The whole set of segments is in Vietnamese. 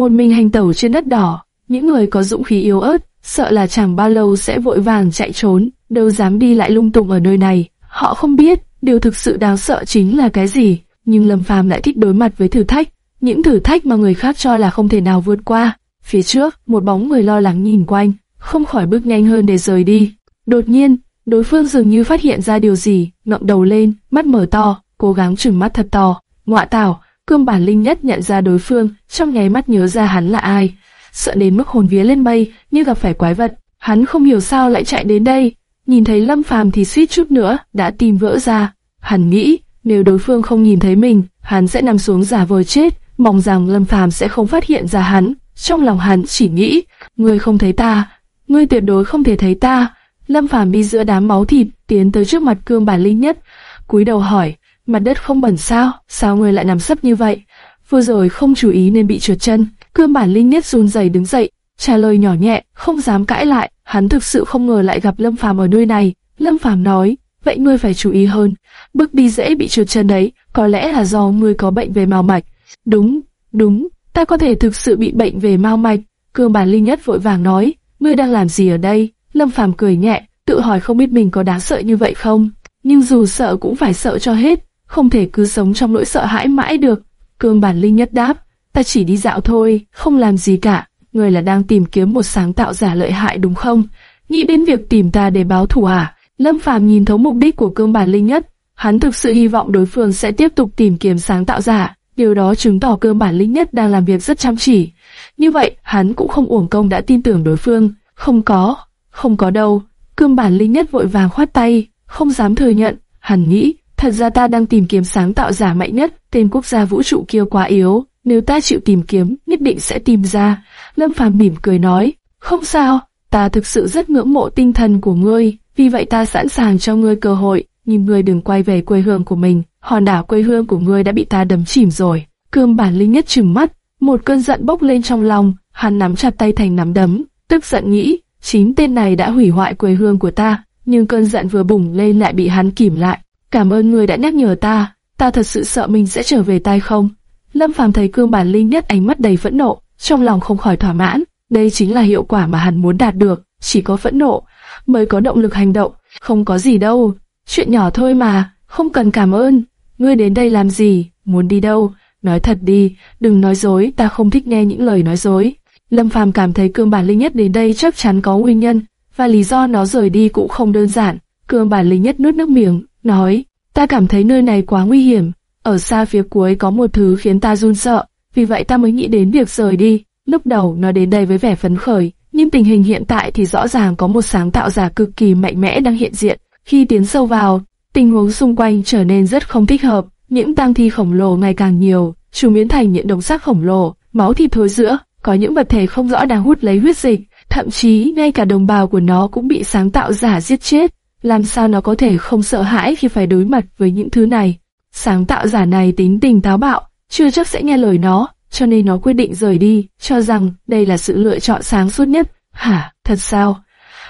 một mình hành tẩu trên đất đỏ, những người có dũng khí yếu ớt, sợ là chẳng bao lâu sẽ vội vàng chạy trốn, đâu dám đi lại lung tung ở nơi này. Họ không biết, điều thực sự đáng sợ chính là cái gì, nhưng Lâm Phàm lại thích đối mặt với thử thách, những thử thách mà người khác cho là không thể nào vượt qua. Phía trước, một bóng người lo lắng nhìn quanh, không khỏi bước nhanh hơn để rời đi. Đột nhiên, đối phương dường như phát hiện ra điều gì, ngậm đầu lên, mắt mở to, cố gắng trừng mắt thật to. Ngoạ tảo, cương bản linh nhất nhận ra đối phương, trong nháy mắt nhớ ra hắn là ai. Sợ đến mức hồn vía lên mây, như gặp phải quái vật. Hắn không hiểu sao lại chạy đến đây. Nhìn thấy Lâm Phàm thì suýt chút nữa, đã tìm vỡ ra. Hắn nghĩ, nếu đối phương không nhìn thấy mình, hắn sẽ nằm xuống giả vờ chết, mong rằng Lâm Phàm sẽ không phát hiện ra hắn. Trong lòng hắn chỉ nghĩ, ngươi không thấy ta, ngươi tuyệt đối không thể thấy ta. Lâm Phàm đi giữa đám máu thịt, tiến tới trước mặt cương bản linh nhất, cúi đầu hỏi, mặt đất không bẩn sao, sao người lại nằm sấp như vậy? Vừa rồi không chú ý nên bị trượt chân, cương bản linh nhất run rẩy đứng dậy, trả lời nhỏ nhẹ, không dám cãi lại, hắn thực sự không ngờ lại gặp Lâm Phàm ở nơi này. Lâm Phàm nói, vậy ngươi phải chú ý hơn, bước đi dễ bị trượt chân đấy, có lẽ là do ngươi có bệnh về mao mạch. Đúng, đúng, ta có thể thực sự bị bệnh về mao mạch. Cương bản linh nhất vội vàng nói, ngươi đang làm gì ở đây? Lâm Phàm cười nhẹ, tự hỏi không biết mình có đáng sợ như vậy không. Nhưng dù sợ cũng phải sợ cho hết, không thể cứ sống trong nỗi sợ hãi mãi được. Cương bản linh nhất đáp, ta chỉ đi dạo thôi, không làm gì cả. Ngươi là đang tìm kiếm một sáng tạo giả lợi hại đúng không? Nghĩ đến việc tìm ta để báo thù à? Lâm Phàm nhìn thấu mục đích của cương bản linh nhất, hắn thực sự hy vọng đối phương sẽ tiếp tục tìm kiếm sáng tạo giả. Điều đó chứng tỏ cương bản linh nhất đang làm việc rất chăm chỉ. Như vậy, hắn cũng không uổng công đã tin tưởng đối phương. Không có, không có đâu. Cương bản linh nhất vội vàng khoát tay, không dám thừa nhận. Hắn nghĩ, thật ra ta đang tìm kiếm sáng tạo giả mạnh nhất, tên quốc gia vũ trụ kia quá yếu. Nếu ta chịu tìm kiếm, nhất định sẽ tìm ra. Lâm Phàm mỉm cười nói, không sao, ta thực sự rất ngưỡng mộ tinh thần của ngươi, vì vậy ta sẵn sàng cho ngươi cơ hội, nhưng ngươi đừng quay về quê hương của mình, hòn đảo quê hương của ngươi đã bị ta đấm chìm rồi. Cương bản linh nhất trừng mắt, một cơn giận bốc lên trong lòng, hắn nắm chặt tay thành nắm đấm, tức giận nghĩ, chính tên này đã hủy hoại quê hương của ta, nhưng cơn giận vừa bùng lên lại bị hắn kìm lại. Cảm ơn người đã nhắc nhở ta, ta thật sự sợ mình sẽ trở về tay không. Lâm Phàm thấy cương bản linh nhất ánh mắt đầy phẫn nộ, trong lòng không khỏi thỏa mãn. Đây chính là hiệu quả mà hắn muốn đạt được, chỉ có phẫn nộ mới có động lực hành động. Không có gì đâu, chuyện nhỏ thôi mà, không cần cảm ơn. Ngươi đến đây làm gì? Muốn đi đâu? Nói thật đi, đừng nói dối, ta không thích nghe những lời nói dối. Lâm Phàm cảm thấy cương bản linh nhất đến đây chắc chắn có nguyên nhân, và lý do nó rời đi cũng không đơn giản. Cương bản linh nhất nuốt nước miếng, nói, ta cảm thấy nơi này quá nguy hiểm, ở xa phía cuối có một thứ khiến ta run sợ, vì vậy ta mới nghĩ đến việc rời đi. Lúc đầu nó đến đây với vẻ phấn khởi, nhưng tình hình hiện tại thì rõ ràng có một sáng tạo giả cực kỳ mạnh mẽ đang hiện diện. Khi tiến sâu vào, tình huống xung quanh trở nên rất không thích hợp, những tang thi khổng lồ ngày càng nhiều, chúng biến thành những đống xác khổng lồ, máu thịt thối giữa, có những vật thể không rõ đang hút lấy huyết dịch, thậm chí ngay cả đồng bào của nó cũng bị sáng tạo giả giết chết. Làm sao nó có thể không sợ hãi khi phải đối mặt với những thứ này? Sáng tạo giả này tính tình táo bạo, chưa chắc sẽ nghe lời nó, cho nên nó quyết định rời đi, cho rằng đây là sự lựa chọn sáng suốt nhất. Hả, thật sao?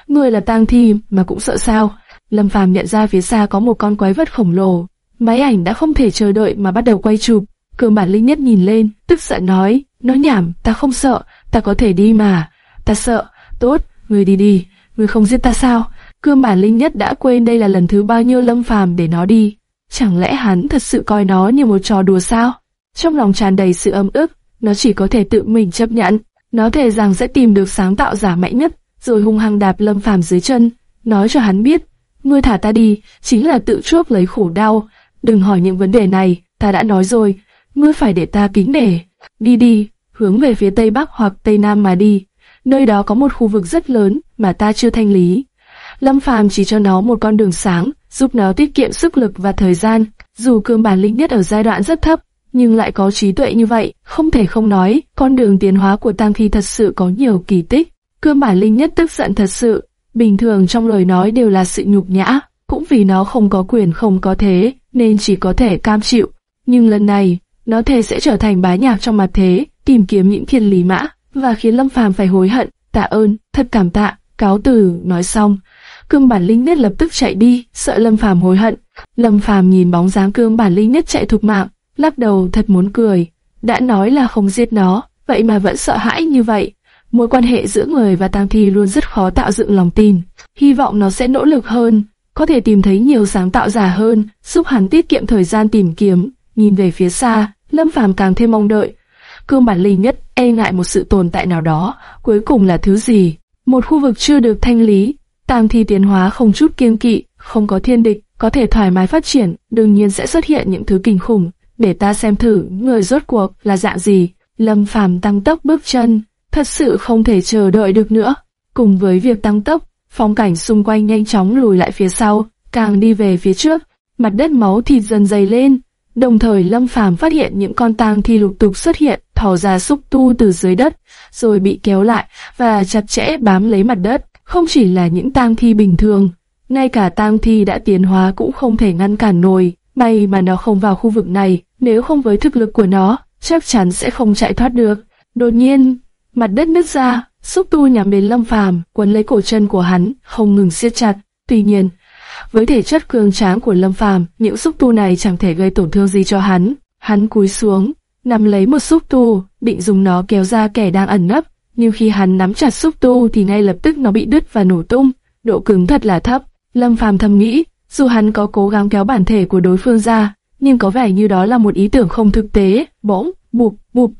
Người là tang thi mà cũng sợ sao? Lâm Phàm nhận ra phía xa có một con quái vật khổng lồ. Máy ảnh đã không thể chờ đợi mà bắt đầu quay chụp. Cường bản linh nhất nhìn lên, tức giận nói, nói nhảm, ta không sợ, ta có thể đi mà. Ta sợ, tốt, người đi đi, người không giết ta sao? Cương bản linh nhất đã quên đây là lần thứ bao nhiêu lâm phàm để nó đi. Chẳng lẽ hắn thật sự coi nó như một trò đùa sao? Trong lòng tràn đầy sự âm ức, nó chỉ có thể tự mình chấp nhận. Nó thề rằng sẽ tìm được sáng tạo giả mạnh nhất, rồi hung hăng đạp lâm phàm dưới chân, nói cho hắn biết, ngươi thả ta đi, chính là tự chuốc lấy khổ đau. Đừng hỏi những vấn đề này, ta đã nói rồi, ngươi phải để ta kính để. Đi đi, hướng về phía tây bắc hoặc tây nam mà đi. Nơi đó có một khu vực rất lớn mà ta chưa thanh lý. Lâm Phàm chỉ cho nó một con đường sáng, giúp nó tiết kiệm sức lực và thời gian. Dù cương bản linh nhất ở giai đoạn rất thấp, nhưng lại có trí tuệ như vậy, không thể không nói, con đường tiến hóa của Tăng Thi thật sự có nhiều kỳ tích. Cương bản linh nhất tức giận thật sự, bình thường trong lời nói đều là sự nhục nhã, cũng vì nó không có quyền không có thế, nên chỉ có thể cam chịu. Nhưng lần này, nó thề sẽ trở thành bá nhạc trong mặt thế, tìm kiếm những thiên lý mã, và khiến Lâm Phàm phải hối hận, tạ ơn, thật cảm tạ, cáo từ, nói xong. Cương bản linh nhất lập tức chạy đi, sợ Lâm Phàm hối hận. Lâm Phàm nhìn bóng dáng cương bản linh nhất chạy thục mạng, lắc đầu thật muốn cười. Đã nói là không giết nó, vậy mà vẫn sợ hãi như vậy. Mối quan hệ giữa người và tang thi luôn rất khó tạo dựng lòng tin. Hy vọng nó sẽ nỗ lực hơn, có thể tìm thấy nhiều sáng tạo giả hơn, giúp hắn tiết kiệm thời gian tìm kiếm. Nhìn về phía xa, Lâm Phàm càng thêm mong đợi. Cương bản linh nhất e ngại một sự tồn tại nào đó, cuối cùng là thứ gì? Một khu vực chưa được thanh lý, tang thi tiến hóa không chút kiêng kỵ, không có thiên địch, có thể thoải mái phát triển, đương nhiên sẽ xuất hiện những thứ kinh khủng. Để ta xem thử người rốt cuộc là dạng gì. Lâm Phàm tăng tốc bước chân, thật sự không thể chờ đợi được nữa. Cùng với việc tăng tốc, phong cảnh xung quanh nhanh chóng lùi lại phía sau, càng đi về phía trước, mặt đất máu thịt dần dày lên. Đồng thời Lâm Phàm phát hiện những con tang thi lục tục xuất hiện, thò ra xúc tu từ dưới đất, rồi bị kéo lại và chặt chẽ bám lấy mặt đất. Không chỉ là những tang thi bình thường, ngay cả tang thi đã tiến hóa cũng không thể ngăn cản nổi. May mà nó không vào khu vực này, nếu không với thực lực của nó, chắc chắn sẽ không chạy thoát được. Đột nhiên, mặt đất nứt ra, xúc tu nhắm đến Lâm Phàm, quấn lấy cổ chân của hắn, không ngừng siết chặt. Tuy nhiên, với thể chất cường tráng của Lâm Phàm, những xúc tu này chẳng thể gây tổn thương gì cho hắn. Hắn cúi xuống, nắm lấy một xúc tu, định dùng nó kéo ra kẻ đang ẩn nấp, nhưng khi hắn nắm chặt xúc tu thì ngay lập tức nó bị đứt và nổ tung, độ cứng thật là thấp. Lâm Phàm thầm nghĩ, dù hắn có cố gắng kéo bản thể của đối phương ra, nhưng có vẻ như đó là một ý tưởng không thực tế. Bỗng, bụp, bụp,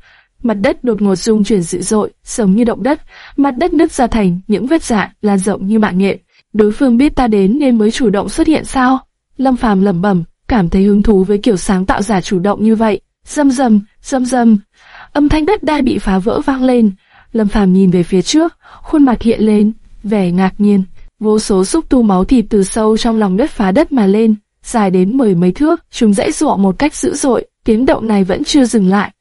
mặt đất đột ngột rung chuyển dữ dội, giống như động đất, mặt đất nứt ra thành những vết dạ, rạn lan rộng như mạng nhện. Đối phương biết ta đến nên mới chủ động xuất hiện sao? Lâm Phàm lẩm bẩm, cảm thấy hứng thú với kiểu sáng tạo giả chủ động như vậy. Rầm rầm, rầm rầm, âm thanh đất đai bị phá vỡ vang lên. Lâm Phàm nhìn về phía trước, khuôn mặt hiện lên vẻ ngạc nhiên. Vô số xúc tu máu thịt từ sâu trong lòng đất phá đất mà lên, dài đến mười mấy thước, chúng dãy dụa một cách dữ dội, tiếng động này vẫn chưa dừng lại.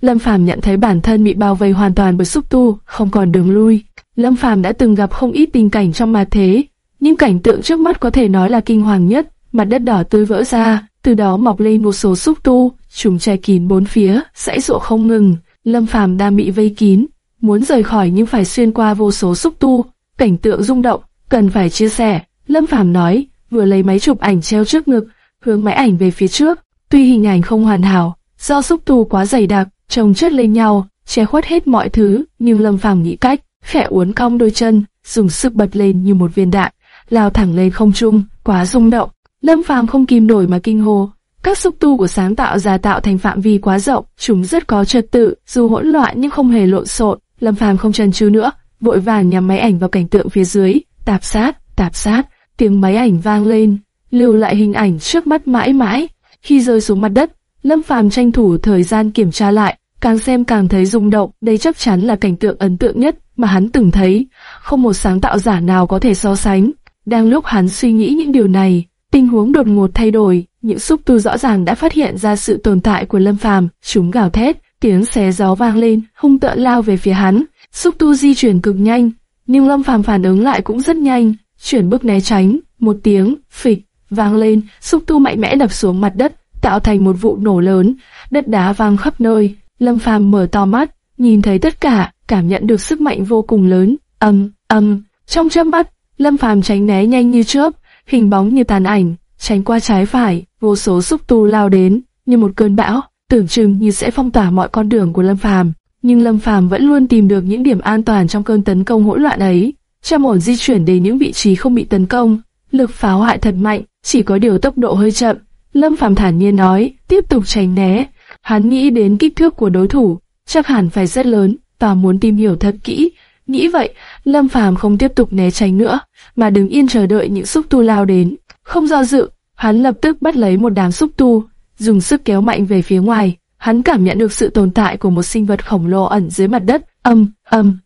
Lâm Phàm nhận thấy bản thân bị bao vây hoàn toàn bởi xúc tu, không còn đường lui. Lâm Phàm đã từng gặp không ít tình cảnh trong mà thế, nhưng cảnh tượng trước mắt có thể nói là kinh hoàng nhất. Mặt đất đỏ tươi vỡ ra, từ đó mọc lên một số xúc tu, chúng che kín bốn phía, dãy dụa không ngừng. Lâm Phàm đang bị vây kín, muốn rời khỏi nhưng phải xuyên qua vô số xúc tu. Cảnh tượng rung động, cần phải chia sẻ. Lâm Phàm nói, vừa lấy máy chụp ảnh treo trước ngực, hướng máy ảnh về phía trước. Tuy hình ảnh không hoàn hảo, do xúc tu quá dày đặc, chồng chất lên nhau, che khuất hết mọi thứ, nhưng Lâm Phàm nghĩ cách, khẽ uốn cong đôi chân, dùng sức bật lên như một viên đạn, lao thẳng lên không trung, quá rung động. Lâm Phàm không kìm nổi mà kinh hồ. Các xúc tu của sáng tạo ra tạo thành phạm vi quá rộng, chúng rất có trật tự, dù hỗn loạn nhưng không hề lộn xộn. Lâm Phàm không chần chừ nữa, vội vàng nhắm máy ảnh vào cảnh tượng phía dưới, tạp sát, tạp sát, tiếng máy ảnh vang lên, lưu lại hình ảnh trước mắt mãi mãi. Khi rơi xuống mặt đất, Lâm Phàm tranh thủ thời gian kiểm tra lại, càng xem càng thấy rung động, đây chắc chắn là cảnh tượng ấn tượng nhất mà hắn từng thấy, không một sáng tạo giả nào có thể so sánh. Đang lúc hắn suy nghĩ những điều này, tình huống đột ngột thay đổi, những xúc tu rõ ràng đã phát hiện ra sự tồn tại của Lâm Phàm, chúng gào thét, tiếng xé gió vang lên, hung tợn lao về phía hắn. Xúc tu di chuyển cực nhanh, nhưng Lâm Phàm phản ứng lại cũng rất nhanh, chuyển bước né tránh, một tiếng phịch vang lên, xúc tu mạnh mẽ đập xuống mặt đất, tạo thành một vụ nổ lớn, đất đá vang khắp nơi. Lâm Phàm mở to mắt, nhìn thấy tất cả, cảm nhận được sức mạnh vô cùng lớn. ầm ầm, trong chớp mắt, Lâm Phàm tránh né nhanh như chớp, hình bóng như tàn ảnh, tránh qua trái phải, vô số xúc tu lao đến, như một cơn bão, tưởng chừng như sẽ phong tỏa mọi con đường của Lâm Phàm. Nhưng Lâm Phàm vẫn luôn tìm được những điểm an toàn trong cơn tấn công hỗn loạn ấy, chăm ổn di chuyển đến những vị trí không bị tấn công. Lực pháo hại thật mạnh, chỉ có điều tốc độ hơi chậm. Lâm Phàm thản nhiên nói, tiếp tục tránh né. Hắn nghĩ đến kích thước của đối thủ, chắc hẳn phải rất lớn, và muốn tìm hiểu thật kỹ. Nghĩ vậy, Lâm Phàm không tiếp tục né tránh nữa, mà đứng yên chờ đợi những xúc tu lao đến. Không do dự, hắn lập tức bắt lấy một đám xúc tu, dùng sức kéo mạnh về phía ngoài. Hắn cảm nhận được sự tồn tại của một sinh vật khổng lồ ẩn dưới mặt đất. Âm, âm.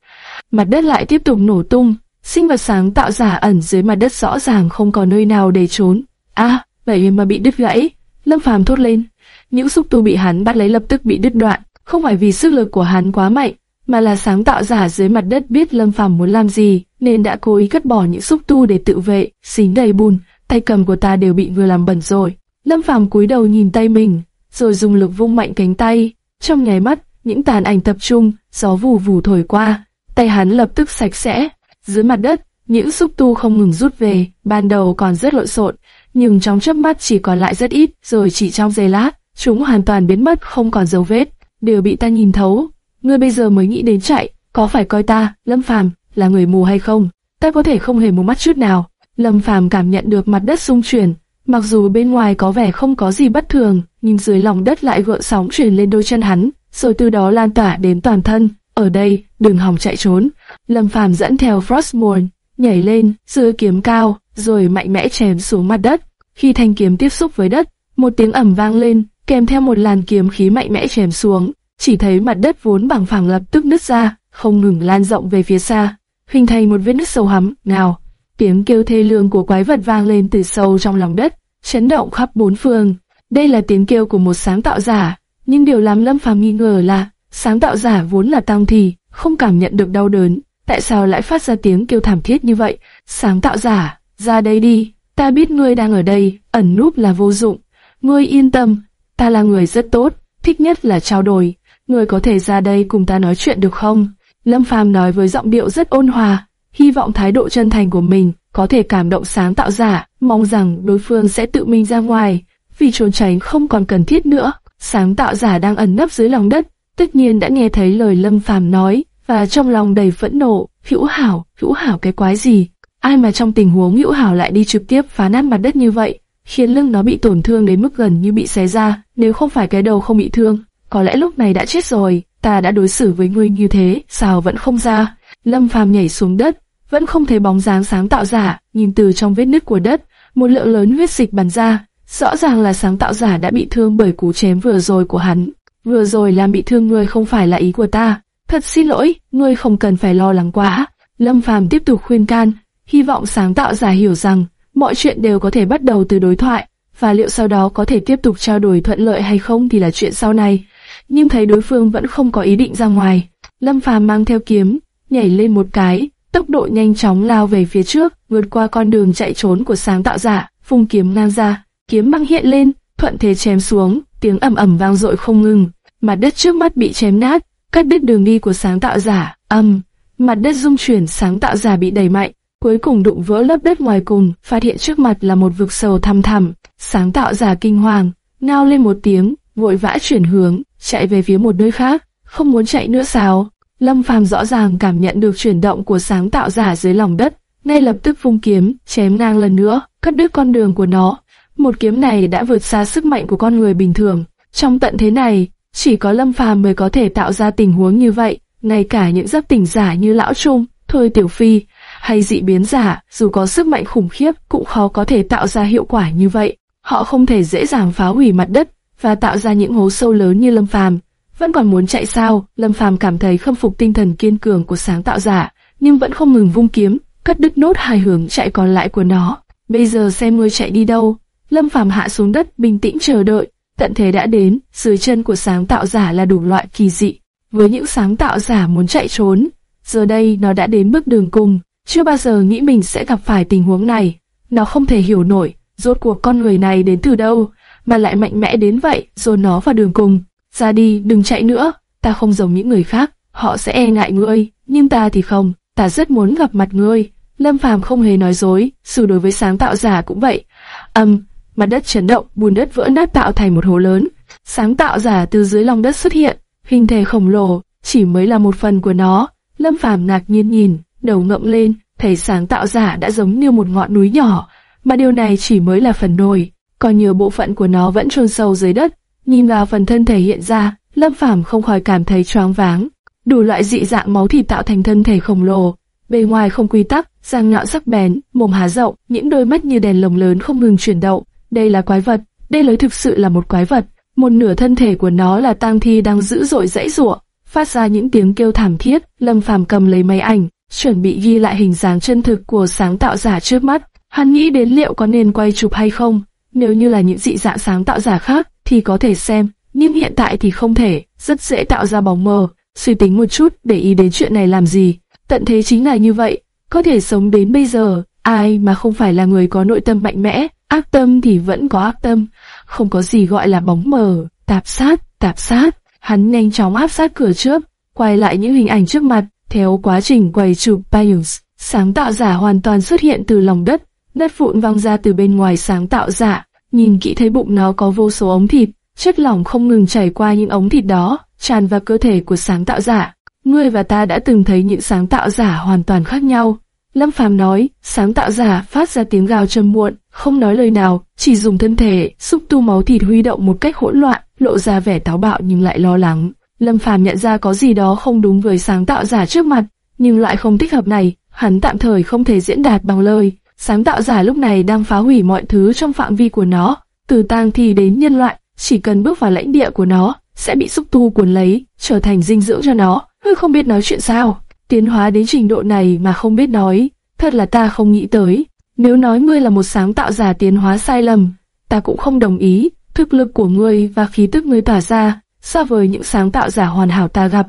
Mặt đất lại tiếp tục nổ tung. Sinh vật sáng tạo giả ẩn dưới mặt đất rõ ràng không có nơi nào để trốn. À, vậy mà bị đứt gãy. Lâm Phàm thốt lên. Những xúc tu bị hắn bắt lấy lập tức bị đứt đoạn. Không phải vì sức lực của hắn quá mạnh, mà là sáng tạo giả dưới mặt đất biết Lâm Phàm muốn làm gì, nên đã cố ý cắt bỏ những xúc tu để tự vệ, xính đầy bùn, tay cầm của ta đều bị vừa làm bẩn rồi. Lâm Phàm cúi đầu nhìn tay mình, rồi dùng lực vung mạnh cánh tay. Trong nháy mắt, những tàn ảnh tập trung, gió vù vù thổi qua, tay hắn lập tức sạch sẽ. Dưới mặt đất, những xúc tu không ngừng rút về, ban đầu còn rất lộn xộn, nhưng trong chớp mắt chỉ còn lại rất ít, rồi chỉ trong giây lát, chúng hoàn toàn biến mất không còn dấu vết, đều bị ta nhìn thấu. ngươi bây giờ mới nghĩ đến chạy, có phải coi ta, Lâm Phàm, là người mù hay không? Ta có thể không hề mù mắt chút nào. Lâm Phàm cảm nhận được mặt đất rung chuyển, mặc dù bên ngoài có vẻ không có gì bất thường, nhưng dưới lòng đất lại gợn sóng truyền lên đôi chân hắn, rồi từ đó lan tỏa đến toàn thân. Ở đây, đừng hòng chạy trốn. Lâm Phàm dẫn theo Frostmourne, nhảy lên, giơ kiếm cao, rồi mạnh mẽ chém xuống mặt đất. Khi thanh kiếm tiếp xúc với đất, một tiếng ầm vang lên, kèm theo một làn kiếm khí mạnh mẽ chém xuống. Chỉ thấy mặt đất vốn bằng phẳng lập tức nứt ra, không ngừng lan rộng về phía xa, hình thành một vết nứt sâu hắm. Nào, tiếng kêu thê lương của quái vật vang lên từ sâu trong lòng đất, chấn động khắp bốn phương. Đây là tiếng kêu của một sáng tạo giả, nhưng điều làm Lâm Phàm nghi ngờ là sáng tạo giả vốn là tăng thì không cảm nhận được đau đớn, tại sao lại phát ra tiếng kêu thảm thiết như vậy? Sáng tạo giả, ra đây đi, ta biết ngươi đang ở đây, ẩn núp là vô dụng. Ngươi yên tâm, ta là người rất tốt, thích nhất là trao đổi. Ngươi có thể ra đây cùng ta nói chuyện được không? Lâm Phàm nói với giọng điệu rất ôn hòa, hy vọng thái độ chân thành của mình có thể cảm động sáng tạo giả, mong rằng đối phương sẽ tự mình ra ngoài, vì trốn tránh không còn cần thiết nữa. Sáng tạo giả đang ẩn nấp dưới lòng đất, tất nhiên đã nghe thấy lời Lâm Phàm nói, và trong lòng đầy phẫn nộ, hữu hảo, hữu hảo cái quái gì? Ai mà trong tình huống hữu hảo lại đi trực tiếp phá nát mặt đất như vậy, khiến lưng nó bị tổn thương đến mức gần như bị xé ra, nếu không phải cái đầu không bị thương, có lẽ lúc này đã chết rồi. Ta đã đối xử với ngươi như thế, sao vẫn không ra? Lâm Phàm nhảy xuống đất, vẫn không thấy bóng dáng sáng tạo giả, nhìn từ trong vết nứt của đất, một lượng lớn huyết dịch bắn ra, rõ ràng là sáng tạo giả đã bị thương bởi cú chém vừa rồi của hắn. Vừa rồi làm bị thương ngươi không phải là ý của ta, thật xin lỗi, ngươi không cần phải lo lắng quá. Lâm Phàm tiếp tục khuyên can, hy vọng sáng tạo giả hiểu rằng mọi chuyện đều có thể bắt đầu từ đối thoại, và liệu sau đó có thể tiếp tục trao đổi thuận lợi hay không thì là chuyện sau này. Nhưng thấy đối phương vẫn không có ý định ra ngoài, Lâm Phàm mang theo kiếm, nhảy lên một cái, tốc độ nhanh chóng lao về phía trước, vượt qua con đường chạy trốn của sáng tạo giả, phung kiếm ngang ra, kiếm băng hiện lên, thuận thế chém xuống, tiếng ầm ầm vang dội không ngừng, mặt đất trước mắt bị chém nát, cắt đứt đường đi của sáng tạo giả, âm, mặt đất rung chuyển, sáng tạo giả bị đẩy mạnh, cuối cùng đụng vỡ lớp đất ngoài cùng, phát hiện trước mặt là một vực sâu thăm thẳm, sáng tạo giả kinh hoàng, ngao lên một tiếng, vội vã chuyển hướng, chạy về phía một nơi khác, không muốn chạy nữa sao? Lâm Phàm rõ ràng cảm nhận được chuyển động của sáng tạo giả dưới lòng đất, ngay lập tức vung kiếm, chém ngang lần nữa, cắt đứt con đường của nó. Một kiếm này đã vượt xa sức mạnh của con người bình thường. Trong tận thế này, chỉ có Lâm Phàm mới có thể tạo ra tình huống như vậy, ngay cả những giấc tỉnh giả như Lão Trung, Thôi Tiểu Phi, hay dị biến giả, dù có sức mạnh khủng khiếp cũng khó có thể tạo ra hiệu quả như vậy. Họ không thể dễ dàng phá hủy mặt đất và tạo ra những hố sâu lớn như Lâm Phàm. Vẫn còn muốn chạy sao? Lâm Phàm cảm thấy khâm phục tinh thần kiên cường của sáng tạo giả, nhưng vẫn không ngừng vung kiếm, cắt đứt nốt hai hướng chạy còn lại của nó. Bây giờ xem ngươi chạy đi đâu? Lâm Phàm hạ xuống đất bình tĩnh chờ đợi. Tận thế đã đến, dưới chân của sáng tạo giả là đủ loại kỳ dị. Với những sáng tạo giả muốn chạy trốn, giờ đây nó đã đến bước đường cùng, chưa bao giờ nghĩ mình sẽ gặp phải tình huống này. Nó không thể hiểu nổi, rốt cuộc con người này đến từ đâu, mà lại mạnh mẽ đến vậy, rồi nó vào đường cùng. Ra đi, đừng chạy nữa, ta không giống những người khác, họ sẽ e ngại ngươi, nhưng ta thì không, ta rất muốn gặp mặt ngươi. Lâm Phàm không hề nói dối, dù đối với sáng tạo giả cũng vậy. Âm, mặt đất chấn động, bùn đất vỡ nát tạo thành một hố lớn. Sáng tạo giả từ dưới lòng đất xuất hiện, hình thể khổng lồ, chỉ mới là một phần của nó. Lâm Phàm ngạc nhiên nhìn, đầu ngậm lên, thấy sáng tạo giả đã giống như một ngọn núi nhỏ, mà điều này chỉ mới là phần nổi, còn nhiều bộ phận của nó vẫn chôn sâu dưới đất. Nhìn vào phần thân thể hiện ra, Lâm Phàm không khỏi cảm thấy choáng váng. Đủ loại dị dạng máu thịt tạo thành thân thể khổng lồ, bề ngoài không quy tắc, răng nhọn sắc bén, mồm há rộng, những đôi mắt như đèn lồng lớn không ngừng chuyển động. Đây là quái vật, đây lấy thực sự là một quái vật. Một nửa thân thể của nó là tang thi đang dữ dội dãy rủa, phát ra những tiếng kêu thảm thiết. Lâm Phàm cầm lấy máy ảnh, chuẩn bị ghi lại hình dáng chân thực của sáng tạo giả trước mắt. Hắn nghĩ đến liệu có nên quay chụp hay không. Nếu như là những dị dạng sáng tạo giả khác, thì có thể xem, nhưng hiện tại thì không thể, rất dễ tạo ra bóng mờ. Suy tính một chút để ý đến chuyện này làm gì. Tận thế chính là như vậy, có thể sống đến bây giờ, ai mà không phải là người có nội tâm mạnh mẽ, ác tâm thì vẫn có ác tâm, không có gì gọi là bóng mờ, tạp sát, tạp sát. Hắn nhanh chóng áp sát cửa trước, quay lại những hình ảnh trước mặt, theo quá trình quay chụp Bios, sáng tạo giả hoàn toàn xuất hiện từ lòng đất, đất vụn văng ra từ bên ngoài sáng tạo giả, nhìn kỹ thấy bụng nó có vô số ống thịt, chất lỏng không ngừng chảy qua những ống thịt đó, tràn vào cơ thể của sáng tạo giả. Ngươi và ta đã từng thấy những sáng tạo giả hoàn toàn khác nhau. Lâm Phàm nói, sáng tạo giả phát ra tiếng gào trầm muộn, không nói lời nào, chỉ dùng thân thể, xúc tu máu thịt huy động một cách hỗn loạn, lộ ra vẻ táo bạo nhưng lại lo lắng. Lâm Phàm nhận ra có gì đó không đúng với sáng tạo giả trước mặt, nhưng lại không thích hợp này, hắn tạm thời không thể diễn đạt bằng lời. Sáng tạo giả lúc này đang phá hủy mọi thứ trong phạm vi của nó, từ tang thi đến nhân loại, chỉ cần bước vào lãnh địa của nó, sẽ bị xúc tu cuốn lấy, trở thành dinh dưỡng cho nó. Ngươi không biết nói chuyện sao? Tiến hóa đến trình độ này mà không biết nói, thật là ta không nghĩ tới. Nếu nói ngươi là một sáng tạo giả tiến hóa sai lầm, ta cũng không đồng ý. Thực lực của ngươi và khí tức ngươi tỏa ra, so với những sáng tạo giả hoàn hảo ta gặp,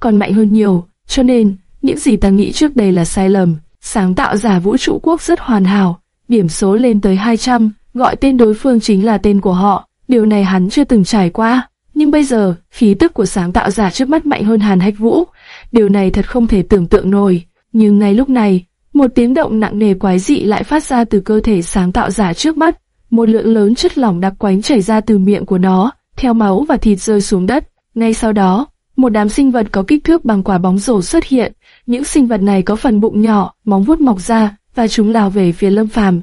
còn mạnh hơn nhiều. Cho nên, những gì ta nghĩ trước đây là sai lầm. Sáng tạo giả vũ trụ quốc rất hoàn hảo, điểm số lên tới 200, gọi tên đối phương chính là tên của họ. Điều này hắn chưa từng trải qua. Nhưng bây giờ, khí tức của sáng tạo giả trước mắt mạnh hơn Hàn Hách Vũ. Điều này thật không thể tưởng tượng nổi. Nhưng ngay lúc này, một tiếng động nặng nề quái dị lại phát ra từ cơ thể sáng tạo giả trước mắt. Một lượng lớn chất lỏng đặc quánh chảy ra từ miệng của nó, theo máu và thịt rơi xuống đất. Ngay sau đó, một đám sinh vật có kích thước bằng quả bóng rổ xuất hiện. Những sinh vật này có phần bụng nhỏ, móng vuốt mọc ra, và chúng lao về phía Lâm Phàm.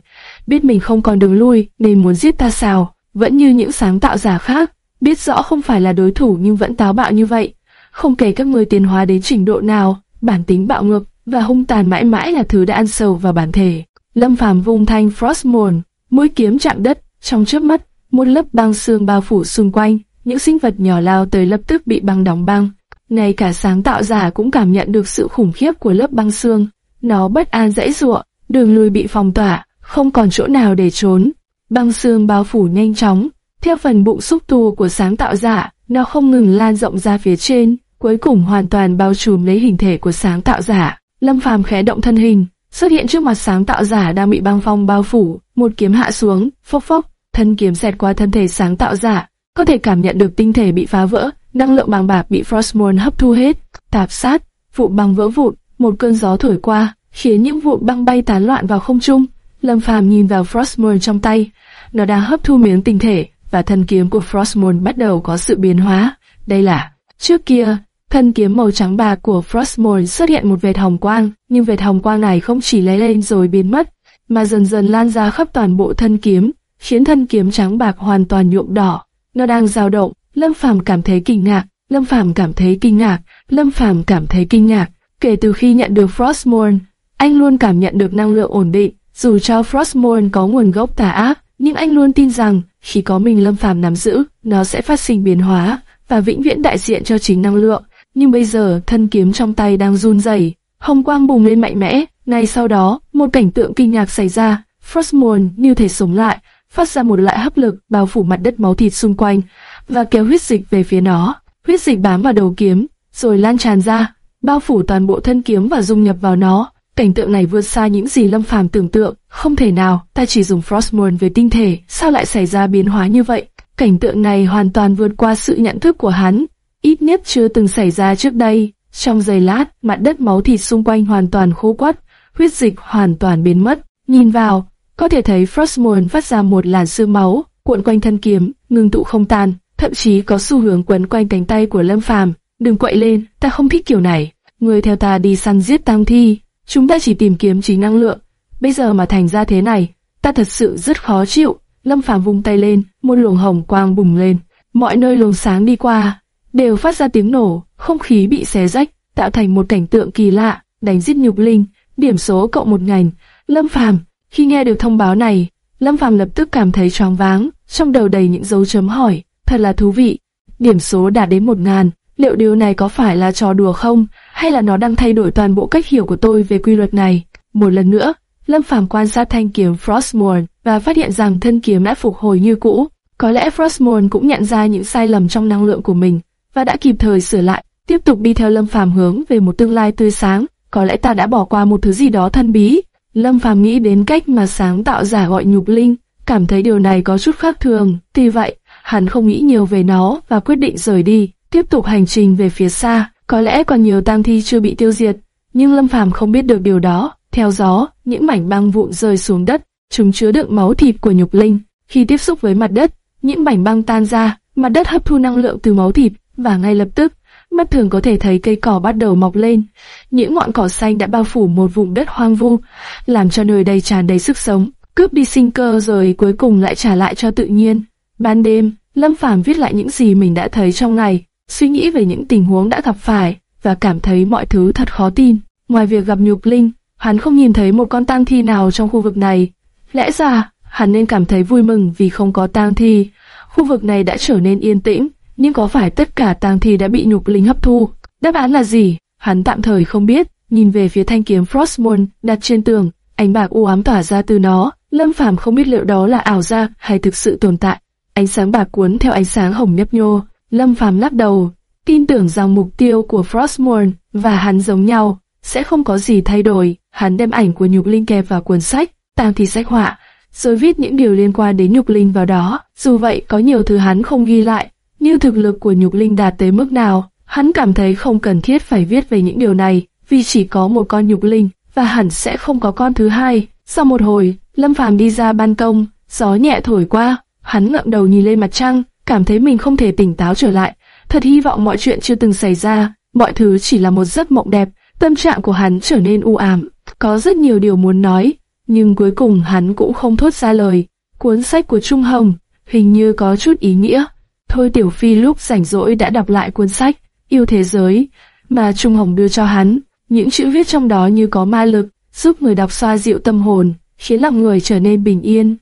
Biết mình không còn đường lui, nên muốn giết ta sao? Vẫn như những sáng tạo giả khác, biết rõ không phải là đối thủ nhưng vẫn táo bạo như vậy. Không kể các người tiến hóa đến trình độ nào, bản tính bạo ngược và hung tàn mãi mãi là thứ đã ăn sâu vào bản thể. Lâm Phàm vung thanh Frostmourne, mũi kiếm chạm đất, trong chớp mắt, một lớp băng xương bao phủ xung quanh, những sinh vật nhỏ lao tới lập tức bị băng đóng băng. Ngay cả sáng tạo giả cũng cảm nhận được sự khủng khiếp của lớp băng xương. Nó bất an dãy giụa, đường lui bị phong tỏa, không còn chỗ nào để trốn. Băng xương bao phủ nhanh chóng, theo phần bụng xúc tu của sáng tạo giả, nó không ngừng lan rộng ra phía trên, cuối cùng hoàn toàn bao trùm lấy hình thể của sáng tạo giả. Lâm Phàm khẽ động thân hình, xuất hiện trước mặt sáng tạo giả đang bị băng phong bao phủ, một kiếm hạ xuống, phốc phốc, thân kiếm xẹt qua thân thể sáng tạo giả, có thể cảm nhận được tinh thể bị phá vỡ, năng lượng bàng bạc bị Frostmourne hấp thu hết, tạp sát, vụ băng vỡ vụn, một cơn gió thổi qua, khiến những vụn băng bay tán loạn vào không trung. Lâm Phàm nhìn vào Frostmourne trong tay, nó đang hấp thu miếng tinh thể, và thân kiếm của Frostmourne bắt đầu có sự biến hóa. Đây là, trước kia, thân kiếm màu trắng bạc của Frostmourne xuất hiện một vệt hồng quang, nhưng vệt hồng quang này không chỉ lấy lên rồi biến mất, mà dần dần lan ra khắp toàn bộ thân kiếm, khiến thân kiếm trắng bạc hoàn toàn nhuộm đỏ. Nó đang dao động, Lâm Phàm cảm thấy kinh ngạc, Lâm Phàm cảm thấy kinh ngạc, Lâm Phàm cảm thấy kinh ngạc. Kể từ khi nhận được Frostmourne, anh luôn cảm nhận được năng lượng ổn định, dù cho Frostmourne có nguồn gốc tà ác, nhưng anh luôn tin rằng khi có mình Lâm Phàm nắm giữ, nó sẽ phát sinh biến hóa và vĩnh viễn đại diện cho chính năng lượng. Nhưng bây giờ, thân kiếm trong tay đang run rẩy, hồng quang bùng lên mạnh mẽ. Ngay sau đó, một cảnh tượng kinh ngạc xảy ra. Frostmourne như thể sống lại, phát ra một loại hấp lực bao phủ mặt đất máu thịt xung quanh và kéo huyết dịch về phía nó. Huyết dịch bám vào đầu kiếm, rồi lan tràn ra, bao phủ toàn bộ thân kiếm và dung nhập vào nó. Cảnh tượng này vượt xa những gì Lâm Phàm tưởng tượng, không thể nào, ta chỉ dùng Frostmourne về tinh thể, sao lại xảy ra biến hóa như vậy? Cảnh tượng này hoàn toàn vượt qua sự nhận thức của hắn, ít nhất chưa từng xảy ra trước đây. Trong giây lát, mặt đất máu thịt xung quanh hoàn toàn khô quắt, huyết dịch hoàn toàn biến mất. Nhìn vào, có thể thấy Frostmourne phát ra một làn sương máu, cuộn quanh thân kiếm, ngừng tụ không tan, thậm chí có xu hướng quấn quanh cánh tay của Lâm Phàm. Đừng quậy lên, ta không thích kiểu này. Người theo ta đi săn giết tang thi, chúng ta chỉ tìm kiếm chính năng lượng. Bây giờ mà thành ra thế này, ta thật sự rất khó chịu. Lâm Phàm vung tay lên, một luồng hồng quang bùng lên, mọi nơi luồng sáng đi qua, đều phát ra tiếng nổ, không khí bị xé rách, tạo thành một cảnh tượng kỳ lạ, đánh giết nhục linh, điểm số cộng một ngành. Lâm Phàm, khi nghe được thông báo này, Lâm Phàm lập tức cảm thấy choáng váng, trong đầu đầy những dấu chấm hỏi, thật là thú vị. Điểm số đạt đến một ngàn, liệu điều này có phải là trò đùa không, hay là nó đang thay đổi toàn bộ cách hiểu của tôi về quy luật này? Một lần nữa, Lâm Phàm quan sát thanh kiếm Frostmourne và phát hiện rằng thân kiếm đã phục hồi như cũ. Có lẽ Frostmourne cũng nhận ra những sai lầm trong năng lượng của mình và đã kịp thời sửa lại, tiếp tục đi theo Lâm Phàm hướng về một tương lai tươi sáng. Có lẽ ta đã bỏ qua một thứ gì đó thân bí. Lâm Phàm nghĩ đến cách mà sáng tạo giả gọi nhục linh, cảm thấy điều này có chút khác thường. Tuy vậy, hắn không nghĩ nhiều về nó và quyết định rời đi, tiếp tục hành trình về phía xa. Có lẽ còn nhiều tang thi chưa bị tiêu diệt, nhưng Lâm Phàm không biết được điều đó. Theo gió, những mảnh băng vụn rơi xuống đất, chúng chứa đựng máu thịt của nhục linh. Khi tiếp xúc với mặt đất, những mảnh băng tan ra, mặt đất hấp thu năng lượng từ máu thịt và ngay lập tức, mắt thường có thể thấy cây cỏ bắt đầu mọc lên. Những ngọn cỏ xanh đã bao phủ một vùng đất hoang vu, làm cho nơi đây tràn đầy sức sống, cướp đi sinh cơ rồi cuối cùng lại trả lại cho tự nhiên. Ban đêm, Lâm Phàm viết lại những gì mình đã thấy trong ngày, suy nghĩ về những tình huống đã gặp phải và cảm thấy mọi thứ thật khó tin. Ngoài việc gặp nhục linh, hắn không nhìn thấy một con tang thi nào trong khu vực này. Lẽ ra, hắn nên cảm thấy vui mừng vì không có tang thi. Khu vực này đã trở nên yên tĩnh, nhưng có phải tất cả tang thi đã bị nhục linh hấp thu? Đáp án là gì? Hắn tạm thời không biết. Nhìn về phía thanh kiếm Frostmourne đặt trên tường, ánh bạc u ám tỏa ra từ nó. Lâm Phàm không biết liệu đó là ảo giác hay thực sự tồn tại. Ánh sáng bạc cuốn theo ánh sáng hồng nhấp nhô. Lâm Phàm lắc đầu, tin tưởng rằng mục tiêu của Frostmourne và hắn giống nhau, sẽ không có gì thay đổi. Hắn đem ảnh của nhục linh kẹp vào cuốn sách, tang thi sách họa, rồi viết những điều liên quan đến nhục linh vào đó. Dù vậy, có nhiều thứ hắn không ghi lại, như thực lực của nhục linh đạt tới mức nào, hắn cảm thấy không cần thiết phải viết về những điều này, vì chỉ có một con nhục linh, và hẳn sẽ không có con thứ hai. Sau một hồi, Lâm Phàm đi ra ban công, gió nhẹ thổi qua, hắn ngậm đầu nhìn lên mặt trăng, cảm thấy mình không thể tỉnh táo trở lại. Thật hy vọng mọi chuyện chưa từng xảy ra, mọi thứ chỉ là một giấc mộng đẹp. Tâm trạng của hắn trở nên u ám, có rất nhiều điều muốn nói, nhưng cuối cùng hắn cũng không thốt ra lời. Cuốn sách của Trung Hồng hình như có chút ý nghĩa. Thôi Tiểu Phi lúc rảnh rỗi đã đọc lại cuốn sách Yêu Thế Giới mà Trung Hồng đưa cho hắn. Những chữ viết trong đó như có ma lực, giúp người đọc xoa dịu tâm hồn, khiến lòng người trở nên bình yên.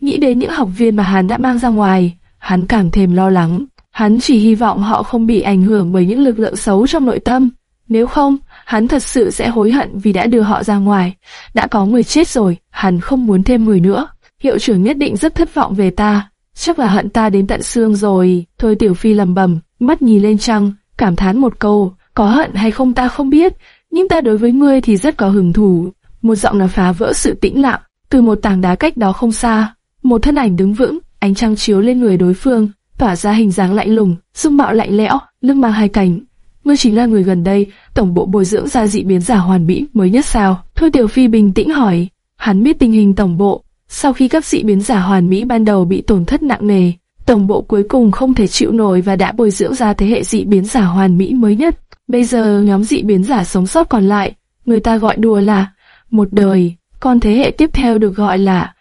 Nghĩ đến những học viên mà hắn đã mang ra ngoài, hắn càng thêm lo lắng. Hắn chỉ hy vọng họ không bị ảnh hưởng bởi những lực lượng xấu trong nội tâm. Nếu không, hắn thật sự sẽ hối hận vì đã đưa họ ra ngoài. Đã có người chết rồi, hắn không muốn thêm người nữa. Hiệu trưởng nhất định rất thất vọng về ta, chắc là hận ta đến tận xương rồi. Thôi Tiểu Phi lầm bầm, mắt nhìn lên trăng, cảm thán một câu, có hận hay không ta không biết, nhưng ta đối với ngươi thì rất có hứng thú. Một giọng nói phá vỡ sự tĩnh lặng, từ một tảng đá cách đó không xa, một thân ảnh đứng vững, ánh trăng chiếu lên người đối phương, tỏa ra hình dáng lạnh lùng, dung mạo lạnh lẽo, lưng mang hai cánh. Ngươi chính là người gần đây, tổng bộ bồi dưỡng ra dị biến giả hoàn mỹ mới nhất sao? Thôi Tiểu Phi bình tĩnh hỏi. Hắn biết tình hình tổng bộ, sau khi các dị biến giả hoàn mỹ ban đầu bị tổn thất nặng nề, tổng bộ cuối cùng không thể chịu nổi và đã bồi dưỡng ra thế hệ dị biến giả hoàn mỹ mới nhất. Bây giờ nhóm dị biến giả sống sót còn lại, người ta gọi đùa là một đời, còn thế hệ tiếp theo được gọi là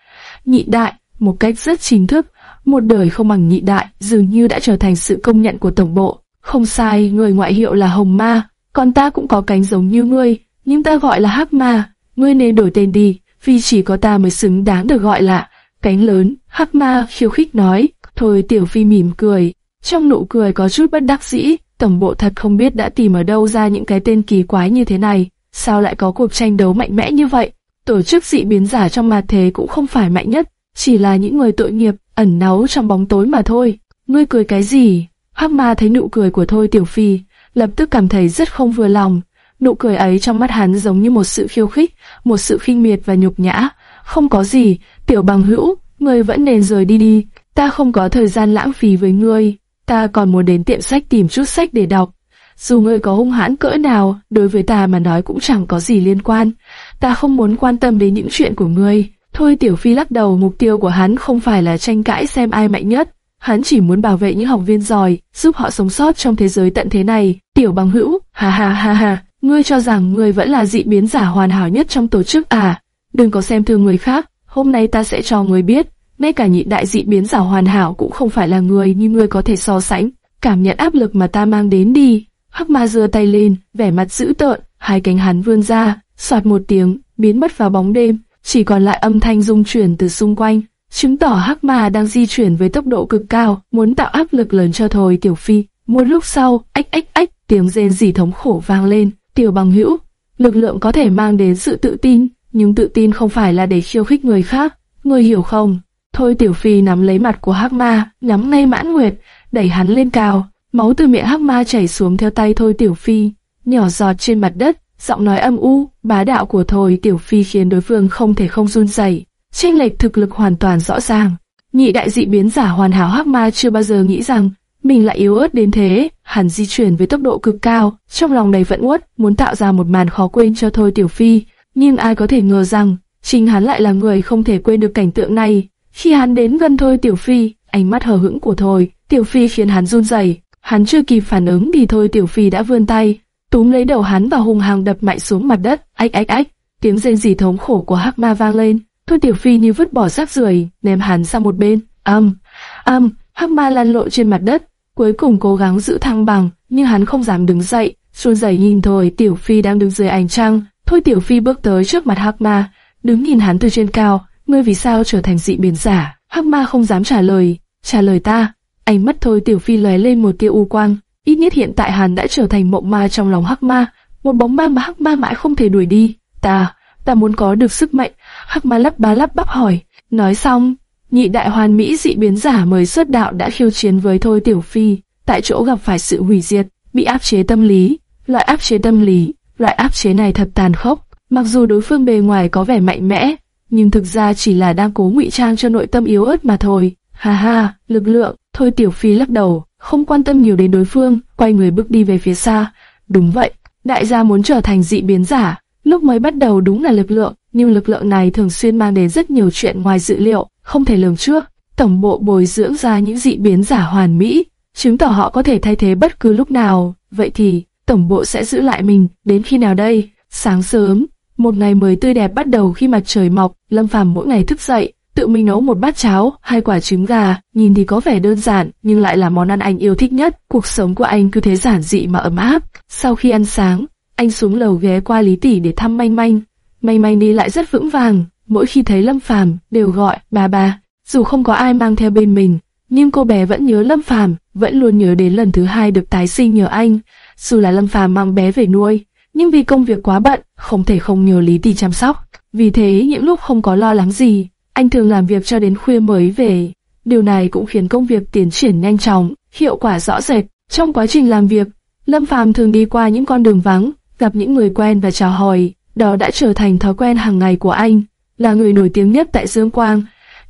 nhị đại, một cách rất chính thức. Một đời không bằng nhị đại dường như đã trở thành sự công nhận của tổng bộ. Không sai, người ngoại hiệu là Hồng Ma, còn ta cũng có cánh giống như ngươi, nhưng ta gọi là Hắc Ma. Ngươi nên đổi tên đi, vì chỉ có ta mới xứng đáng được gọi là cánh lớn. Hắc Ma khiêu khích nói. Thôi Tiểu Phi mỉm cười, trong nụ cười có chút bất đắc dĩ. Tổng bộ thật không biết đã tìm ở đâu ra những cái tên kỳ quái như thế này. Sao lại có cuộc tranh đấu mạnh mẽ như vậy? Tổ chức dị biến giả trong ma thế cũng không phải mạnh nhất, chỉ là những người tội nghiệp, ẩn náu trong bóng tối mà thôi. Ngươi cười cái gì? Hắc ma thấy nụ cười của Thôi Tiểu Phi, lập tức cảm thấy rất không vừa lòng. Nụ cười ấy trong mắt hắn giống như một sự khiêu khích, một sự khinh miệt và nhục nhã. Không có gì, Tiểu Bằng Hữu, ngươi vẫn nên rời đi đi. Ta không có thời gian lãng phí với ngươi. Ta còn muốn đến tiệm sách tìm chút sách để đọc. Dù ngươi có hung hãn cỡ nào, đối với ta mà nói cũng chẳng có gì liên quan. Ta không muốn quan tâm đến những chuyện của ngươi. Thôi Tiểu Phi lắc đầu mục tiêu của hắn không phải là tranh cãi xem ai mạnh nhất. Hắn chỉ muốn bảo vệ những học viên giỏi, giúp họ sống sót trong thế giới tận thế này. Tiểu bằng hữu, ha ha ha ha, ngươi cho rằng ngươi vẫn là dị biến giả hoàn hảo nhất trong tổ chức à? Đừng có xem thường người khác, hôm nay ta sẽ cho ngươi biết, ngay cả nhị đại dị biến giả hoàn hảo cũng không phải là người như ngươi có thể so sánh. Cảm nhận áp lực mà ta mang đến đi. Hắc ma giơ tay lên, vẻ mặt dữ tợn, hai cánh hắn vươn ra, soạt một tiếng, biến mất vào bóng đêm chỉ còn lại âm thanh rung chuyển từ xung quanh, chứng tỏ hắc ma đang di chuyển với tốc độ cực cao, muốn tạo áp lực lớn cho thôi tiểu phi. Một lúc sau, ách ách ách, tiếng rên rỉ thống khổ vang lên, tiểu bằng hữu, lực lượng có thể mang đến sự tự tin, nhưng tự tin không phải là để khiêu khích người khác, người hiểu không? Thôi tiểu phi nắm lấy mặt của hắc ma, nắm ngay mãn nguyệt, đẩy hắn lên cao, máu từ miệng hắc ma chảy xuống theo tay thôi tiểu phi, nhỏ giọt trên mặt đất, Giọng nói âm u, bá đạo của Thôi Tiểu Phi khiến đối phương không thể không run rẩy. Chênh lệch thực lực hoàn toàn rõ ràng. Nhị đại dị biến giả hoàn hảo hắc ma chưa bao giờ nghĩ rằng mình lại yếu ớt đến thế, hắn di chuyển với tốc độ cực cao, trong lòng đầy vẫn uất, muốn tạo ra một màn khó quên cho Thôi Tiểu Phi, nhưng ai có thể ngờ rằng, chính hắn lại là người không thể quên được cảnh tượng này. Khi hắn đến gần Thôi Tiểu Phi, ánh mắt hờ hững của Thôi Tiểu Phi khiến hắn run rẩy, Hắn chưa kịp phản ứng thì thôi Tiểu Phi đã vươn tay, túm lấy đầu hắn và hung hăng đập mạnh xuống mặt đất. Ách ách ách, tiếng rên rỉ thống khổ của Hắc Ma vang lên. Thôi Tiểu Phi như vứt bỏ rác rưởi, ném hắn sang một bên. Âm, âm, Hắc Ma lăn lộn trên mặt đất, cuối cùng cố gắng giữ thăng bằng, nhưng hắn không dám đứng dậy. run rẩy nhìn thôi Tiểu Phi đang đứng dưới ánh trăng. Thôi Tiểu Phi bước tới trước mặt Hắc Ma, đứng nhìn hắn từ trên cao. Ngươi vì sao trở thành dị biến giả? Hắc Ma không dám trả lời. Trả lời ta. Ánh mắt thôi Tiểu Phi lóe lên một tia u quang. Ít nhất hiện tại hắn đã trở thành mộng ma trong lòng Hắc Ma, một bóng ma mà Hắc Ma mãi không thể đuổi đi. Ta, ta muốn có được sức mạnh. Hắc Ma lắp ba lắp bắp hỏi. Nói xong, nhị đại hoàn mỹ dị biến giả mới xuất đạo đã khiêu chiến với thôi Tiểu Phi, tại chỗ gặp phải sự hủy diệt, bị áp chế tâm lý. Loại áp chế tâm lý, loại áp chế này thật tàn khốc. Mặc dù đối phương bề ngoài có vẻ mạnh mẽ, nhưng thực ra chỉ là đang cố ngụy trang cho nội tâm yếu ớt mà thôi. Ha ha, lực lượng, thôi Tiểu Phi lắc đầu, không quan tâm nhiều đến đối phương, quay người bước đi về phía xa. Đúng vậy, đại gia muốn trở thành dị biến giả, lúc mới bắt đầu đúng là lực lượng, nhưng lực lượng này thường xuyên mang đến rất nhiều chuyện ngoài dự liệu, không thể lường trước. Tổng bộ bồi dưỡng ra những dị biến giả hoàn mỹ, chứng tỏ họ có thể thay thế bất cứ lúc nào. Vậy thì, tổng bộ sẽ giữ lại mình đến khi nào đây? Sáng sớm, một ngày mới tươi đẹp bắt đầu khi mặt trời mọc, Lâm Phàm mỗi ngày thức dậy, tự mình nấu một bát cháo, hai quả trứng gà, nhìn thì có vẻ đơn giản, nhưng lại là món ăn anh yêu thích nhất. Cuộc sống của anh cứ thế giản dị mà ấm áp. Sau khi ăn sáng, anh xuống lầu ghé qua Lý Tỷ để thăm Manh Manh. Manh Manh đi lại rất vững vàng, mỗi khi thấy Lâm Phàm đều gọi bà bà. Dù không có ai mang theo bên mình, nhưng cô bé vẫn nhớ Lâm Phàm, vẫn luôn nhớ đến lần thứ hai được tái sinh nhờ anh. Dù là Lâm Phàm mang bé về nuôi, nhưng vì công việc quá bận, không thể không nhờ Lý Tỷ chăm sóc. Vì thế những lúc không có lo lắng gì, anh thường làm việc cho đến khuya mới về. Điều này cũng khiến công việc tiến triển nhanh chóng, hiệu quả rõ rệt. Trong quá trình làm việc, Lâm Phàm thường đi qua những con đường vắng, gặp những người quen và chào hỏi. Đó đã trở thành thói quen hàng ngày của anh, là người nổi tiếng nhất tại Dương Quang.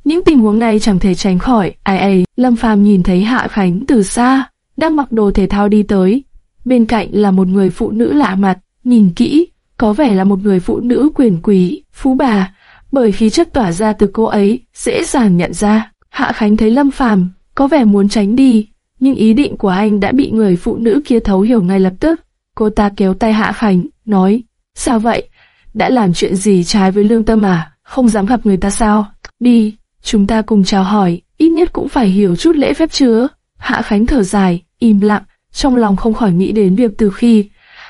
Những tình huống này chẳng thể tránh khỏi. Ai ấy, Lâm Phàm nhìn thấy Hạ Khánh từ xa, đang mặc đồ thể thao đi tới. Bên cạnh là một người phụ nữ lạ mặt, nhìn kỹ, có vẻ là một người phụ nữ quyền quý, phú bà, bởi khí chất tỏa ra từ cô ấy, dễ dàng nhận ra. Hạ Khánh thấy Lâm Phàm có vẻ muốn tránh đi, nhưng ý định của anh đã bị người phụ nữ kia thấu hiểu ngay lập tức. Cô ta kéo tay Hạ Khánh, nói, sao vậy? Đã làm chuyện gì trái với lương tâm à? Không dám gặp người ta sao? Đi, chúng ta cùng chào hỏi, ít nhất cũng phải hiểu chút lễ phép chứ. Hạ Khánh thở dài, im lặng, trong lòng không khỏi nghĩ đến việc từ khi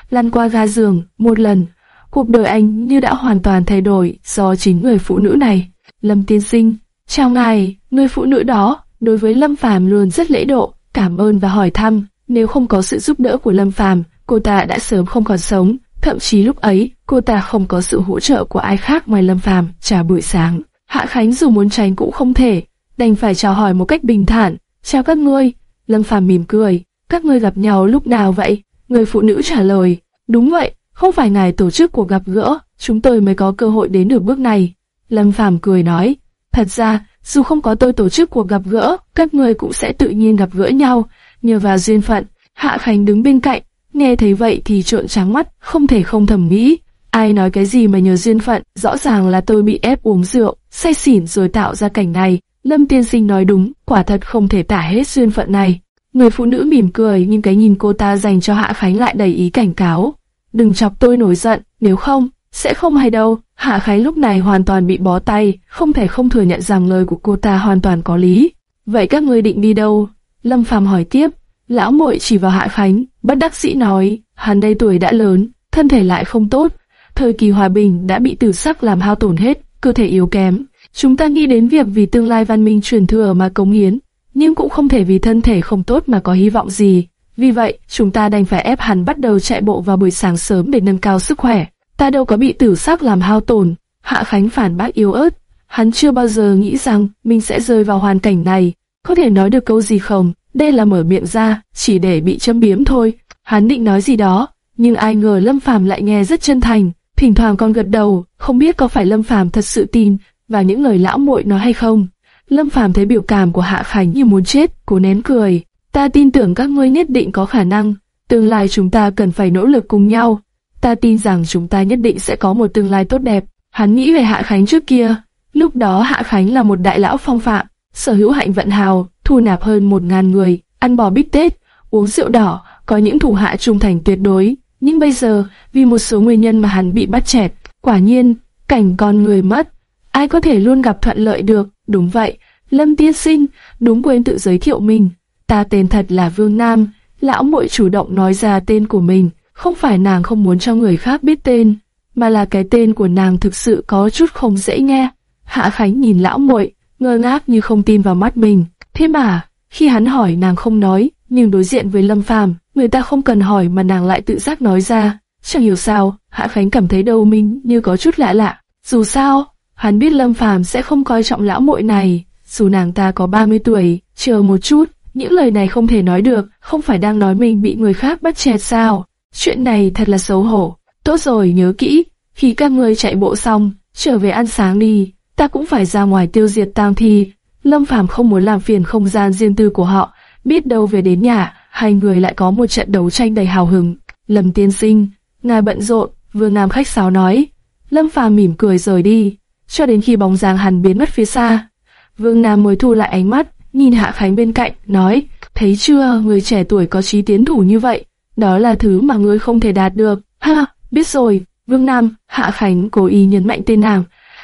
lăn qua ga giường một lần, cuộc đời anh như đã hoàn toàn thay đổi do chính người phụ nữ này. Lâm tiên sinh, chào ngài, người phụ nữ đó, đối với Lâm Phàm luôn rất lễ độ, cảm ơn và hỏi thăm. Nếu không có sự giúp đỡ của Lâm Phàm, cô ta đã sớm không còn sống. Thậm chí lúc ấy, cô ta không có sự hỗ trợ của ai khác ngoài Lâm Phàm. Chào buổi sáng, Hạ Khánh dù muốn tránh cũng không thể, đành phải chào hỏi một cách bình thản. Chào các ngươi. Lâm Phàm mỉm cười. Các ngươi gặp nhau lúc nào vậy? Người phụ nữ trả lời. Đúng vậy, không phải ngài tổ chức cuộc gặp gỡ, chúng tôi mới có cơ hội đến được bước này. Lâm Phàm cười nói. Thật ra, dù không có tôi tổ chức cuộc gặp gỡ, các ngươi cũng sẽ tự nhiên gặp gỡ nhau, nhờ vào duyên phận. Hạ Khánh đứng bên cạnh, nghe thấy vậy thì trộn trắng mắt, không thể không thầm nghĩ. Ai nói cái gì mà nhờ duyên phận, rõ ràng là tôi bị ép uống rượu, say xỉn rồi tạo ra cảnh này. Lâm tiên sinh nói đúng, quả thật không thể tả hết duyên phận này. Người phụ nữ mỉm cười nhưng cái nhìn cô ta dành cho Hạ Khánh lại đầy ý cảnh cáo. Đừng chọc tôi nổi giận, nếu không, sẽ không hay đâu. Hạ Khánh lúc này hoàn toàn bị bó tay, không thể không thừa nhận rằng lời của cô ta hoàn toàn có lý. Vậy các ngươi định đi đâu? Lâm Phàm hỏi tiếp. Lão muội chỉ vào Hạ Khánh, bất đắc sĩ nói, hắn đây tuổi đã lớn, thân thể lại không tốt, thời kỳ hòa bình đã bị tử sắc làm hao tổn hết, cơ thể yếu kém. Chúng ta nghĩ đến việc vì tương lai văn minh truyền thừa mà cống hiến, nhưng cũng không thể vì thân thể không tốt mà có hy vọng gì. Vì vậy, chúng ta đành phải ép hắn bắt đầu chạy bộ vào buổi sáng sớm để nâng cao sức khỏe. Ta đâu có bị tử sắc làm hao tổn. Hạ Khánh phản bác yếu ớt. Hắn chưa bao giờ nghĩ rằng mình sẽ rơi vào hoàn cảnh này. Có thể nói được câu gì không? Đây là mở miệng ra, chỉ để bị châm biếm thôi. Hắn định nói gì đó, nhưng ai ngờ Lâm Phàm lại nghe rất chân thành. Thỉnh thoảng còn gật đầu, không biết có phải Lâm Phàm thật sự tin vào những lời lão muội nói hay không. Lâm Phàm thấy biểu cảm của Hạ Khánh như muốn chết, cố nén cười. Ta tin tưởng các ngươi nhất định có khả năng. Tương lai chúng ta cần phải nỗ lực cùng nhau. Ta tin rằng chúng ta nhất định sẽ có một tương lai tốt đẹp. Hắn nghĩ về Hạ Khánh trước kia. Lúc đó Hạ Khánh là một đại lão phong phạm, sở hữu hạnh vận hào, thu nạp hơn một ngàn người, ăn bò bít tết, uống rượu đỏ, có những thủ hạ trung thành tuyệt đối. Nhưng bây giờ, vì một số nguyên nhân mà hắn bị bắt chẹt, quả nhiên, cảnh con người mất. Ai có thể luôn gặp thuận lợi được, đúng vậy. Lâm Tiên Sinh, đúng quên tự giới thiệu mình. Ta tên thật là Vương Nam, lão muội chủ động nói ra tên của mình. Không phải nàng không muốn cho người khác biết tên, mà là cái tên của nàng thực sự có chút không dễ nghe. Hạ Khánh nhìn lão muội, ngơ ngác như không tin vào mắt mình. Thế mà, khi hắn hỏi nàng không nói, nhưng đối diện với Lâm Phàm, người ta không cần hỏi mà nàng lại tự giác nói ra. Chẳng hiểu sao, Hạ Khánh cảm thấy đầu mình như có chút lạ lạ. Dù sao, hắn biết Lâm Phàm sẽ không coi trọng lão muội này, dù nàng ta có 30 tuổi, chờ một chút, những lời này không thể nói được, không phải đang nói mình bị người khác bắt chẹt sao? Chuyện này thật là xấu hổ. Tốt rồi, nhớ kỹ, khi các ngươi chạy bộ xong, trở về ăn sáng đi, ta cũng phải ra ngoài tiêu diệt tang thi. Lâm Phàm không muốn làm phiền không gian riêng tư của họ, biết đâu về đến nhà, hai người lại có một trận đấu tranh đầy hào hứng. Lâm tiên sinh, ngài bận rộn, Vương Nam khách sáo nói. Lâm Phàm mỉm cười rời đi, cho đến khi bóng dáng hắn biến mất phía xa. Vương Nam mới thu lại ánh mắt, nhìn Hạ Khánh bên cạnh, nói, thấy chưa, người trẻ tuổi có trí tiến thủ như vậy, đó là thứ mà ngươi không thể đạt được. Ha, biết rồi, Vương Nam, Hạ Khánh cố ý nhấn mạnh tên nàng.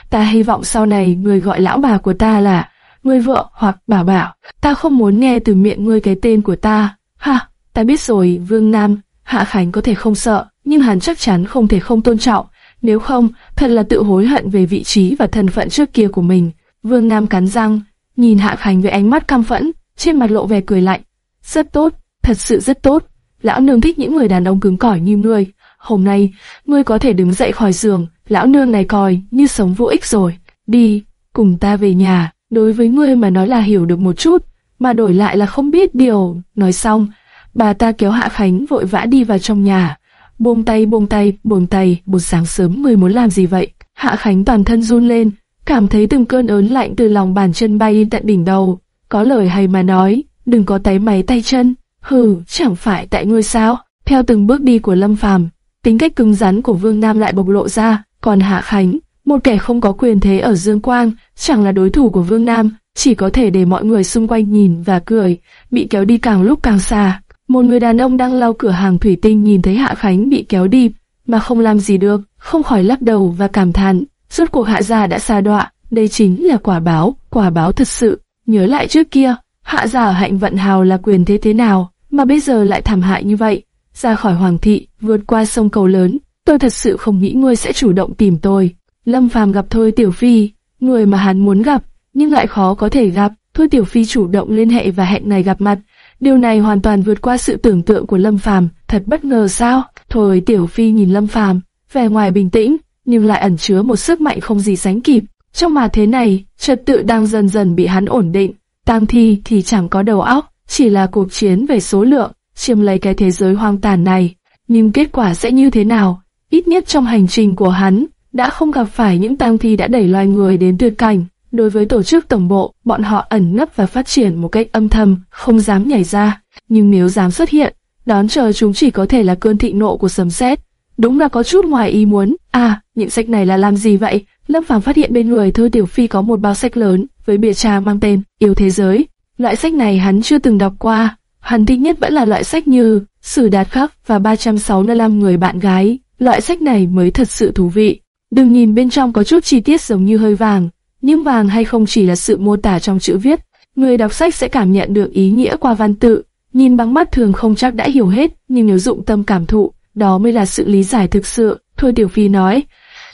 Ta hy vọng sau này người gọi lão bà của ta là người vợ hoặc bảo bảo. Ta không muốn nghe từ miệng ngươi cái tên của ta. Ha, ta biết rồi, Vương Nam, Hạ Khánh có thể không sợ, nhưng hắn chắc chắn không thể không tôn trọng. Nếu không, thật là tự hối hận về vị trí và thân phận trước kia của mình. Vương Nam cắn răng, nhìn Hạ Khánh với ánh mắt căm phẫn, trên mặt lộ vẻ cười lạnh. Rất tốt, thật sự rất tốt. Lão nương thích những người đàn ông cứng cỏi như ngươi. Hôm nay, ngươi có thể đứng dậy khỏi giường, lão nương này coi như sống vô ích rồi. Đi, cùng ta về nhà. Đối với ngươi mà nói là hiểu được một chút, mà đổi lại là không biết điều. Nói xong, bà ta kéo Hạ Khánh vội vã đi vào trong nhà. Buông tay buông tay, buông tay, Buổi sáng sớm người muốn làm gì vậy? Hạ Khánh toàn thân run lên, cảm thấy từng cơn ớn lạnh từ lòng bàn chân bay lên tận đỉnh đầu. Có lời hay mà nói, đừng có tay máy tay chân. Hừ, chẳng phải tại ngươi sao? Theo từng bước đi của Lâm Phàm, tính cách cứng rắn của Vương Nam lại bộc lộ ra, còn Hạ Khánh, một kẻ không có quyền thế ở Dương Quang, chẳng là đối thủ của Vương Nam, chỉ có thể để mọi người xung quanh nhìn và cười, bị kéo đi càng lúc càng xa. Một người đàn ông đang lau cửa hàng thủy tinh nhìn thấy Hạ Khánh bị kéo đi, mà không làm gì được, không khỏi lắc đầu và cảm thán, rốt cuộc Hạ gia đã xa đọa, đây chính là quả báo, quả báo thật sự. Nhớ lại trước kia, Hạ gia ở hạnh vận hào là quyền thế thế nào, mà bây giờ lại thảm hại như vậy. Ra khỏi hoàng thị, vượt qua sông cầu lớn, tôi thật sự không nghĩ ngươi sẽ chủ động tìm tôi. Lâm Phàm gặp Thôi Tiểu Phi, người mà hắn muốn gặp, nhưng lại khó có thể gặp. Thôi Tiểu Phi chủ động liên hệ và hẹn này gặp mặt. Điều này hoàn toàn vượt qua sự tưởng tượng của Lâm Phàm, thật bất ngờ sao? Thôi Tiểu Phi nhìn Lâm Phàm, vẻ ngoài bình tĩnh, nhưng lại ẩn chứa một sức mạnh không gì sánh kịp. Trong mà thế này, trật tự đang dần dần bị hắn ổn định. Tang thi thì chẳng có đầu óc, chỉ là cuộc chiến về số lượng, chiếm lấy cái thế giới hoang tàn này. Nhưng kết quả sẽ như thế nào? Ít nhất trong hành trình của hắn, đã không gặp phải những tang thi đã đẩy loài người đến tuyệt cảnh. Đối với tổ chức tổng bộ, bọn họ ẩn nấp và phát triển một cách âm thầm, không dám nhảy ra. Nhưng nếu dám xuất hiện, đón chờ chúng chỉ có thể là cơn thịnh nộ của sấm sét. Đúng là có chút ngoài ý muốn. À, những sách này là làm gì vậy? Lâm Phàm phát hiện bên người Thôi Tiểu Phi có một bao sách lớn với bìa trà mang tên Yêu Thế Giới. Loại sách này hắn chưa từng đọc qua. Hắn thích nhất vẫn là loại sách như Sử Đạt Khắc và 365 người bạn gái. Loại sách này mới thật sự thú vị. Đừng nhìn bên trong có chút chi tiết giống như hơi vàng, nhưng vàng hay không chỉ là sự mô tả trong chữ viết. Người đọc sách sẽ cảm nhận được ý nghĩa qua văn tự. Nhìn bằng mắt thường không chắc đã hiểu hết, nhưng nếu dụng tâm cảm thụ, đó mới là sự lý giải thực sự. Thôi Tiểu Phi nói,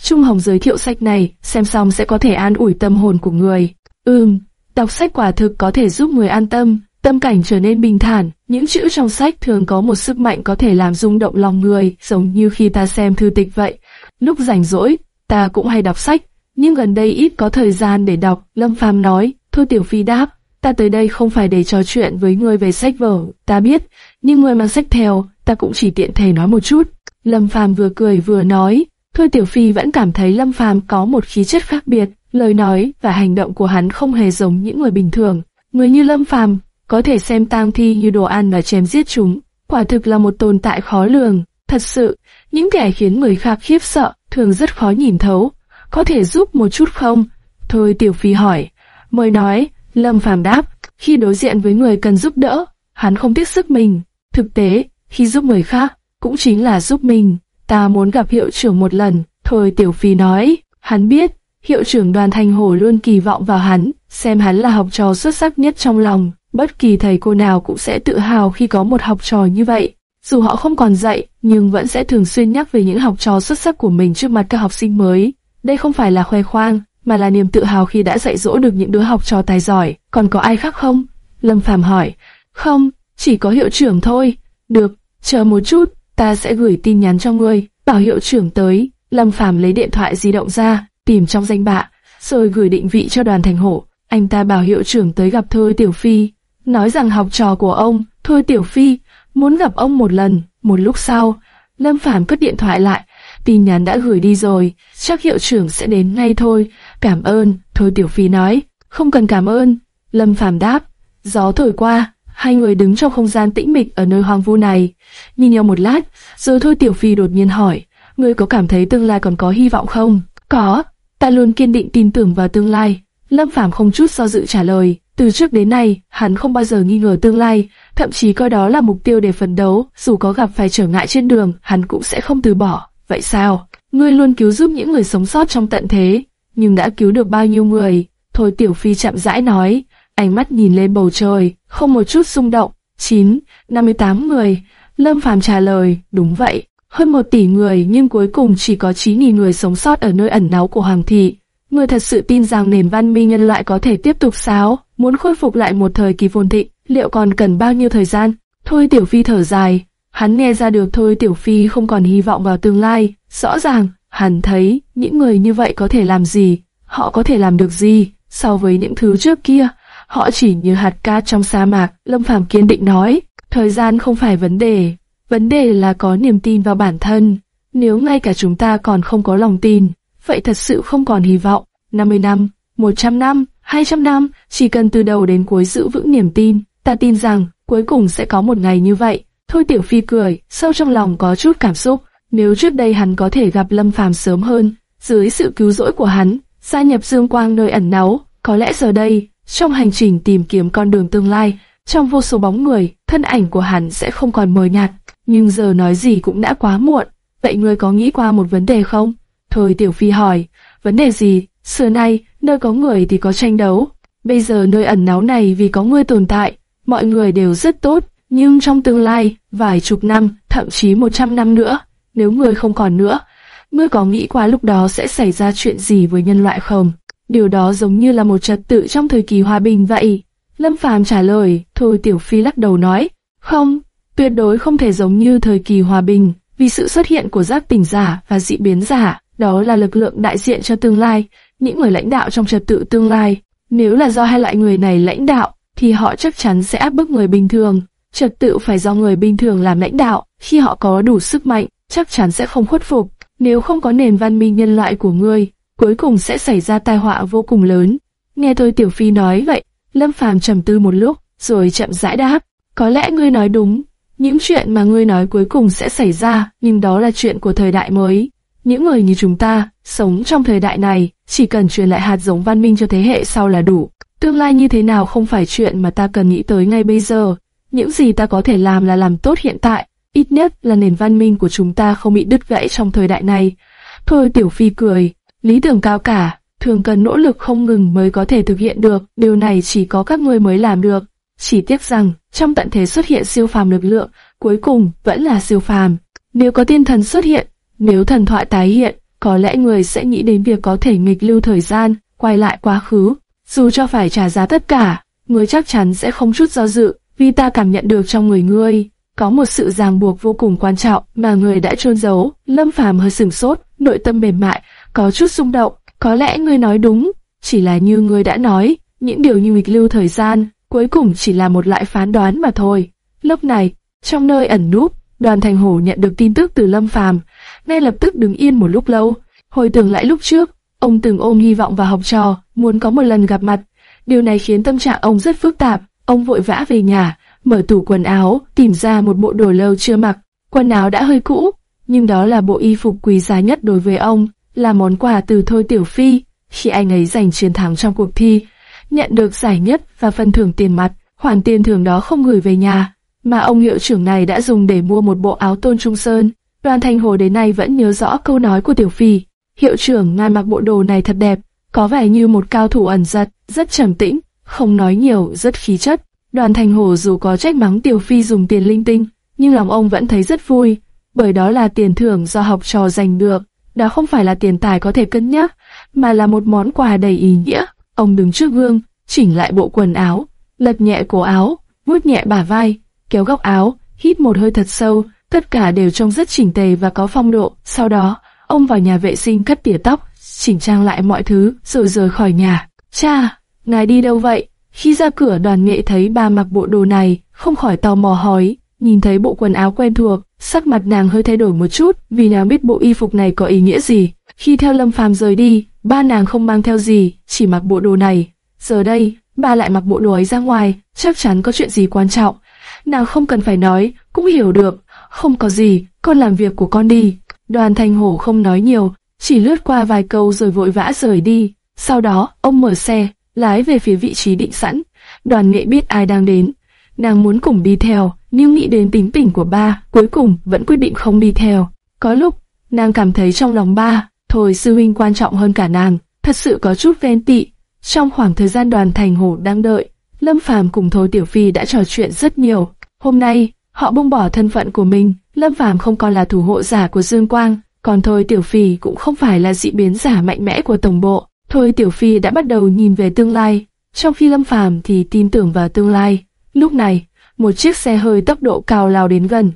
Trung Hồng giới thiệu sách này, xem xong sẽ có thể an ủi tâm hồn của người. Ừm, đọc sách quả thực có thể giúp người an tâm, tâm cảnh trở nên bình thản. Những chữ trong sách thường có một sức mạnh có thể làm rung động lòng người, giống như khi ta xem thư tịch vậy. Lúc rảnh rỗi, ta cũng hay đọc sách, nhưng gần đây ít có thời gian để đọc. Lâm Phàm nói, Thôi Tiểu Phi đáp, ta tới đây không phải để trò chuyện với người về sách vở, ta biết, nhưng người mang sách theo, ta cũng chỉ tiện thể nói một chút. Lâm Phàm vừa cười vừa nói, Thôi Tiểu Phi vẫn cảm thấy Lâm Phàm có một khí chất khác biệt, lời nói và hành động của hắn không hề giống những người bình thường. Người như Lâm Phàm có thể xem tang thi như đồ ăn và chém giết chúng, quả thực là một tồn tại khó lường. Thật sự, những kẻ khiến người khác khiếp sợ thường rất khó nhìn thấu. Có thể giúp một chút không? Thôi Tiểu Phi hỏi. Mới nói, Lâm Phàm đáp, khi đối diện với người cần giúp đỡ, hắn không tiếc sức mình. Thực tế, khi giúp người khác, cũng chính là giúp mình. Ta muốn gặp hiệu trưởng một lần, thôi Tiểu Phi nói. Hắn biết, hiệu trưởng đoàn thành hổ luôn kỳ vọng vào hắn, xem hắn là học trò xuất sắc nhất trong lòng. Bất kỳ thầy cô nào cũng sẽ tự hào khi có một học trò như vậy. Dù họ không còn dạy, nhưng vẫn sẽ thường xuyên nhắc về những học trò xuất sắc của mình trước mặt các học sinh mới. Đây không phải là khoe khoang, mà là niềm tự hào khi đã dạy dỗ được những đứa học trò tài giỏi. Còn có ai khác không? Lâm Phàm hỏi. Không, chỉ có hiệu trưởng thôi. Được, chờ một chút, ta sẽ gửi tin nhắn cho ngươi, bảo hiệu trưởng tới. Lâm Phàm lấy điện thoại di động ra, tìm trong danh bạ, rồi gửi định vị cho đoàn thành hổ. Anh ta bảo hiệu trưởng tới gặp Thôi Tiểu Phi, nói rằng học trò của ông, Thôi Tiểu Phi, muốn gặp ông một lần. Một lúc sau, Lâm Phàm cất điện thoại lại, tin nhắn đã gửi đi rồi, chắc hiệu trưởng sẽ đến ngay thôi. Cảm ơn, Thôi Tiểu Phi nói, không cần cảm ơn. Lâm Phàm đáp, gió thổi qua, hai người đứng trong không gian tĩnh mịch ở nơi hoang vu này, nhìn nhau một lát, rồi Thôi Tiểu Phi đột nhiên hỏi, ngươi có cảm thấy tương lai còn có hy vọng không? Có, ta luôn kiên định tin tưởng vào tương lai. Lâm Phàm không chút do dự trả lời, từ trước đến nay, hắn không bao giờ nghi ngờ tương lai, thậm chí coi đó là mục tiêu để phấn đấu, dù có gặp phải trở ngại trên đường, hắn cũng sẽ không từ bỏ. Vậy sao? Ngươi luôn cứu giúp những người sống sót trong tận thế, nhưng đã cứu được bao nhiêu người? Thôi Tiểu Phi chậm rãi nói, ánh mắt nhìn lên bầu trời, không một chút xung động. 9, 58 người. Lâm Phàm trả lời, đúng vậy. Hơn một tỷ người nhưng cuối cùng chỉ có 9.000 người sống sót ở nơi ẩn náu của Hoàng thị. Người thật sự tin rằng nền văn minh nhân loại có thể tiếp tục sao? Muốn khôi phục lại một thời kỳ phồn thịnh, liệu còn cần bao nhiêu thời gian? Thôi Tiểu Phi thở dài, hắn nghe ra được thôi Tiểu Phi không còn hy vọng vào tương lai. Rõ ràng, hắn thấy những người như vậy có thể làm gì, họ có thể làm được gì so với những thứ trước kia. Họ chỉ như hạt cát trong sa mạc, Lâm Phàm kiên định nói, thời gian không phải vấn đề, vấn đề là có niềm tin vào bản thân. Nếu ngay cả chúng ta còn không có lòng tin, vậy thật sự không còn hy vọng. 50 năm, 100 năm, 200 năm, chỉ cần từ đầu đến cuối giữ vững niềm tin, ta tin rằng cuối cùng sẽ có một ngày như vậy. Thôi Tiểu Phi cười, sâu trong lòng có chút cảm xúc. Nếu trước đây hắn có thể gặp Lâm Phàm sớm hơn, dưới sự cứu rỗi của hắn, gia nhập dương quang nơi ẩn náu, có lẽ giờ đây, trong hành trình tìm kiếm con đường tương lai, trong vô số bóng người, thân ảnh của hắn sẽ không còn mờ nhạt. Nhưng giờ nói gì cũng đã quá muộn. Vậy ngươi có nghĩ qua một vấn đề không? Thôi Tiểu Phi hỏi, vấn đề gì? Xưa nay, nơi có người thì có tranh đấu. Bây giờ nơi ẩn náu này vì có ngươi tồn tại, mọi người đều rất tốt. Nhưng trong tương lai, vài chục năm, thậm chí một trăm năm nữa, nếu ngươi không còn nữa, ngươi có nghĩ qua lúc đó sẽ xảy ra chuyện gì với nhân loại không? Điều đó giống như là một trật tự trong thời kỳ hòa bình vậy. Lâm Phàm trả lời, thôi Tiểu Phi lắc đầu nói, không, tuyệt đối không thể giống như thời kỳ hòa bình, vì sự xuất hiện của giác tỉnh giả và dị biến giả, đó là lực lượng đại diện cho tương lai, những người lãnh đạo trong trật tự tương lai. Nếu là do hai loại người này lãnh đạo, thì họ chắc chắn sẽ áp bức người bình thường. Trật tự phải do người bình thường làm lãnh đạo, khi họ có đủ sức mạnh, chắc chắn sẽ không khuất phục. Nếu không có nền văn minh nhân loại của ngươi, cuối cùng sẽ xảy ra tai họa vô cùng lớn. Nghe tôi Tiểu Phi nói vậy, Lâm Phàm trầm tư một lúc, rồi chậm rãi đáp, có lẽ ngươi nói đúng, những chuyện mà ngươi nói cuối cùng sẽ xảy ra, nhưng đó là chuyện của thời đại mới. Những người như chúng ta, sống trong thời đại này, chỉ cần truyền lại hạt giống văn minh cho thế hệ sau là đủ. Tương lai như thế nào không phải chuyện mà ta cần nghĩ tới ngay bây giờ. Những gì ta có thể làm là làm tốt hiện tại, ít nhất là nền văn minh của chúng ta không bị đứt gãy trong thời đại này. Thôi Tiểu Phi cười, lý tưởng cao cả, thường cần nỗ lực không ngừng mới có thể thực hiện được, điều này chỉ có các ngươi mới làm được. Chỉ tiếc rằng, trong tận thế xuất hiện siêu phàm lực lượng, cuối cùng vẫn là siêu phàm. Nếu có tiên thần xuất hiện, nếu thần thoại tái hiện, có lẽ người sẽ nghĩ đến việc có thể nghịch lưu thời gian, quay lại quá khứ. Dù cho phải trả giá tất cả, người chắc chắn sẽ không chút do dự, vì ta cảm nhận được trong người ngươi có một sự ràng buộc vô cùng quan trọng mà người đã trôn giấu. Lâm Phàm hơi sửng sốt, nội tâm mềm mại, có chút xung động. Có lẽ ngươi nói đúng, chỉ là như ngươi đã nói, những điều như nghịch lưu thời gian, cuối cùng chỉ là một loại phán đoán mà thôi. Lúc này, trong nơi ẩn núp, đoàn thành hổ nhận được tin tức từ Lâm Phàm, ngay lập tức đứng yên một lúc lâu, hồi tưởng lại lúc trước, ông từng ôm hy vọng vào học trò, muốn có một lần gặp mặt. Điều này khiến tâm trạng ông rất phức tạp, ông vội vã về nhà, mở tủ quần áo, tìm ra một bộ đồ lâu chưa mặc. Quần áo đã hơi cũ, nhưng đó là bộ y phục quý giá nhất đối với ông, là món quà từ Thôi Tiểu Phi, khi anh ấy giành chiến thắng trong cuộc thi, nhận được giải nhất và phần thưởng tiền mặt, khoản tiền thưởng đó không gửi về nhà, mà ông hiệu trưởng này đã dùng để mua một bộ áo tôn trung sơn. Đoàn Thành Hồ đến nay vẫn nhớ rõ câu nói của Tiểu Phi. Hiệu trưởng ngài mặc bộ đồ này thật đẹp, có vẻ như một cao thủ ẩn giật, rất trầm tĩnh, không nói nhiều, rất khí chất. Đoàn Thành Hồ dù có trách mắng Tiểu Phi dùng tiền linh tinh, nhưng lòng ông vẫn thấy rất vui, bởi đó là tiền thưởng do học trò giành được. Đó không phải là tiền tài có thể cân nhắc, mà là một món quà đầy ý nghĩa. Ông đứng trước gương, chỉnh lại bộ quần áo, lật nhẹ cổ áo, vuốt nhẹ bả vai, kéo góc áo, hít một hơi thật sâu, tất cả đều trông rất chỉnh tề và có phong độ. Sau đó, ông vào nhà vệ sinh cắt tỉa tóc, chỉnh trang lại mọi thứ, rồi rời khỏi nhà. Cha, ngài đi đâu vậy? Khi ra cửa đoàn nghệ thấy bà mặc bộ đồ này, không khỏi tò mò hỏi, nhìn thấy bộ quần áo quen thuộc, sắc mặt nàng hơi thay đổi một chút, vì nàng biết bộ y phục này có ý nghĩa gì. Khi theo Lâm Phàm rời đi, ba nàng không mang theo gì, chỉ mặc bộ đồ này. Giờ đây, ba lại mặc bộ đồ ấy ra ngoài, chắc chắn có chuyện gì quan trọng. Nàng không cần phải nói, cũng hiểu được. Không có gì, con làm việc của con đi. Đoàn Thanh Hổ không nói nhiều, chỉ lướt qua vài câu rồi vội vã rời đi. Sau đó, ông mở xe, lái về phía vị trí định sẵn. Đoàn nghệ biết ai đang đến. Nàng muốn cùng đi theo, nhưng nghĩ đến tính tình của ba, cuối cùng vẫn quyết định không đi theo. Có lúc, nàng cảm thấy trong lòng ba, thôi sư huynh quan trọng hơn cả nàng, thật sự có chút ven tị. Trong khoảng thời gian đoàn thành hổ đang đợi, Lâm Phàm cùng Thôi Tiểu Phi đã trò chuyện rất nhiều. Hôm nay, họ buông bỏ thân phận của mình, Lâm Phàm không còn là thủ hộ giả của Dương Quang, còn Thôi Tiểu Phi cũng không phải là dị biến giả mạnh mẽ của tổng bộ. Thôi Tiểu Phi đã bắt đầu nhìn về tương lai, trong khi Lâm Phàm thì tin tưởng vào tương lai. Lúc này, một chiếc xe hơi tốc độ cao lao đến gần.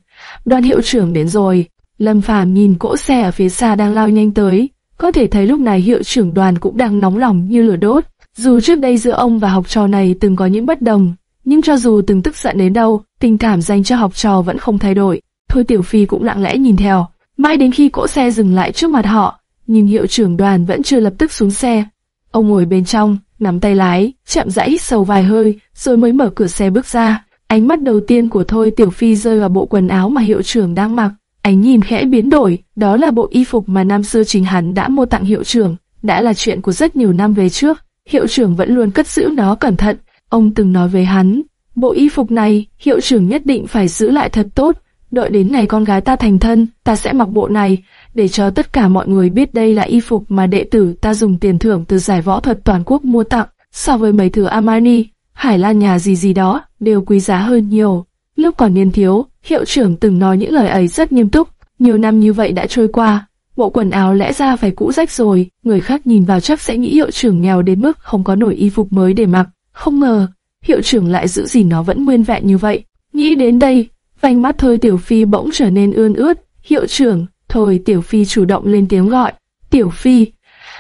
Đoàn hiệu trưởng đến rồi. Lâm Phàm nhìn cỗ xe ở phía xa đang lao nhanh tới, có thể thấy lúc này hiệu trưởng đoàn cũng đang nóng lòng như lửa đốt. Dù trước đây giữa ông và học trò này từng có những bất đồng, nhưng cho dù từng tức giận đến đâu, tình cảm dành cho học trò vẫn không thay đổi. Thôi Tiểu Phi cũng lặng lẽ nhìn theo, mãi đến khi cỗ xe dừng lại trước mặt họ, nhưng hiệu trưởng đoàn vẫn chưa lập tức xuống xe. Ông ngồi bên trong, nắm tay lái, chậm rãi hít sâu vài hơi, rồi mới mở cửa xe bước ra. Ánh mắt đầu tiên của Thôi Tiểu Phi rơi vào bộ quần áo mà hiệu trưởng đang mặc. Ánh nhìn khẽ biến đổi, đó là bộ y phục mà năm xưa chính hắn đã mua tặng hiệu trưởng, đã là chuyện của rất nhiều năm về trước. Hiệu trưởng vẫn luôn cất giữ nó cẩn thận. Ông từng nói với hắn, bộ y phục này, hiệu trưởng nhất định phải giữ lại thật tốt. Đợi đến ngày con gái ta thành thân, ta sẽ mặc bộ này, để cho tất cả mọi người biết đây là y phục mà đệ tử ta dùng tiền thưởng từ giải võ thuật toàn quốc mua tặng. So với mấy thứ Armani, Hải Lan nhà gì gì đó, đều quý giá hơn nhiều. Lúc còn niên thiếu, hiệu trưởng từng nói những lời ấy rất nghiêm túc. Nhiều năm như vậy đã trôi qua, bộ quần áo lẽ ra phải cũ rách rồi, người khác nhìn vào chắc sẽ nghĩ hiệu trưởng nghèo đến mức không có nổi y phục mới để mặc. Không ngờ, hiệu trưởng lại giữ gì nó vẫn nguyên vẹn như vậy. Nghĩ đến đây, vành mắt thôi Tiểu Phi bỗng trở nên ươn ướt. Hiệu trưởng, thôi Tiểu Phi chủ động lên tiếng gọi. Tiểu Phi.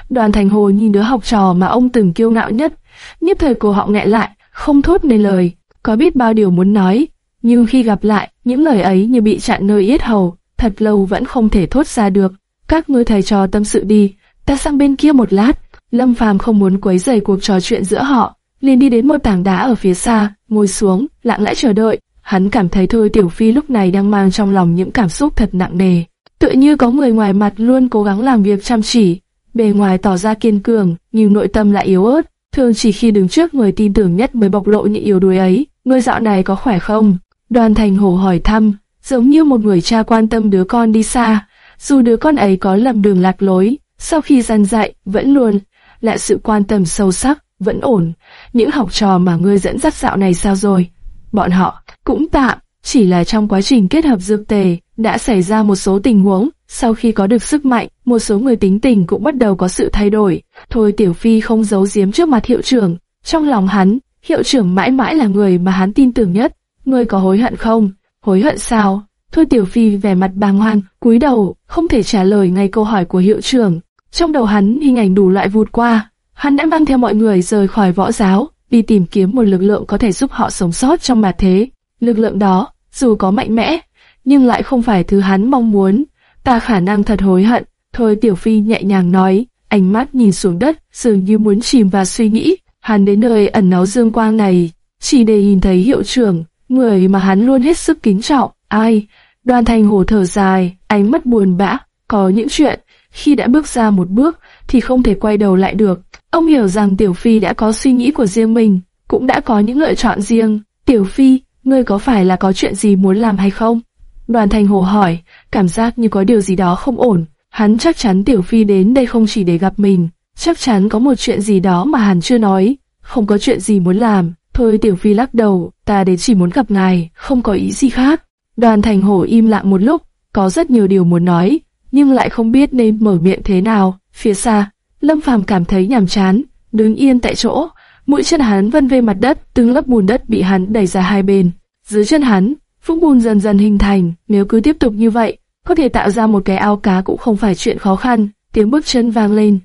Đoàn Thành Hồ nhìn đứa học trò mà ông từng kiêu ngạo nhất, nhất thời cổ họng nghẹn lại, không thốt nên lời, có biết bao điều muốn nói, nhưng khi gặp lại, những lời ấy như bị chặn nơi yết hầu, thật lâu vẫn không thể thốt ra được. Các ngươi thầy trò tâm sự đi, ta sang bên kia một lát. Lâm Phàm không muốn quấy rầy cuộc trò chuyện giữa họ, liền đi đến một tảng đá ở phía xa, ngồi xuống, lặng lẽ chờ đợi. Hắn cảm thấy thôi Tiểu Phi lúc này đang mang trong lòng những cảm xúc thật nặng nề, tựa như có người ngoài mặt luôn cố gắng làm việc chăm chỉ, bề ngoài tỏ ra kiên cường, nhưng nội tâm lại yếu ớt. Thường chỉ khi đứng trước người tin tưởng nhất mới bộc lộ những yếu đuối ấy. Ngươi dạo này có khỏe không? Đoàn Thành Hổ hỏi thăm, giống như một người cha quan tâm đứa con đi xa. Dù đứa con ấy có lầm đường lạc lối, sau khi gian dạy, vẫn luôn là sự quan tâm sâu sắc, vẫn ổn. Những học trò mà ngươi dẫn dắt dạo này sao rồi? Bọn họ cũng tạm, chỉ là trong quá trình kết hợp dược tề, đã xảy ra một số tình huống, sau khi có được sức mạnh, một số người tính tình cũng bắt đầu có sự thay đổi. Thôi Tiểu Phi không giấu giếm trước mặt hiệu trưởng, trong lòng hắn, hiệu trưởng mãi mãi là người mà hắn tin tưởng nhất. Ngươi có hối hận không? Hối hận sao? Thôi Tiểu Phi vẻ mặt bàng hoàng, cúi đầu, không thể trả lời ngay câu hỏi của hiệu trưởng. Trong đầu hắn hình ảnh đủ loại vụt qua, hắn đã mang theo mọi người rời khỏi võ giáo, đi tìm kiếm một lực lượng có thể giúp họ sống sót trong mặt thế. Lực lượng đó, dù có mạnh mẽ, nhưng lại không phải thứ hắn mong muốn. Ta khả năng thật hối hận. Thôi Tiểu Phi nhẹ nhàng nói, ánh mắt nhìn xuống đất, dường như muốn chìm vào suy nghĩ. Hắn đến nơi ẩn náu dương quang này, chỉ để nhìn thấy hiệu trưởng, người mà hắn luôn hết sức kính trọng. Ai? Đoàn thành hồ thở dài, ánh mắt buồn bã. Có những chuyện, khi đã bước ra một bước, thì không thể quay đầu lại được. Ông hiểu rằng Tiểu Phi đã có suy nghĩ của riêng mình, cũng đã có những lựa chọn riêng. Tiểu Phi, ngươi có phải là có chuyện gì muốn làm hay không? Đoàn Thành Hổ hỏi, cảm giác như có điều gì đó không ổn. Hắn chắc chắn Tiểu Phi đến đây không chỉ để gặp mình, chắc chắn có một chuyện gì đó mà hắn chưa nói. Không có chuyện gì muốn làm, thôi Tiểu Phi lắc đầu, ta đến chỉ muốn gặp ngài, không có ý gì khác. Đoàn Thành Hổ im lặng một lúc, có rất nhiều điều muốn nói, nhưng lại không biết nên mở miệng thế nào. Phía xa, Lâm Phàm cảm thấy nhàm chán, đứng yên tại chỗ, mũi chân hắn vân về mặt đất, từng lớp bùn đất bị hắn đẩy ra hai bên. Dưới chân hắn, vũng bùn dần dần hình thành, nếu cứ tiếp tục như vậy, có thể tạo ra một cái ao cá cũng không phải chuyện khó khăn. Tiếng bước chân vang lên.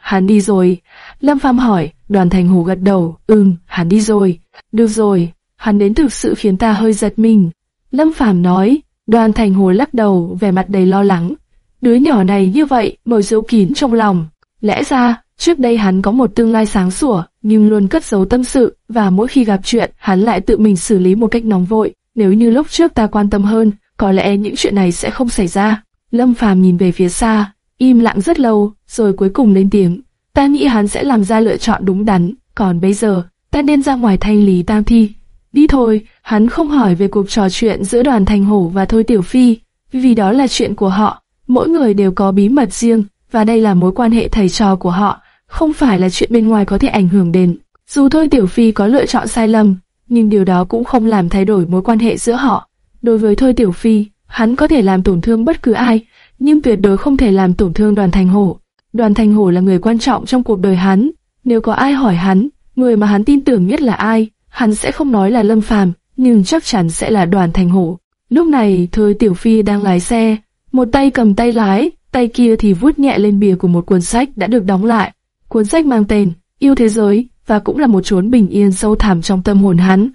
Hắn đi rồi. Lâm Phàm hỏi, đoàn thành hồ gật đầu, ừm, hắn đi rồi. Được rồi, hắn đến thực sự khiến ta hơi giật mình. Lâm Phàm nói, đoàn thành hồ lắc đầu, vẻ mặt đầy lo lắng. Đứa nhỏ này như vậy, mở giấu kín trong lòng. Lẽ ra, trước đây hắn có một tương lai sáng sủa, nhưng luôn cất giấu tâm sự, và mỗi khi gặp chuyện, hắn lại tự mình xử lý một cách nóng vội. Nếu như lúc trước ta quan tâm hơn, có lẽ những chuyện này sẽ không xảy ra. Lâm Phàm nhìn về phía xa, im lặng rất lâu, rồi cuối cùng lên tiếng. Ta nghĩ hắn sẽ làm ra lựa chọn đúng đắn, còn bây giờ, ta nên ra ngoài thanh lý tam thi. Đi thôi, hắn không hỏi về cuộc trò chuyện giữa đoàn thành hổ và Thôi Tiểu Phi, vì đó là chuyện của họ, mỗi người đều có bí mật riêng, và đây là mối quan hệ thầy trò của họ, không phải là chuyện bên ngoài có thể ảnh hưởng đến. Dù Thôi Tiểu Phi có lựa chọn sai lầm, nhưng điều đó cũng không làm thay đổi mối quan hệ giữa họ. Đối với Thôi Tiểu Phi, hắn có thể làm tổn thương bất cứ ai, nhưng tuyệt đối không thể làm tổn thương đoàn thành hổ. Đoàn thành hổ là người quan trọng trong cuộc đời hắn. Nếu có ai hỏi hắn, người mà hắn tin tưởng nhất là ai, hắn sẽ không nói là Lâm Phàm, nhưng chắc chắn sẽ là đoàn thành hổ. Lúc này, Thôi Tiểu Phi đang lái xe, một tay cầm tay lái, tay kia thì vuốt nhẹ lên bìa của một cuốn sách đã được đóng lại. Cuốn sách mang tên Yêu Thế Giới và cũng là một chốn bình yên sâu thẳm trong tâm hồn hắn.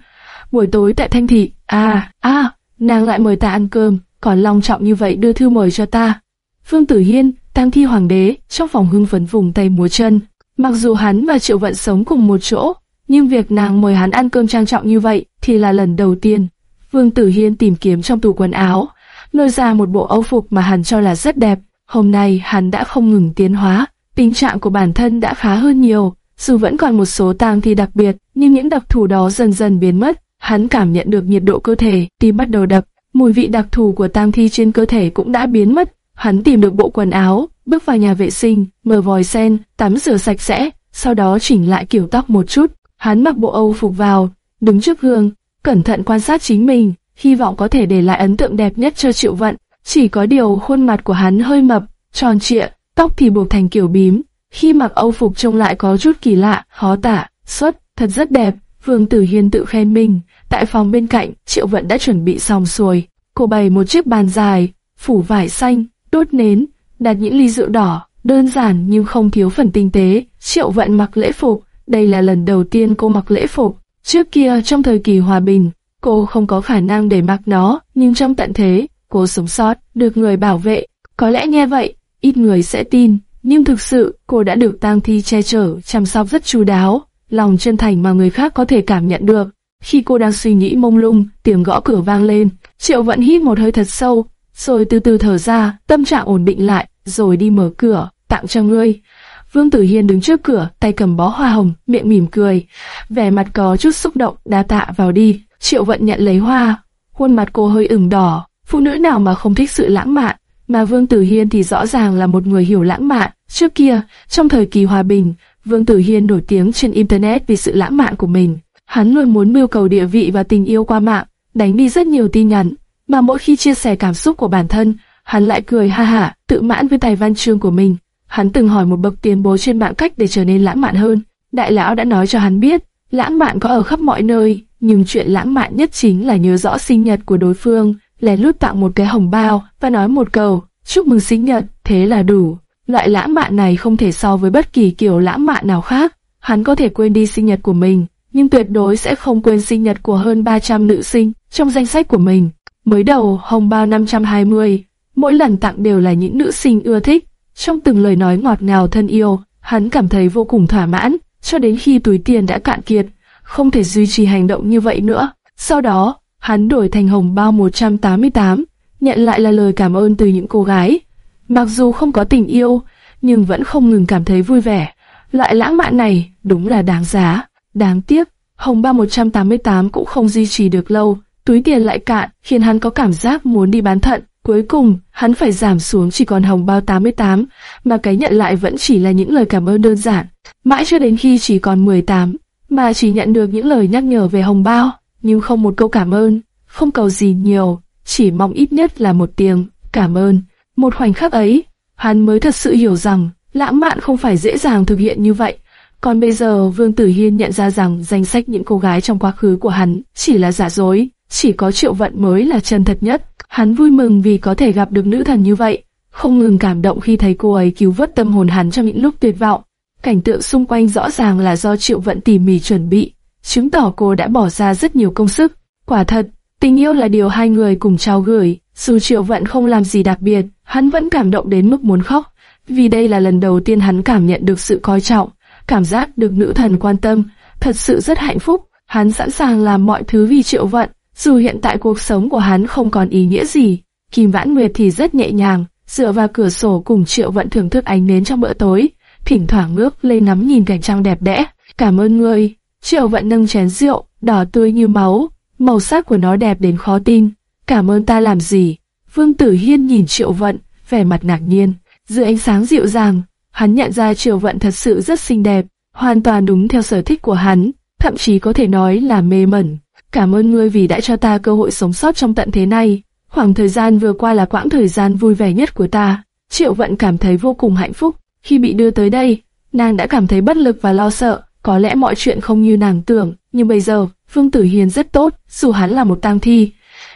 Buổi tối tại Thanh Thị, à, à, nàng lại mời ta ăn cơm, còn long trọng như vậy đưa thư mời cho ta. Phương Tử Hiên, tang thi hoàng đế, trong phòng hưng phấn vùng tay múa chân. Mặc dù hắn và Triệu Vận sống cùng một chỗ, nhưng việc nàng mời hắn ăn cơm trang trọng như vậy thì là lần đầu tiên. Phương Tử Hiên tìm kiếm trong tủ quần áo, lôi ra một bộ âu phục mà hắn cho là rất đẹp. Hôm nay hắn đã không ngừng tiến hóa, tình trạng của bản thân đã khá hơn nhiều. Dù vẫn còn một số tang thi đặc biệt, nhưng những đặc thù đó dần dần biến mất. Hắn cảm nhận được nhiệt độ cơ thể, tim bắt đầu đập, mùi vị đặc thù của tang thi trên cơ thể cũng đã biến mất. Hắn tìm được bộ quần áo, bước vào nhà vệ sinh, mở vòi sen, tắm rửa sạch sẽ, sau đó chỉnh lại kiểu tóc một chút. Hắn mặc bộ âu phục vào, đứng trước gương, cẩn thận quan sát chính mình, hy vọng có thể để lại ấn tượng đẹp nhất cho Triệu Vận. Chỉ có điều khuôn mặt của hắn hơi mập, tròn trịa, tóc thì buộc thành kiểu bím. Khi mặc âu phục trông lại có chút kỳ lạ, khó tả, xuất, thật rất đẹp. Vương Tử Hiên tự khen mình. Tại phòng bên cạnh, Triệu Vận đã chuẩn bị xong xuôi. Cô bày một chiếc bàn dài, phủ vải xanh, đốt nến, đặt những ly rượu đỏ, đơn giản nhưng không thiếu phần tinh tế. Triệu Vận mặc lễ phục, đây là lần đầu tiên cô mặc lễ phục. Trước kia trong thời kỳ hòa bình, cô không có khả năng để mặc nó, nhưng trong tận thế, cô sống sót, được người bảo vệ. Có lẽ nghe vậy, ít người sẽ tin, nhưng thực sự cô đã được tang thi che chở, chăm sóc rất chu đáo, lòng chân thành mà người khác có thể cảm nhận được. Khi cô đang suy nghĩ mông lung, tiếng gõ cửa vang lên, Triệu vẫn hít một hơi thật sâu, rồi từ từ thở ra, tâm trạng ổn định lại, rồi đi mở cửa, tặng cho ngươi. Vương Tử Hiên đứng trước cửa, tay cầm bó hoa hồng, miệng mỉm cười, vẻ mặt có chút xúc động, đa tạ vào đi. Triệu Vận nhận lấy hoa, khuôn mặt cô hơi ửng đỏ, phụ nữ nào mà không thích sự lãng mạn, mà Vương Tử Hiên thì rõ ràng là một người hiểu lãng mạn. Trước kia, trong thời kỳ hòa bình, Vương Tử Hiên nổi tiếng trên Internet vì sự lãng mạn của mình. Hắn luôn muốn mưu cầu địa vị và tình yêu qua mạng, đánh đi rất nhiều tin nhắn, mà mỗi khi chia sẻ cảm xúc của bản thân, hắn lại cười ha hả, tự mãn với tài văn chương của mình. Hắn từng hỏi một bậc tiền bối trên mạng cách để trở nên lãng mạn hơn. Đại lão đã nói cho hắn biết, lãng mạn có ở khắp mọi nơi, nhưng chuyện lãng mạn nhất chính là nhớ rõ sinh nhật của đối phương, lén lút tặng một cái hồng bao và nói một câu, chúc mừng sinh nhật, thế là đủ. Loại lãng mạn này không thể so với bất kỳ kiểu lãng mạn nào khác. Hắn có thể quên đi sinh nhật của mình, nhưng tuyệt đối sẽ không quên sinh nhật của hơn 300 nữ sinh trong danh sách của mình. Mới đầu, hồng bao 520, mỗi lần tặng đều là những nữ sinh ưa thích. Trong từng lời nói ngọt ngào thân yêu, hắn cảm thấy vô cùng thỏa mãn, cho đến khi túi tiền đã cạn kiệt, không thể duy trì hành động như vậy nữa. Sau đó, hắn đổi thành hồng bao 188, nhận lại là lời cảm ơn từ những cô gái. Mặc dù không có tình yêu, nhưng vẫn không ngừng cảm thấy vui vẻ. Loại lãng mạn này đúng là đáng giá. Đáng tiếc, hồng bao 188 cũng không duy trì được lâu, túi tiền lại cạn, khiến hắn có cảm giác muốn đi bán thận. Cuối cùng, hắn phải giảm xuống chỉ còn hồng bao 88, mà cái nhận lại vẫn chỉ là những lời cảm ơn đơn giản. Mãi cho đến khi chỉ còn 18, mà chỉ nhận được những lời nhắc nhở về hồng bao, nhưng không một câu cảm ơn, không cầu gì nhiều, chỉ mong ít nhất là một tiếng cảm ơn. Một khoảnh khắc ấy, hắn mới thật sự hiểu rằng lãng mạn không phải dễ dàng thực hiện như vậy. Còn bây giờ Vương Tử Hiên nhận ra rằng danh sách những cô gái trong quá khứ của hắn chỉ là giả dối, chỉ có triệu vận mới là chân thật nhất. Hắn vui mừng vì có thể gặp được nữ thần như vậy, không ngừng cảm động khi thấy cô ấy cứu vớt tâm hồn hắn trong những lúc tuyệt vọng. Cảnh tượng xung quanh rõ ràng là do triệu vận tỉ mỉ chuẩn bị, chứng tỏ cô đã bỏ ra rất nhiều công sức. Quả thật, tình yêu là điều hai người cùng trao gửi, dù triệu vận không làm gì đặc biệt, hắn vẫn cảm động đến mức muốn khóc, vì đây là lần đầu tiên hắn cảm nhận được sự coi trọng, cảm giác được nữ thần quan tâm, thật sự rất hạnh phúc. Hắn sẵn sàng làm mọi thứ vì triệu vận, dù hiện tại cuộc sống của hắn không còn ý nghĩa gì. Kim Vãn Nguyệt thì rất nhẹ nhàng, dựa vào cửa sổ cùng triệu vận thưởng thức ánh nến trong bữa tối, thỉnh thoảng ngước lên nắm nhìn cảnh trăng đẹp đẽ. Cảm ơn ngươi. Triệu vận nâng chén rượu, đỏ tươi như máu, màu sắc của nó đẹp đến khó tin. Cảm ơn ta làm gì? Vương Tử Hiên nhìn Triệu Vận, vẻ mặt ngạc nhiên. Dưới ánh sáng dịu dàng, hắn nhận ra Triệu Vận thật sự rất xinh đẹp, hoàn toàn đúng theo sở thích của hắn, thậm chí có thể nói là mê mẩn. Cảm ơn ngươi vì đã cho ta cơ hội sống sót trong tận thế này. Khoảng thời gian vừa qua là quãng thời gian vui vẻ nhất của ta. Triệu Vận cảm thấy vô cùng hạnh phúc. Khi bị đưa tới đây, nàng đã cảm thấy bất lực và lo sợ. Có lẽ mọi chuyện không như nàng tưởng, nhưng bây giờ, Phương Tử Hiền rất tốt, dù hắn là một tang thi.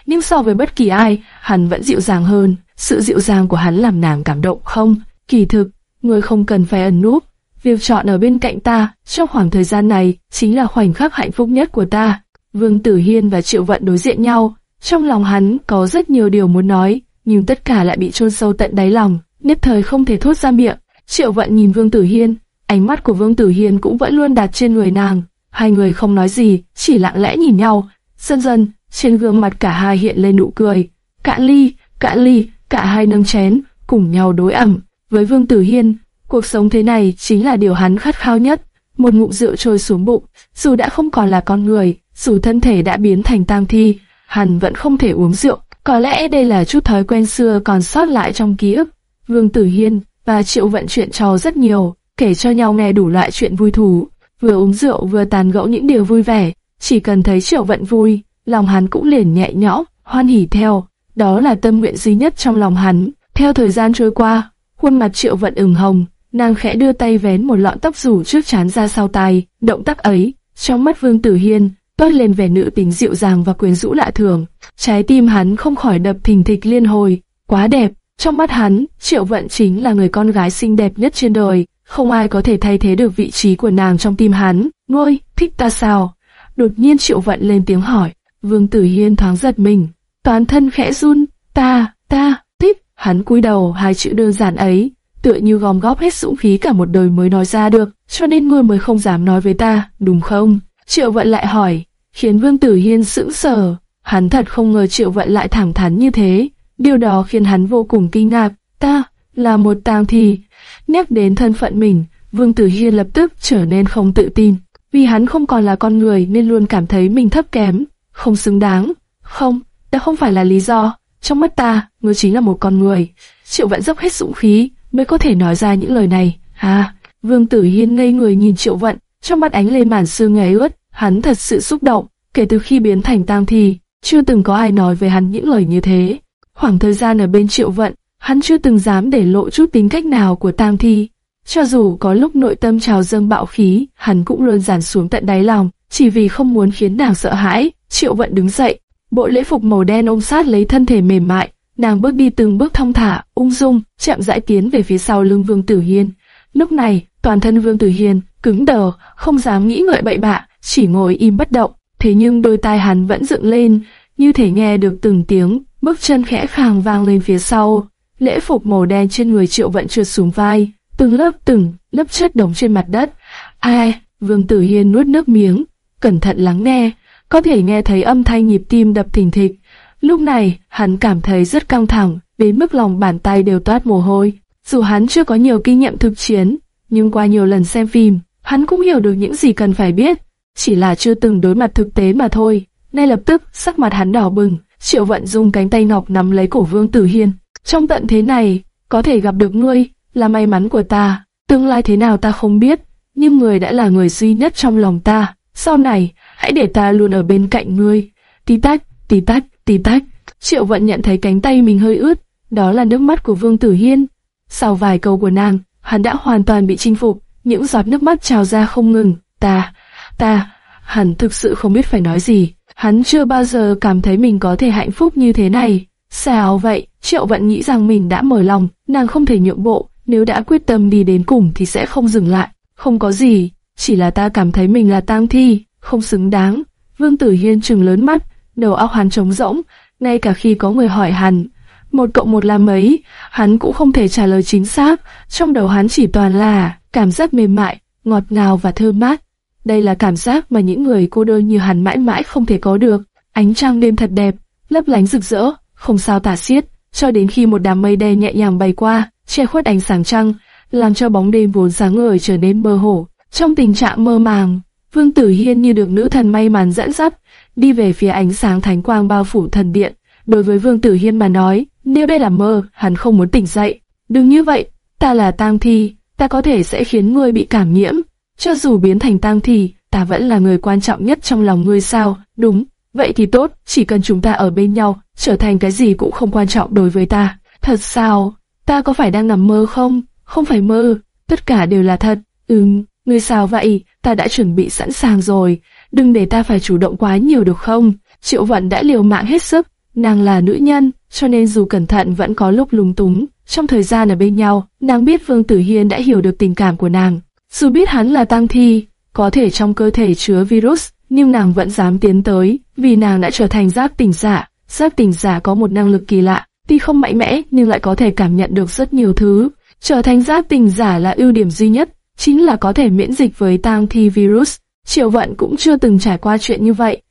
Nhưng so với bất kỳ ai, hắn vẫn dịu dàng hơn. Sự dịu dàng của hắn làm nàng cảm động không? Kỳ thực, người không cần phải ẩn núp. Việc chọn ở bên cạnh ta trong khoảng thời gian này chính là khoảnh khắc hạnh phúc nhất của ta. Vương Tử Hiên và Triệu Vận đối diện nhau. Trong lòng hắn có rất nhiều điều muốn nói, nhưng tất cả lại bị chôn sâu tận đáy lòng, nhất thời không thể thốt ra miệng. Triệu Vận nhìn Vương Tử Hiên, ánh mắt của Vương Tử Hiên cũng vẫn luôn đặt trên người nàng. Hai người không nói gì, chỉ lặng lẽ nhìn nhau. Dần dần, trên gương mặt cả hai hiện lên nụ cười. Cạn ly, cạn ly, cả hai nâng chén, cùng nhau đối ẩm. Với Vương Tử Hiên, cuộc sống thế này chính là điều hắn khát khao nhất. Một ngụm rượu trôi xuống bụng, dù đã không còn là con người, dù thân thể đã biến thành tang thi, hắn vẫn không thể uống rượu. Có lẽ đây là chút thói quen xưa còn sót lại trong ký ức. Vương Tử Hiên và Triệu Vận chuyện trò rất nhiều, kể cho nhau nghe đủ loại chuyện vui thú, vừa uống rượu vừa tàn gẫu những điều vui vẻ. Chỉ cần thấy Triệu Vận vui, lòng hắn cũng liền nhẹ nhõm, hoan hỉ theo. Đó là tâm nguyện duy nhất trong lòng hắn. Theo thời gian trôi qua, khuôn mặt Triệu Vận ửng hồng, nàng khẽ đưa tay vén một lọn tóc rủ trước chán ra sau tai. Động tác ấy, trong mắt Vương Tử Hiên toát lên vẻ nữ tính dịu dàng và quyến rũ lạ thường. Trái tim hắn không khỏi đập thình thịch liên hồi, quá đẹp. Trong mắt hắn, Triệu Vận chính là người con gái xinh đẹp nhất trên đời, không ai có thể thay thế được vị trí của nàng trong tim hắn. Ngôi, thích ta sao? Đột nhiên Triệu Vận lên tiếng hỏi, Vương Tử Hiên thoáng giật mình, toàn thân khẽ run, ta, ta, thích, hắn cúi đầu hai chữ đơn giản ấy, tựa như gom góp hết dũng khí cả một đời mới nói ra được, cho nên ngươi mới không dám nói với ta, đúng không? Triệu Vận lại hỏi, khiến Vương Tử Hiên sững sờ, hắn thật không ngờ Triệu Vận lại thẳng thắn như thế, điều đó khiến hắn vô cùng kinh ngạc, ta, là một tang thi. Nhắc đến thân phận mình, Vương Tử Hiên lập tức trở nên không tự tin, vì hắn không còn là con người nên luôn cảm thấy mình thấp kém, không xứng đáng. Không, đó không phải là lý do. Trong mắt ta, ngươi chính là một con người. Triệu Vận dốc hết dũng khí mới có thể nói ra những lời này. À, Vương Tử Hiên ngây người nhìn Triệu Vận, trong mắt ánh lên màn sương ngấy ướt, hắn thật sự xúc động. Kể từ khi biến thành tang thi, chưa từng có ai nói về hắn những lời như thế. Khoảng thời gian ở bên Triệu Vận, hắn chưa từng dám để lộ chút tính cách nào của tam thi. Cho dù có lúc nội tâm trào dâng bạo khí, hắn cũng luôn giản xuống tận đáy lòng, chỉ vì không muốn khiến nàng sợ hãi. Triệu Vận đứng dậy, bộ lễ phục màu đen ôm sát lấy thân thể mềm mại, nàng bước đi từng bước thong thả, ung dung, chậm rãi tiến về phía sau lưng Vương Tử Hiên. Lúc này, toàn thân Vương Tử Hiên cứng đờ, không dám nghĩ ngợi bậy bạ, chỉ ngồi im bất động. Thế nhưng đôi tai hắn vẫn dựng lên, như thể nghe được từng tiếng, bước chân khẽ khàng vang lên phía sau. Lễ phục màu đen trên người Triệu Vận trượt xuống vai, từng lớp từng lớp chất đống trên mặt đất. Ai? Vương Tử Hiên nuốt nước miếng, cẩn thận lắng nghe, có thể nghe thấy âm thanh nhịp tim đập thình thịch. Lúc này, hắn cảm thấy rất căng thẳng, đến mức lòng bàn tay đều toát mồ hôi. Dù hắn chưa có nhiều kinh nghiệm thực chiến, nhưng qua nhiều lần xem phim, hắn cũng hiểu được những gì cần phải biết, chỉ là chưa từng đối mặt thực tế mà thôi. Ngay lập tức, sắc mặt hắn đỏ bừng, Triệu Vận dùng cánh tay ngọc nắm lấy cổ Vương Tử Hiên. Trong tận thế này, có thể gặp được ngươi, là may mắn của ta. Tương lai thế nào ta không biết, nhưng người đã là người duy nhất trong lòng ta. Sau này, hãy để ta luôn ở bên cạnh ngươi. Tí tách, tí tách, tí tách. Triệu Vận nhận thấy cánh tay mình hơi ướt, đó là nước mắt của Vương Tử Hiên. Sau vài câu của nàng, hắn đã hoàn toàn bị chinh phục, những giọt nước mắt trào ra không ngừng. Ta, ta, hắn thực sự không biết phải nói gì. Hắn chưa bao giờ cảm thấy mình có thể hạnh phúc như thế này. Sao vậy? Triệu Vận nghĩ rằng mình đã mở lòng, nàng không thể nhượng bộ, nếu đã quyết tâm đi đến cùng thì sẽ không dừng lại. Không có gì, chỉ là ta cảm thấy mình là tang thi, không xứng đáng. Vương Tử Hiên trừng lớn mắt, đầu óc hắn trống rỗng, ngay cả khi có người hỏi hắn, một cộng một là mấy, hắn cũng không thể trả lời chính xác, trong đầu hắn chỉ toàn là cảm giác mềm mại, ngọt ngào và thơm mát. Đây là cảm giác mà những người cô đơn như hắn mãi mãi không thể có được. Ánh trăng đêm thật đẹp, lấp lánh rực rỡ, không sao tả xiết, cho đến khi một đám mây đen nhẹ nhàng bay qua, che khuất ánh sáng trăng, làm cho bóng đêm vốn sáng ngời trở nên mơ hồ. Trong tình trạng mơ màng, Vương Tử Hiên như được nữ thần may mắn dẫn dắt, đi về phía ánh sáng thánh quang bao phủ thần điện. Đối với Vương Tử Hiên mà nói, nếu đây là mơ, hắn không muốn tỉnh dậy. Đừng như vậy, ta là tang thi, ta có thể sẽ khiến ngươi bị cảm nhiễm. Cho dù biến thành tang thì ta vẫn là người quan trọng nhất trong lòng ngươi sao? Đúng, vậy thì tốt, chỉ cần chúng ta ở bên nhau, trở thành cái gì cũng không quan trọng đối với ta. Thật sao? Ta có phải đang nằm mơ không? Không phải mơ, tất cả đều là thật. Ừm, ngươi sao vậy? Ta đã chuẩn bị sẵn sàng rồi. Đừng để ta phải chủ động quá nhiều được không? Triệu Vận đã liều mạng hết sức. Nàng là nữ nhân, cho nên dù cẩn thận vẫn có lúc lúng túng. Trong thời gian ở bên nhau, nàng biết Vương Tử Hiên đã hiểu được tình cảm của nàng. Dù biết hắn là tăng thi, có thể trong cơ thể chứa virus, nhưng nàng vẫn dám tiến tới, vì nàng đã trở thành giác tỉnh giả. Giác tỉnh giả có một năng lực kỳ lạ, tuy không mạnh mẽ nhưng lại có thể cảm nhận được rất nhiều thứ. Trở thành giác tỉnh giả là ưu điểm duy nhất, chính là có thể miễn dịch với tang thi virus. Triệu Vận cũng chưa từng trải qua chuyện như vậy,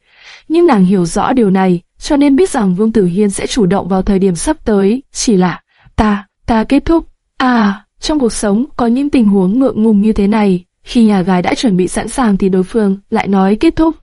nhưng nàng hiểu rõ điều này, cho nên biết rằng Vương Tử Hiên sẽ chủ động vào thời điểm sắp tới. Chỉ là ta, ta kết thúc. À, trong cuộc sống có những tình huống ngượng ngùng như thế này, khi nhà gái đã chuẩn bị sẵn sàng thì đối phương lại nói kết thúc.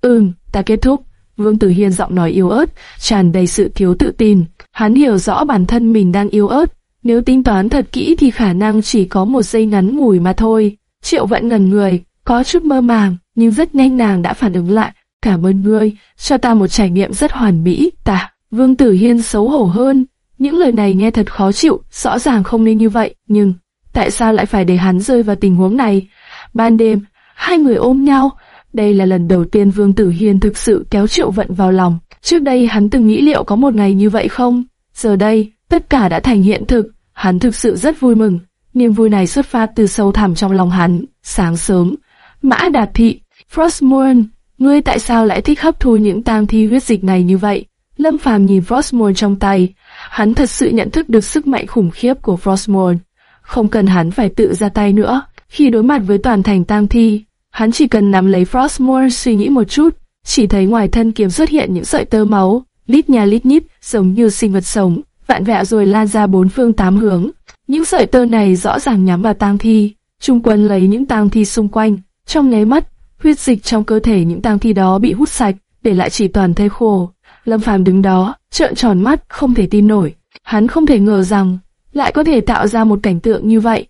Ừm, ta kết thúc. Vương Tử Hiên giọng nói yếu ớt, tràn đầy sự thiếu tự tin. Hắn hiểu rõ bản thân mình đang yếu ớt. Nếu tính toán thật kỹ thì khả năng chỉ có một giây ngắn ngủi mà thôi. Triệu vẫn ngần người, có chút mơ màng, nhưng rất nhanh nàng đã phản ứng lại. Cảm ơn ngươi, cho ta một trải nghiệm rất hoàn mỹ, ta. Vương Tử Hiên xấu hổ hơn. Những lời này nghe thật khó chịu, rõ ràng không nên như vậy, nhưng tại sao lại phải để hắn rơi vào tình huống này? Ban đêm, hai người ôm nhau. Đây là lần đầu tiên Vương Tử Hiên thực sự kéo Triệu Vận vào lòng. Trước đây hắn từng nghĩ liệu có một ngày như vậy không? Giờ đây, tất cả đã thành hiện thực. Hắn thực sự rất vui mừng. Niềm vui này xuất phát từ sâu thẳm trong lòng hắn. Sáng sớm, Mã Đạt Thị, Frostmourne, ngươi tại sao lại thích hấp thu những tang thi huyết dịch này như vậy? Lâm Phàm nhìn Frostmourne trong tay, hắn thật sự nhận thức được sức mạnh khủng khiếp của Frostmourne. Không cần hắn phải tự ra tay nữa, khi đối mặt với toàn thành tang thi, hắn chỉ cần nắm lấy Frostmourne suy nghĩ một chút, chỉ thấy ngoài thân kiếm xuất hiện những sợi tơ máu, lít nhà lít nhít, giống như sinh vật sống, vạn vẹo rồi lan ra bốn phương tám hướng. Những sợi tơ này rõ ràng nhắm vào tang thi, trung quân lấy những tang thi xung quanh, trong nháy mắt, huyết dịch trong cơ thể những tang thi đó bị hút sạch, để lại chỉ toàn thây khô. Lâm Phàm đứng đó, trợn tròn mắt, không thể tin nổi. Hắn không thể ngờ rằng lại có thể tạo ra một cảnh tượng như vậy.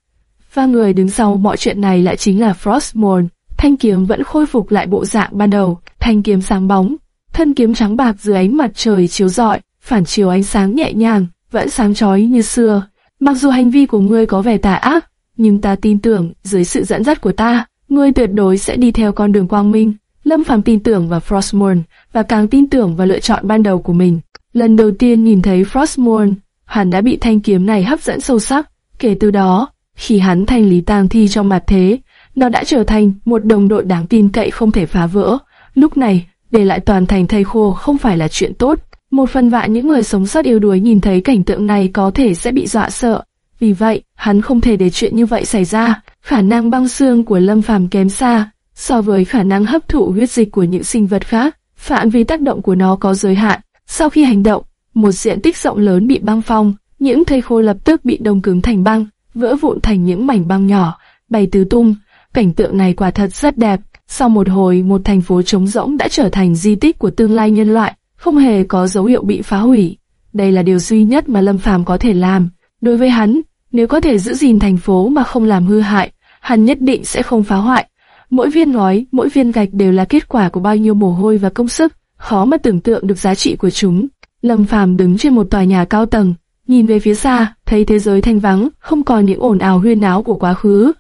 Và người đứng sau mọi chuyện này lại chính là Frostmourne. Thanh kiếm vẫn khôi phục lại bộ dạng ban đầu, thanh kiếm sáng bóng, thân kiếm trắng bạc dưới ánh mặt trời chiếu rọi, phản chiếu ánh sáng nhẹ nhàng, vẫn sáng chói như xưa. Mặc dù hành vi của ngươi có vẻ tà ác, nhưng ta tin tưởng dưới sự dẫn dắt của ta, ngươi tuyệt đối sẽ đi theo con đường quang minh. Lâm Phàm tin tưởng vào Frostmourne và càng tin tưởng vào lựa chọn ban đầu của mình. Lần đầu tiên nhìn thấy Frostmourne, hắn đã bị thanh kiếm này hấp dẫn sâu sắc. Kể từ đó, khi hắn thanh lý tang thi trong mặt thế, nó đã trở thành một đồng đội đáng tin cậy không thể phá vỡ. Lúc này, để lại toàn thành thây khô không phải là chuyện tốt. Một phần vạn những người sống sót yếu đuối nhìn thấy cảnh tượng này có thể sẽ bị dọa sợ. Vì vậy, hắn không thể để chuyện như vậy xảy ra. Khả năng băng xương của Lâm Phàm kém xa so với khả năng hấp thụ huyết dịch của những sinh vật khác. Phạm vi tác động của nó có giới hạn. Sau khi hành động, một diện tích rộng lớn bị băng phong, những thây khô lập tức bị đông cứng thành băng, vỡ vụn thành những mảnh băng nhỏ, bay tứ tung. Cảnh tượng này quả thật rất đẹp. Sau một hồi, một thành phố trống rỗng đã trở thành di tích của tương lai nhân loại, không hề có dấu hiệu bị phá hủy. Đây là điều duy nhất mà Lâm Phàm có thể làm. Đối với hắn, nếu có thể giữ gìn thành phố mà không làm hư hại, hắn nhất định sẽ không phá hoại. Mỗi viên ngói, mỗi viên gạch đều là kết quả của bao nhiêu mồ hôi và công sức, khó mà tưởng tượng được giá trị của chúng. Lâm Phàm đứng trên một tòa nhà cao tầng, nhìn về phía xa, thấy thế giới thanh vắng, không còn những ồn ào huyên náo của quá khứ.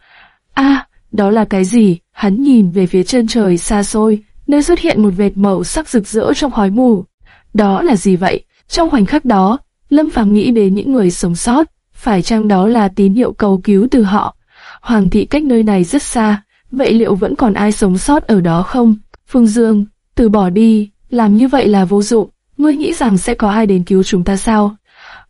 A, đó là cái gì? Hắn nhìn về phía chân trời xa xôi, nơi xuất hiện một vệt màu sắc rực rỡ trong khói mù. Đó là gì vậy? Trong khoảnh khắc đó, Lâm Phàm nghĩ đến những người sống sót, phải chăng đó là tín hiệu cầu cứu từ họ? Hoàng thị cách nơi này rất xa, vậy liệu vẫn còn ai sống sót ở đó không? Phương Dương, từ bỏ đi, làm như vậy là vô dụng. Ngươi nghĩ rằng sẽ có ai đến cứu chúng ta sao?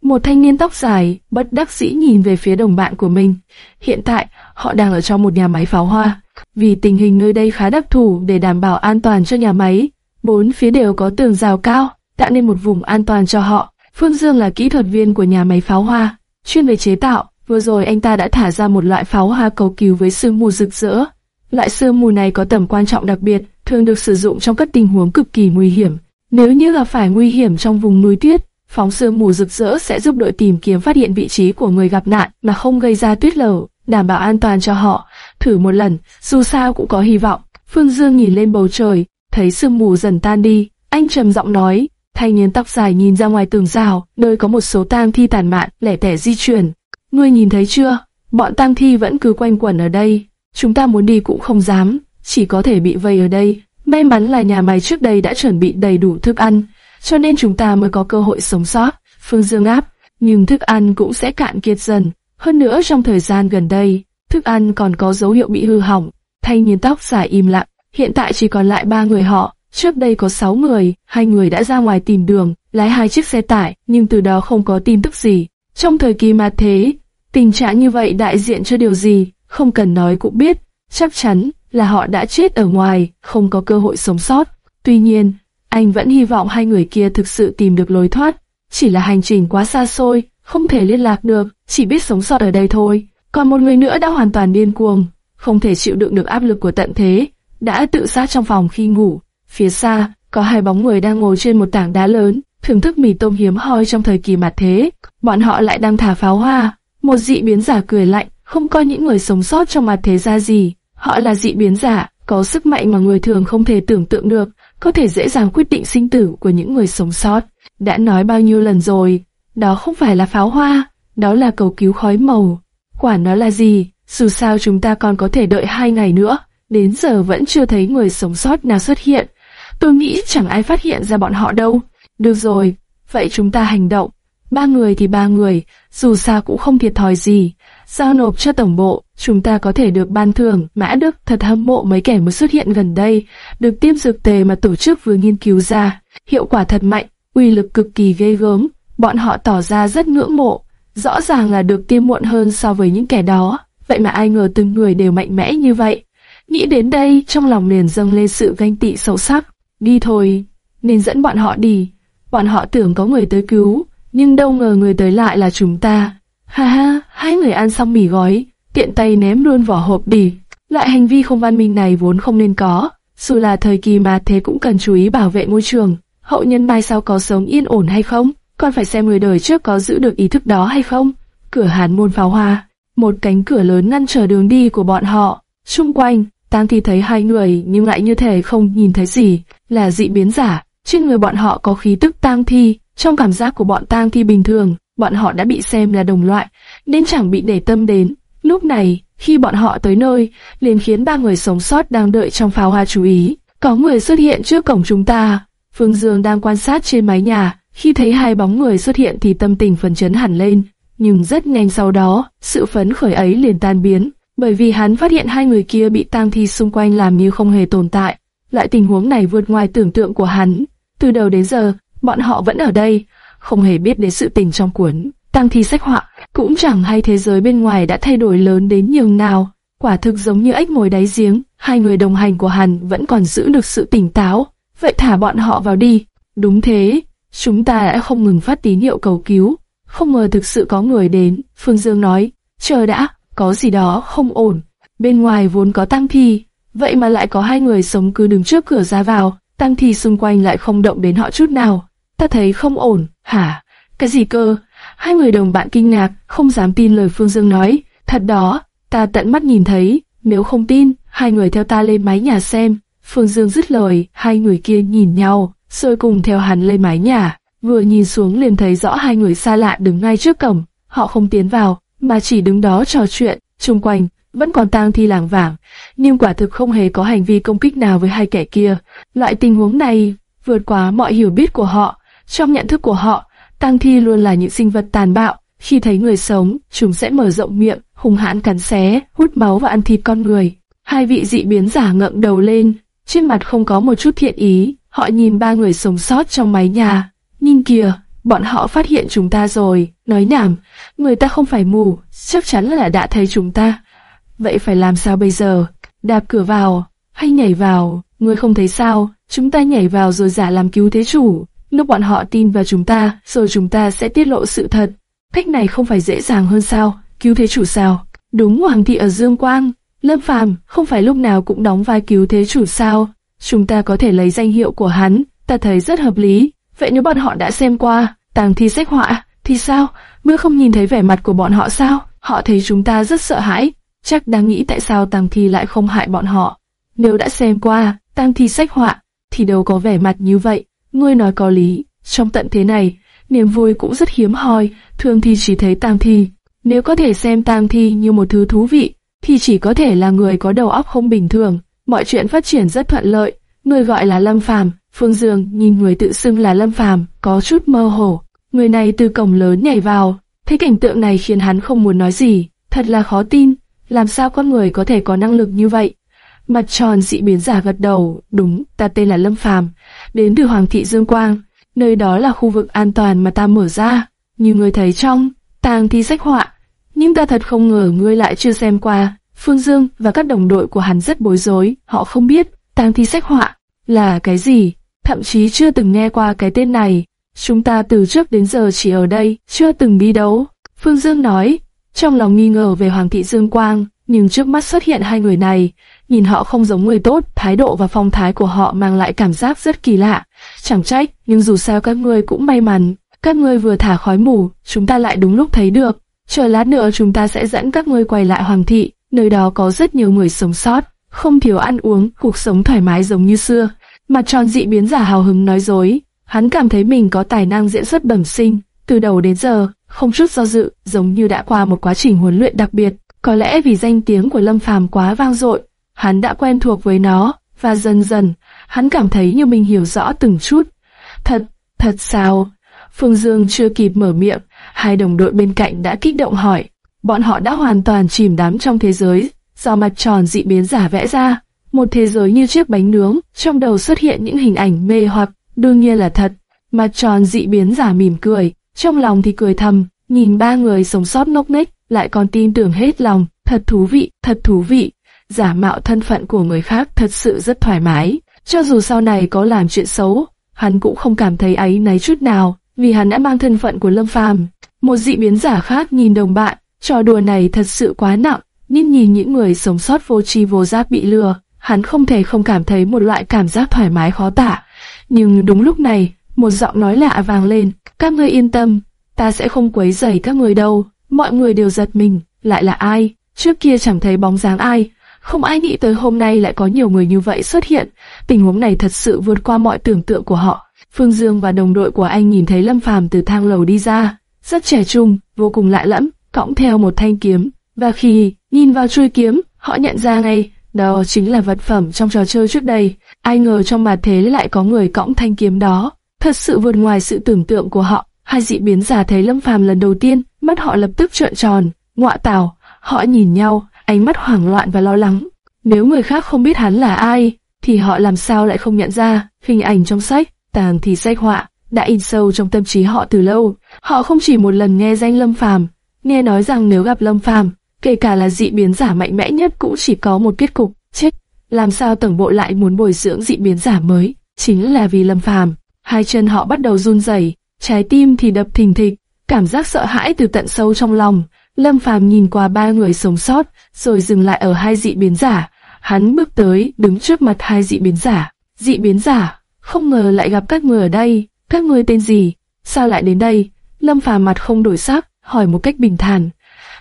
Một thanh niên tóc dài, bất đắc dĩ nhìn về phía đồng bạn của mình. Hiện tại, họ đang ở trong một nhà máy pháo hoa. Vì tình hình nơi đây khá đặc thù để đảm bảo an toàn cho nhà máy, bốn phía đều có tường rào cao, tạo nên một vùng an toàn cho họ. Phương Dương là kỹ thuật viên của nhà máy pháo hoa, chuyên về chế tạo. Vừa rồi anh ta đã thả ra một loại pháo hoa cầu cứu với sương mù rực rỡ. Loại sương mù này có tầm quan trọng đặc biệt, thường được sử dụng trong các tình huống cực kỳ nguy hiểm. Nếu như là phải nguy hiểm trong vùng núi tuyết, phóng sương mù rực rỡ sẽ giúp đội tìm kiếm phát hiện vị trí của người gặp nạn mà không gây ra tuyết lở, đảm bảo an toàn cho họ. Thử một lần, dù sao cũng có hy vọng. Phương Dương nhìn lên bầu trời, thấy sương mù dần tan đi, anh trầm giọng nói, thanh niên tóc dài nhìn ra ngoài tường rào, nơi có một số tang thi tàn mạn, lẻ tẻ di chuyển. Ngươi nhìn thấy chưa? Bọn tang thi vẫn cứ quanh quẩn ở đây. Chúng ta muốn đi cũng không dám, chỉ có thể bị vây ở đây. May mắn là nhà máy trước đây đã chuẩn bị đầy đủ thức ăn, cho nên chúng ta mới có cơ hội sống sót. Phương Dương áp, nhưng thức ăn cũng sẽ cạn kiệt dần. Hơn nữa trong thời gian gần đây, thức ăn còn có dấu hiệu bị hư hỏng. Thanh niên tóc dài im lặng, hiện tại chỉ còn lại ba người họ. Trước đây có sáu người, hai người đã ra ngoài tìm đường, lái hai chiếc xe tải, nhưng từ đó không có tin tức gì. Trong thời kỳ mà thế, tình trạng như vậy đại diện cho điều gì, không cần nói cũng biết, chắc chắn là họ đã chết ở ngoài, không có cơ hội sống sót. Tuy nhiên, anh vẫn hy vọng hai người kia thực sự tìm được lối thoát. Chỉ là hành trình quá xa xôi, không thể liên lạc được, chỉ biết sống sót ở đây thôi. Còn một người nữa đã hoàn toàn điên cuồng, không thể chịu đựng được áp lực của tận thế, đã tự sát trong phòng khi ngủ. Phía xa, có hai bóng người đang ngồi trên một tảng đá lớn, thưởng thức mì tôm hiếm hoi trong thời kỳ mặt thế. Bọn họ lại đang thả pháo hoa. Một dị biến giả cười lạnh, không coi những người sống sót trong mặt thế ra gì. Họ là dị biến giả, có sức mạnh mà người thường không thể tưởng tượng được, có thể dễ dàng quyết định sinh tử của những người sống sót. Đã nói bao nhiêu lần rồi, đó không phải là pháo hoa, đó là cầu cứu khói màu. Quả nó là gì, dù sao chúng ta còn có thể đợi hai ngày nữa, đến giờ vẫn chưa thấy người sống sót nào xuất hiện. Tôi nghĩ chẳng ai phát hiện ra bọn họ đâu. Được rồi, vậy chúng ta hành động. Ba người thì ba người, dù sao cũng không thiệt thòi gì. Giao nộp cho tổng bộ, chúng ta có thể được ban thưởng. Mã Đức thật hâm mộ mấy kẻ mới xuất hiện gần đây, được tiêm dược tề mà tổ chức vừa nghiên cứu ra. Hiệu quả thật mạnh, uy lực cực kỳ ghê gớm. Bọn họ tỏ ra rất ngưỡng mộ. Rõ ràng là được tiêm muộn hơn so với những kẻ đó. Vậy mà ai ngờ từng người đều mạnh mẽ như vậy. Nghĩ đến đây, trong lòng liền dâng lên sự ganh tị sâu sắc. Đi thôi, nên dẫn bọn họ đi. Bọn họ tưởng có người tới cứu, nhưng đâu ngờ người tới lại là chúng ta. Ha ha, hai người ăn xong mì gói, tiện tay ném luôn vỏ hộp đi. Loại hành vi không văn minh này vốn không nên có, dù là thời kỳ mà thế cũng cần chú ý bảo vệ môi trường. Hậu nhân mai sau có sống yên ổn hay không, còn phải xem người đời trước có giữ được ý thức đó hay không. Cửa hàn môn pháo hoa, một cánh cửa lớn ngăn trở đường đi của bọn họ. Xung quanh, Tang Thi thấy hai người nhưng lại như thể không nhìn thấy gì, là dị biến giả. Trên người bọn họ có khí tức Tang Thi, trong cảm giác của bọn Tang Thi bình thường, bọn họ đã bị xem là đồng loại, nên chẳng bị để tâm đến. Lúc này, khi bọn họ tới nơi, liền khiến ba người sống sót đang đợi trong pháo hoa chú ý. Có người xuất hiện trước cổng chúng ta. Phương Dương đang quan sát trên mái nhà, khi thấy hai bóng người xuất hiện thì tâm tình phấn chấn hẳn lên. Nhưng rất nhanh sau đó, sự phấn khởi ấy liền tan biến, bởi vì hắn phát hiện hai người kia bị tang thi xung quanh làm như không hề tồn tại. Loại tình huống này vượt ngoài tưởng tượng của hắn. Từ đầu đến giờ, bọn họ vẫn ở đây, không hề biết đến sự tình trong cuốn tăng thi sách họa, cũng chẳng hay thế giới bên ngoài đã thay đổi lớn đến nhường nào. Quả thực giống như ếch ngồi đáy giếng, hai người đồng hành của hắn vẫn còn giữ được sự tỉnh táo. Vậy thả bọn họ vào đi. Đúng thế, chúng ta đã không ngừng phát tín hiệu cầu cứu. Không ngờ thực sự có người đến, Phương Dương nói, chờ đã, có gì đó không ổn. Bên ngoài vốn có tăng thi, vậy mà lại có hai người sống cứ đứng trước cửa ra vào, tăng thi xung quanh lại không động đến họ chút nào. Ta thấy không ổn, hả? Cái gì cơ? Hai người đồng bạn kinh ngạc, không dám tin lời Phương Dương nói. Thật đó, ta tận mắt nhìn thấy, nếu không tin, hai người theo ta lên mái nhà xem. Phương Dương dứt lời, hai người kia nhìn nhau, rồi cùng theo hắn lên mái nhà. Vừa nhìn xuống liền thấy rõ hai người xa lạ đứng ngay trước cổng, họ không tiến vào, mà chỉ đứng đó trò chuyện, chung quanh, vẫn còn tang thi làng vảng, nhưng quả thực không hề có hành vi công kích nào với hai kẻ kia. Loại tình huống này vượt quá mọi hiểu biết của họ, trong nhận thức của họ, tang thi luôn là những sinh vật tàn bạo, khi thấy người sống, chúng sẽ mở rộng miệng, hung hãn cắn xé, hút máu và ăn thịt con người. Hai vị dị biến giả ngậm đầu lên, trên mặt không có một chút thiện ý, họ nhìn ba người sống sót trong mái nhà. Nhìn kìa, bọn họ phát hiện chúng ta rồi, nói nhảm, người ta không phải mù, chắc chắn là đã thấy chúng ta. Vậy phải làm sao bây giờ? Đạp cửa vào, hay nhảy vào? Ngươi không thấy sao? Chúng ta nhảy vào rồi giả làm cứu thế chủ. Lúc bọn họ tin vào chúng ta, rồi chúng ta sẽ tiết lộ sự thật. Cách này không phải dễ dàng hơn sao? Cứu thế chủ sao? Đúng Hoàng thị ở Dương Quang. Lâm Phàm không phải lúc nào cũng đóng vai cứu thế chủ sao? Chúng ta có thể lấy danh hiệu của hắn, ta thấy rất hợp lý. Vậy nếu bọn họ đã xem qua, tàng thi sách họa, thì sao? Mưa không nhìn thấy vẻ mặt của bọn họ sao? Họ thấy chúng ta rất sợ hãi, chắc đang nghĩ tại sao tàng thi lại không hại bọn họ. Nếu đã xem qua, tang thi sách họa, thì đâu có vẻ mặt như vậy. Ngươi nói có lý, trong tận thế này, niềm vui cũng rất hiếm hoi, thường thì chỉ thấy tang thi. Nếu có thể xem tang thi như một thứ thú vị, thì chỉ có thể là người có đầu óc không bình thường. Mọi chuyện phát triển rất thuận lợi. Người gọi là Lâm Phàm, Phương Dương nhìn người tự xưng là Lâm Phàm, có chút mơ hồ. Người này từ cổng lớn nhảy vào, thấy cảnh tượng này khiến hắn không muốn nói gì, thật là khó tin, làm sao con người có thể có năng lực như vậy? Mặt tròn dị biến giả gật đầu, đúng, ta tên là Lâm Phàm, đến từ Hoàng thị Dương Quang, nơi đó là khu vực an toàn mà ta mở ra. Như người thấy trong tàng thi sách họa, nhưng ta thật không ngờ ngươi lại chưa xem qua. Phương Dương và các đồng đội của hắn rất bối rối, họ không biết tàng thi sách họa là cái gì, thậm chí chưa từng nghe qua cái tên này. Chúng ta từ trước đến giờ chỉ ở đây, chưa từng đi đấu. Phương Dương nói, trong lòng nghi ngờ về Hoàng thị Dương Quang, nhưng trước mắt xuất hiện hai người này, nhìn họ không giống người tốt, thái độ và phong thái của họ mang lại cảm giác rất kỳ lạ. Chẳng trách, nhưng dù sao các ngươi cũng may mắn, các ngươi vừa thả khói mù, chúng ta lại đúng lúc thấy được. Chờ lát nữa chúng ta sẽ dẫn các ngươi quay lại Hoàng thị, nơi đó có rất nhiều người sống sót, không thiếu ăn uống, cuộc sống thoải mái giống như xưa. Mặt tròn dị biến giả hào hứng nói dối, hắn cảm thấy mình có tài năng diễn xuất bẩm sinh, từ đầu đến giờ, không chút do dự, giống như đã qua một quá trình huấn luyện đặc biệt. Có lẽ vì danh tiếng của Lâm Phàm quá vang dội, hắn đã quen thuộc với nó, và dần dần, hắn cảm thấy như mình hiểu rõ từng chút. Thật, thật sao? Phương Dương chưa kịp mở miệng, hai đồng đội bên cạnh đã kích động hỏi. Bọn họ đã hoàn toàn chìm đắm trong thế giới, do mặt tròn dị biến giả vẽ ra. Một thế giới như chiếc bánh nướng, trong đầu xuất hiện những hình ảnh mê hoặc, đương nhiên là thật. Mặt tròn dị biến giả mỉm cười, trong lòng thì cười thầm, nhìn ba người sống sót ngốc nghếch, lại còn tin tưởng hết lòng, thật thú vị, thật thú vị. Giả mạo thân phận của người khác thật sự rất thoải mái, cho dù sau này có làm chuyện xấu, hắn cũng không cảm thấy ấy náy chút nào, vì hắn đã mang thân phận của Lâm Phàm. Một dị biến giả khác nhìn đồng bạn, trò đùa này thật sự quá nặng, nên nhìn những người sống sót vô tri vô giác bị lừa, hắn không thể không cảm thấy một loại cảm giác thoải mái khó tả. Nhưng đúng lúc này, một giọng nói lạ vang lên, các ngươi yên tâm, ta sẽ không quấy rầy các người đâu. Mọi người đều giật mình, lại là ai? Trước kia chẳng thấy bóng dáng ai, không ai nghĩ tới hôm nay lại có nhiều người như vậy xuất hiện. Tình huống này thật sự vượt qua mọi tưởng tượng của họ. Phương Dương và đồng đội của anh nhìn thấy Lâm Phàm từ thang lầu đi ra, rất trẻ trung, vô cùng lạ lẫm, cõng theo một thanh kiếm. Và khi nhìn vào chuôi kiếm, họ nhận ra ngay, đó chính là vật phẩm trong trò chơi trước đây. Ai ngờ trong mặt thế lại có người cõng thanh kiếm đó, thật sự vượt ngoài sự tưởng tượng của họ. Hai dị biến giả thấy Lâm Phàm lần đầu tiên, mắt họ lập tức trợn tròn, ngọa tảo, họ nhìn nhau, ánh mắt hoảng loạn và lo lắng. Nếu người khác không biết hắn là ai, thì họ làm sao lại không nhận ra hình ảnh trong sách, tàng thì sách họa, đã in sâu trong tâm trí họ từ lâu. Họ không chỉ một lần nghe danh Lâm Phàm, nghe nói rằng nếu gặp Lâm Phàm, kể cả là dị biến giả mạnh mẽ nhất cũng chỉ có một kết cục, chết. Làm sao tổng bộ lại muốn bồi dưỡng dị biến giả mới? Chính là vì Lâm Phàm. Hai chân họ bắt đầu run rẩy, trái tim thì đập thình thịch, cảm giác sợ hãi từ tận sâu trong lòng. Lâm Phàm nhìn qua ba người sống sót, rồi dừng lại ở hai dị biến giả. Hắn bước tới, đứng trước mặt hai dị biến giả. Dị biến giả, không ngờ lại gặp các người ở đây. Các người tên gì? Sao lại đến đây? Lâm Phàm mặt không đổi sắc, hỏi một cách bình thản.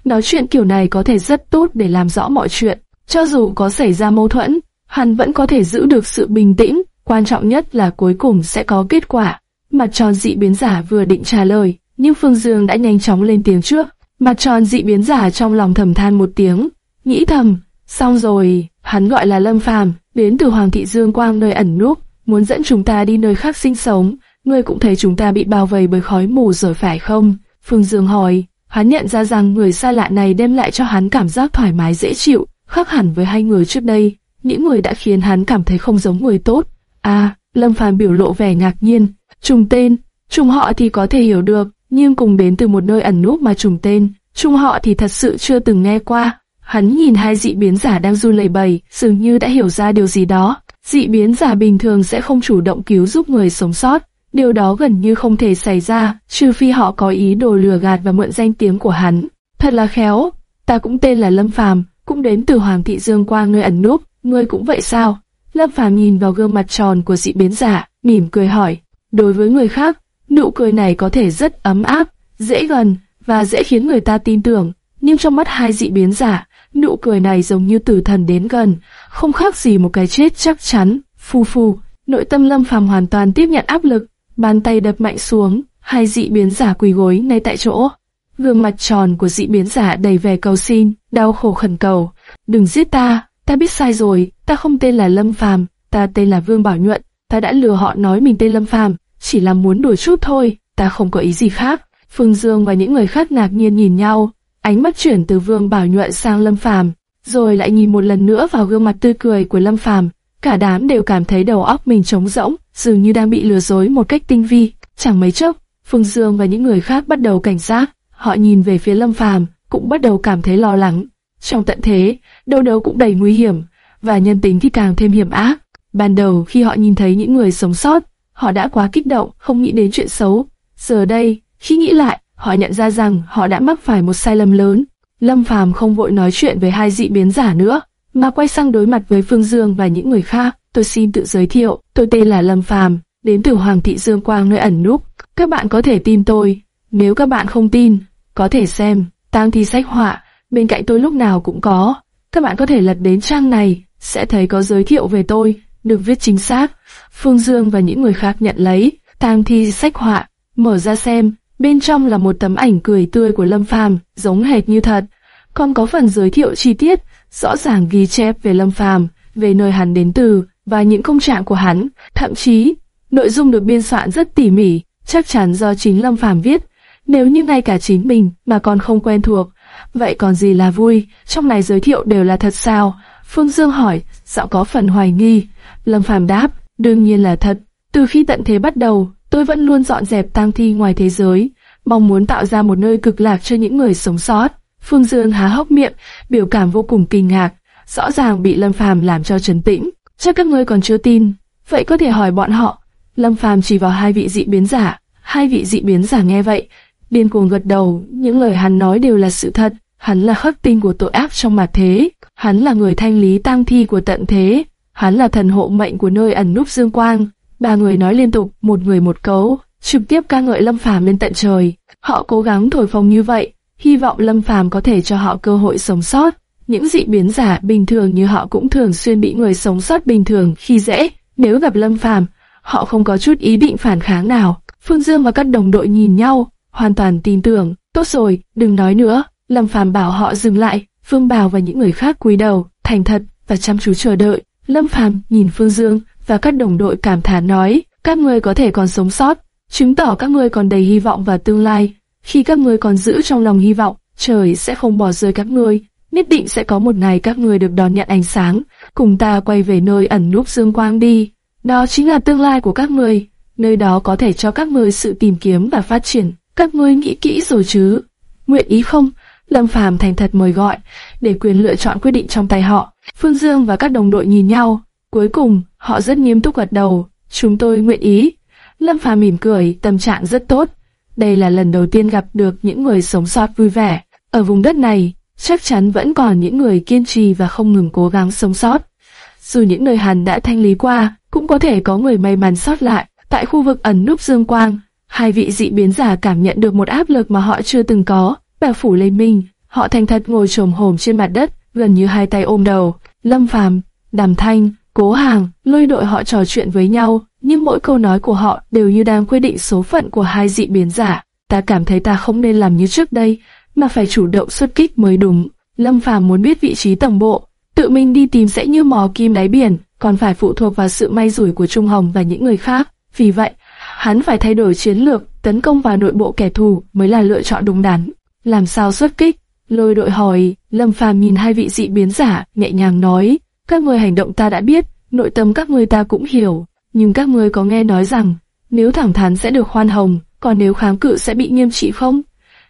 Nói chuyện kiểu này có thể rất tốt để làm rõ mọi chuyện. Cho dù có xảy ra mâu thuẫn, hắn vẫn có thể giữ được sự bình tĩnh. Quan trọng nhất là cuối cùng sẽ có kết quả. Mặt tròn dị biến giả vừa định trả lời, nhưng Phương Dương đã nhanh chóng lên tiếng trước. Mặt tròn dị biến giả trong lòng thầm than một tiếng, nghĩ thầm, xong rồi, hắn gọi là Lâm Phàm, đến từ Hoàng thị Dương Quang nơi ẩn núp, muốn dẫn chúng ta đi nơi khác sinh sống. Ngươi cũng thấy chúng ta bị bao vây bởi khói mù rồi phải không? Phương Dương hỏi, hắn nhận ra rằng người xa lạ này đem lại cho hắn cảm giác thoải mái dễ chịu, khác hẳn với hai người trước đây. Những người đã khiến hắn cảm thấy không giống người tốt. À, Lâm Phàm biểu lộ vẻ ngạc nhiên, trùng tên, trùng họ thì có thể hiểu được, nhưng cùng đến từ một nơi ẩn núp mà trùng tên, chung họ thì thật sự chưa từng nghe qua. Hắn nhìn hai dị biến giả đang run lẩy bẩy, dường như đã hiểu ra điều gì đó. Dị biến giả bình thường sẽ không chủ động cứu giúp người sống sót, điều đó gần như không thể xảy ra, trừ phi họ có ý đồ lừa gạt và mượn danh tiếng của hắn. Thật là khéo, ta cũng tên là Lâm Phàm, cũng đến từ Hoàng thị Dương qua nơi ẩn núp, ngươi cũng vậy sao? Lâm Phàm nhìn vào gương mặt tròn của dị biến giả, mỉm cười hỏi. Đối với người khác, nụ cười này có thể rất ấm áp, dễ gần và dễ khiến người ta tin tưởng, nhưng trong mắt hai dị biến giả, nụ cười này giống như tử thần đến gần, không khác gì một cái chết chắc chắn. Phu phu, nội tâm Lâm Phàm hoàn toàn tiếp nhận áp lực, bàn tay đập mạnh xuống, hai dị biến giả quỳ gối ngay tại chỗ. Gương mặt tròn của dị biến giả đầy vẻ cầu xin, đau khổ khẩn cầu, đừng giết ta, ta biết sai rồi, ta không tên là Lâm Phàm, ta tên là Vương Bảo Nhuận, ta đã lừa họ nói mình tên Lâm Phàm, chỉ là muốn đùa chút thôi, ta không có ý gì khác. Phương Dương và những người khác ngạc nhiên nhìn nhau, ánh mắt chuyển từ Vương Bảo Nhuận sang Lâm Phàm, rồi lại nhìn một lần nữa vào gương mặt tươi cười của Lâm Phàm. Cả đám đều cảm thấy đầu óc mình trống rỗng, dường như đang bị lừa dối một cách tinh vi. Chẳng mấy chốc, Phương Dương và những người khác bắt đầu cảnh giác, họ nhìn về phía Lâm Phàm, cũng bắt đầu cảm thấy lo lắng. Trong tận thế, đâu đâu cũng đầy nguy hiểm, và nhân tính thì càng thêm hiểm ác. Ban đầu khi họ nhìn thấy những người sống sót, họ đã quá kích động, không nghĩ đến chuyện xấu. Giờ đây, khi nghĩ lại, họ nhận ra rằng họ đã mắc phải một sai lầm lớn. Lâm Phàm không vội nói chuyện với hai dị biến giả nữa, mà quay sang đối mặt với Phương Dương và những người khác. Tôi xin tự giới thiệu, tôi tên là Lâm Phàm, đến từ Hoàng thị Dương Quang nơi ẩn núp. Các bạn có thể tin tôi, nếu các bạn không tin, có thể xem tang thi sách họa, bên cạnh tôi lúc nào cũng có. Các bạn có thể lật đến trang này, sẽ thấy có giới thiệu về tôi, được viết chính xác. Phương Dương và những người khác nhận lấy, tang thi sách họa, mở ra xem, bên trong là một tấm ảnh cười tươi của Lâm Phàm, giống hệt như thật. Còn có phần giới thiệu chi tiết, rõ ràng ghi chép về Lâm Phàm, về nơi hắn đến từ và những công trạng của hắn, thậm chí nội dung được biên soạn rất tỉ mỉ, chắc chắn do chính Lâm Phàm viết. Nếu như ngay cả chính mình mà còn không quen thuộc, vậy còn gì là vui? Trong này giới thiệu đều là thật sao? Phương Dương hỏi, dạo có phần hoài nghi. Lâm Phàm đáp, đương nhiên là thật. Từ khi tận thế bắt đầu, tôi vẫn luôn dọn dẹp tang thi ngoài thế giới, mong muốn tạo ra một nơi cực lạc cho những người sống sót. Phương Dương há hốc miệng, biểu cảm vô cùng kinh ngạc, rõ ràng bị Lâm Phàm làm cho trấn tĩnh. Chắc các ngươi còn chưa tin, vậy có thể hỏi bọn họ. Lâm Phàm chỉ vào hai vị dị biến giả, hai vị dị biến giả nghe vậy, điên cuồng gật đầu, những lời hắn nói đều là sự thật. Hắn là khắc tinh của tội ác trong mặt thế, hắn là người thanh lý tang thi của tận thế, hắn là thần hộ mệnh của nơi ẩn núp dương quang. Ba người nói liên tục, một người một cấu, trực tiếp ca ngợi Lâm Phàm lên tận trời. Họ cố gắng thổi phồng như vậy, hy vọng Lâm Phàm có thể cho họ cơ hội sống sót. Những dị biến giả bình thường như họ cũng thường xuyên bị người sống sót bình thường khi dễ. Nếu gặp Lâm Phàm, họ không có chút ý định phản kháng nào. Phương Dương và các đồng đội nhìn nhau, hoàn toàn tin tưởng. Tốt rồi, đừng nói nữa. Lâm Phàm bảo họ dừng lại. Phương Bảo và những người khác cúi đầu, thành thật và chăm chú chờ đợi. Lâm Phàm nhìn Phương Dương và các đồng đội cảm thán nói, các ngươi có thể còn sống sót, chứng tỏ các ngươi còn đầy hy vọng và tương lai. Khi các ngươi còn giữ trong lòng hy vọng, trời sẽ không bỏ rơi các ngươi, nhất định sẽ có một ngày các ngươi được đón nhận ánh sáng, cùng ta quay về nơi ẩn núp dương quang đi. Đó chính là tương lai của các ngươi, nơi đó có thể cho các ngươi sự tìm kiếm và phát triển. Các ngươi nghĩ kỹ rồi chứ? Nguyện ý không? Lâm Phàm thành thật mời gọi, để quyền lựa chọn quyết định trong tay họ. Phương Dương và các đồng đội nhìn nhau, cuối cùng họ rất nghiêm túc gật đầu. Chúng tôi nguyện ý. Lâm Phàm mỉm cười, tâm trạng rất tốt. Đây là lần đầu tiên gặp được những người sống sót vui vẻ. Ở vùng đất này, chắc chắn vẫn còn những người kiên trì và không ngừng cố gắng sống sót. Dù những nơi hắn đã thanh lý qua, cũng có thể có người may mắn sót lại. Tại khu vực ẩn núp dương quang, hai vị dị biến giả cảm nhận được một áp lực mà họ chưa từng có, bao phủ lên mình. Họ thành thật ngồi trồm hổm trên mặt đất, gần như hai tay ôm đầu. Lâm Phàm, Đàm Thanh, Cố Hàng, lôi đội họ trò chuyện với nhau, nhưng mỗi câu nói của họ đều như đang quyết định số phận của hai dị biến giả. Ta cảm thấy ta không nên làm như trước đây, mà phải chủ động xuất kích mới đúng. Lâm Phàm muốn biết vị trí tổng bộ, tự mình đi tìm sẽ như mò kim đáy biển, còn phải phụ thuộc vào sự may rủi của Trung Hồng và những người khác. Vì vậy, hắn phải thay đổi chiến lược, tấn công vào nội bộ kẻ thù mới là lựa chọn đúng đắn. Làm sao xuất kích? Lôi đội hỏi, Lâm Phàm nhìn hai vị dị biến giả, nhẹ nhàng nói, các người hành động ta đã biết, nội tâm các người ta cũng hiểu, nhưng các người có nghe nói rằng, nếu thẳng thắn sẽ được khoan hồng, còn nếu kháng cự sẽ bị nghiêm trị không?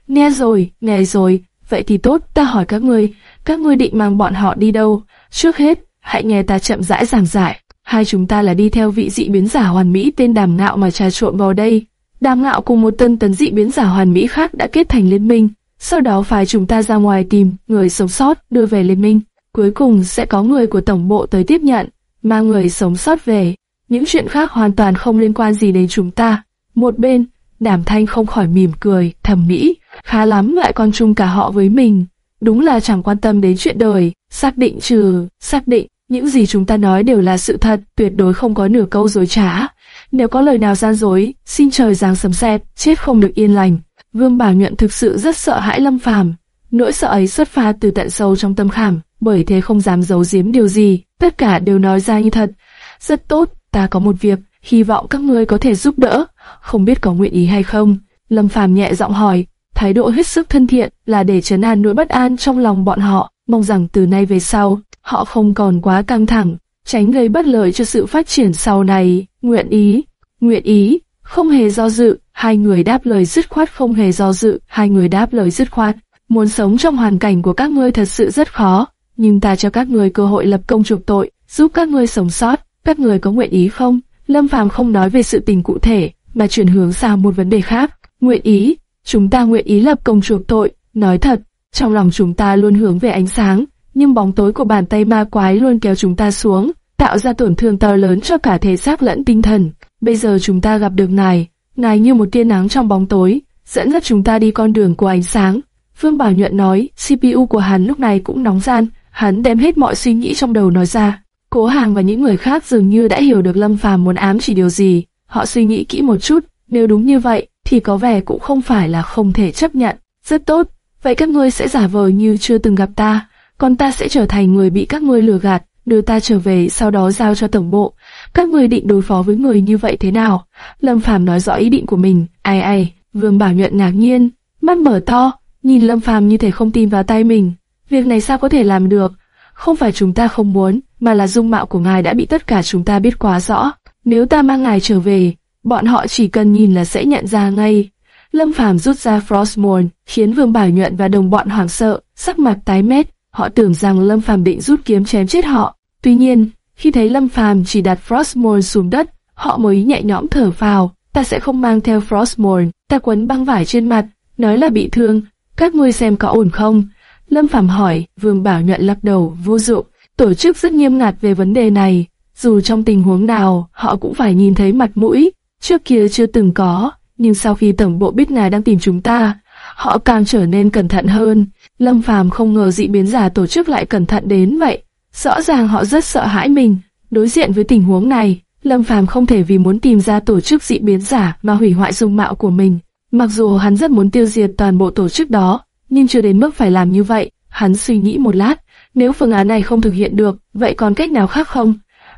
Nghe rồi, nghe rồi, vậy thì tốt, ta hỏi các ngươi, các ngươi định mang bọn họ đi đâu? Trước hết, hãy nghe ta chậm rãi giảng giải. Hai chúng ta là đi theo vị dị biến giả hoàn mỹ tên Đàm Ngạo mà trà trộn vào đây. Đàm Ngạo cùng một tân tấn dị biến giả hoàn mỹ khác đã kết thành liên minh, sau đó phải chúng ta ra ngoài tìm người sống sót đưa về liên minh. Cuối cùng sẽ có người của tổng bộ tới tiếp nhận, mang người sống sót về. Những chuyện khác hoàn toàn không liên quan gì đến chúng ta. Một bên, Đàm Thanh không khỏi mỉm cười, thầm mỹ, khá lắm lại còn chung cả họ với mình. Đúng là chẳng quan tâm đến chuyện đời, xác định trừ, xác định, những gì chúng ta nói đều là sự thật, tuyệt đối không có nửa câu dối trá. Nếu có lời nào gian dối, xin trời giáng sấm sét, chết không được yên lành. Vương Bảo Nhuận thực sự rất sợ hãi Lâm Phàm, nỗi sợ ấy xuất phát từ tận sâu trong tâm khảm, bởi thế không dám giấu giếm điều gì, tất cả đều nói ra như thật. Rất tốt, ta có một việc, hy vọng các ngươi có thể giúp đỡ, không biết có nguyện ý hay không. Lâm Phàm nhẹ giọng hỏi, thái độ hết sức thân thiện là để trấn an nỗi bất an trong lòng bọn họ, mong rằng từ nay về sau, họ không còn quá căng thẳng, tránh gây bất lợi cho sự phát triển sau này. Nguyện ý, nguyện ý, không hề do dự, hai người đáp lời dứt khoát không hề do dự, hai người đáp lời dứt khoát. Muốn sống trong hoàn cảnh của các ngươi thật sự rất khó, nhưng ta cho các ngươi cơ hội lập công chuộc tội, giúp các ngươi sống sót, các ngươi có nguyện ý không? Lâm Phàm không nói về sự tình cụ thể, mà chuyển hướng sang một vấn đề khác. Nguyện ý, chúng ta nguyện ý lập công chuộc tội, nói thật, trong lòng chúng ta luôn hướng về ánh sáng, nhưng bóng tối của bàn tay ma quái luôn kéo chúng ta xuống, tạo ra tổn thương to lớn cho cả thể xác lẫn tinh thần. Bây giờ chúng ta gặp được ngài, ngài như một tia nắng trong bóng tối, dẫn dắt chúng ta đi con đường của ánh sáng. Vương Bảo Nhuận nói, CPU của hắn lúc này cũng nóng gian, hắn đem hết mọi suy nghĩ trong đầu nói ra. Cố Hàng và những người khác dường như đã hiểu được Lâm Phàm muốn ám chỉ điều gì, họ suy nghĩ kỹ một chút, nếu đúng như vậy, thì có vẻ cũng không phải là không thể chấp nhận. Rất tốt, vậy các ngươi sẽ giả vờ như chưa từng gặp ta, còn ta sẽ trở thành người bị các ngươi lừa gạt, đưa ta trở về sau đó giao cho tổng bộ. Các người định đối phó với người như vậy thế nào? Lâm Phàm nói rõ ý định của mình. Ai ai, Vương Bảo Nhuận ngạc nhiên, mắt mở to, nhìn Lâm Phàm như thể không tin vào tay mình. Việc này sao có thể làm được? Không phải chúng ta không muốn, mà là dung mạo của ngài đã bị tất cả chúng ta biết quá rõ. Nếu ta mang ngài trở về, bọn họ chỉ cần nhìn là sẽ nhận ra ngay. Lâm Phàm rút ra Frostmourne, khiến Vương Bảo Nhuận và đồng bọn hoảng sợ, sắc mặt tái mét. Họ tưởng rằng Lâm Phàm định rút kiếm chém chết họ. Tuy nhiên, khi thấy Lâm Phàm chỉ đặt Frostmourne xuống đất, họ mới nhẹ nhõm thở phào. Ta sẽ không mang theo Frostmourne. Ta quấn băng vải trên mặt, nói là bị thương. Các ngươi xem có ổn không? Lâm Phàm hỏi, Vương Bảo Nhuận lắc đầu, vô dụng. Tổ chức rất nghiêm ngặt về vấn đề này. Dù trong tình huống nào, họ cũng phải nhìn thấy mặt mũi. Trước kia chưa từng có, nhưng sau khi tổng bộ biết ngài đang tìm chúng ta, họ càng trở nên cẩn thận hơn. Lâm Phàm không ngờ dị biến giả tổ chức lại cẩn thận đến vậy. Rõ ràng họ rất sợ hãi mình. Đối diện với tình huống này, Lâm Phàm không thể vì muốn tìm ra tổ chức dị biến giả mà hủy hoại dung mạo của mình. Mặc dù hắn rất muốn tiêu diệt toàn bộ tổ chức đó, nhưng chưa đến mức phải làm như vậy. Hắn suy nghĩ một lát, nếu phương án này không thực hiện được, vậy còn cách nào khác không?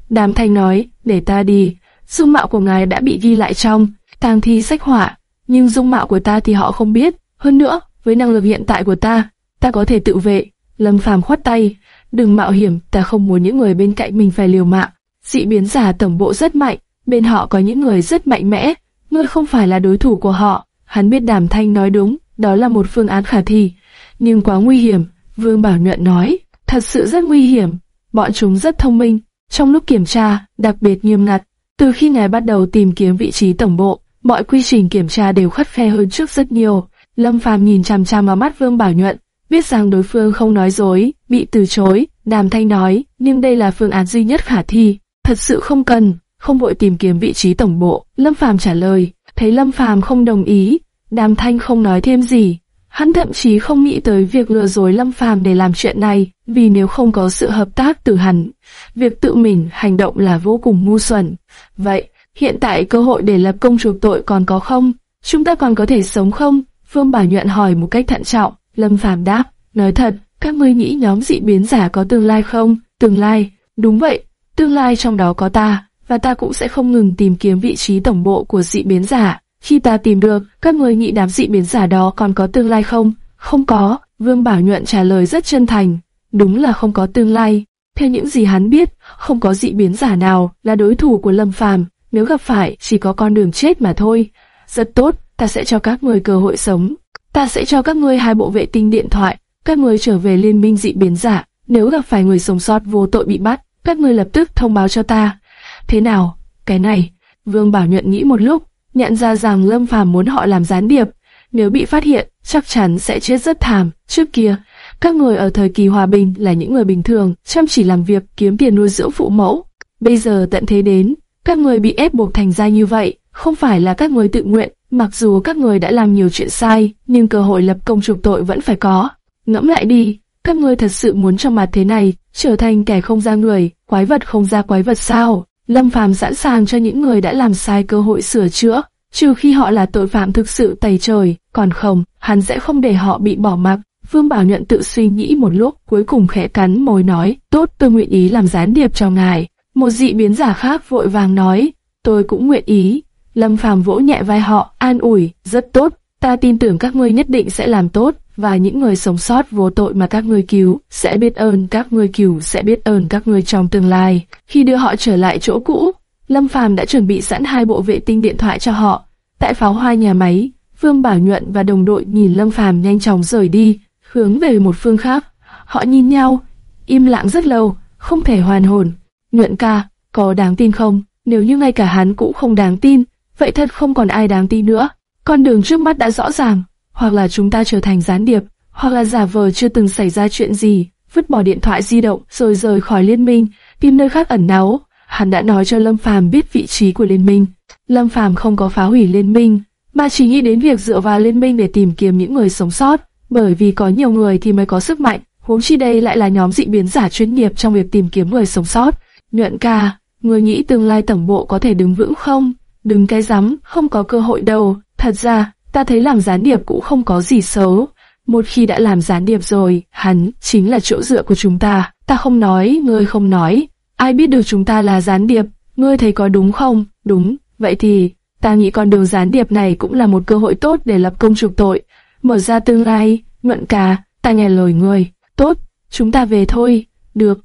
Đàm Thanh nói, để ta đi. Dung mạo của ngài đã bị ghi lại trong tang thi sách họa, nhưng dung mạo của ta thì họ không biết. Hơn nữa, với năng lực hiện tại của ta, ta có thể tự vệ. Lâm Phàm khoát tay, đừng mạo hiểm, ta không muốn những người bên cạnh mình phải liều mạng. Dị biến giả tổng bộ rất mạnh, bên họ có những người rất mạnh mẽ, ngươi không phải là đối thủ của họ. Hắn biết Đàm Thanh nói đúng, đó là một phương án khả thi, nhưng quá nguy hiểm. Vương Bảo Nhuận nói, thật sự rất nguy hiểm. Bọn chúng rất thông minh, trong lúc kiểm tra, đặc biệt nghiêm ngặt. Từ khi ngài bắt đầu tìm kiếm vị trí tổng bộ, mọi quy trình kiểm tra đều khắt khe hơn trước rất nhiều. Lâm Phàm nhìn chằm chằm vào mắt Vương Bảo Nhuận, biết rằng đối phương không nói dối, bị từ chối, Đàm Thanh nói, nhưng đây là phương án duy nhất khả thi, thật sự không cần, không vội tìm kiếm vị trí tổng bộ. Lâm Phàm trả lời, thấy Lâm Phàm không đồng ý, Đàm Thanh không nói thêm gì. Hắn thậm chí không nghĩ tới việc lừa dối Lâm Phàm để làm chuyện này, vì nếu không có sự hợp tác từ hắn, việc tự mình hành động là vô cùng ngu xuẩn. Vậy, hiện tại cơ hội để lập công chuộc tội còn có không? Chúng ta còn có thể sống không? Phương Bảo Nhuận hỏi một cách thận trọng. Lâm Phàm đáp, nói thật, các ngươi nghĩ nhóm dị biến giả có tương lai không? Tương lai, đúng vậy, tương lai trong đó có ta, và ta cũng sẽ không ngừng tìm kiếm vị trí tổng bộ của dị biến giả. Khi ta tìm được, các ngươi nghĩ đám dị biến giả đó còn có tương lai không? Không có, Vương Bảo Nhuận trả lời rất chân thành. Đúng là không có tương lai. Theo những gì hắn biết, không có dị biến giả nào là đối thủ của Lâm Phàm. Nếu gặp phải, chỉ có con đường chết mà thôi. Rất tốt, ta sẽ cho các người cơ hội sống. Ta sẽ cho các ngươi hai bộ vệ tinh điện thoại. Các ngươi trở về liên minh dị biến giả. Nếu gặp phải người sống sót vô tội bị bắt, các ngươi lập tức thông báo cho ta. Thế nào? Cái này, Vương Bảo Nhuận nghĩ một lúc, nhận ra rằng Lâm Phàm muốn họ làm gián điệp. Nếu bị phát hiện, chắc chắn sẽ chết rất thảm. Trước kia, các người ở thời kỳ hòa bình là những người bình thường, chăm chỉ làm việc, kiếm tiền nuôi dưỡng phụ mẫu. Bây giờ tận thế đến, các người bị ép buộc thành ra như vậy, không phải là các người tự nguyện, mặc dù các người đã làm nhiều chuyện sai, nhưng cơ hội lập công trục tội vẫn phải có. Ngẫm lại đi, các ngươi thật sự muốn trong mặt thế này trở thành kẻ không ra người, quái vật không ra quái vật sao? Lâm Phàm sẵn sàng cho những người đã làm sai cơ hội sửa chữa, trừ khi họ là tội phạm thực sự tày trời, còn không, hắn sẽ không để họ bị bỏ mặc. Vương Bảo Nhuận tự suy nghĩ một lúc, cuối cùng khẽ cắn môi nói, tốt tôi nguyện ý làm gián điệp cho ngài. Một dị biến giả khác vội vàng nói, tôi cũng nguyện ý. Lâm Phàm vỗ nhẹ vai họ, an ủi, rất tốt, ta tin tưởng các ngươi nhất định sẽ làm tốt, và những người sống sót vô tội mà các ngươi cứu sẽ biết ơn các ngươi cứu sẽ biết ơn các ngươi trong tương lai. Khi đưa họ trở lại chỗ cũ, Lâm Phàm đã chuẩn bị sẵn hai bộ vệ tinh điện thoại cho họ. Tại pháo hoa nhà máy, Vương Bảo Nhuận và đồng đội nhìn Lâm Phàm nhanh chóng rời đi, hướng về một phương khác. Họ nhìn nhau, im lặng rất lâu, không thể hoàn hồn. Nhuận ca, có đáng tin không? Nếu như ngay cả hắn cũng không đáng tin, vậy thật không còn ai đáng tin nữa. Con đường trước mắt đã rõ ràng, hoặc là chúng ta trở thành gián điệp, hoặc là giả vờ chưa từng xảy ra chuyện gì, vứt bỏ điện thoại di động rồi rời khỏi liên minh, tìm nơi khác ẩn náu. Hắn đã nói cho Lâm Phàm biết vị trí của liên minh. Lâm Phàm không có phá hủy liên minh, mà chỉ nghĩ đến việc dựa vào liên minh để tìm kiếm những người sống sót, bởi vì có nhiều người thì mới có sức mạnh. Huống chi đây lại là nhóm dị biến giả chuyên nghiệp trong việc tìm kiếm người sống sót. Nhuận ca, người nghĩ tương lai tổng bộ có thể đứng vững không? Đừng cái rắm, không có cơ hội đâu. Thật ra, ta thấy làm gián điệp cũng không có gì xấu. Một khi đã làm gián điệp rồi, hắn chính là chỗ dựa của chúng ta. Ta không nói, ngươi không nói. Ai biết được chúng ta là gián điệp, ngươi thấy có đúng không? Đúng, vậy thì, ta nghĩ con đường gián điệp này cũng là một cơ hội tốt để lập công trục tội. Mở ra tương lai, nhuận cả, ta nghe lời ngươi. Tốt, chúng ta về thôi. Được.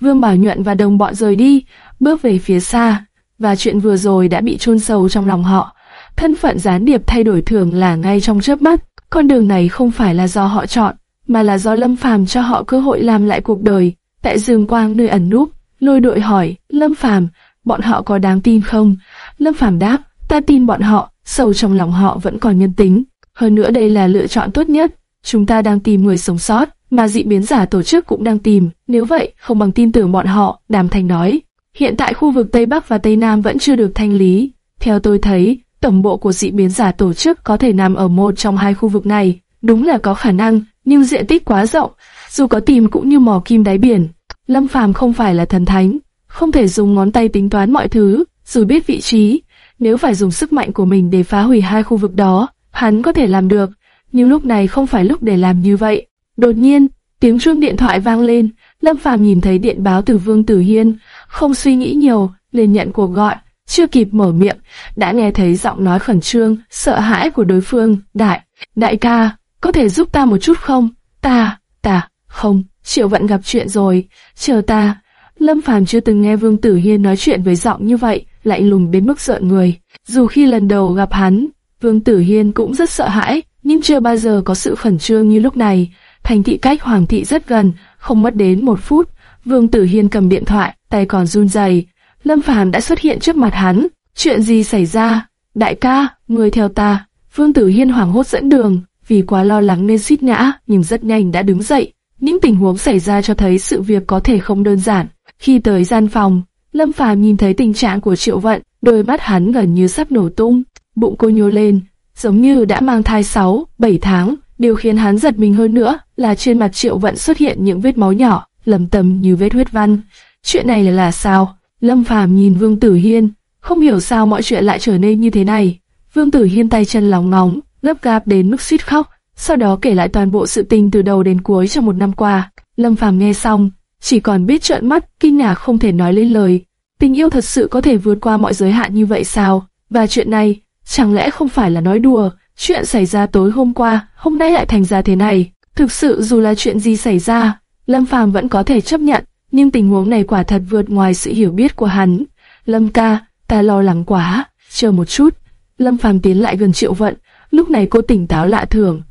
Vương Bảo Nhuận và đồng bọn rời đi, bước về phía xa, và chuyện vừa rồi đã bị chôn sâu trong lòng họ. Thân phận gián điệp thay đổi thường là ngay trong chớp mắt. Con đường này không phải là do họ chọn, mà là do Lâm Phàm cho họ cơ hội làm lại cuộc đời. Tại dương quang nơi ẩn núp, lôi đội hỏi, Lâm Phàm, bọn họ có đáng tin không? Lâm Phàm đáp, ta tin bọn họ, sâu trong lòng họ vẫn còn nhân tính. Hơn nữa đây là lựa chọn tốt nhất. Chúng ta đang tìm người sống sót, mà dị biến giả tổ chức cũng đang tìm. Nếu vậy, không bằng tin tưởng bọn họ, Đàm Thành nói. Hiện tại khu vực Tây Bắc và Tây Nam vẫn chưa được thanh lý. Theo tôi thấy, tổng bộ của dị biến giả tổ chức có thể nằm ở một trong hai khu vực này. Đúng là có khả năng, nhưng diện tích quá rộng, dù có tìm cũng như mò kim đáy biển. Lâm Phàm không phải là thần thánh, không thể dùng ngón tay tính toán mọi thứ, dù biết vị trí. Nếu phải dùng sức mạnh của mình để phá hủy hai khu vực đó, hắn có thể làm được. Nhưng lúc này không phải lúc để làm như vậy. Đột nhiên, tiếng chuông điện thoại vang lên. Lâm Phàm nhìn thấy điện báo từ Vương Tử Hiên, không suy nghĩ nhiều, liền nhận cuộc gọi. Chưa kịp mở miệng, đã nghe thấy giọng nói khẩn trương, sợ hãi của đối phương. Đại, đại ca, có thể giúp ta một chút không? Ta, ta, không, Triệu Vận gặp chuyện rồi, chờ ta. Lâm Phàm chưa từng nghe Vương Tử Hiên nói chuyện với giọng như vậy, lại lùng đến mức sợ người. Dù khi lần đầu gặp hắn, Vương Tử Hiên cũng rất sợ hãi, nhưng chưa bao giờ có sự khẩn trương như lúc này. Thành thị cách Hoàng thị rất gần, không mất đến một phút. Vương Tử Hiên cầm điện thoại, tay còn run rẩy. Lâm Phàm đã xuất hiện trước mặt hắn. Chuyện gì xảy ra? Đại ca, người theo ta. Vương Tử Hiên hoảng hốt dẫn đường. vì quá lo lắng nên suýt ngã, nhưng rất nhanh đã đứng dậy. Những tình huống xảy ra cho thấy sự việc có thể không đơn giản. Khi tới gian phòng, Lâm Phàm nhìn thấy tình trạng của Triệu Vận, đôi mắt hắn gần như sắp nổ tung, bụng cô nhô lên, giống như đã mang thai 6, 7 tháng. Điều khiến hắn giật mình hơn nữa là trên mặt Triệu Vận xuất hiện những vết máu nhỏ, lầm tầm như vết huyết văn. Chuyện này là là sao? Lâm Phàm nhìn Vương Tử Hiên, không hiểu sao mọi chuyện lại trở nên như thế này. Vương Tử Hiên tay chân lóng ngóng, gấp gáp đến mức suýt khóc, sau đó kể lại toàn bộ sự tình từ đầu đến cuối trong một năm qua. Lâm Phàm nghe xong, chỉ còn biết trợn mắt, kinh ngạc không thể nói lên lời. Tình yêu thật sự có thể vượt qua mọi giới hạn như vậy sao? Và chuyện này, chẳng lẽ không phải là nói đùa? Chuyện xảy ra tối hôm qua, hôm nay lại thành ra thế này. Thực sự dù là chuyện gì xảy ra, Lâm Phàm vẫn có thể chấp nhận, nhưng tình huống này quả thật vượt ngoài sự hiểu biết của hắn. Lâm ca, ta lo lắng quá, chờ một chút. Lâm Phàm tiến lại gần Triệu Vận, lúc này cô tỉnh táo lạ thường.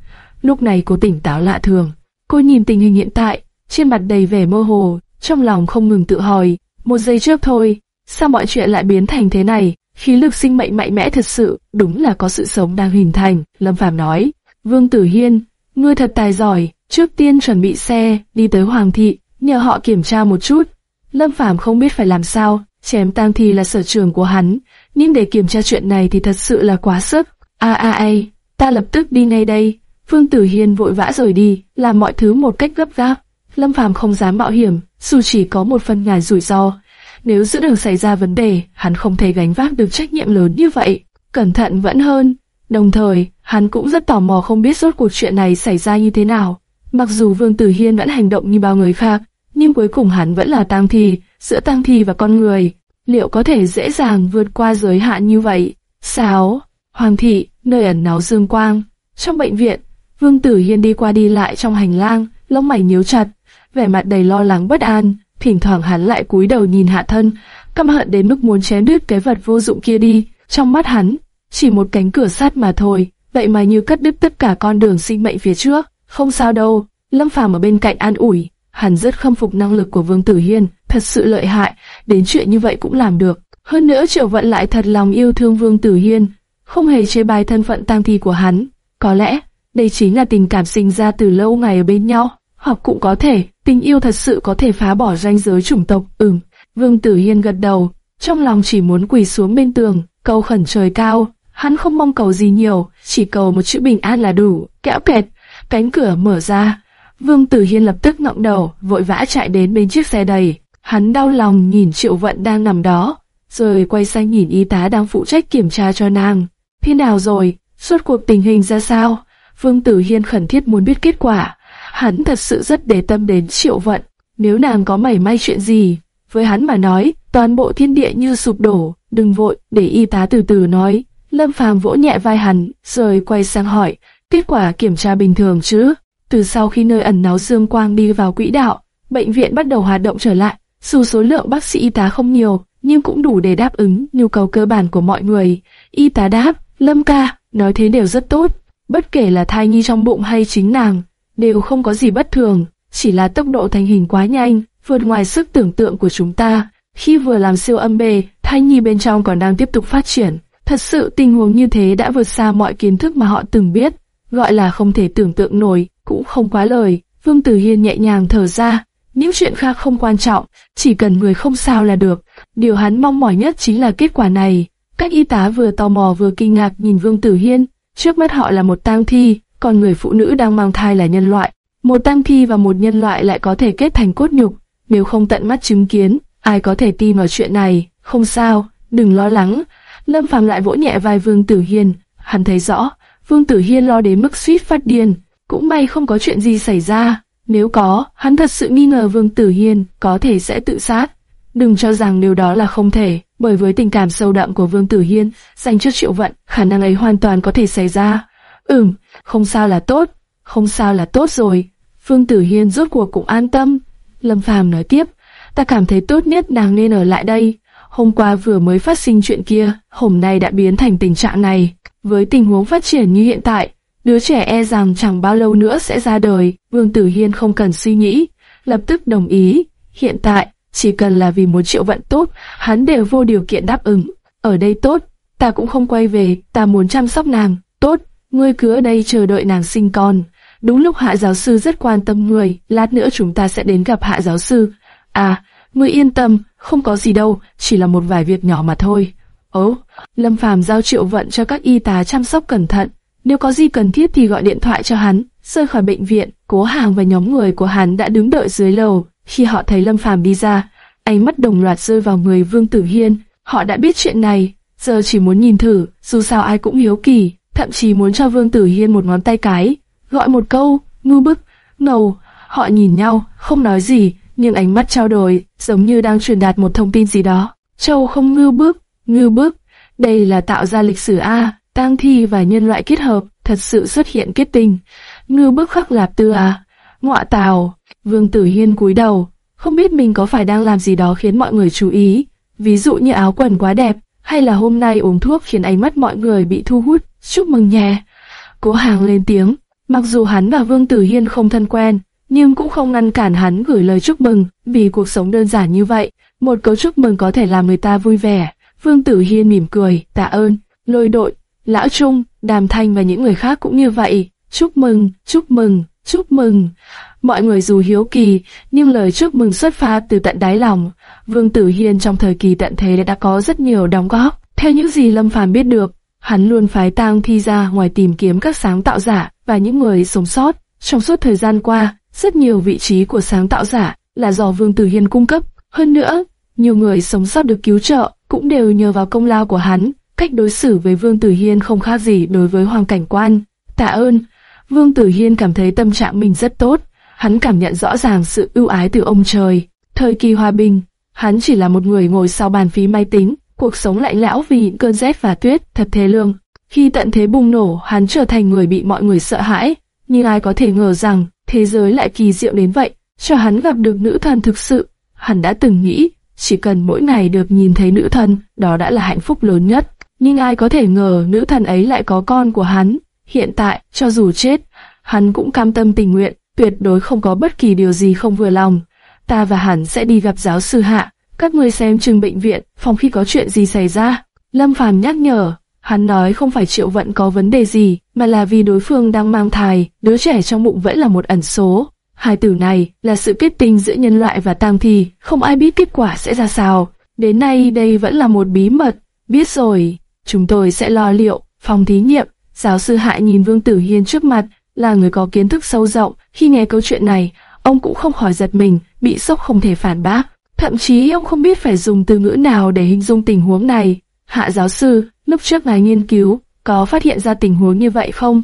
Lúc này cô tỉnh táo lạ thường. Cô nhìn tình hình hiện tại, trên mặt đầy vẻ mơ hồ, trong lòng không ngừng tự hỏi, một giây trước thôi, sao mọi chuyện lại biến thành thế này? Khí lực sinh mệnh mạnh mẽ thật sự, đúng là có sự sống đang hình thành, Lâm Phàm nói. Vương Tử Hiên, ngươi thật tài giỏi, trước tiên chuẩn bị xe, đi tới Hoàng thị, nhờ họ kiểm tra một chút. Lâm Phàm không biết phải làm sao, chém tang thi là sở trường của hắn, nhưng để kiểm tra chuyện này thì thật sự là quá sức. A a a, ta lập tức đi ngay đây. Vương Tử Hiên vội vã rời đi, làm mọi thứ một cách gấp gáp. Lâm Phàm không dám mạo hiểm, dù chỉ có một phần ngàn rủi ro. Nếu giữa đường xảy ra vấn đề, hắn không thể gánh vác được trách nhiệm lớn như vậy. Cẩn thận vẫn hơn. Đồng thời, hắn cũng rất tò mò không biết rốt cuộc chuyện này xảy ra như thế nào. Mặc dù Vương Tử Hiên vẫn hành động như bao người khác, nhưng cuối cùng hắn vẫn là tang thi, giữa tang thi và con người. Liệu có thể dễ dàng vượt qua giới hạn như vậy? Sao? Hoàng thị, nơi ẩn náu dương quang. Trong bệnh viện, Vương Tử Hiên đi qua đi lại trong hành lang, lông mày nhíu chặt, vẻ mặt đầy lo lắng bất an. Thỉnh thoảng hắn lại cúi đầu nhìn hạ thân, căm hận đến mức muốn chém đứt cái vật vô dụng kia đi. Trong mắt hắn, chỉ một cánh cửa sắt mà thôi, vậy mà như cắt đứt tất cả con đường sinh mệnh phía trước. Không sao đâu, Lâm Phàm ở bên cạnh an ủi, hắn rất khâm phục năng lực của Vương Tử Hiên, thật sự lợi hại, đến chuyện như vậy cũng làm được. Hơn nữa Triệu Vận lại thật lòng yêu thương Vương Tử Hiên, không hề chế bài thân phận tang thi của hắn. Có lẽ, đây chính là tình cảm sinh ra từ lâu ngày ở bên nhau, hoặc cũng có thể, tình yêu thật sự có thể phá bỏ ranh giới chủng tộc. Ừm, Vương Tử Hiên gật đầu, trong lòng chỉ muốn quỳ xuống bên tường, cầu khẩn trời cao. Hắn không mong cầu gì nhiều, chỉ cầu một chữ bình an là đủ. Kẽo kẹt, cánh cửa mở ra. Vương Tử Hiên lập tức ngọng đầu, vội vã chạy đến bên chiếc xe đầy. Hắn đau lòng nhìn Triệu Vận đang nằm đó, rồi quay sang nhìn y tá đang phụ trách kiểm tra cho nàng. Thế nào rồi? Suốt cuộc tình hình ra sao? Vương Tử Hiên khẩn thiết muốn biết kết quả. Hắn thật sự rất để tâm đến Triệu Vận. Nếu nàng có mảy may chuyện gì, với hắn mà nói, toàn bộ thiên địa như sụp đổ. Đừng vội, để y tá từ từ nói. Lâm Phàm vỗ nhẹ vai hắn, rồi quay sang hỏi, kết quả kiểm tra bình thường chứ? Từ sau khi nơi ẩn náu dương quang đi vào quỹ đạo, bệnh viện bắt đầu hoạt động trở lại. Dù số lượng bác sĩ y tá không nhiều, nhưng cũng đủ để đáp ứng nhu cầu cơ bản của mọi người. Y tá đáp, Lâm ca, nói thế đều rất tốt. Bất kể là thai nhi trong bụng hay chính nàng, đều không có gì bất thường, chỉ là tốc độ thành hình quá nhanh, vượt ngoài sức tưởng tượng của chúng ta. Khi vừa làm siêu âm bề, thai nhi bên trong còn đang tiếp tục phát triển. Thật sự tình huống như thế đã vượt xa mọi kiến thức mà họ từng biết, gọi là không thể tưởng tượng nổi, cũng không quá lời. Vương Tử Hiên nhẹ nhàng thở ra, những chuyện khác không quan trọng, chỉ cần người không sao là được. Điều hắn mong mỏi nhất chính là kết quả này. Các y tá vừa tò mò vừa kinh ngạc nhìn Vương Tử Hiên, trước mắt họ là một tang thi, còn người phụ nữ đang mang thai là nhân loại. Một tang thi và một nhân loại lại có thể kết thành cốt nhục, nếu không tận mắt chứng kiến, ai có thể tin vào chuyện này, không sao, đừng lo lắng. Lâm Phàm lại vỗ nhẹ vai Vương Tử Hiên, hắn thấy rõ, Vương Tử Hiên lo đến mức suýt phát điên, cũng may không có chuyện gì xảy ra. Nếu có, hắn thật sự nghi ngờ Vương Tử Hiên có thể sẽ tự sát. Đừng cho rằng điều đó là không thể, bởi với tình cảm sâu đậm của Vương Tử Hiên dành cho Triệu Vận, khả năng ấy hoàn toàn có thể xảy ra. Ừm, không sao là tốt, không sao là tốt rồi. Vương Tử Hiên rốt cuộc cũng an tâm. Lâm Phàm nói tiếp, ta cảm thấy tốt nhất nàng nên ở lại đây. Hôm qua vừa mới phát sinh chuyện kia, hôm nay đã biến thành tình trạng này. Với tình huống phát triển như hiện tại, đứa trẻ e rằng chẳng bao lâu nữa sẽ ra đời. Vương Tử Hiên không cần suy nghĩ, lập tức đồng ý. Hiện tại, chỉ cần là vì một triệu vận tốt, hắn đều vô điều kiện đáp ứng. Ở đây tốt, ta cũng không quay về, ta muốn chăm sóc nàng. Tốt, ngươi cứ ở đây chờ đợi nàng sinh con. Đúng lúc hạ giáo sư rất quan tâm người, lát nữa chúng ta sẽ đến gặp hạ giáo sư. À, ngươi yên tâm, không có gì đâu, chỉ là một vài việc nhỏ mà thôi. Ố, Lâm Phàm giao triệu vận cho các y tá chăm sóc cẩn thận. Nếu có gì cần thiết thì gọi điện thoại cho hắn. Rời khỏi bệnh viện, cố hàng và nhóm người của hắn đã đứng đợi dưới lầu. Khi họ thấy Lâm Phàm đi ra, ánh mắt đồng loạt rơi vào người Vương Tử Hiên. Họ đã biết chuyện này, giờ chỉ muốn nhìn thử, dù sao ai cũng hiếu kỳ, thậm chí muốn cho Vương Tử Hiên một ngón tay cái, gọi một câu, ngư bức, ngầu. Họ nhìn nhau, không nói gì, nhưng ánh mắt trao đổi, giống như đang truyền đạt một thông tin gì đó. Châu không ngư bức, ngư bức, đây là tạo ra lịch sử A, tang thi và nhân loại kết hợp, thật sự xuất hiện kết tinh. Ngư bức khắc lạp tư à, ngọa tào, Vương Tử Hiên cúi đầu, không biết mình có phải đang làm gì đó khiến mọi người chú ý, ví dụ như áo quần quá đẹp, hay là hôm nay uống thuốc khiến ánh mắt mọi người bị thu hút, chúc mừng nhé. Cố hàng lên tiếng, mặc dù hắn và Vương Tử Hiên không thân quen, nhưng cũng không ngăn cản hắn gửi lời chúc mừng, vì cuộc sống đơn giản như vậy, một câu chúc mừng có thể làm người ta vui vẻ. Vương Tử Hiên mỉm cười, tạ ơn, lôi đội, Lão Trung, Đàm Thanh và những người khác cũng như vậy. Chúc mừng, chúc mừng, chúc mừng. Mọi người dù hiếu kỳ, nhưng lời chúc mừng xuất phát từ tận đáy lòng. Vương Tử Hiên trong thời kỳ tận thế đã có rất nhiều đóng góp. Theo những gì Lâm Phàm biết được, hắn luôn phái tang thi ra ngoài tìm kiếm các sáng tạo giả và những người sống sót. Trong suốt thời gian qua, rất nhiều vị trí của sáng tạo giả là do Vương Tử Hiên cung cấp. Hơn nữa, nhiều người sống sót được cứu trợ cũng đều nhờ vào công lao của hắn. Cách đối xử với Vương Tử Hiên không khác gì đối với Hoàng Cảnh Quan. Tạ ơn, Vương Tử Hiên cảm thấy tâm trạng mình rất tốt. Hắn cảm nhận rõ ràng sự ưu ái từ ông trời. Thời kỳ hòa bình, hắn chỉ là một người ngồi sau bàn phí máy tính, cuộc sống lạnh lẽo vì những cơn rét và tuyết, thật thế lương. Khi tận thế bùng nổ, hắn trở thành người bị mọi người sợ hãi. Nhưng ai có thể ngờ rằng, thế giới lại kỳ diệu đến vậy, cho hắn gặp được nữ thần thực sự. Hắn đã từng nghĩ, chỉ cần mỗi ngày được nhìn thấy nữ thần, đó đã là hạnh phúc lớn nhất. Nhưng ai có thể ngờ nữ thần ấy lại có con của hắn. Hiện tại, cho dù chết, hắn cũng cam tâm tình nguyện, tuyệt đối không có bất kỳ điều gì không vừa lòng. Ta và hắn sẽ đi gặp giáo sư Hạ, các người xem chừng bệnh viện, phòng khi có chuyện gì xảy ra. Lâm Phàm nhắc nhở, hắn nói không phải triệu vận có vấn đề gì, mà là vì đối phương đang mang thai, đứa trẻ trong bụng vẫn là một ẩn số. Hai từ này là sự kết tinh giữa nhân loại và tang thi, không ai biết kết quả sẽ ra sao. Đến nay đây vẫn là một bí mật. Biết rồi, chúng tôi sẽ lo liệu. Phòng thí nghiệm, giáo sư Hạ nhìn Vương Tử Hiên trước mặt, là người có kiến thức sâu rộng. Khi nghe câu chuyện này, ông cũng không khỏi giật mình, bị sốc không thể phản bác. Thậm chí ông không biết phải dùng từ ngữ nào để hình dung tình huống này. Hạ giáo sư, lúc trước ngài nghiên cứu, có phát hiện ra tình huống như vậy không?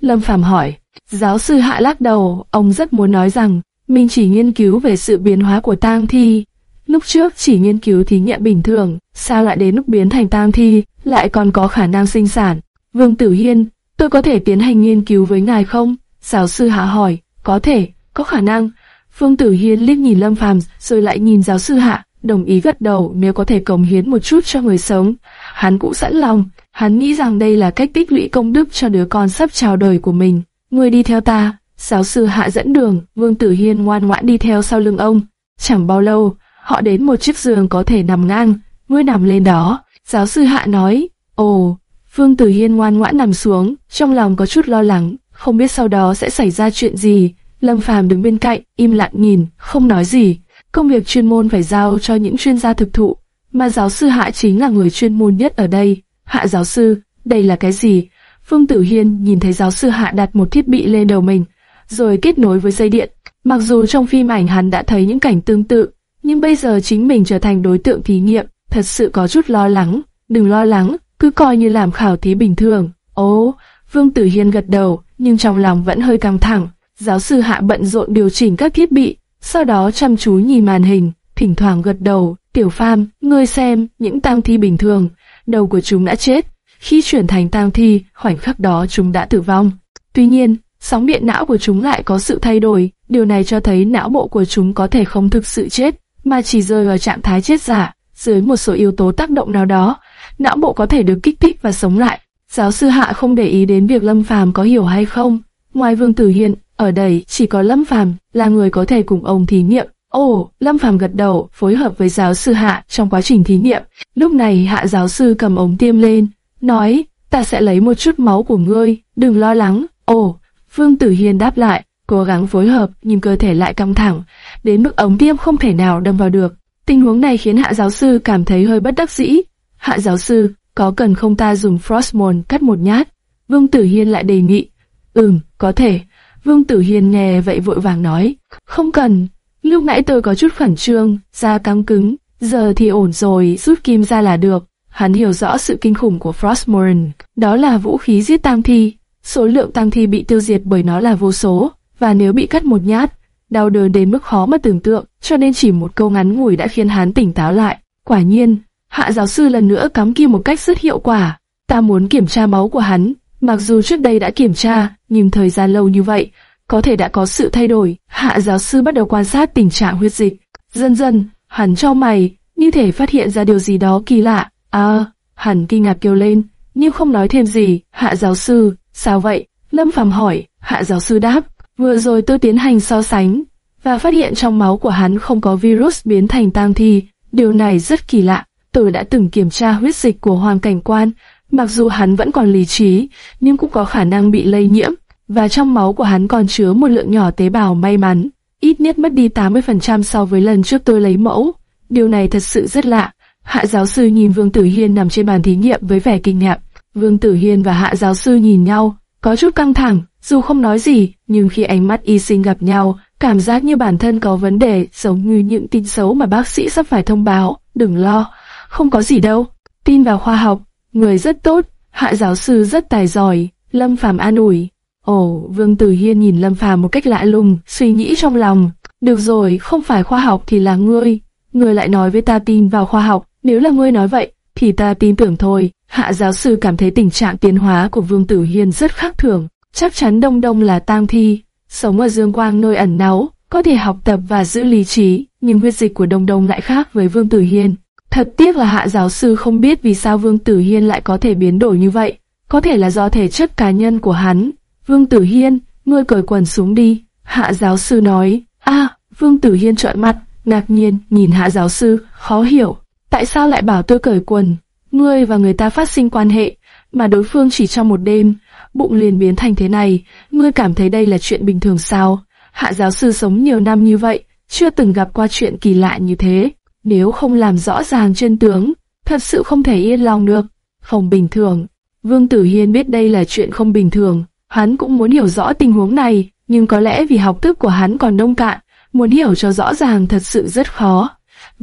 Lâm Phàm hỏi. Giáo sư Hạ lắc đầu, ông rất muốn nói rằng mình chỉ nghiên cứu về sự biến hóa của tang thi. Lúc trước chỉ nghiên cứu thí nghiệm bình thường, sao lại đến lúc biến thành tang thi, lại còn có khả năng sinh sản. Vương Tử Hiên, tôi có thể tiến hành nghiên cứu với ngài không? Giáo sư Hạ hỏi, có thể, có khả năng. Vương Tử Hiên liếc nhìn Lâm Phàm rồi lại nhìn giáo sư Hạ, đồng ý gật đầu nếu có thể cống hiến một chút cho người sống. Hắn cũng sẵn lòng, hắn nghĩ rằng đây là cách tích lũy công đức cho đứa con sắp chào đời của mình. Người đi theo ta, giáo sư Hạ dẫn đường, Vương Tử Hiên ngoan ngoãn đi theo sau lưng ông. Chẳng bao lâu, họ đến một chiếc giường có thể nằm ngang, ngươi nằm lên đó. Giáo sư Hạ nói, ồ, Vương Tử Hiên ngoan ngoãn nằm xuống, trong lòng có chút lo lắng, không biết sau đó sẽ xảy ra chuyện gì. Lâm Phàm đứng bên cạnh, im lặng nhìn, không nói gì. Công việc chuyên môn phải giao cho những chuyên gia thực thụ, mà giáo sư Hạ chính là người chuyên môn nhất ở đây. Hạ giáo sư, đây là cái gì? Phương Tử Hiên nhìn thấy giáo sư Hạ đặt một thiết bị lên đầu mình, rồi kết nối với dây điện. Mặc dù trong phim ảnh hắn đã thấy những cảnh tương tự, nhưng bây giờ chính mình trở thành đối tượng thí nghiệm, thật sự có chút lo lắng. Đừng lo lắng, cứ coi như làm khảo thí bình thường. Ố, Vương Tử Hiên gật đầu, nhưng trong lòng vẫn hơi căng thẳng. Giáo sư Hạ bận rộn điều chỉnh các thiết bị, sau đó chăm chú nhìn màn hình, thỉnh thoảng gật đầu. Tiểu Pham, ngươi xem, những tang thi bình thường, đầu của chúng đã chết, khi chuyển thành tang thi, khoảnh khắc đó chúng đã tử vong. Tuy nhiên, sóng điện não của chúng lại có sự thay đổi, điều này cho thấy não bộ của chúng có thể không thực sự chết, mà chỉ rơi vào trạng thái chết giả. Dưới một số yếu tố tác động nào đó, não bộ có thể được kích thích và sống lại. Giáo sư Hạ không để ý đến việc Lâm Phàm có hiểu hay không. Ngoài Vương Tử Hiên, ở đây chỉ có Lâm Phàm là người có thể cùng ông thí nghiệm. Ồ, Lâm Phàm gật đầu, phối hợp với giáo sư Hạ trong quá trình thí nghiệm. Lúc này Hạ giáo sư cầm ống tiêm lên, nói, ta sẽ lấy một chút máu của ngươi, đừng lo lắng. Ồ, Vương Tử Hiên đáp lại, cố gắng phối hợp, nhưng cơ thể lại căng thẳng, đến mức ống tiêm không thể nào đâm vào được. Tình huống này khiến hạ giáo sư cảm thấy hơi bất đắc dĩ. Hạ giáo sư, có cần không ta dùng Frostmourne cắt một nhát? Vương Tử Hiên lại đề nghị. Ừm, có thể. Vương Tử Hiên nghe vậy vội vàng nói. Không cần. Lúc nãy tôi có chút khẩn trương, da căng cứng. Giờ thì ổn rồi, rút kim ra là được. Hắn hiểu rõ sự kinh khủng của Frostmourne. Đó là vũ khí giết tang thi. Số lượng tang thi bị tiêu diệt bởi nó là vô số. Và nếu bị cắt một nhát, đau đớn đến mức khó mà tưởng tượng, cho nên chỉ một câu ngắn ngủi đã khiến hắn tỉnh táo lại. Quả nhiên, hạ giáo sư lần nữa cắm kim một cách rất hiệu quả. Ta muốn kiểm tra máu của hắn, mặc dù trước đây đã kiểm tra, nhưng thời gian lâu như vậy, có thể đã có sự thay đổi. Hạ giáo sư bắt đầu quan sát tình trạng huyết dịch. Dần dần, hắn cho mày, như thể phát hiện ra điều gì đó kỳ lạ. À, hắn kinh ngạc kêu lên, nhưng không nói thêm gì. Hạ giáo sư, sao vậy? Lâm Phàm hỏi, hạ giáo sư đáp, Vừa rồi tôi tiến hành so sánh, và phát hiện trong máu của hắn không có virus biến thành tang thi. Điều này rất kỳ lạ. Tôi đã từng kiểm tra huyết dịch của Hoàng Cảnh Quan, mặc dù hắn vẫn còn lý trí, nhưng cũng có khả năng bị lây nhiễm, và trong máu của hắn còn chứa một lượng nhỏ tế bào may mắn, ít nhất mất đi 80% so với lần trước tôi lấy mẫu. Điều này thật sự rất lạ. Hạ giáo sư nhìn Vương Tử Hiên nằm trên bàn thí nghiệm với vẻ kinh ngạc. Vương Tử Hiên và Hạ giáo sư nhìn nhau, có chút căng thẳng, dù không nói gì, nhưng khi ánh mắt y sinh gặp nhau, cảm giác như bản thân có vấn đề, giống như những tin xấu mà bác sĩ sắp phải thông báo. Đừng lo, không có gì đâu. Tin vào khoa học, người rất tốt, hạ giáo sư rất tài giỏi, Lâm Phàm an ủi. Ồ, Vương Tử Hiên nhìn Lâm Phàm một cách lạ lùng, suy nghĩ trong lòng. Được rồi, không phải khoa học thì là ngươi. Ngươi lại nói với ta tin vào khoa học, nếu là ngươi nói vậy, thì ta tin tưởng thôi. Hạ giáo sư cảm thấy tình trạng tiến hóa của Vương Tử Hiên rất khác thường. Chắc chắn Đông Đông là tang thi, sống ở dương quang nơi ẩn náu, có thể học tập và giữ lý trí, nhưng huyết dịch của Đông Đông lại khác với Vương Tử Hiên. Thật tiếc là hạ giáo sư không biết vì sao Vương Tử Hiên lại có thể biến đổi như vậy, có thể là do thể chất cá nhân của hắn. Vương Tử Hiên, ngươi cởi quần xuống đi, hạ giáo sư nói. A, Vương Tử Hiên trợn mặt, ngạc nhiên nhìn hạ giáo sư, khó hiểu, tại sao lại bảo tôi cởi quần? Ngươi và người ta phát sinh quan hệ, mà đối phương chỉ trong một đêm, bụng liền biến thành thế này, ngươi cảm thấy đây là chuyện bình thường sao? Hạ giáo sư sống nhiều năm như vậy, chưa từng gặp qua chuyện kỳ lạ như thế. Nếu không làm rõ ràng chân tướng, thật sự không thể yên lòng được. Không bình thường. Vương Tử Hiên biết đây là chuyện không bình thường. Hắn cũng muốn hiểu rõ tình huống này, nhưng có lẽ vì học thức của hắn còn nông cạn, muốn hiểu cho rõ ràng thật sự rất khó.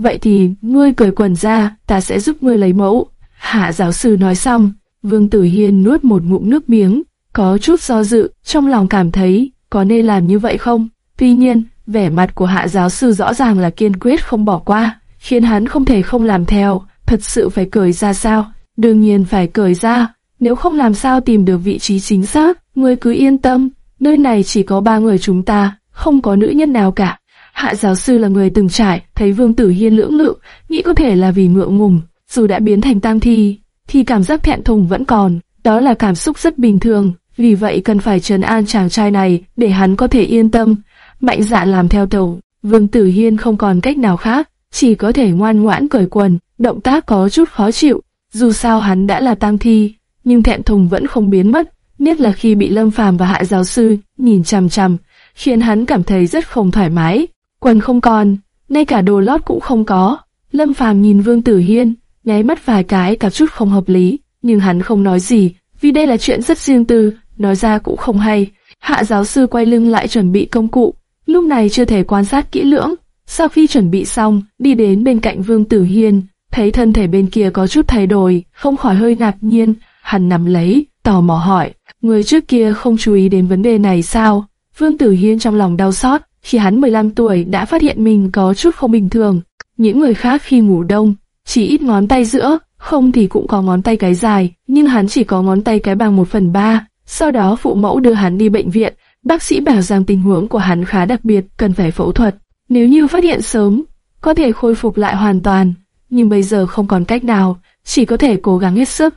Vậy thì, ngươi cởi quần ra, ta sẽ giúp ngươi lấy mẫu. Hạ giáo sư nói xong, Vương Tử Hiên nuốt một ngụm nước miếng, có chút do dự, trong lòng cảm thấy có nên làm như vậy không. Tuy nhiên, vẻ mặt của hạ giáo sư rõ ràng là kiên quyết không bỏ qua, khiến hắn không thể không làm theo, thật sự phải cởi ra sao? Đương nhiên phải cởi ra, nếu không làm sao tìm được vị trí chính xác, ngươi cứ yên tâm, nơi này chỉ có ba người chúng ta, không có nữ nhân nào cả. Hạ giáo sư là người từng trải, thấy Vương Tử Hiên lưỡng lự, nghĩ có thể là vì ngượng ngùng, dù đã biến thành tam thi, thì cảm giác thẹn thùng vẫn còn, đó là cảm xúc rất bình thường, vì vậy cần phải trấn an chàng trai này để hắn có thể yên tâm, mạnh dạn làm theo tàu. Vương Tử Hiên không còn cách nào khác, chỉ có thể ngoan ngoãn cởi quần, động tác có chút khó chịu, dù sao hắn đã là tam thi, nhưng thẹn thùng vẫn không biến mất, nhất là khi bị Lâm Phàm và Hạ giáo sư nhìn chằm chằm, khiến hắn cảm thấy rất không thoải mái. Quần không còn, ngay cả đồ lót cũng không có. Lâm Phàm nhìn Vương Tử Hiên, nháy mắt vài cái cả chút không hợp lý, nhưng hắn không nói gì, vì đây là chuyện rất riêng tư, nói ra cũng không hay. Hạ giáo sư quay lưng lại chuẩn bị công cụ, lúc này chưa thể quan sát kỹ lưỡng. Sau khi chuẩn bị xong, đi đến bên cạnh Vương Tử Hiên, thấy thân thể bên kia có chút thay đổi, không khỏi hơi ngạc nhiên, hắn nắm lấy, tò mò hỏi, người trước kia không chú ý đến vấn đề này sao? Vương Tử Hiên trong lòng đau xót, khi hắn 15 tuổi đã phát hiện mình có chút không bình thường. Những người khác khi ngủ đông, chỉ ít ngón tay giữa, không thì cũng có ngón tay cái dài, nhưng hắn chỉ có ngón tay cái bằng một phần ba. Sau đó phụ mẫu đưa hắn đi bệnh viện, bác sĩ bảo rằng tình huống của hắn khá đặc biệt, cần phải phẫu thuật. Nếu như phát hiện sớm, có thể khôi phục lại hoàn toàn, nhưng bây giờ không còn cách nào, chỉ có thể cố gắng hết sức.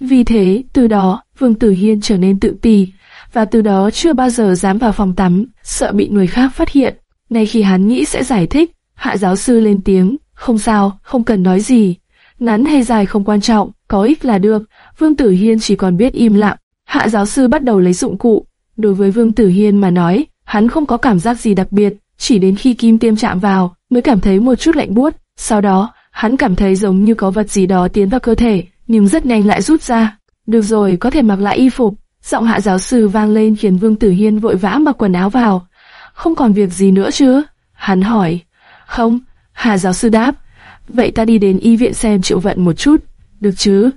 Vì thế, từ đó, Vương Tử Hiên trở nên tự ti, và từ đó chưa bao giờ dám vào phòng tắm, sợ bị người khác phát hiện. nay khi hắn nghĩ sẽ giải thích, hạ giáo sư lên tiếng, không sao, không cần nói gì. Ngắn hay dài không quan trọng, có ích là được. Vương Tử Hiên chỉ còn biết im lặng. Hạ giáo sư bắt đầu lấy dụng cụ. Đối với Vương Tử Hiên mà nói, hắn không có cảm giác gì đặc biệt, chỉ đến khi kim tiêm chạm vào mới cảm thấy một chút lạnh buốt. Sau đó, hắn cảm thấy giống như có vật gì đó tiến vào cơ thể, nhưng rất nhanh lại rút ra. Được rồi, có thể mặc lại y phục. Giọng hạ giáo sư vang lên khiến Vương Tử Hiên vội vã mặc quần áo vào. Không còn việc gì nữa chứ? Hắn hỏi. Không, hạ giáo sư đáp. Vậy ta đi đến y viện xem triệu vận một chút, được chứ?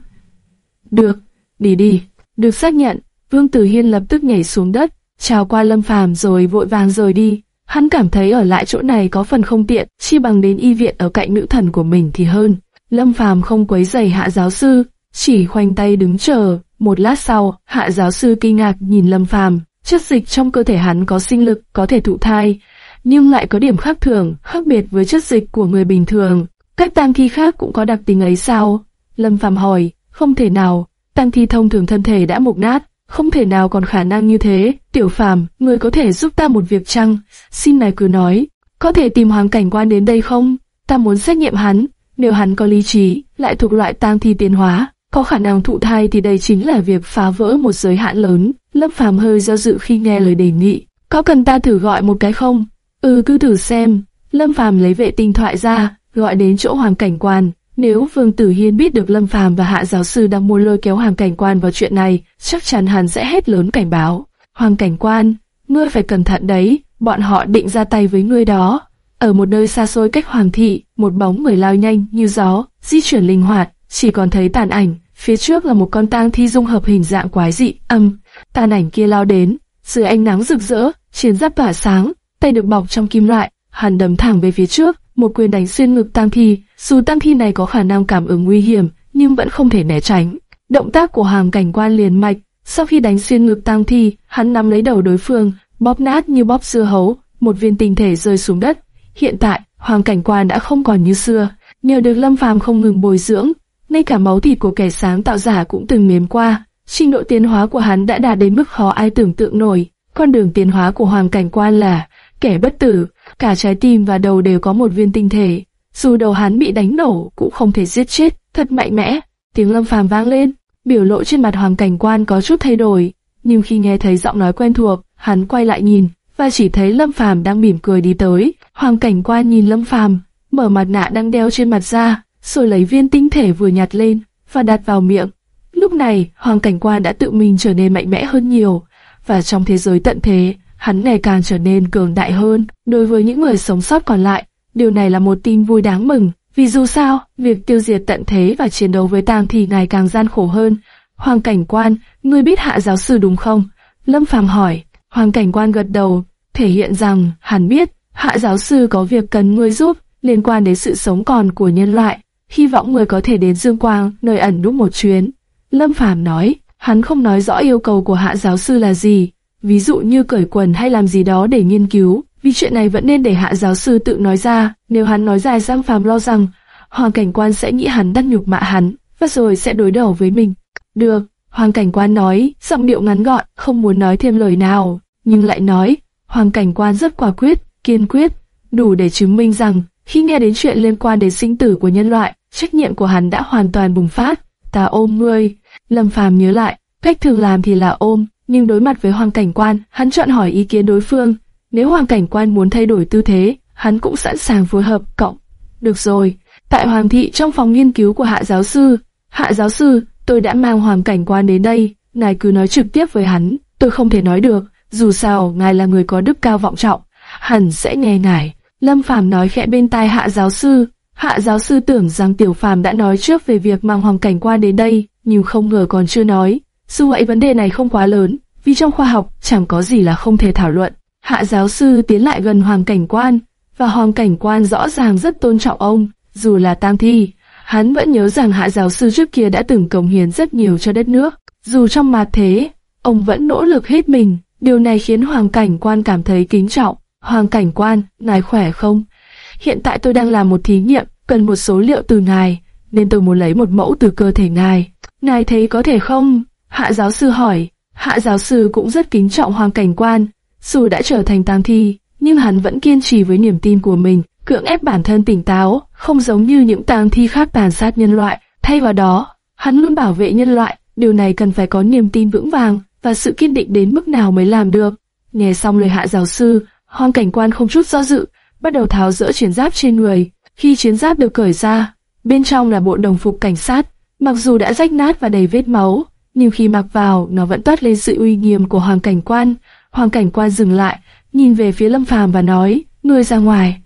Được, đi đi. Được xác nhận, Vương Tử Hiên lập tức nhảy xuống đất, chào qua Lâm Phàm rồi vội vàng rời đi. Hắn cảm thấy ở lại chỗ này có phần không tiện, chi bằng đến y viện ở cạnh nữ thần của mình thì hơn. Lâm Phàm không quấy giày hạ giáo sư, chỉ khoanh tay đứng chờ. Một lát sau, hạ giáo sư kinh ngạc nhìn Lâm Phàm, chất dịch trong cơ thể hắn có sinh lực, có thể thụ thai, nhưng lại có điểm khác thường, khác biệt với chất dịch của người bình thường. Các tang thi khác cũng có đặc tính ấy sao? Lâm Phàm hỏi, không thể nào, tang thi thông thường thân thể đã mục nát, không thể nào còn khả năng như thế. Tiểu Phàm, người có thể giúp ta một việc chăng? Xin này cứ nói, có thể tìm hoàng cảnh quan đến đây không? Ta muốn xét nghiệm hắn, nếu hắn có lý trí, lại thuộc loại tang thi tiến hóa, có khả năng thụ thai thì đây chính là việc phá vỡ một giới hạn lớn. Lâm Phàm hơi do dự khi nghe lời đề nghị. Có cần ta thử gọi một cái không? Ừ cứ thử xem. Lâm Phàm lấy vệ tinh thoại ra, gọi đến chỗ hoàng cảnh quan. Nếu Vương Tử Hiên biết được Lâm Phàm và Hạ giáo sư đang muốn lôi kéo hoàng cảnh quan vào chuyện này, chắc chắn hắn sẽ hết lớn cảnh báo. Hoàng cảnh quan, ngươi phải cẩn thận đấy, bọn họ định ra tay với ngươi đó. Ở một nơi xa xôi cách hoàng thị, một bóng người lao nhanh như gió, di chuyển linh hoạt, chỉ còn thấy tàn ảnh. Phía trước là một con tang thi dung hợp hình dạng quái dị, âm. Tàn ảnh kia lao đến, dưới ánh nắng rực rỡ, chiến giáp tỏa sáng, tay được bọc trong kim loại, hắn đấm thẳng về phía trước, một quyền đánh xuyên ngực tang thi. Dù tang thi này có khả năng cảm ứng nguy hiểm, nhưng vẫn không thể né tránh. Động tác của hàm cảnh quan liền mạch, sau khi đánh xuyên ngực tang thi, hắn nắm lấy đầu đối phương, bóp nát như bóp dưa hấu, một viên tinh thể rơi xuống đất. Hiện tại, hoàng cảnh quan đã không còn như xưa, nhờ được Lâm Phàm không ngừng bồi dưỡng, ngay cả máu thịt của kẻ sáng tạo giả cũng từng nếm qua. Trình độ tiến hóa của hắn đã đạt đến mức khó ai tưởng tượng nổi. Con đường tiến hóa của hoàng cảnh quan là kẻ bất tử, cả trái tim và đầu đều có một viên tinh thể. Dù đầu hắn bị đánh nổ cũng không thể giết chết, thật mạnh mẽ. Tiếng Lâm Phàm vang lên, biểu lộ trên mặt hoàng cảnh quan có chút thay đổi, nhưng khi nghe thấy giọng nói quen thuộc, hắn quay lại nhìn và chỉ thấy Lâm Phàm đang mỉm cười đi tới. Hoàng cảnh quan nhìn Lâm Phàm, mở mặt nạ đang đeo trên mặt ra, rồi lấy viên tinh thể vừa nhặt lên và đặt vào miệng. Lúc này, Hoàng cảnh quan đã tự mình trở nên mạnh mẽ hơn nhiều, và trong thế giới tận thế, hắn ngày càng trở nên cường đại hơn. Đối với những người sống sót còn lại, điều này là một tin vui đáng mừng, vì dù sao, việc tiêu diệt tận thế và chiến đấu với tang thì ngày càng gian khổ hơn. Hoàng cảnh quan, ngươi biết hạ giáo sư đúng không? Lâm Phàm hỏi. Hoàng cảnh quan gật đầu, thể hiện rằng hắn biết hạ giáo sư có việc cần ngươi giúp liên quan đến sự sống còn của nhân loại. Hy vọng người có thể đến Dương Quang, nơi ẩn núp một chuyến. Lâm Phàm nói, hắn không nói rõ yêu cầu của hạ giáo sư là gì, ví dụ như cởi quần hay làm gì đó để nghiên cứu, vì chuyện này vẫn nên để hạ giáo sư tự nói ra, nếu hắn nói dài Giang Phàm lo rằng Hoàng cảnh quan sẽ nghĩ hắn đắc nhục mạ hắn, và rồi sẽ đối đầu với mình. Được, Hoàng cảnh quan nói, giọng điệu ngắn gọn, không muốn nói thêm lời nào, nhưng lại nói, Hoàng cảnh quan rất quả quyết, kiên quyết, đủ để chứng minh rằng, khi nghe đến chuyện liên quan đến sinh tử của nhân loại, trách nhiệm của hắn đã hoàn toàn bùng phát. Ta ôm ngươi, Lâm Phàm nhớ lại, cách thường làm thì là ôm, nhưng đối mặt với Hoàng cảnh quan, hắn chọn hỏi ý kiến đối phương. Nếu Hoàng cảnh quan muốn thay đổi tư thế, hắn cũng sẵn sàng phối hợp cộng. Được rồi, tại Hoàng thị trong phòng nghiên cứu của hạ giáo sư, hạ giáo sư, tôi đã mang Hoàng cảnh quan đến đây, ngài cứ nói trực tiếp với hắn, tôi không thể nói được, dù sao ngài là người có đức cao vọng trọng, hẳn sẽ nghe ngài. Lâm Phàm nói khẽ bên tai hạ giáo sư, hạ giáo sư tưởng rằng Tiểu Phàm đã nói trước về việc mang Hoàng cảnh quan đến đây, nhưng không ngờ còn chưa nói. Dù vậy vấn đề này không quá lớn, vì trong khoa học chẳng có gì là không thể thảo luận. Hạ giáo sư tiến lại gần Hoàng cảnh quan, và Hoàng cảnh quan rõ ràng rất tôn trọng ông, dù là tam thi. Hắn vẫn nhớ rằng hạ giáo sư trước kia đã từng cống hiến rất nhiều cho đất nước. Dù trong mặt thế, ông vẫn nỗ lực hết mình. Điều này khiến Hoàng cảnh quan cảm thấy kính trọng. Hoàng cảnh quan, ngài khỏe không? Hiện tại tôi đang làm một thí nghiệm, cần một số liệu từ ngài, nên tôi muốn lấy một mẫu từ cơ thể ngài. Ngài thấy có thể không? Hạ giáo sư hỏi. Hạ giáo sư cũng rất kính trọng Hoàng cảnh quan. Dù đã trở thành tam thi, nhưng hắn vẫn kiên trì với niềm tin của mình, cưỡng ép bản thân tỉnh táo, không giống như những tang thi khác tàn sát nhân loại. Thay vào đó, Hắn luôn bảo vệ nhân loại, điều này cần phải có niềm tin vững vàng và sự kiên định đến mức nào mới làm được. Nghe xong lời hạ giáo sư, Hoàng cảnh quan không chút do dự, bắt đầu tháo rỡ chiến giáp trên người. Khi chiến giáp được cởi ra, bên trong là bộ đồng phục cảnh sát, mặc dù đã rách nát và đầy vết máu, nhưng khi mặc vào nó vẫn toát lên sự uy nghiêm của hoàng cảnh quan. Hoàng cảnh quan dừng lại, nhìn về phía Lâm Phàm và nói, ngươi ra ngoài.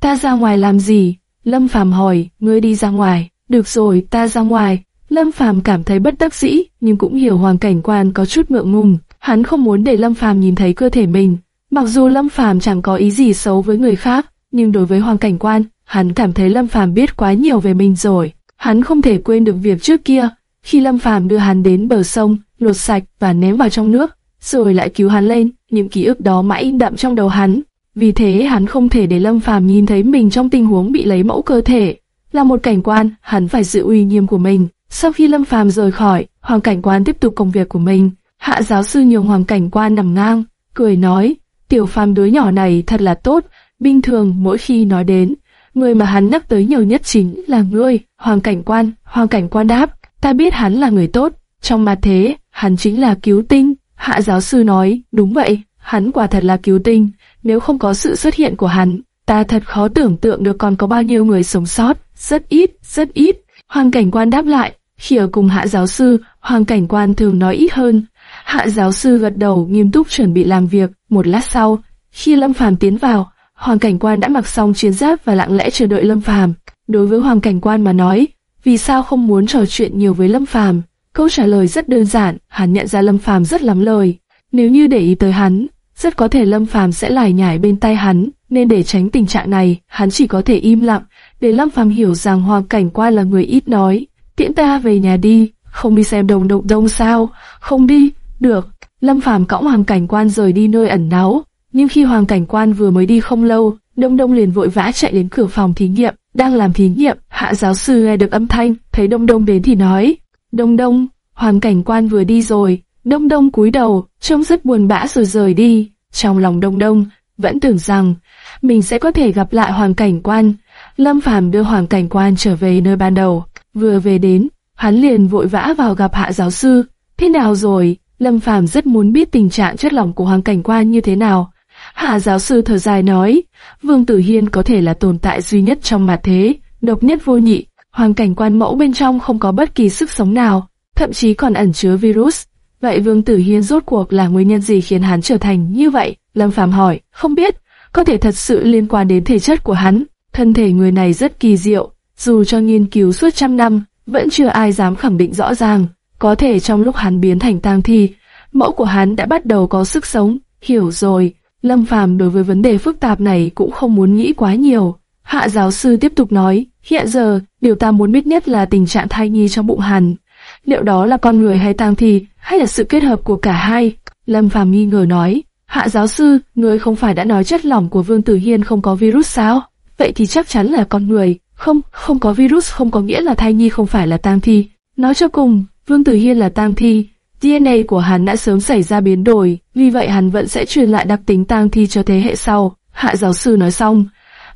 Ta ra ngoài làm gì? Lâm Phàm hỏi, ngươi đi ra ngoài. Được rồi, ta ra ngoài. Lâm Phàm cảm thấy bất đắc dĩ, nhưng cũng hiểu hoàng cảnh quan có chút ngượng ngùng. Hắn không muốn để Lâm Phàm nhìn thấy cơ thể mình. Mặc dù Lâm Phàm chẳng có ý gì xấu với người khác, nhưng đối với hoàng cảnh quan, hắn cảm thấy Lâm Phàm biết quá nhiều về mình rồi. Hắn không thể quên được việc trước kia, khi Lâm Phàm đưa hắn đến bờ sông, lột sạch và ném vào trong nước, rồi lại cứu hắn lên, những ký ức đó mãi đậm trong đầu hắn. Vì thế hắn không thể để Lâm Phàm nhìn thấy mình trong tình huống bị lấy mẫu cơ thể. Là một cảnh quan, hắn phải giữ uy nghiêm của mình. Sau khi Lâm Phàm rời khỏi, Hoàng cảnh quan tiếp tục công việc của mình. Hạ giáo sư nhường Hoàng cảnh quan nằm ngang, cười nói, tiểu phàm đứa nhỏ này thật là tốt, bình thường mỗi khi nói đến, người mà hắn nhắc tới nhiều nhất chính là ngươi, Hoàng cảnh quan, Hoàng cảnh quan đáp, ta biết hắn là người tốt, trong mặt thế, hắn chính là cứu tinh. Hạ giáo sư nói, đúng vậy, hắn quả thật là cứu tinh, nếu không có sự xuất hiện của hắn, ta thật khó tưởng tượng được còn có bao nhiêu người sống sót, rất ít, rất ít. Hoàng cảnh quan đáp lại, khi ở cùng hạ giáo sư, hoàng cảnh quan thường nói ít hơn. Hạ giáo sư gật đầu nghiêm túc chuẩn bị làm việc, một lát sau, khi Lâm Phàm tiến vào, hoàng cảnh quan đã mặc xong chiến giáp và lặng lẽ chờ đợi Lâm Phàm. Đối với hoàng cảnh quan mà nói, vì sao không muốn trò chuyện nhiều với Lâm Phàm? Câu trả lời rất đơn giản, hắn nhận ra Lâm Phàm rất lắm lời. Nếu như để ý tới hắn, rất có thể Lâm Phàm sẽ lải nhải bên tay hắn, nên để tránh tình trạng này, hắn chỉ có thể im lặng, để Lâm Phàm hiểu rằng Hoàng Cảnh Quan là người ít nói. Tiễn ta về nhà đi, không đi xem đồng động đông sao? Không đi, được. Lâm Phàm cõng Hoàng Cảnh Quan rời đi nơi ẩn náu, nhưng khi Hoàng Cảnh Quan vừa mới đi không lâu, Đông Đông liền vội vã chạy đến cửa phòng thí nghiệm, đang làm thí nghiệm. Hạ giáo sư nghe được âm thanh, thấy Đông Đông đến thì nói, Đông Đông, Hoàng Cảnh Quan vừa đi rồi. Đông Đông cúi đầu, trông rất buồn bã rồi rời đi. Trong lòng Đông Đông, vẫn tưởng rằng mình sẽ có thể gặp lại Hoàng Cảnh Quan. Lâm Phàm đưa Hoàng Cảnh Quan trở về nơi ban đầu. Vừa về đến, hắn liền vội vã vào gặp Hạ giáo sư. Thế nào rồi? Lâm Phàm rất muốn biết tình trạng chất lỏng của Hoàng Cảnh Quan như thế nào. Hạ giáo sư thở dài nói, Vương Tử Hiên có thể là tồn tại duy nhất trong mặt thế, độc nhất vô nhị. Hoàng Cảnh Quan mẫu bên trong không có bất kỳ sức sống nào, thậm chí còn ẩn chứa virus. Vậy Vương Tử Hiên rốt cuộc là nguyên nhân gì khiến hắn trở thành như vậy? Lâm Phàm hỏi, không biết, có thể thật sự liên quan đến thể chất của hắn. Thân thể người này rất kỳ diệu, dù cho nghiên cứu suốt trăm năm, vẫn chưa ai dám khẳng định rõ ràng. Có thể trong lúc hắn biến thành tang thi, mẫu của hắn đã bắt đầu có sức sống. Hiểu rồi, Lâm Phàm đối với vấn đề phức tạp này cũng không muốn nghĩ quá nhiều. Hạ giáo sư tiếp tục nói, hiện giờ, điều ta muốn biết nhất là tình trạng thai nhi trong bụng hắn. Liệu đó là con người hay tang thi, hay là sự kết hợp của cả hai? Lâm Phàm nghi ngờ nói, Hạ giáo sư, người không phải đã nói chất lỏng của Vương Tử Hiên không có virus sao? Vậy thì chắc chắn là con người. Không, không có virus không có nghĩa là thai nhi không phải là tang thi. Nói cho cùng, Vương Tử Hiên là tang thi. DNA của hắn đã sớm xảy ra biến đổi, vì vậy hắn vẫn sẽ truyền lại đặc tính tang thi cho thế hệ sau. Hạ giáo sư nói xong.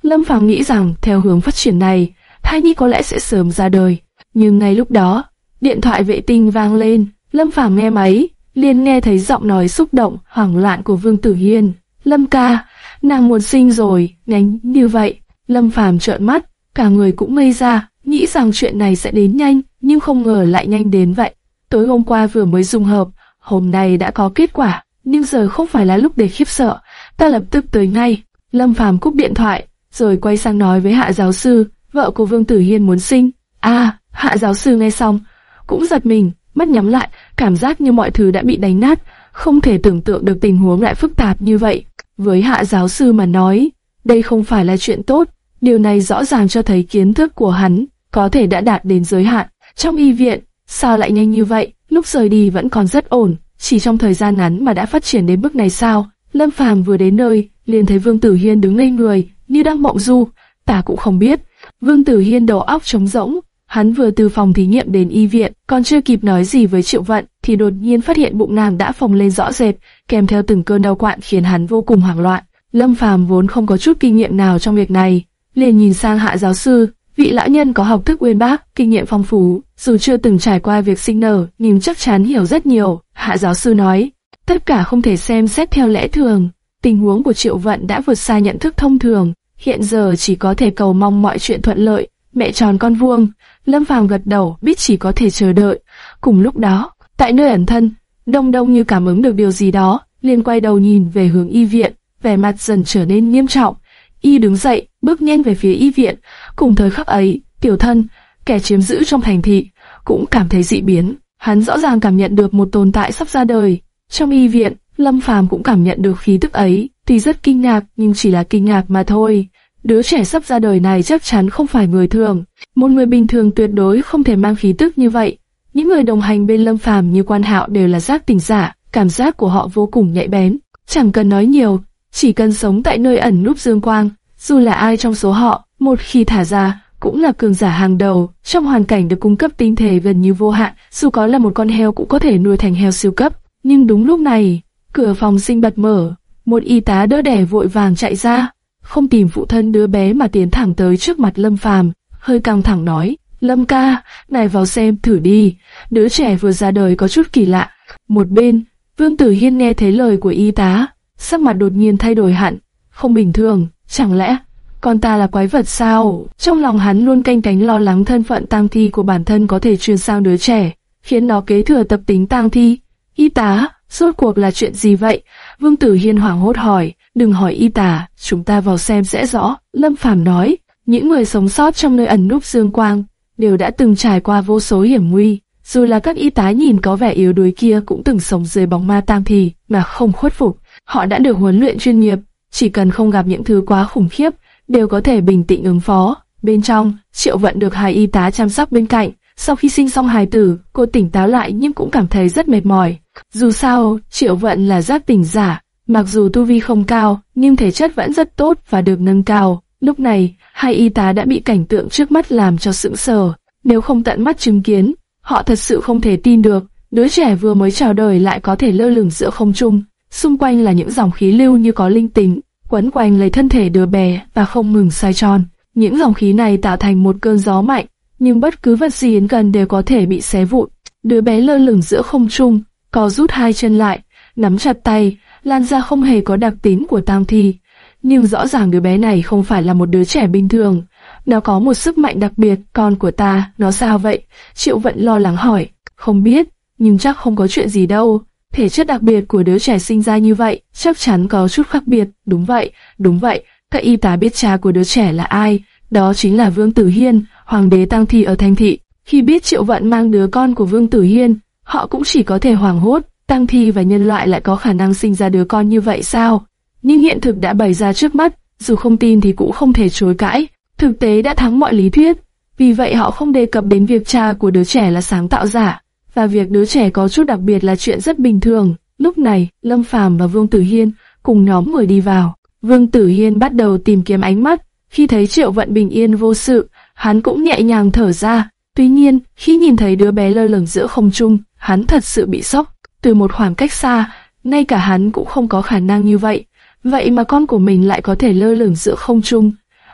Lâm Phàm nghĩ rằng theo hướng phát triển này, thai nhi có lẽ sẽ sớm ra đời. Nhưng ngay lúc đó, điện thoại vệ tinh vang lên, Lâm Phàm nghe máy, liền nghe thấy giọng nói xúc động, hoảng loạn của Vương Tử Hiên. Lâm ca, nàng muốn sinh rồi, nhanh như vậy. Lâm Phàm trợn mắt, cả người cũng ngây ra, nghĩ rằng chuyện này sẽ đến nhanh, nhưng không ngờ lại nhanh đến vậy. Tối hôm qua vừa mới dùng hợp, hôm nay đã có kết quả, nhưng giờ không phải là lúc để khiếp sợ, ta lập tức tới ngay. Lâm Phàm cúp điện thoại, rồi quay sang nói với hạ giáo sư, vợ của Vương Tử Hiên muốn sinh. À, hạ giáo sư nghe xong, cũng giật mình, mắt nhắm lại, cảm giác như mọi thứ đã bị đánh nát, không thể tưởng tượng được tình huống lại phức tạp như vậy. Với hạ giáo sư mà nói, đây không phải là chuyện tốt, điều này rõ ràng cho thấy kiến thức của hắn có thể đã đạt đến giới hạn. Trong y viện, sao lại nhanh như vậy, lúc rời đi vẫn còn rất ổn, chỉ trong thời gian ngắn mà đã phát triển đến bước này sao? Lâm Phàm vừa đến nơi, liền thấy Vương Tử Hiên đứng ngây người, như đang mộng du, ta cũng không biết. Vương Tử Hiên đầu óc trống rỗng, Hắn vừa từ phòng thí nghiệm đến y viện, còn chưa kịp nói gì với Triệu Vận, thì đột nhiên phát hiện bụng nàng đã phồng lên rõ rệt, kèm theo từng cơn đau quặn khiến hắn vô cùng hoảng loạn. Lâm Phàm vốn không có chút kinh nghiệm nào trong việc này, liền nhìn sang Hạ giáo sư, vị lão nhân có học thức uyên bác, kinh nghiệm phong phú, dù chưa từng trải qua việc sinh nở, nhưng chắc chắn hiểu rất nhiều. Hạ giáo sư nói, tất cả không thể xem xét theo lẽ thường. Tình huống của Triệu Vận đã vượt xa nhận thức thông thường, hiện giờ chỉ có thể cầu mong mọi chuyện thuận lợi. Mẹ tròn con vuông, Lâm Phàm gật đầu, biết chỉ có thể chờ đợi. Cùng lúc đó, tại nơi ẩn thân, Đông Đông như cảm ứng được điều gì đó, liền quay đầu nhìn về hướng y viện, vẻ mặt dần trở nên nghiêm trọng. Y đứng dậy, bước nhanh về phía y viện. Cùng thời khắc ấy, tiểu thân, kẻ chiếm giữ trong thành thị, cũng cảm thấy dị biến. Hắn rõ ràng cảm nhận được một tồn tại sắp ra đời. Trong y viện, Lâm Phàm cũng cảm nhận được khí tức ấy, tuy rất kinh ngạc nhưng chỉ là kinh ngạc mà thôi. Đứa trẻ sắp ra đời này chắc chắn không phải người thường. Một người bình thường tuyệt đối không thể mang khí tức như vậy. Những người đồng hành bên Lâm Phàm như Quan Hạo đều là giác tỉnh giả, cảm giác của họ vô cùng nhạy bén. Chẳng cần nói nhiều, chỉ cần sống tại nơi ẩn núp dương quang, dù là ai trong số họ, một khi thả ra, cũng là cường giả hàng đầu, trong hoàn cảnh được cung cấp tinh thể gần như vô hạn, dù có là một con heo cũng có thể nuôi thành heo siêu cấp. Nhưng đúng lúc này, cửa phòng sinh bật mở, một y tá đỡ đẻ vội vàng chạy ra, không tìm phụ thân đứa bé mà tiến thẳng tới trước mặt Lâm Phàm, hơi căng thẳng nói, Lâm ca, này vào xem thử đi, đứa trẻ vừa ra đời có chút kỳ lạ. Một bên, Vương Tử Hiên nghe thấy lời của y tá, sắc mặt đột nhiên thay đổi hẳn, không bình thường, chẳng lẽ con ta là quái vật sao? Trong lòng hắn luôn canh cánh lo lắng thân phận tang thi của bản thân có thể truyền sang đứa trẻ, khiến nó kế thừa tập tính tang thi. Y tá, rốt cuộc là chuyện gì vậy? Vương Tử Hiên hoảng hốt hỏi, đừng hỏi y tá, chúng ta vào xem sẽ rõ. Lâm Phàm nói, những người sống sót trong nơi ẩn núp dương quang đều đã từng trải qua vô số hiểm nguy. Dù là các y tá nhìn có vẻ yếu đuối kia cũng từng sống dưới bóng ma tang thi mà không khuất phục. Họ đã được huấn luyện chuyên nghiệp, chỉ cần không gặp những thứ quá khủng khiếp, đều có thể bình tĩnh ứng phó. Bên trong, Triệu Vận được hai y tá chăm sóc bên cạnh. Sau khi sinh xong hài tử, cô tỉnh táo lại nhưng cũng cảm thấy rất mệt mỏi. Dù sao, Triệu Vận là giác tỉnh giả, mặc dù tu vi không cao, nhưng thể chất vẫn rất tốt và được nâng cao. Lúc này, hai y tá đã bị cảnh tượng trước mắt làm cho sững sờ. Nếu không tận mắt chứng kiến, họ thật sự không thể tin được, đứa trẻ vừa mới chào đời lại có thể lơ lửng giữa không trung. Xung quanh là những dòng khí lưu như có linh tính, quấn quanh lấy thân thể đứa bé và không ngừng xoay tròn. Những dòng khí này tạo thành một cơn gió mạnh, nhưng bất cứ vật gì đến gần đều có thể bị xé vụn. Đứa bé lơ lửng giữa không trung, co rút hai chân lại, nắm chặt tay, lan ra không hề có đặc tính của tang thi. Nhưng rõ ràng đứa bé này không phải là một đứa trẻ bình thường. Nó có một sức mạnh đặc biệt, con của ta, nó sao vậy? Triệu vận lo lắng hỏi. Không biết, nhưng chắc không có chuyện gì đâu. Thể chất đặc biệt của đứa trẻ sinh ra như vậy, chắc chắn có chút khác biệt. Đúng vậy, đúng vậy, các y tá biết cha của đứa trẻ là ai, đó chính là Vương Tử Hiên, hoàng đế tăng thi ở thành thị. Khi biết Triệu Vận mang đứa con của Vương Tử Hiên, họ cũng chỉ có thể hoảng hốt, tăng thi và nhân loại lại có khả năng sinh ra đứa con như vậy sao? Nhưng hiện thực đã bày ra trước mắt, dù không tin thì cũng không thể chối cãi. Thực tế đã thắng mọi lý thuyết, vì vậy họ không đề cập đến việc cha của đứa trẻ là sáng tạo giả và việc đứa trẻ có chút đặc biệt là chuyện rất bình thường. Lúc này, Lâm Phàm và Vương Tử Hiên cùng nhóm người đi vào. Vương Tử Hiên bắt đầu tìm kiếm ánh mắt, khi thấy Triệu Vận bình yên vô sự, hắn cũng nhẹ nhàng thở ra. Tuy nhiên, khi nhìn thấy đứa bé lơ lửng giữa không trung, hắn thật sự bị sốc. Từ một khoảng cách xa, ngay cả hắn cũng không có khả năng như vậy. Vậy mà con của mình lại có thể lơ lửng giữa không trung.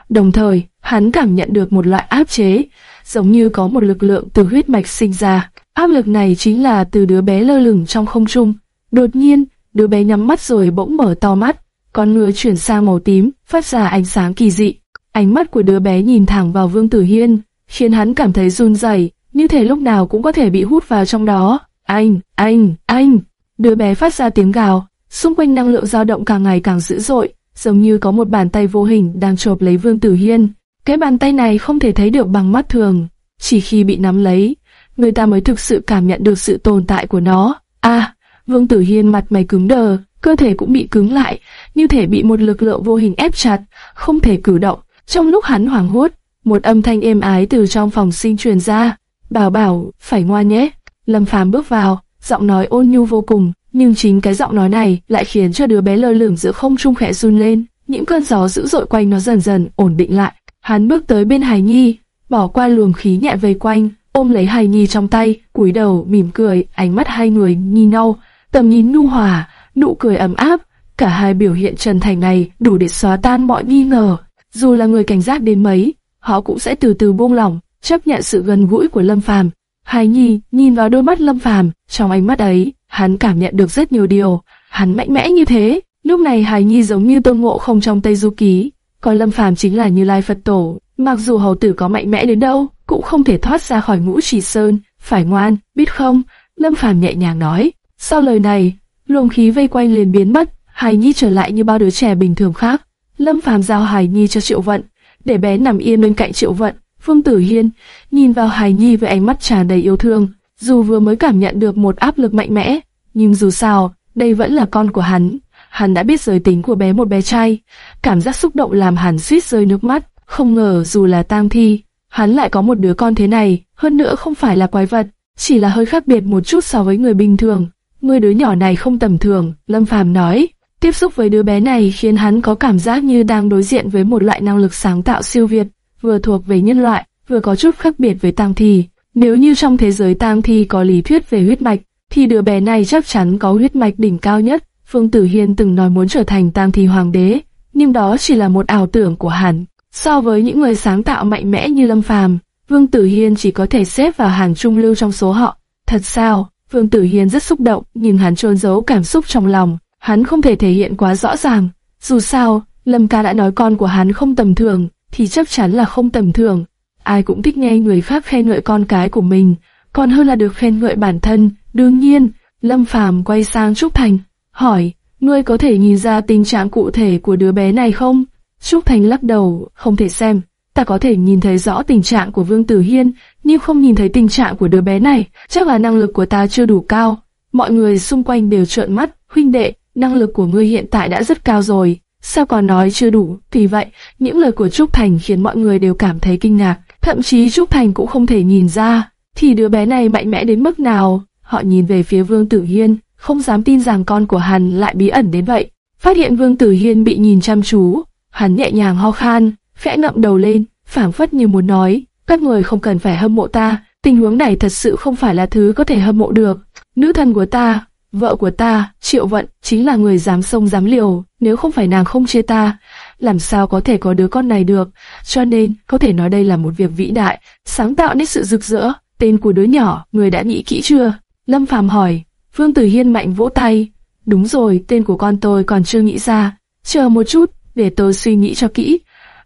Đồng thời, hắn cảm nhận được một loại áp chế, giống như có một lực lượng từ huyết mạch sinh ra. Áp lực này chính là từ đứa bé lơ lửng trong không trung. Đột nhiên, đứa bé nhắm mắt rồi bỗng mở to mắt, con ngựa chuyển sang màu tím, phát ra ánh sáng kỳ dị. Ánh mắt của đứa bé nhìn thẳng vào Vương Tử Hiên, khiến hắn cảm thấy run rẩy, như thể lúc nào cũng có thể bị hút vào trong đó. Anh, anh, anh! Đứa bé phát ra tiếng gào, xung quanh năng lượng dao động càng ngày càng dữ dội, giống như có một bàn tay vô hình đang chộp lấy Vương Tử Hiên. Cái bàn tay này không thể thấy được bằng mắt thường, chỉ khi bị nắm lấy, người ta mới thực sự cảm nhận được sự tồn tại của nó. A, Vương Tử Hiên mặt mày cứng đờ, cơ thể cũng bị cứng lại, như thể bị một lực lượng vô hình ép chặt, không thể cử động. Trong lúc hắn hoảng hốt, một âm thanh êm ái từ trong phòng sinh truyền ra, "Bảo bảo, phải ngoan nhé." Lâm Phàm bước vào, giọng nói ôn nhu vô cùng, nhưng chính cái giọng nói này lại khiến cho đứa bé lơ lửng giữa không trung khẽ run lên. Những cơn gió dữ dội quanh nó dần dần ổn định lại. Hắn bước tới bên Hải Nhi, bỏ qua luồng khí nhẹ vây quanh, ôm lấy Hải Nhi trong tay, cúi đầu mỉm cười, ánh mắt hai người nhìn nhau, tầm nhìn nu hòa, nụ cười ấm áp. Cả hai biểu hiện chân thành này đủ để xóa tan mọi nghi ngờ. Dù là người cảnh giác đến mấy, họ cũng sẽ từ từ buông lỏng, chấp nhận sự gần gũi của Lâm Phàm. Hải Nhi nhìn vào đôi mắt Lâm Phàm, trong ánh mắt ấy, hắn cảm nhận được rất nhiều điều. Hắn mạnh mẽ như thế, lúc này Hải Nhi giống như Tôn Ngộ Không trong Tây Du Ký, còn Lâm Phàm chính là Như Lai Phật Tổ. Mặc dù hầu tử có mạnh mẽ đến đâu, cũng không thể thoát ra khỏi ngũ trì sơn, phải ngoan, biết không? Lâm Phàm nhẹ nhàng nói. Sau lời này, luồng khí vây quanh liền biến mất, Hải Nhi trở lại như bao đứa trẻ bình thường khác. Lâm Phàm giao Hải Nhi cho Triệu Vận, để bé nằm yên bên cạnh Triệu Vận. Phương Tử Hiên nhìn vào Hải Nhi với ánh mắt tràn đầy yêu thương, dù vừa mới cảm nhận được một áp lực mạnh mẽ, nhưng dù sao, đây vẫn là con của hắn. Hắn đã biết giới tính của bé một bé trai, cảm giác xúc động làm hắn suýt rơi nước mắt. Không ngờ dù là tang thi, hắn lại có một đứa con thế này, hơn nữa không phải là quái vật, chỉ là hơi khác biệt một chút so với người bình thường. Người đứa nhỏ này không tầm thường, Lâm Phàm nói. Tiếp xúc với đứa bé này khiến hắn có cảm giác như đang đối diện với một loại năng lực sáng tạo siêu việt, vừa thuộc về nhân loại, vừa có chút khác biệt với tang thi. Nếu như trong thế giới tang thi có lý thuyết về huyết mạch, thì đứa bé này chắc chắn có huyết mạch đỉnh cao nhất. Phương Tử Hiên từng nói muốn trở thành tang thi hoàng đế, nhưng đó chỉ là một ảo tưởng của hắn. So với những người sáng tạo mạnh mẽ như Lâm Phàm, Vương Tử Hiên chỉ có thể xếp vào hàng trung lưu trong số họ. Thật sao? Vương Tử Hiên rất xúc động, nhưng hắn trôn giấu cảm xúc trong lòng. Hắn không thể thể hiện quá rõ ràng. Dù sao, Lâm ca đã nói con của hắn không tầm thường, thì chắc chắn là không tầm thường. Ai cũng thích nghe người khác khen ngợi con cái của mình, còn hơn là được khen ngợi bản thân. Đương nhiên, Lâm Phàm quay sang Trúc Thành, hỏi, ngươi có thể nhìn ra tình trạng cụ thể của đứa bé này không? Trúc Thành lắc đầu, không thể xem. Ta có thể nhìn thấy rõ tình trạng của Vương Tử Hiên, nhưng không nhìn thấy tình trạng của đứa bé này. Chắc là năng lực của ta chưa đủ cao. Mọi người xung quanh đều trợn mắt, huynh đệ, năng lực của ngươi hiện tại đã rất cao rồi. Sao còn nói chưa đủ? Vì vậy, những lời của Trúc Thành khiến mọi người đều cảm thấy kinh ngạc. Thậm chí Trúc Thành cũng không thể nhìn ra, thì đứa bé này mạnh mẽ đến mức nào. Họ nhìn về phía Vương Tử Hiên, không dám tin rằng con của hắn lại bí ẩn đến vậy. Phát hiện Vương Tử Hiên bị nhìn chăm chú, hắn nhẹ nhàng ho khan, khẽ ngậm đầu lên, phảng phất như muốn nói, các người không cần phải hâm mộ ta, tình huống này thật sự không phải là thứ có thể hâm mộ được. Nữ thần của ta, vợ của ta, Triệu Vận, chính là người dám sông dám liều, nếu không phải nàng không chê ta, làm sao có thể có đứa con này được, cho nên có thể nói đây là một việc vĩ đại, sáng tạo nên sự rực rỡ. Tên của đứa nhỏ, người đã nghĩ kỹ chưa? Lâm Phàm hỏi. Vương Tử Hiên mạnh vỗ tay. Đúng rồi, tên của con tôi còn chưa nghĩ ra. Chờ một chút, để tôi suy nghĩ cho kỹ.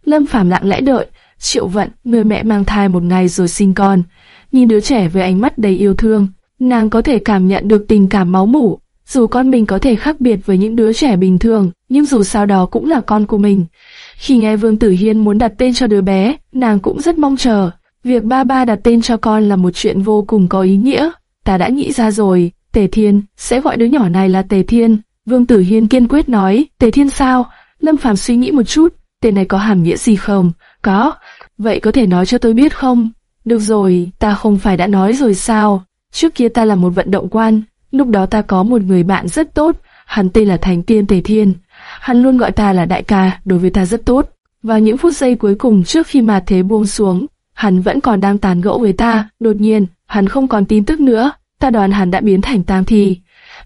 Lâm Phàm lặng lẽ đợi. Triệu Vận, người mẹ mang thai một ngày rồi sinh con. Nhìn đứa trẻ với ánh mắt đầy yêu thương, nàng có thể cảm nhận được tình cảm máu mủ. Dù con mình có thể khác biệt với những đứa trẻ bình thường, nhưng dù sao đó cũng là con của mình. Khi nghe Vương Tử Hiên muốn đặt tên cho đứa bé, nàng cũng rất mong chờ. Việc ba ba đặt tên cho con là một chuyện vô cùng có ý nghĩa. Ta đã nghĩ ra rồi, Tề Thiên, sẽ gọi đứa nhỏ này là Tề Thiên. Vương Tử Hiên kiên quyết nói, Tề Thiên sao? Lâm Phàm suy nghĩ một chút, tên này có hàm nghĩa gì không? Có, vậy có thể nói cho tôi biết không? Được rồi, ta không phải đã nói rồi sao? Trước kia ta là một vận động quan, lúc đó ta có một người bạn rất tốt, hắn tên là Thành Tiên Tề Thiên. Hắn luôn gọi ta là đại ca, đối với ta rất tốt. Và những phút giây cuối cùng trước khi mà thế buông xuống, hắn vẫn còn đang tàn gẫu với ta. Đột nhiên, hắn không còn tin tức nữa, ta đoán hắn đã biến thành tang thi.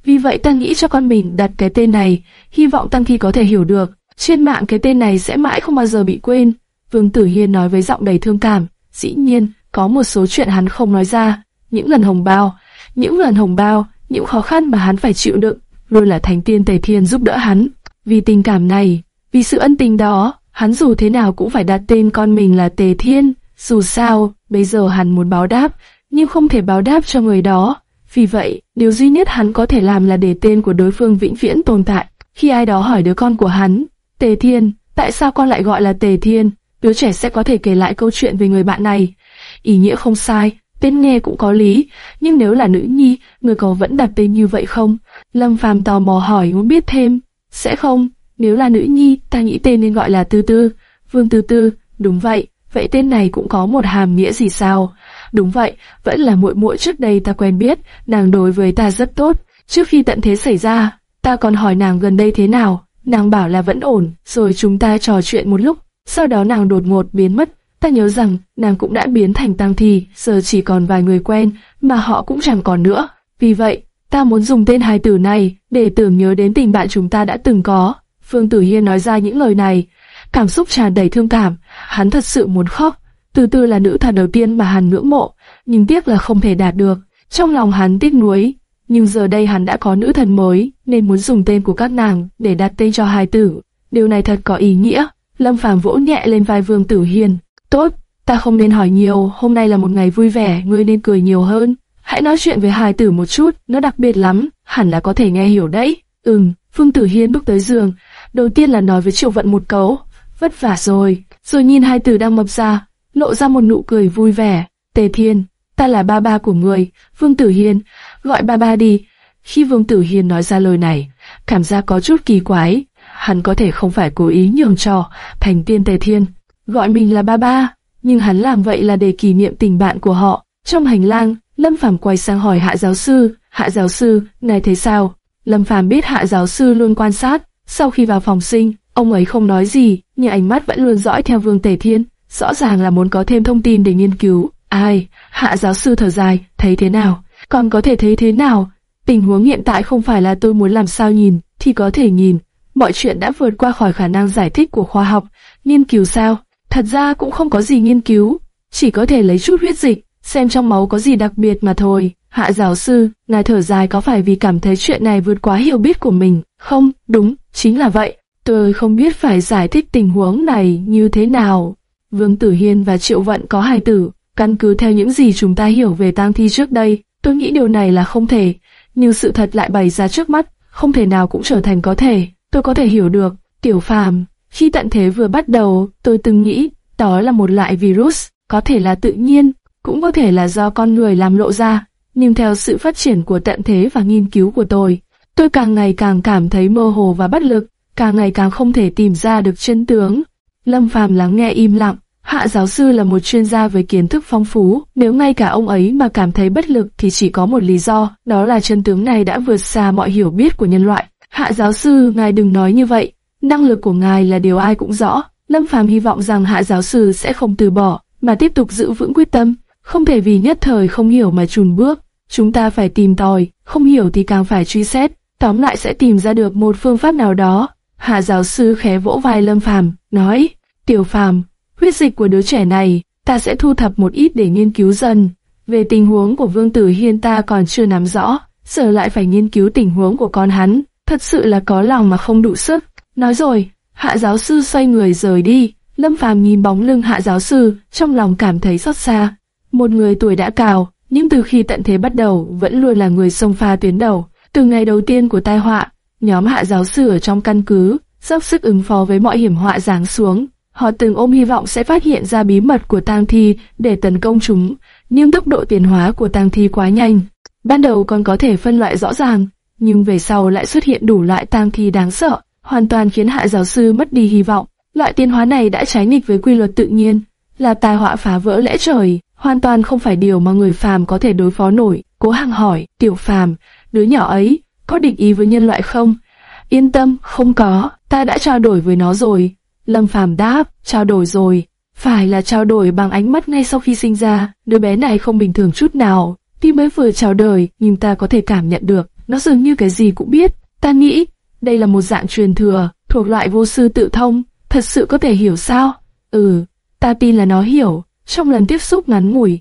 Vì vậy ta nghĩ cho con mình đặt cái tên này, hy vọng tăng thi có thể hiểu được. Trên mạng cái tên này sẽ mãi không bao giờ bị quên. Vương Tử Hiên nói với giọng đầy thương cảm. Dĩ nhiên, có một số chuyện hắn không nói ra. Những lần hồng bao, những lần hồng bao, những khó khăn mà hắn phải chịu đựng, luôn là Thánh Tiên Tề Thiên giúp đỡ hắn. Vì tình cảm này, vì sự ân tình đó, hắn dù thế nào cũng phải đặt tên con mình là Tề Thiên. Dù sao, bây giờ hắn muốn báo đáp, nhưng không thể báo đáp cho người đó. Vì vậy, điều duy nhất hắn có thể làm là để tên của đối phương vĩnh viễn tồn tại. Khi ai đó hỏi đứa con của hắn, Tề Thiên, tại sao con lại gọi là Tề Thiên? Đứa trẻ sẽ có thể kể lại câu chuyện về người bạn này. Ý nghĩa không sai, tên nghe cũng có lý, nhưng nếu là nữ nhi, người có vẫn đặt tên như vậy không? Lâm Phàm tò mò hỏi muốn biết thêm. Sẽ không, nếu là nữ nhi, ta nghĩ tên nên gọi là Tư Tư. Vương Tư Tư, đúng vậy, vậy tên này cũng có một hàm nghĩa gì sao? Đúng vậy, vẫn là muội muội trước đây ta quen biết, nàng đối với ta rất tốt. Trước khi tận thế xảy ra, ta còn hỏi nàng gần đây thế nào, nàng bảo là vẫn ổn, rồi chúng ta trò chuyện một lúc. Sau đó nàng đột ngột biến mất, ta nhớ rằng nàng cũng đã biến thành tang thi, giờ chỉ còn vài người quen, mà họ cũng chẳng còn nữa. Vì vậy, ta muốn dùng tên hai tử này để tưởng nhớ đến tình bạn chúng ta đã từng có. Phương Tử Hiên nói ra những lời này, cảm xúc tràn đầy thương cảm, hắn thật sự muốn khóc. từ từ là nữ thần đầu tiên mà hắn ngưỡng mộ, nhưng tiếc là không thể đạt được. Trong lòng hắn tiếc nuối, nhưng giờ đây hắn đã có nữ thần mới, nên muốn dùng tên của các nàng để đặt tên cho hài tử. Điều này thật có ý nghĩa. Lâm Phàm vỗ nhẹ lên vai Vương Tử hiền Tốt, ta không nên hỏi nhiều, hôm nay là một ngày vui vẻ, ngươi nên cười nhiều hơn. Hãy nói chuyện với hài tử một chút, nó đặc biệt lắm, hẳn là có thể nghe hiểu đấy. Ừm, Vương Tử Hiên bước tới giường, đầu tiên là nói với Triệu Vận một câu, vất vả rồi, rồi nhìn hai tử đang mập ra, lộ ra một nụ cười vui vẻ. Tề Thiên, ta là ba ba của người, Vương Tử Hiên, gọi ba ba đi. Khi Vương Tử Hiên nói ra lời này, cảm giác có chút kỳ quái, hắn có thể không phải cố ý nhường cho thành tiên Tề Thiên, gọi mình là ba ba, nhưng hắn làm vậy là để kỷ niệm tình bạn của họ. Trong hành lang, Lâm Phàm quay sang hỏi Hạ giáo sư, Hạ giáo sư, này thế sao? Lâm Phàm biết Hạ giáo sư luôn quan sát, sau khi vào phòng sinh, ông ấy không nói gì, nhưng ánh mắt vẫn luôn dõi theo Vương Tề Thiên, rõ ràng là muốn có thêm thông tin để nghiên cứu. Ai? Hạ giáo sư thở dài, thấy thế nào? Còn có thể thấy thế nào? Tình huống hiện tại không phải là tôi muốn làm sao nhìn, thì có thể nhìn. Mọi chuyện đã vượt qua khỏi khả năng giải thích của khoa học. Nghiên cứu sao? Thật ra cũng không có gì nghiên cứu, chỉ có thể lấy chút huyết dịch, xem trong máu có gì đặc biệt mà thôi. Hạ giáo sư, ngài thở dài có phải vì cảm thấy chuyện này vượt quá hiểu biết của mình? Không, đúng, chính là vậy. Tôi không biết phải giải thích tình huống này như thế nào. Vương Tử Hiên và Triệu Vận có hài tử, căn cứ theo những gì chúng ta hiểu về tang thi trước đây, tôi nghĩ điều này là không thể, nhưng sự thật lại bày ra trước mắt, không thể nào cũng trở thành có thể. Tôi có thể hiểu được, Tiểu Phàm, khi tận thế vừa bắt đầu, tôi từng nghĩ đó là một loại virus, có thể là tự nhiên, cũng có thể là do con người làm lộ ra. Nhưng theo sự phát triển của tận thế và nghiên cứu của tôi, tôi càng ngày càng cảm thấy mơ hồ và bất lực, càng ngày càng không thể tìm ra được chân tướng. Lâm Phàm lắng nghe im lặng, Hạ giáo sư là một chuyên gia với kiến thức phong phú, nếu ngay cả ông ấy mà cảm thấy bất lực thì chỉ có một lý do, đó là chân tướng này đã vượt xa mọi hiểu biết của nhân loại. Hạ giáo sư, ngài đừng nói như vậy, năng lực của ngài là điều ai cũng rõ. Lâm Phàm hy vọng rằng hạ giáo sư sẽ không từ bỏ, mà tiếp tục giữ vững quyết tâm, không thể vì nhất thời không hiểu mà chùn bước. Chúng ta phải tìm tòi, không hiểu thì càng phải truy xét, tóm lại sẽ tìm ra được một phương pháp nào đó. Hạ giáo sư khẽ vỗ vai Lâm Phàm, nói, Tiểu Phàm, huyết dịch của đứa trẻ này, ta sẽ thu thập một ít để nghiên cứu dần. Về tình huống của Vương Tử Hiên ta còn chưa nắm rõ, giờ lại phải nghiên cứu tình huống của con hắn, thật sự là có lòng mà không đủ sức. Nói rồi, hạ giáo sư xoay người rời đi, Lâm Phàm nhìn bóng lưng hạ giáo sư, trong lòng cảm thấy xót xa. Một người tuổi đã cao, nhưng từ khi tận thế bắt đầu vẫn luôn là người sông pha tuyến đầu. Từ ngày đầu tiên của tai họa, nhóm hạ giáo sư ở trong căn cứ, dốc sức ứng phó với mọi hiểm họa giáng xuống. Họ từng ôm hy vọng sẽ phát hiện ra bí mật của tang thi để tấn công chúng, nhưng tốc độ tiến hóa của tang thi quá nhanh. Ban đầu còn có thể phân loại rõ ràng, nhưng về sau lại xuất hiện đủ loại tang thi đáng sợ, hoàn toàn khiến hạ giáo sư mất đi hy vọng. Loại tiến hóa này đã trái nghịch với quy luật tự nhiên, là tai họa phá vỡ lẽ trời, hoàn toàn không phải điều mà người phàm có thể đối phó nổi. Cố Hằng hỏi, tiểu phàm, đứa nhỏ ấy, có định ý với nhân loại không? Yên tâm, không có, ta đã trao đổi với nó rồi. Lâm Phàm đáp, trao đổi rồi. Phải là trao đổi bằng ánh mắt ngay sau khi sinh ra, đứa bé này không bình thường chút nào. Tuy mới vừa chào đời, nhưng ta có thể cảm nhận được, nó dường như cái gì cũng biết. Ta nghĩ, đây là một dạng truyền thừa, thuộc loại vô sư tự thông, thật sự có thể hiểu sao? Ừ, ta tin là nó hiểu. Trong lần tiếp xúc ngắn ngủi,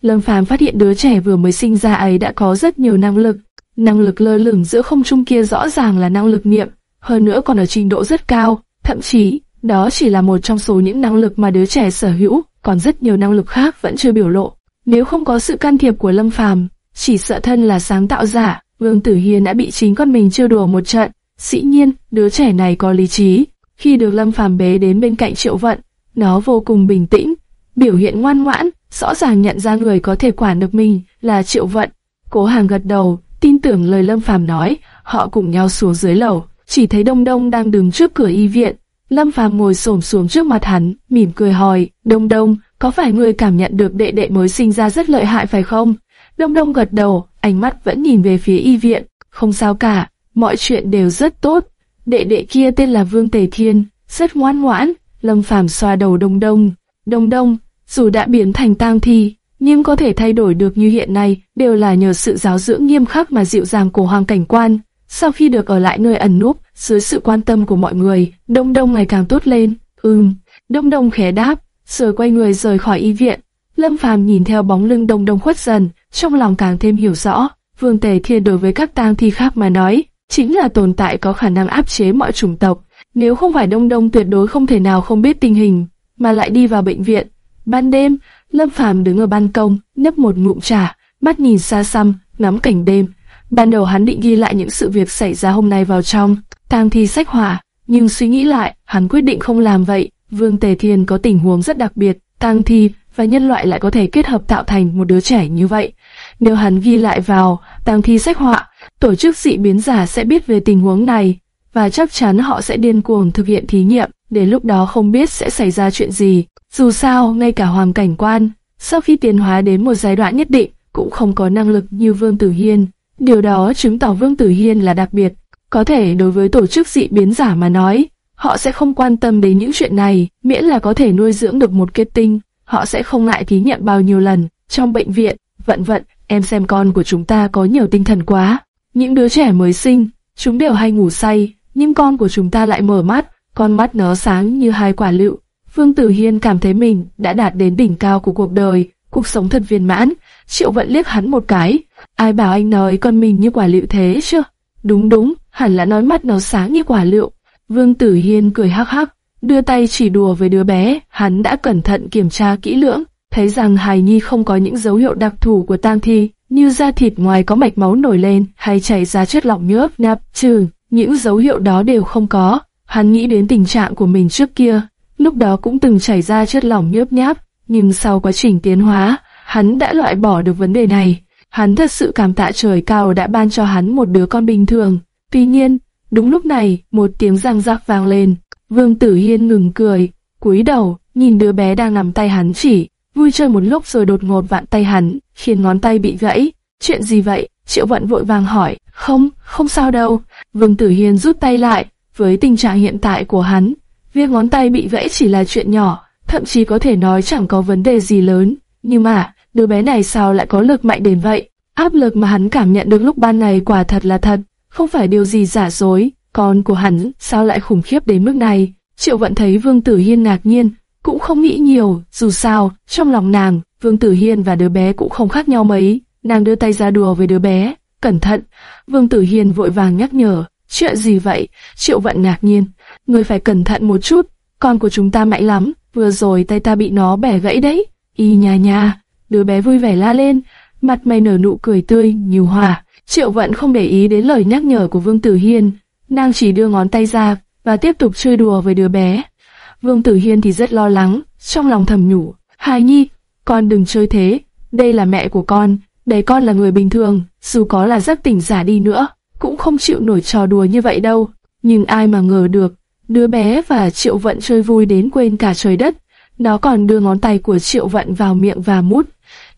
Lâm Phàm phát hiện đứa trẻ vừa mới sinh ra ấy đã có rất nhiều năng lực. Năng lực lơ lửng giữa không trung kia rõ ràng là năng lực niệm, hơn nữa còn ở trình độ rất cao, thậm chí đó chỉ là một trong số những năng lực mà đứa trẻ sở hữu, còn rất nhiều năng lực khác vẫn chưa biểu lộ. Nếu không có sự can thiệp của Lâm Phàm, chỉ sợ thân là sáng tạo giả, Vương Tử Hiên đã bị chính con mình trêu đùa một trận. Dĩ nhiên, đứa trẻ này có lý trí. Khi được Lâm Phàm bế đến bên cạnh Triệu Vận, nó vô cùng bình tĩnh, biểu hiện ngoan ngoãn, rõ ràng nhận ra người có thể quản được mình là Triệu Vận. Cố Hàng gật đầu, tin tưởng lời Lâm Phàm nói, họ cùng nhau xuống dưới lầu, chỉ thấy Đông Đông đang đứng trước cửa y viện, Lâm Phàm ngồi xổm xuống trước mặt hắn, mỉm cười hỏi, Đông Đông, có phải người cảm nhận được đệ đệ mới sinh ra rất lợi hại phải không? Đông Đông gật đầu, ánh mắt vẫn nhìn về phía y viện, không sao cả, mọi chuyện đều rất tốt. Đệ đệ kia tên là Vương Tề Thiên, rất ngoan ngoãn, Lâm Phàm xoa đầu Đông Đông. Đông Đông, dù đã biến thành tang thi, nhưng có thể thay đổi được như hiện nay đều là nhờ sự giáo dưỡng nghiêm khắc mà dịu dàng của Hoàng Cảnh Quan. Sau khi được ở lại nơi ẩn núp, dưới sự quan tâm của mọi người, Đông Đông ngày càng tốt lên. Ừm, Đông Đông khẽ đáp, rồi quay người rời khỏi y viện. Lâm Phàm nhìn theo bóng lưng đông đông khuất dần, trong lòng càng thêm hiểu rõ, Vương Tề Thiên đối với các tang thi khác mà nói, chính là tồn tại có khả năng áp chế mọi chủng tộc. Nếu không phải Đông Đông tuyệt đối không thể nào không biết tình hình, mà lại đi vào bệnh viện. Ban đêm, Lâm Phàm đứng ở ban công, nhấp một ngụm trà, mắt nhìn xa xăm, ngắm cảnh đêm. Ban đầu hắn định ghi lại những sự việc xảy ra hôm nay vào trong tang thi sách hỏa, nhưng suy nghĩ lại, hắn quyết định không làm vậy. Vương Tề Thiên có tình huống rất đặc biệt, tang thi và nhân loại lại có thể kết hợp tạo thành một đứa trẻ như vậy. Nếu hắn ghi lại vào tang thi sách họa, tổ chức dị biến giả sẽ biết về tình huống này, và chắc chắn họ sẽ điên cuồng thực hiện thí nghiệm, đến lúc đó không biết sẽ xảy ra chuyện gì. Dù sao, ngay cả hoàng cảnh quan, sau khi tiến hóa đến một giai đoạn nhất định, cũng không có năng lực như Vương Tử Hiên. Điều đó chứng tỏ Vương Tử Hiên là đặc biệt. Có thể đối với tổ chức dị biến giả mà nói, họ sẽ không quan tâm đến những chuyện này, miễn là có thể nuôi dưỡng được một kết tinh, họ sẽ không ngại thí nghiệm bao nhiêu lần. Trong bệnh viện, vận vận, em xem con của chúng ta có nhiều tinh thần quá. Những đứa trẻ mới sinh, chúng đều hay ngủ say, nhưng con của chúng ta lại mở mắt, con mắt nó sáng như hai quả lựu. Vương Tử Hiên cảm thấy mình đã đạt đến đỉnh cao của cuộc đời, cuộc sống thật viên mãn. Triệu Vận liếc hắn một cái, ai bảo anh nói con mình như quả liệu thế chưa Đúng đúng, hẳn là nói mắt nó sáng như quả liệu Vương Tử Hiên cười hắc hắc, đưa tay chỉ đùa với đứa bé, hắn đã cẩn thận kiểm tra kỹ lưỡng, thấy rằng hài nhi không có những dấu hiệu đặc thù của tang thi, như da thịt ngoài có mạch máu nổi lên hay chảy ra chất lỏng nhớp nạp trừ, những dấu hiệu đó đều không có. Hắn nghĩ đến tình trạng của mình trước kia, lúc đó cũng từng chảy ra chất lỏng nhớp nháp, nhưng sau quá trình tiến hóa, hắn đã loại bỏ được vấn đề này. Hắn thật sự cảm tạ trời cao đã ban cho hắn một đứa con bình thường. Tuy nhiên, đúng lúc này, một tiếng răng rắc vang lên. Vương Tử Hiên ngừng cười, cúi đầu, nhìn đứa bé đang nằm tay hắn chỉ, vui chơi một lúc rồi đột ngột vặn tay hắn, khiến ngón tay bị gãy. Chuyện gì vậy? Triệu Vận vội vàng hỏi. Không, không sao đâu. Vương Tử Hiên rút tay lại. Với tình trạng hiện tại của hắn, việc ngón tay bị gãy chỉ là chuyện nhỏ, thậm chí có thể nói chẳng có vấn đề gì lớn. Nhưng mà, đứa bé này sao lại có lực mạnh đến vậy? Áp lực mà hắn cảm nhận được lúc ban này quả thật là thật, không phải điều gì giả dối. Con của hắn sao lại khủng khiếp đến mức này? Triệu Vận thấy Vương Tử Hiên ngạc nhiên, cũng không nghĩ nhiều, dù sao, trong lòng nàng, Vương Tử Hiên và đứa bé cũng không khác nhau mấy. Nàng đưa tay ra đùa với đứa bé, cẩn thận. Vương Tử Hiên vội vàng nhắc nhở, chuyện gì vậy? Triệu Vận ngạc nhiên, người phải cẩn thận một chút, con của chúng ta mạnh lắm, vừa rồi tay ta bị nó bẻ gãy đấy. Y nha nha, đứa bé vui vẻ la lên, mặt mày nở nụ cười tươi, nhiều hòa. Triệu Vận không để ý đến lời nhắc nhở của Vương Tử Hiên, nàng chỉ đưa ngón tay ra và tiếp tục chơi đùa với đứa bé. Vương Tử Hiên thì rất lo lắng, trong lòng thầm nhủ, Hài Nhi, con đừng chơi thế, đây là mẹ của con, đấy con là người bình thường, dù có là giấc tỉnh giả đi nữa, cũng không chịu nổi trò đùa như vậy đâu. Nhưng ai mà ngờ được, đứa bé và Triệu Vận chơi vui đến quên cả trời đất, nó còn đưa ngón tay của Triệu Vận vào miệng và mút.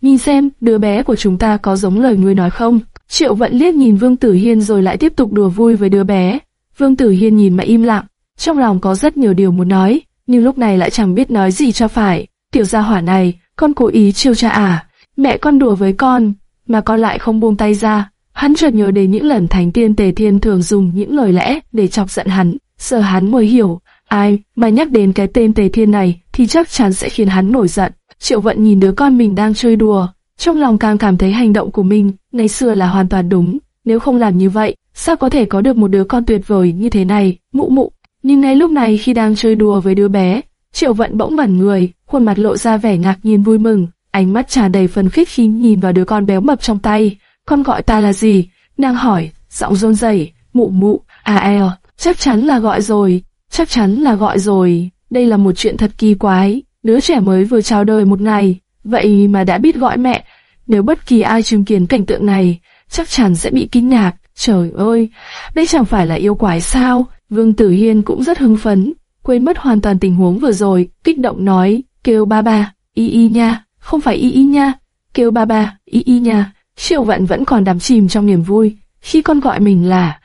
Nhìn xem, đứa bé của chúng ta có giống lời ngươi nói không? Triệu Vận liếc nhìn Vương Tử Hiên rồi lại tiếp tục đùa vui với đứa bé. Vương Tử Hiên nhìn mà im lặng, trong lòng có rất nhiều điều muốn nói, nhưng lúc này lại chẳng biết nói gì cho phải. Tiểu gia hỏa này, con cố ý chiêu cha à? Mẹ con đùa với con, mà con lại không buông tay ra. Hắn chợt nhớ đến những lần Thánh Tiên Tề Thiên thường dùng những lời lẽ để chọc giận hắn, Giờ hắn mới hiểu. Ai mà nhắc đến cái tên Tề Thiên này thì chắc chắn sẽ khiến hắn nổi giận. Triệu Vận nhìn đứa con mình đang chơi đùa, trong lòng càng cảm thấy hành động của mình ngày xưa là hoàn toàn đúng. Nếu không làm như vậy, sao có thể có được một đứa con tuyệt vời như thế này? Mụ mụ, nhưng ngay lúc này khi đang chơi đùa với đứa bé, Triệu Vận bỗng bẩn người, khuôn mặt lộ ra vẻ ngạc nhiên vui mừng, ánh mắt tràn đầy phấn khích khi nhìn vào đứa con béo mập trong tay. Con gọi ta là gì? Nàng hỏi, giọng run rẩy, mụ mụ, à eo, chắc chắn là gọi rồi, chắc chắn là gọi rồi. Đây là một chuyện thật kỳ quái, đứa trẻ mới vừa chào đời một ngày, vậy mà đã biết gọi mẹ. Nếu bất kỳ ai chứng kiến cảnh tượng này, chắc chắn sẽ bị kinh ngạc. Trời ơi, đây chẳng phải là yêu quái sao? Vương Tử Hiên cũng rất hưng phấn, quên mất hoàn toàn tình huống vừa rồi, kích động nói, kêu ba ba, y y nha, không phải y y nha, kêu ba ba, y y nha. Triệu Vận vẫn còn đắm chìm trong niềm vui, khi con gọi mình là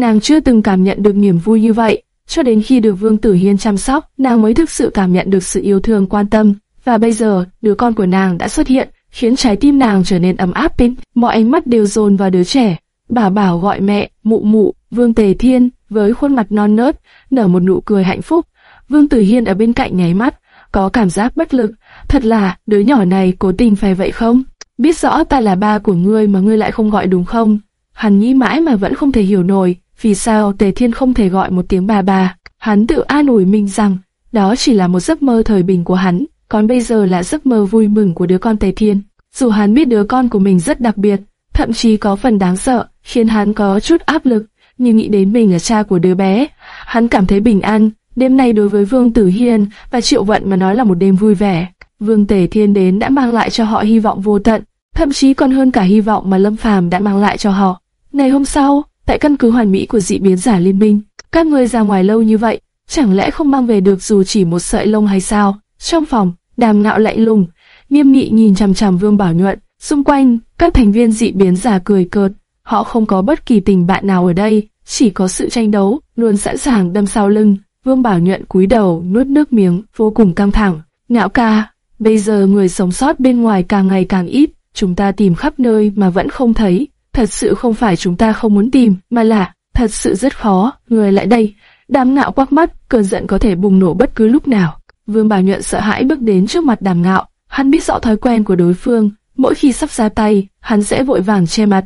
nàng chưa từng cảm nhận được niềm vui như vậy. Cho đến khi được Vương Tử Hiên chăm sóc, nàng mới thực sự cảm nhận được sự yêu thương quan tâm. Và bây giờ, đứa con của nàng đã xuất hiện, khiến trái tim nàng trở nên ấm áp bên. Mọi ánh mắt đều dồn vào đứa trẻ. Bà bảo gọi mẹ, mụ mụ, Vương Tề Thiên, với khuôn mặt non nớt, nở một nụ cười hạnh phúc. Vương Tử Hiên ở bên cạnh nháy mắt, có cảm giác bất lực. Thật là, đứa nhỏ này cố tình phải vậy không? Biết rõ ta là ba của ngươi mà ngươi lại không gọi đúng không? Hắn nghĩ mãi mà vẫn không thể hiểu nổi, vì sao Tề Thiên không thể gọi một tiếng bà bà. Hắn tự an ủi mình rằng, đó chỉ là một giấc mơ thời bình của hắn, còn bây giờ là giấc mơ vui mừng của đứa con Tề Thiên. Dù hắn biết đứa con của mình rất đặc biệt, thậm chí có phần đáng sợ, khiến hắn có chút áp lực, nhưng nghĩ đến mình là cha của đứa bé, hắn cảm thấy bình an. Đêm nay đối với Vương Tử Hiên và Triệu Vận mà nói là một đêm vui vẻ. Vương Tề Thiên đến đã mang lại cho họ hy vọng vô tận, thậm chí còn hơn cả hy vọng mà Lâm Phàm đã mang lại cho họ. Ngày hôm sau, tại căn cứ hoàn mỹ của dị biến giả liên minh, các người ra ngoài lâu như vậy, chẳng lẽ không mang về được dù chỉ một sợi lông hay sao? Trong phòng, đàm ngạo lạnh lùng, nghiêm nghị nhìn chằm chằm Vương Bảo Nhuận, xung quanh, các thành viên dị biến giả cười cợt, họ không có bất kỳ tình bạn nào ở đây, chỉ có sự tranh đấu, luôn sẵn sàng đâm sau lưng. Vương Bảo Nhuận cúi đầu, nuốt nước miếng, vô cùng căng thẳng. Ngạo ca, bây giờ người sống sót bên ngoài càng ngày càng ít, chúng ta tìm khắp nơi mà vẫn không thấy. Thật sự không phải chúng ta không muốn tìm, mà là, thật sự rất khó, người lại đây. Đàm ngạo quắc mắt, cơn giận có thể bùng nổ bất cứ lúc nào. Vương Bảo Nhuận sợ hãi bước đến trước mặt đàm ngạo, hắn biết rõ thói quen của đối phương, mỗi khi sắp ra tay, hắn sẽ vội vàng che mặt.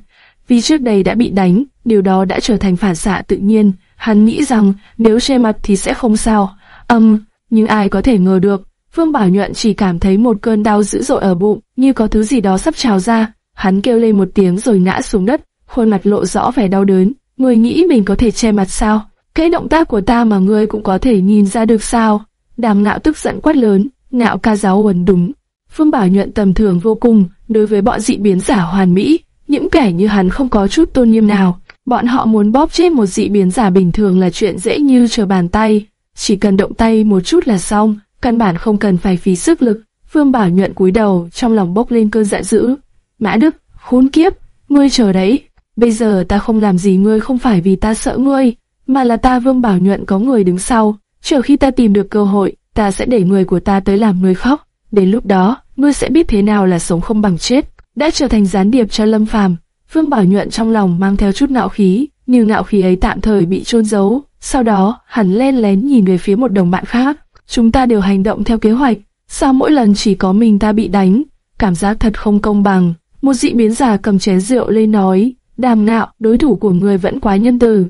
Vì trước đây đã bị đánh, điều đó đã trở thành phản xạ tự nhiên, hắn nghĩ rằng nếu che mặt thì sẽ không sao. Âm, um, nhưng ai có thể ngờ được, Vương Bảo Nhuận chỉ cảm thấy một cơn đau dữ dội ở bụng, như có thứ gì đó sắp trào ra. Hắn kêu lên một tiếng rồi ngã xuống đất, khuôn mặt lộ rõ vẻ đau đớn. Người nghĩ mình có thể che mặt sao? Cái động tác của ta mà ngươi cũng có thể nhìn ra được sao? Đàm ngạo tức giận quát lớn, ngạo ca giáo quần đúng. Phương Bảo nhuận tầm thường vô cùng, đối với bọn dị biến giả hoàn mỹ, những kẻ như hắn không có chút tôn nghiêm nào. Bọn họ muốn bóp chết một dị biến giả bình thường là chuyện dễ như trở bàn tay, chỉ cần động tay một chút là xong, căn bản không cần phải phí sức lực. Phương Bảo nhuận cúi đầu, trong lòng bốc lên cơn giận dữ. Mã Đức, khốn kiếp, ngươi chờ đấy. Bây giờ ta không làm gì ngươi không phải vì ta sợ ngươi, mà là ta Vương Bảo nhuận có người đứng sau. Chờ khi ta tìm được cơ hội, ta sẽ để người của ta tới làm ngươi khóc. Đến lúc đó, ngươi sẽ biết thế nào là sống không bằng chết. Đã trở thành gián điệp cho Lâm Phàm, Vương Bảo Nhuận trong lòng mang theo chút ngạo khí, nhưng ngạo khí ấy tạm thời bị chôn giấu. Sau đó, hắn len lén nhìn về phía một đồng bạn khác. Chúng ta đều hành động theo kế hoạch. Sao mỗi lần chỉ có mình ta bị đánh? Cảm giác thật không công bằng. Một dị biến giả cầm chén rượu lên nói, đàm ngạo, đối thủ của người vẫn quá nhân từ.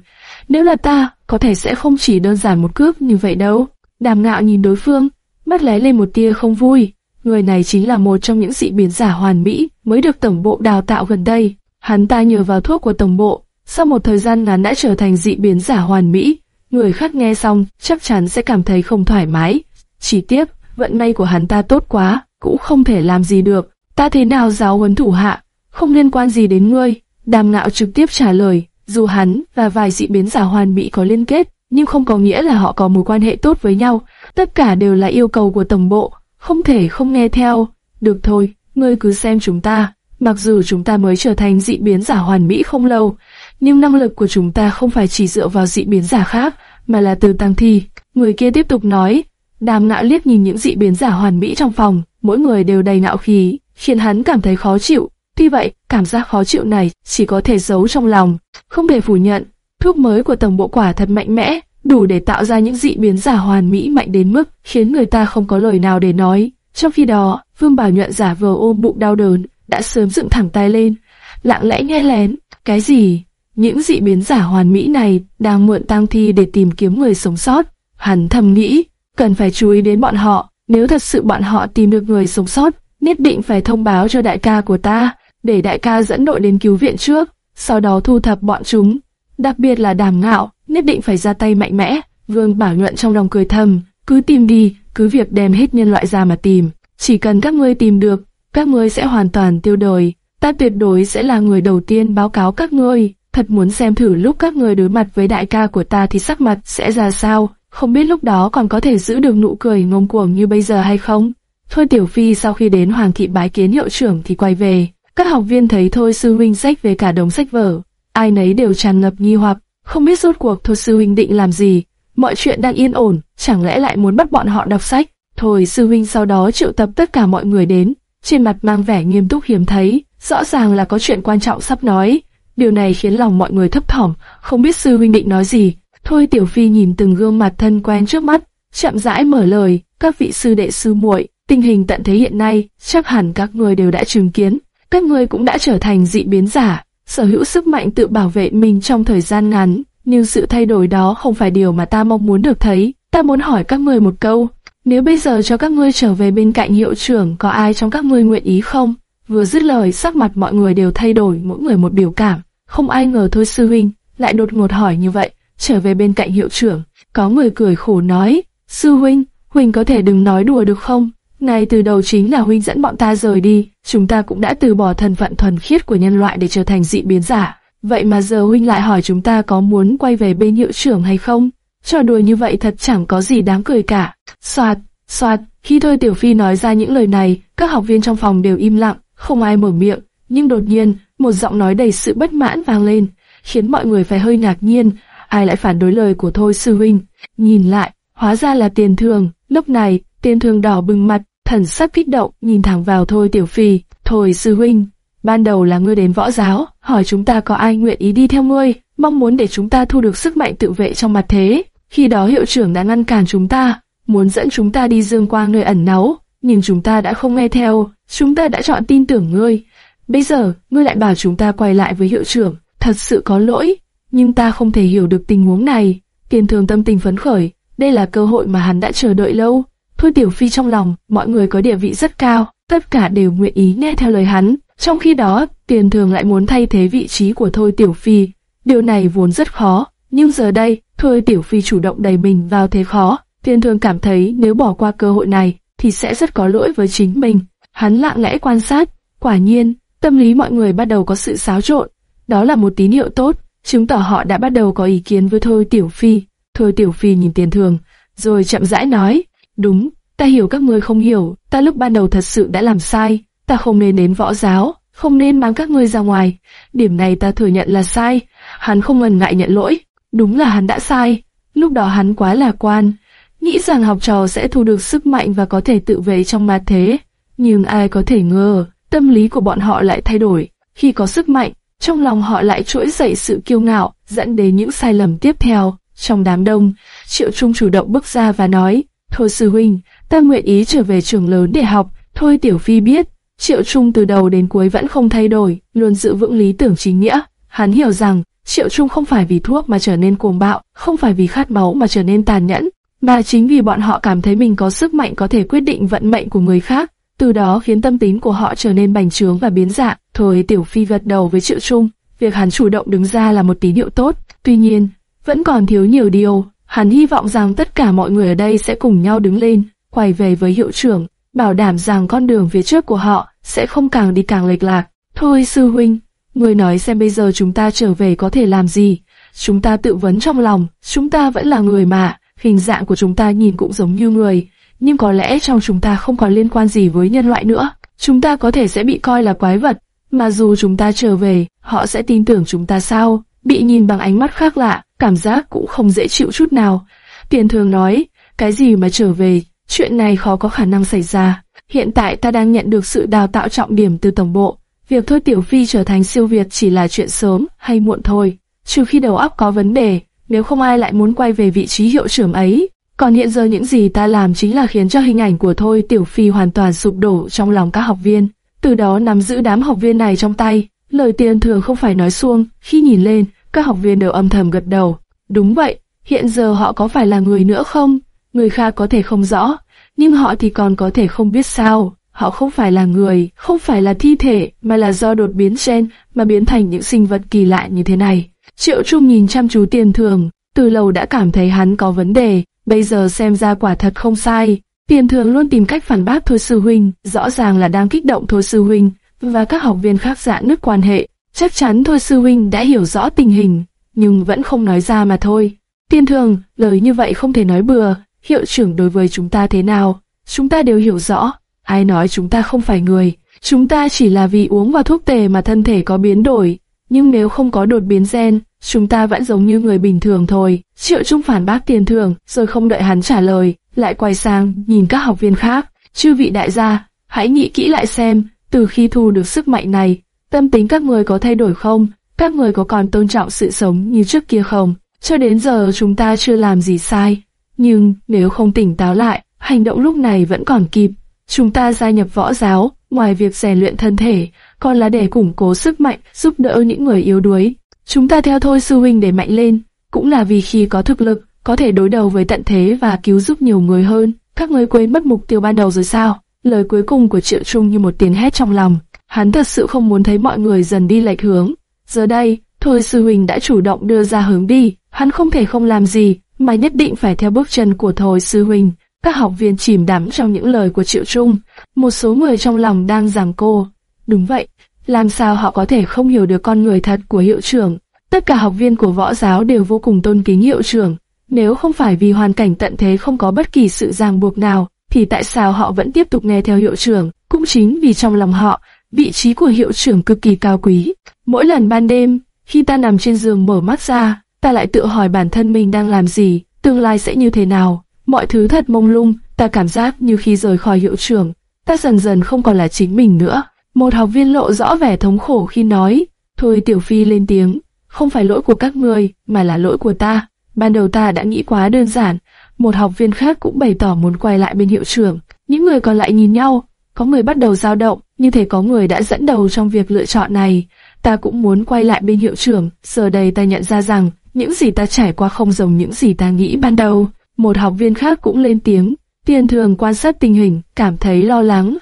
Nếu là ta, có thể sẽ không chỉ đơn giản một cướp như vậy đâu. Đàm ngạo nhìn đối phương, mắt lé lên một tia không vui. Người này chính là một trong những dị biến giả hoàn mỹ mới được tổng bộ đào tạo gần đây. Hắn ta nhờ vào thuốc của tổng bộ, sau một thời gian ngắn đã trở thành dị biến giả hoàn mỹ. Người khác nghe xong chắc chắn sẽ cảm thấy không thoải mái. Chỉ tiếc, vận may của hắn ta tốt quá, cũng không thể làm gì được. Ta thế nào giáo huấn thủ hạ, không liên quan gì đến ngươi. Đàm ngạo trực tiếp trả lời, dù hắn và vài dị biến giả hoàn mỹ có liên kết, nhưng không có nghĩa là họ có mối quan hệ tốt với nhau. Tất cả đều là yêu cầu của tổng bộ, không thể không nghe theo. Được thôi, ngươi cứ xem chúng ta. Mặc dù chúng ta mới trở thành dị biến giả hoàn mỹ không lâu, nhưng năng lực của chúng ta không phải chỉ dựa vào dị biến giả khác, mà là từ tăng thi. Người kia tiếp tục nói, đàm ngạo liếc nhìn những dị biến giả hoàn mỹ trong phòng, mỗi người đều đầy ngạo khí, khiến hắn cảm thấy khó chịu. Tuy vậy, cảm giác khó chịu này chỉ có thể giấu trong lòng, không thể phủ nhận. Thuốc mới của tổng bộ quả thật mạnh mẽ, đủ để tạo ra những dị biến giả hoàn mỹ mạnh đến mức khiến người ta không có lời nào để nói. Trong khi đó, Vương Bảo Nhuận giả vờ ôm bụng đau đớn, đã sớm dựng thẳng tay lên, lặng lẽ nghe lén. Cái gì? Những dị biến giả hoàn mỹ này đang mượn tang thi để tìm kiếm người sống sót. Hắn thầm nghĩ, cần phải chú ý đến bọn họ. Nếu thật sự bọn họ tìm được người sống sót, nhất định phải thông báo cho đại ca của ta, để đại ca dẫn đội đến cứu viện trước, sau đó thu thập bọn chúng. Đặc biệt là đàm ngạo, nhất định phải ra tay mạnh mẽ. Vương Bảo Nhuận trong lòng cười thầm, cứ tìm đi, cứ việc đem hết nhân loại ra mà tìm. Chỉ cần các ngươi tìm được, các ngươi sẽ hoàn toàn tiêu đời. Ta tuyệt đối sẽ là người đầu tiên báo cáo các ngươi. Thật muốn xem thử lúc các ngươi đối mặt với đại ca của ta thì sắc mặt sẽ ra sao. Không biết lúc đó còn có thể giữ được nụ cười ngông cuồng như bây giờ hay không. Thôi Tiểu Phi sau khi đến Hoàng thị bái kiến hiệu trưởng thì quay về. Các học viên thấy Thôi Sư Huynh sách về cả đống sách vở. Ai nấy đều tràn ngập nghi hoặc, không biết rốt cuộc Thôi Sư Huynh định làm gì. Mọi chuyện đang yên ổn, chẳng lẽ lại muốn bắt bọn họ đọc sách? Thôi Sư Huynh sau đó triệu tập tất cả mọi người đến, trên mặt mang vẻ nghiêm túc hiếm thấy, rõ ràng là có chuyện quan trọng sắp nói. Điều này khiến lòng mọi người thấp thỏm, không biết sư huynh định nói gì. Thôi Tiểu Phi nhìn từng gương mặt thân quen trước mắt, chậm rãi mở lời, các vị sư đệ sư muội, tình hình tận thế hiện nay, chắc hẳn các người đều đã chứng kiến, các người cũng đã trở thành dị biến giả, sở hữu sức mạnh tự bảo vệ mình trong thời gian ngắn, nhưng sự thay đổi đó không phải điều mà ta mong muốn được thấy. Ta muốn hỏi các người một câu, nếu bây giờ cho các ngươi trở về bên cạnh hiệu trưởng, có ai trong các ngươi nguyện ý không? Vừa dứt lời, sắc mặt mọi người đều thay đổi, mỗi người một biểu cảm. Không ai ngờ thôi sư huynh lại đột ngột hỏi như vậy, trở về bên cạnh hiệu trưởng. Có người cười khổ nói, sư huynh, huynh có thể đừng nói đùa được không? Ngay từ đầu chính là huynh dẫn bọn ta rời đi, chúng ta cũng đã từ bỏ thân phận thuần khiết của nhân loại để trở thành dị biến giả. Vậy mà giờ huynh lại hỏi chúng ta có muốn quay về bên hiệu trưởng hay không? Trò đùa như vậy thật chẳng có gì đáng cười cả. Soạt, soạt, khi Thôi Tiểu Phi nói ra những lời này, các học viên trong phòng đều im lặng, không ai mở miệng. Nhưng đột nhiên, một giọng nói đầy sự bất mãn vang lên, khiến mọi người phải hơi ngạc nhiên. Ai lại phản đối lời của Thôi Sư Huynh? Nhìn lại, hóa ra là tiền thường. Lúc này, tiền thường đỏ bừng mặt, thần sắc kích động, nhìn thẳng vào Thôi Tiểu Phi. Thôi Sư Huynh, ban đầu là ngươi đến võ giáo, hỏi chúng ta có ai nguyện ý đi theo ngươi, mong muốn để chúng ta thu được sức mạnh tự vệ trong mặt thế. Khi đó hiệu trưởng đã ngăn cản chúng ta, muốn dẫn chúng ta đi dương quang nơi ẩn náu, nhưng chúng ta đã không nghe theo, chúng ta đã chọn tin tưởng ngươi. Bây giờ, ngươi lại bảo chúng ta quay lại với hiệu trưởng, thật sự có lỗi, nhưng ta không thể hiểu được tình huống này. Tiền thường tâm tình phấn khởi, đây là cơ hội mà hắn đã chờ đợi lâu. Thôi Tiểu Phi trong lòng, mọi người có địa vị rất cao, tất cả đều nguyện ý nghe theo lời hắn. Trong khi đó, tiền thường lại muốn thay thế vị trí của Thôi Tiểu Phi. Điều này vốn rất khó, nhưng giờ đây, Thôi Tiểu Phi chủ động đẩy mình vào thế khó. Tiền thường cảm thấy nếu bỏ qua cơ hội này, thì sẽ rất có lỗi với chính mình. Hắn lặng lẽ quan sát, quả nhiên, tâm lý mọi người bắt đầu có sự xáo trộn. Đó là một tín hiệu tốt, chứng tỏ họ đã bắt đầu có ý kiến với Thôi Tiểu Phi. Thôi Tiểu Phi nhìn tiền thường, rồi chậm rãi nói, đúng, ta hiểu các ngươi không hiểu, ta lúc ban đầu thật sự đã làm sai, ta không nên đến võ giáo, không nên mang các ngươi ra ngoài. Điểm này ta thừa nhận là sai, hắn không ngần ngại nhận lỗi, đúng là hắn đã sai, lúc đó hắn quá lạc quan, nghĩ rằng học trò sẽ thu được sức mạnh và có thể tự vệ trong ma thế. Nhưng ai có thể ngờ, tâm lý của bọn họ lại thay đổi, khi có sức mạnh, trong lòng họ lại trỗi dậy sự kiêu ngạo, dẫn đến những sai lầm tiếp theo. Trong đám đông, Triệu Trung chủ động bước ra và nói, Thôi sư huynh, ta nguyện ý trở về trường lớn để học, thôi Tiểu Phi biết. Triệu Trung từ đầu đến cuối vẫn không thay đổi, luôn giữ vững lý tưởng chính nghĩa. Hắn hiểu rằng, Triệu Trung không phải vì thuốc mà trở nên cuồng bạo, không phải vì khát máu mà trở nên tàn nhẫn, mà chính vì bọn họ cảm thấy mình có sức mạnh có thể quyết định vận mệnh của người khác, từ đó khiến tâm tính của họ trở nên bành trướng và biến dạng. Thôi Tiểu Phi gật đầu với Triệu Trung, việc hắn chủ động đứng ra là một tín hiệu tốt, tuy nhiên, vẫn còn thiếu nhiều điều. Hắn hy vọng rằng tất cả mọi người ở đây sẽ cùng nhau đứng lên, quay về với hiệu trưởng, bảo đảm rằng con đường phía trước của họ sẽ không càng đi càng lệch lạc. Thôi sư huynh, người nói xem bây giờ chúng ta trở về có thể làm gì? Chúng ta tự vấn trong lòng, chúng ta vẫn là người mà, hình dạng của chúng ta nhìn cũng giống như người, nhưng có lẽ trong chúng ta không còn liên quan gì với nhân loại nữa. Chúng ta có thể sẽ bị coi là quái vật, mà dù chúng ta trở về, họ sẽ tin tưởng chúng ta sao? Bị nhìn bằng ánh mắt khác lạ, cảm giác cũng không dễ chịu chút nào. Tiền thường nói, cái gì mà trở về, chuyện này khó có khả năng xảy ra. Hiện tại ta đang nhận được sự đào tạo trọng điểm từ tổng bộ. Việc thôi Tiểu Phi trở thành siêu việt chỉ là chuyện sớm hay muộn thôi. Trừ khi đầu óc có vấn đề, nếu không ai lại muốn quay về vị trí hiệu trưởng ấy. Còn hiện giờ những gì ta làm chính là khiến cho hình ảnh của Thôi Tiểu Phi hoàn toàn sụp đổ trong lòng các học viên. Từ đó nắm giữ đám học viên này trong tay. Lời tiền thường không phải nói xuông, khi nhìn lên, các học viên đều âm thầm gật đầu. Đúng vậy, hiện giờ họ có phải là người nữa không? Người khác có thể không rõ, nhưng họ thì còn có thể không biết sao. Họ không phải là người, không phải là thi thể, mà là do đột biến gen mà biến thành những sinh vật kỳ lạ như thế này. Triệu Trung nhìn chăm chú tiền thường, từ lâu đã cảm thấy hắn có vấn đề, bây giờ xem ra quả thật không sai. Tiền thường luôn tìm cách phản bác Thôi Sư Huynh, rõ ràng là đang kích động Thôi Sư Huynh, và các học viên khác dạn nứt quan hệ. Chắc chắn Thôi Sư Huynh đã hiểu rõ tình hình, nhưng vẫn không nói ra mà thôi. Tiên thường, lời như vậy không thể nói bừa, hiệu trưởng đối với chúng ta thế nào, chúng ta đều hiểu rõ. Ai nói chúng ta không phải người, chúng ta chỉ là vì uống vào thuốc tề mà thân thể có biến đổi. Nhưng nếu không có đột biến gen, chúng ta vẫn giống như người bình thường thôi. Triệu Trung phản bác tiền thường, rồi không đợi hắn trả lời, lại quay sang nhìn các học viên khác. Chư vị đại gia, hãy nghĩ kỹ lại xem, từ khi thu được sức mạnh này, tâm tính các người có thay đổi không? Các người có còn tôn trọng sự sống như trước kia không? Cho đến giờ chúng ta chưa làm gì sai. Nhưng nếu không tỉnh táo lại, hành động lúc này vẫn còn kịp. Chúng ta gia nhập võ giáo, ngoài việc rèn luyện thân thể, còn là để củng cố sức mạnh, giúp đỡ những người yếu đuối. Chúng ta theo thôi sư huynh để mạnh lên, cũng là vì khi có thực lực, có thể đối đầu với tận thế và cứu giúp nhiều người hơn. Các người quên mất mục tiêu ban đầu rồi sao? Lời cuối cùng của Triệu Trung như một tiếng hét trong lòng. Hắn thật sự không muốn thấy mọi người dần đi lệch hướng. Giờ đây, Thôi sư huỳnh đã chủ động đưa ra hướng đi, hắn không thể không làm gì, mà nhất định phải theo bước chân của Thôi sư huỳnh. Các học viên chìm đắm trong những lời của Triệu Trung, một số người trong lòng đang giằng cô. Đúng vậy, làm sao họ có thể không hiểu được con người thật của hiệu trưởng? Tất cả học viên của võ giáo đều vô cùng tôn kính hiệu trưởng. Nếu không phải vì hoàn cảnh tận thế không có bất kỳ sự ràng buộc nào, thì tại sao họ vẫn tiếp tục nghe theo hiệu trưởng? Cũng chính vì trong lòng họ, vị trí của hiệu trưởng cực kỳ cao quý. Mỗi lần ban đêm, khi ta nằm trên giường mở mắt ra, ta lại tự hỏi bản thân mình đang làm gì, tương lai sẽ như thế nào. Mọi thứ thật mông lung, ta cảm giác như khi rời khỏi hiệu trưởng, ta dần dần không còn là chính mình nữa. Một học viên lộ rõ vẻ thống khổ khi nói, thôi Tiểu Phi lên tiếng, không phải lỗi của các người, mà là lỗi của ta. Ban đầu ta đã nghĩ quá đơn giản, một học viên khác cũng bày tỏ muốn quay lại bên hiệu trưởng. Những người còn lại nhìn nhau, có người bắt đầu dao động, như thể có người đã dẫn đầu trong việc lựa chọn này. Ta cũng muốn quay lại bên hiệu trưởng, giờ đây ta nhận ra rằng, những gì ta trải qua không giống những gì ta nghĩ ban đầu. Một học viên khác cũng lên tiếng, tiền thường quan sát tình hình, cảm thấy lo lắng.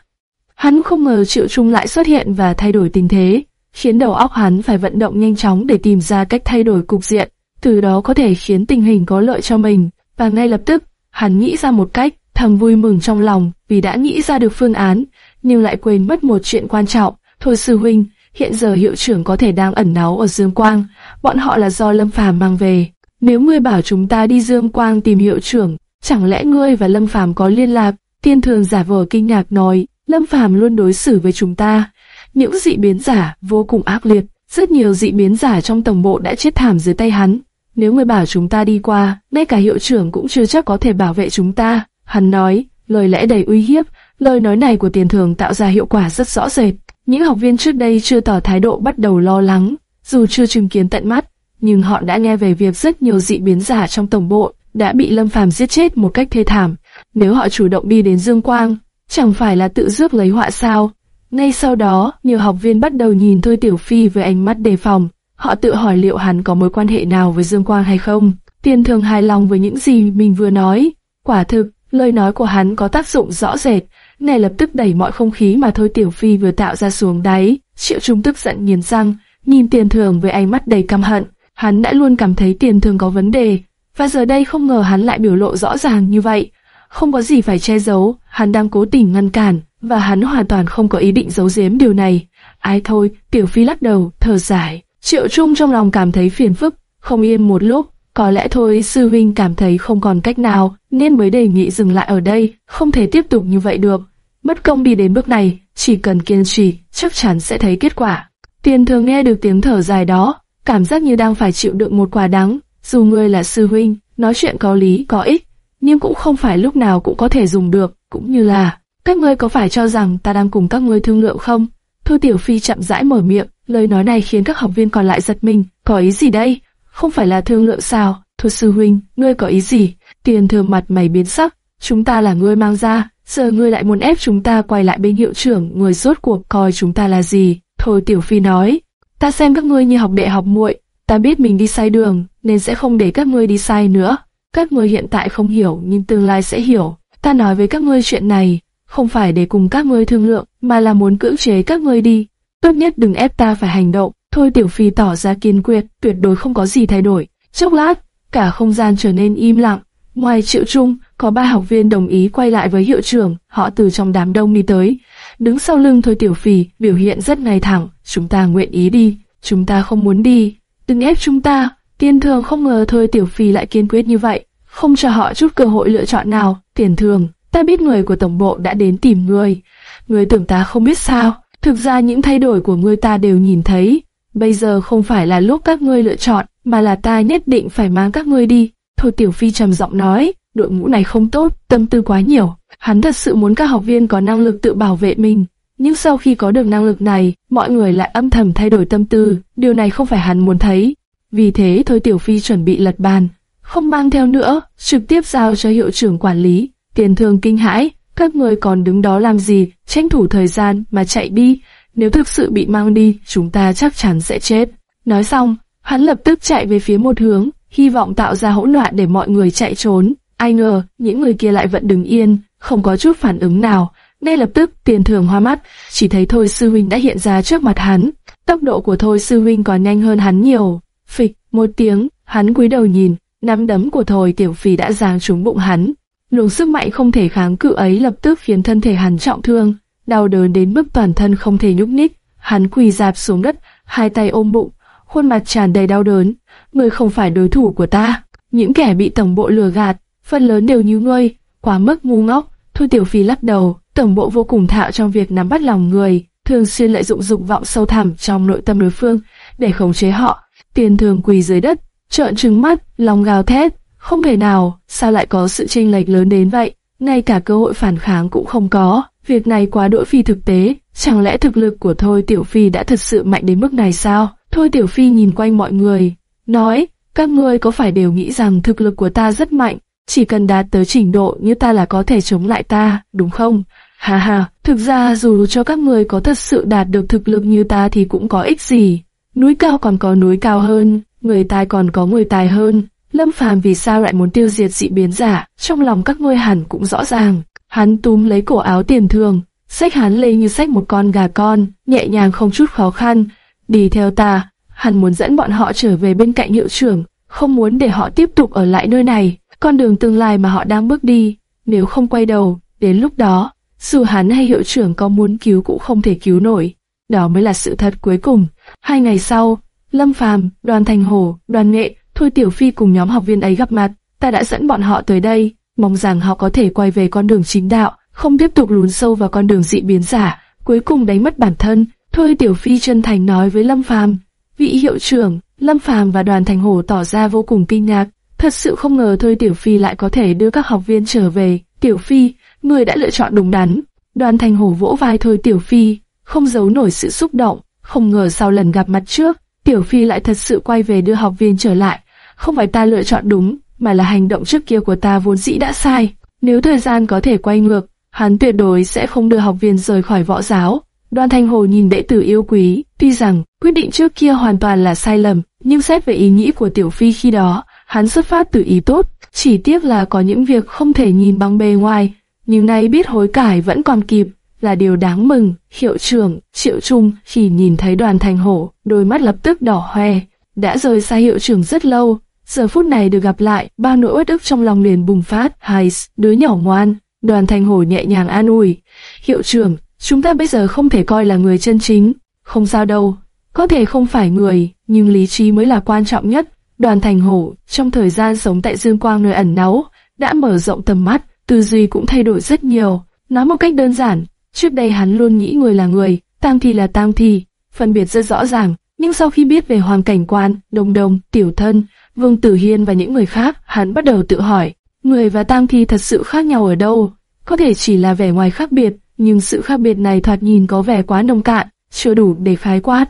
Hắn không ngờ Triệu Trung lại xuất hiện và thay đổi tình thế, khiến đầu óc hắn phải vận động nhanh chóng để tìm ra cách thay đổi cục diện, từ đó có thể khiến tình hình có lợi cho mình. Và ngay lập tức, hắn nghĩ ra một cách, thầm vui mừng trong lòng vì đã nghĩ ra được phương án, nhưng lại quên mất một chuyện quan trọng. Thôi sư huynh, hiện giờ hiệu trưởng có thể đang ẩn náu ở Dương Quang, bọn họ là do Lâm Phàm mang về. Nếu ngươi bảo chúng ta đi Dương Quang tìm hiệu trưởng, chẳng lẽ ngươi và Lâm Phàm có liên lạc? Tiên thường giả vờ kinh ngạc nói, Lâm Phàm luôn đối xử với chúng ta. Những dị biến giả vô cùng ác liệt, rất nhiều dị biến giả trong tổng bộ đã chết thảm dưới tay hắn. Nếu ngươi bảo chúng ta đi qua, ngay cả hiệu trưởng cũng chưa chắc có thể bảo vệ chúng ta. Hắn nói, lời lẽ đầy uy hiếp, lời nói này của tiền thường tạo ra hiệu quả rất rõ rệt. Những học viên trước đây chưa tỏ thái độ bắt đầu lo lắng, dù chưa chứng kiến tận mắt, nhưng họ đã nghe về việc rất nhiều dị biến giả trong tổng bộ đã bị Lâm Phàm giết chết một cách thê thảm. Nếu họ chủ động đi đến Dương Quang, chẳng phải là tự rước lấy họa sao? Ngay sau đó, nhiều học viên bắt đầu nhìn Thôi Tiểu Phi với ánh mắt đề phòng. Họ tự hỏi liệu hắn có mối quan hệ nào với Dương Quang hay không. Tiền thường hài lòng với những gì mình vừa nói. Quả thực, lời nói của hắn có tác dụng rõ rệt. Này lập tức đẩy mọi không khí mà Thôi Tiểu Phi vừa tạo ra xuống đáy. Triệu Trung tức giận nghiến răng, nhìn tiền thường với ánh mắt đầy căm hận. Hắn đã luôn cảm thấy tiền thường có vấn đề, và giờ đây không ngờ hắn lại biểu lộ rõ ràng như vậy. Không có gì phải che giấu, hắn đang cố tình ngăn cản, và hắn hoàn toàn không có ý định giấu giếm điều này. Ai thôi, Tiểu Phi lắc đầu, thở dài. Triệu Trung trong lòng cảm thấy phiền phức, không yên một lúc. Có lẽ thôi sư huynh cảm thấy không còn cách nào, nên mới đề nghị dừng lại ở đây, không thể tiếp tục như vậy được. Mất công đi đến bước này, chỉ cần kiên trì, chắc chắn sẽ thấy kết quả. Tiền thường nghe được tiếng thở dài đó, cảm giác như đang phải chịu đựng một quả đắng. Dù ngươi là sư huynh, nói chuyện có lý, có ích, nhưng cũng không phải lúc nào cũng có thể dùng được, cũng như là, các ngươi có phải cho rằng ta đang cùng các ngươi thương lượng không? Thu Tiểu Phi chậm rãi mở miệng, lời nói này khiến các học viên còn lại giật mình, có ý gì đây? Không phải là thương lượng sao? thuật sư huynh, ngươi có ý gì? Tiền thừa mặt mày biến sắc, chúng ta là ngươi mang ra, giờ ngươi lại muốn ép chúng ta quay lại bên hiệu trưởng, người rốt cuộc coi chúng ta là gì? Thôi Tiểu Phi nói, ta xem các ngươi như học đệ học muội, ta biết mình đi sai đường, nên sẽ không để các ngươi đi sai nữa. Các ngươi hiện tại không hiểu nhưng tương lai sẽ hiểu. Ta nói với các ngươi chuyện này, không phải để cùng các ngươi thương lượng, mà là muốn cưỡng chế các ngươi đi. Tốt nhất đừng ép ta phải hành động. Thôi Tiểu Phi tỏ ra kiên quyết, tuyệt đối không có gì thay đổi. Chốc lát, cả không gian trở nên im lặng. Ngoài Triệu Trung, có ba học viên đồng ý quay lại với hiệu trưởng, họ từ trong đám đông đi tới. Đứng sau lưng Thôi Tiểu Phi, biểu hiện rất ngay thẳng, chúng ta nguyện ý đi, chúng ta không muốn đi, đừng ép chúng ta. Tiên thường không ngờ Thôi Tiểu Phi lại kiên quyết như vậy, không cho họ chút cơ hội lựa chọn nào. Tiền thường, ta biết người của tổng bộ đã đến tìm người. Người tưởng ta không biết sao, thực ra những thay đổi của ngươi ta đều nhìn thấy. Bây giờ không phải là lúc các ngươi lựa chọn, mà là ta nhất định phải mang các ngươi đi. Thôi Tiểu Phi trầm giọng nói, đội ngũ này không tốt, tâm tư quá nhiều. Hắn thật sự muốn các học viên có năng lực tự bảo vệ mình. Nhưng sau khi có được năng lực này, mọi người lại âm thầm thay đổi tâm tư, điều này không phải hắn muốn thấy. Vì thế Thôi Tiểu Phi chuẩn bị lật bàn, không mang theo nữa, trực tiếp giao cho hiệu trưởng quản lý. Tiền thường kinh hãi, các người còn đứng đó làm gì, tranh thủ thời gian mà chạy đi, nếu thực sự bị mang đi, chúng ta chắc chắn sẽ chết. Nói xong, hắn lập tức chạy về phía một hướng, hy vọng tạo ra hỗn loạn để mọi người chạy trốn. Ai ngờ, những người kia lại vẫn đứng yên, không có chút phản ứng nào. Ngay lập tức, tiền thường hoa mắt, chỉ thấy Thôi Sư Huynh đã hiện ra trước mặt hắn. Tốc độ của Thôi Sư Huynh còn nhanh hơn hắn nhiều. Phịch, một tiếng, hắn cúi đầu nhìn, nắm đấm của Thôi Tiểu Phi đã giáng trúng bụng hắn. Luồng sức mạnh không thể kháng cự ấy lập tức khiến thân thể hắn trọng thương, đau đớn đến mức toàn thân không thể nhúc nhích. Hắn quỳ dạp xuống đất, hai tay ôm bụng, khuôn mặt tràn đầy đau đớn. Ngươi không phải đối thủ của ta. Những kẻ bị tổng bộ lừa gạt, phần lớn đều như ngươi, quá mức ngu ngốc. Thu Tiểu Phi lắc đầu, tổng bộ vô cùng thạo trong việc nắm bắt lòng người, thường xuyên lợi dụng dục vọng sâu thẳm trong nội tâm đối phương để khống chế họ. Tiền thường quỳ dưới đất, trợn trừng mắt, lòng gào thét, không thể nào, sao lại có sự chênh lệch lớn đến vậy? Ngay cả cơ hội phản kháng cũng không có. Việc này quá đỗi phi thực tế, chẳng lẽ thực lực của Thôi Tiểu Phi đã thật sự mạnh đến mức này sao? Thôi Tiểu Phi nhìn quanh mọi người, nói, các ngươi có phải đều nghĩ rằng thực lực của ta rất mạnh, chỉ cần đạt tới trình độ như ta là có thể chống lại ta, đúng không? Ha ha, thực ra dù cho các ngươi có thật sự đạt được thực lực như ta thì cũng có ích gì. Núi cao còn có núi cao hơn, người tài còn có người tài hơn. Lâm Phàm vì sao lại muốn tiêu diệt dị biến giả, trong lòng các ngươi hẳn cũng rõ ràng. Hắn túm lấy cổ áo tiền thường, xách hắn lên như xách một con gà con, nhẹ nhàng không chút khó khăn. Đi theo ta, hắn muốn dẫn bọn họ trở về bên cạnh hiệu trưởng, không muốn để họ tiếp tục ở lại nơi này. Con đường tương lai mà họ đang bước đi, nếu không quay đầu, đến lúc đó, dù hắn hay hiệu trưởng có muốn cứu cũng không thể cứu nổi. Đó mới là sự thật cuối cùng. Hai ngày sau, Lâm Phàm, Đoàn Thành Hồ, Đoàn Nghệ, Thôi Tiểu Phi cùng nhóm học viên ấy gặp mặt. Ta đã dẫn bọn họ tới đây, mong rằng họ có thể quay về con đường chính đạo, không tiếp tục lún sâu vào con đường dị biến giả, cuối cùng đánh mất bản thân. Thôi Tiểu Phi chân thành nói với Lâm Phàm, vị hiệu trưởng, Lâm Phàm và Đoàn Thành Hồ tỏ ra vô cùng kinh ngạc, thật sự không ngờ Thôi Tiểu Phi lại có thể đưa các học viên trở về. Tiểu Phi, người đã lựa chọn đúng đắn. Đoàn Thành Hồ vỗ vai Thôi Tiểu Phi, không giấu nổi sự xúc động, không ngờ sau lần gặp mặt trước, Tiểu Phi lại thật sự quay về đưa học viên trở lại. Không phải ta lựa chọn đúng, mà là hành động trước kia của ta vốn dĩ đã sai. Nếu thời gian có thể quay ngược, hắn tuyệt đối sẽ không đưa học viên rời khỏi võ giáo. Đoàn Thanh Hồ nhìn đệ tử yêu quý, tuy rằng quyết định trước kia hoàn toàn là sai lầm, nhưng xét về ý nghĩ của Tiểu Phi khi đó, hắn xuất phát từ ý tốt, chỉ tiếc là có những việc không thể nhìn bằng bề ngoài, nhưng nay biết hối cải vẫn còn kịp, là điều đáng mừng. Hiệu trưởng, Triệu Trung, khi nhìn thấy đoàn Thanh hổ, đôi mắt lập tức đỏ hoe, đã rời xa hiệu trưởng rất lâu, giờ phút này được gặp lại, bao nỗi uất ức trong lòng liền bùng phát, hai đứa nhỏ ngoan, đoàn thành hổ nhẹ nhàng an ủi. Hiệu trưởng, chúng ta bây giờ không thể coi là người chân chính, không sao đâu, có thể không phải người, nhưng lý trí mới là quan trọng nhất. Đoàn Thành Hổ, trong thời gian sống tại Dương Quang nơi ẩn náu, đã mở rộng tầm mắt, tư duy cũng thay đổi rất nhiều. Nói một cách đơn giản, trước đây hắn luôn nghĩ người là người, tang thi là tang thi, phân biệt rất rõ ràng. Nhưng sau khi biết về hoàn Cảnh Quan, Đồng Đồng, Tiểu Thân, Vương Tử Hiên và những người khác, hắn bắt đầu tự hỏi, người và tang thi thật sự khác nhau ở đâu? Có thể chỉ là vẻ ngoài khác biệt, nhưng sự khác biệt này thoạt nhìn có vẻ quá nông cạn, chưa đủ để khái quát.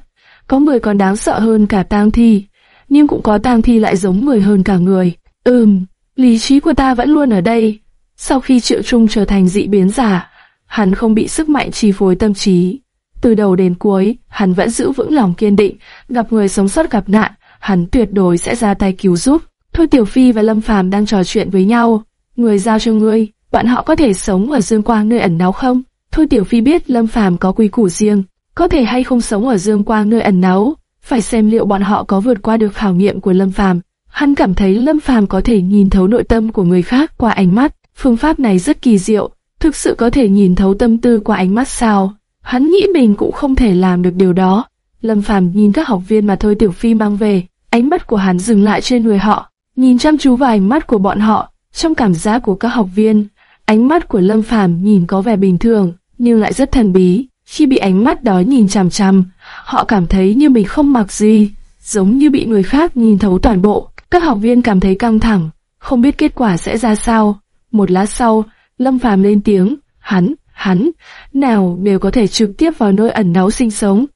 Có người còn đáng sợ hơn cả tang thi, nhưng cũng có tang thi lại giống người hơn cả người. Ừm, lý trí của ta vẫn luôn ở đây. Sau khi triệu trung trở thành dị biến giả, hắn không bị sức mạnh chi phối tâm trí. Từ đầu đến cuối, hắn vẫn giữ vững lòng kiên định, gặp người sống sót gặp nạn, hắn tuyệt đối sẽ ra tay cứu giúp. Thôi Tiểu Phi và Lâm Phàm đang trò chuyện với nhau. Người giao cho ngươi, bọn họ có thể sống ở Dương Quang nơi ẩn náu không? Thôi Tiểu Phi biết Lâm Phàm có quy củ riêng, có thể hay không sống ở Dương Quang nơi ẩn náu, phải xem liệu bọn họ có vượt qua được khảo nghiệm của Lâm Phàm. Hắn cảm thấy Lâm Phàm có thể nhìn thấu nội tâm của người khác qua ánh mắt, phương pháp này rất kỳ diệu, thực sự có thể nhìn thấu tâm tư qua ánh mắt sao? Hắn nghĩ mình cũng không thể làm được điều đó. Lâm Phàm nhìn các học viên mà Thôi Tiểu Phi mang về, ánh mắt của hắn dừng lại trên người họ, nhìn chăm chú vào ánh mắt của bọn họ, trong cảm giác của các học viên, ánh mắt của Lâm Phàm nhìn có vẻ bình thường, nhưng lại rất thần bí. Khi bị ánh mắt đó nhìn chằm chằm, họ cảm thấy như mình không mặc gì, giống như bị người khác nhìn thấu toàn bộ. Các học viên cảm thấy căng thẳng, không biết kết quả sẽ ra sao. Một lát sau, Lâm Phàm lên tiếng, hắn, hắn, nào đều có thể trực tiếp vào nơi ẩn náu sinh sống.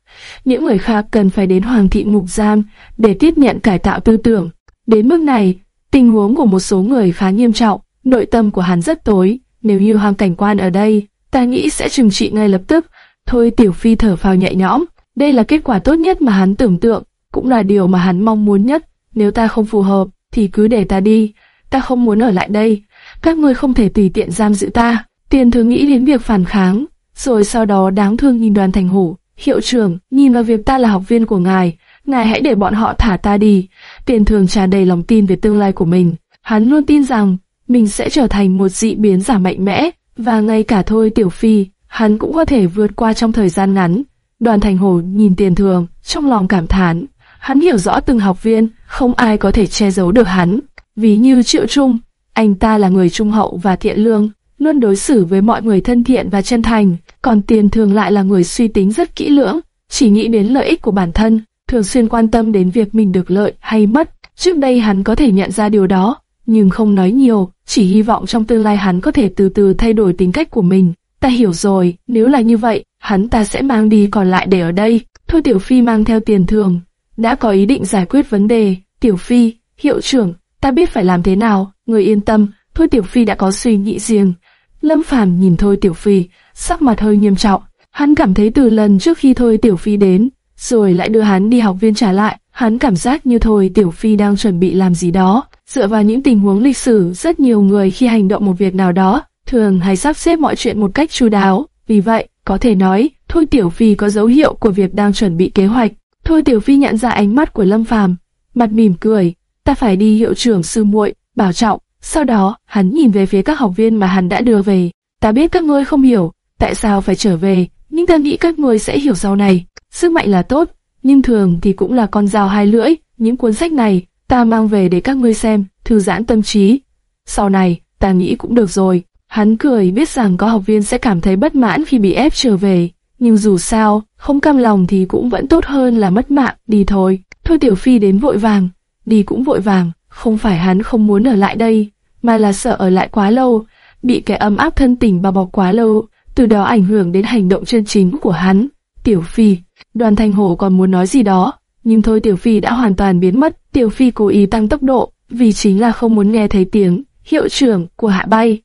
Những người khác cần phải đến Hoàng thị ngục giam để tiếp nhận cải tạo tư tưởng. Đến mức này, tình huống của một số người khá nghiêm trọng, nội tâm của hắn rất tối, nếu như hoàng cảnh quan ở đây, ta nghĩ sẽ trừng trị ngay lập tức. Thôi Tiểu Phi thở phào nhẹ nhõm, đây là kết quả tốt nhất mà hắn tưởng tượng, cũng là điều mà hắn mong muốn nhất. Nếu ta không phù hợp, thì cứ để ta đi, ta không muốn ở lại đây. Các ngươi không thể tùy tiện giam giữ ta. Tiền thường nghĩ đến việc phản kháng, rồi sau đó đáng thương nhìn đoàn thành hổ. Hiệu trưởng, nhìn vào việc ta là học viên của ngài, ngài hãy để bọn họ thả ta đi. Tiền thường tràn đầy lòng tin về tương lai của mình. Hắn luôn tin rằng mình sẽ trở thành một dị biến giả mạnh mẽ, và ngay cả thôi Tiểu Phi, hắn cũng có thể vượt qua trong thời gian ngắn. Đoàn Thành Hổ nhìn tiền thường, trong lòng cảm thán. Hắn hiểu rõ từng học viên, không ai có thể che giấu được hắn. Ví như Triệu Trung, anh ta là người trung hậu và thiện lương, luôn đối xử với mọi người thân thiện và chân thành, còn tiền thường lại là người suy tính rất kỹ lưỡng, chỉ nghĩ đến lợi ích của bản thân, thường xuyên quan tâm đến việc mình được lợi hay mất. Trước đây hắn có thể nhận ra điều đó, nhưng không nói nhiều, chỉ hy vọng trong tương lai hắn có thể từ từ thay đổi tính cách của mình. Ta hiểu rồi, nếu là như vậy, hắn ta sẽ mang đi còn lại để ở đây. Thôi Tiểu Phi mang theo tiền thường, đã có ý định giải quyết vấn đề. Tiểu Phi, hiệu trưởng, ta biết phải làm thế nào, người yên tâm, Thôi Tiểu Phi đã có suy nghĩ riêng. Lâm Phàm nhìn Thôi Tiểu Phi, sắc mặt hơi nghiêm trọng. Hắn cảm thấy từ lần trước khi Thôi Tiểu Phi đến, rồi lại đưa hắn đi học viên trả lại, hắn cảm giác như Thôi Tiểu Phi đang chuẩn bị làm gì đó. Dựa vào những tình huống lịch sử, rất nhiều người khi hành động một việc nào đó, thường hay sắp xếp mọi chuyện một cách chu đáo. Vì vậy, có thể nói, Thôi Tiểu Phi có dấu hiệu của việc đang chuẩn bị kế hoạch. Thôi Tiểu Phi nhận ra ánh mắt của Lâm Phàm, mặt mỉm cười, ta phải đi hiệu trưởng sư muội, bảo trọng. Sau đó, hắn nhìn về phía các học viên mà hắn đã đưa về. Ta biết các ngươi không hiểu, tại sao phải trở về, nhưng ta nghĩ các ngươi sẽ hiểu sau này. Sức mạnh là tốt, nhưng thường thì cũng là con dao hai lưỡi. Những cuốn sách này, ta mang về để các ngươi xem, thư giãn tâm trí. Sau này, ta nghĩ cũng được rồi. Hắn cười biết rằng có học viên sẽ cảm thấy bất mãn khi bị ép trở về, nhưng dù sao, không cam lòng thì cũng vẫn tốt hơn là mất mạng, đi thôi. Thôi Tiểu Phi đến vội vàng, đi cũng vội vàng, không phải hắn không muốn ở lại đây, mà là sợ ở lại quá lâu, bị cái ấm áp thân tình bao bọc quá lâu, từ đó ảnh hưởng đến hành động chân chính của hắn. Tiểu Phi, đoàn thanh hổ còn muốn nói gì đó, nhưng thôi Tiểu Phi đã hoàn toàn biến mất. Tiểu Phi cố ý tăng tốc độ, vì chính là không muốn nghe thấy tiếng hiệu trưởng của hạ bay.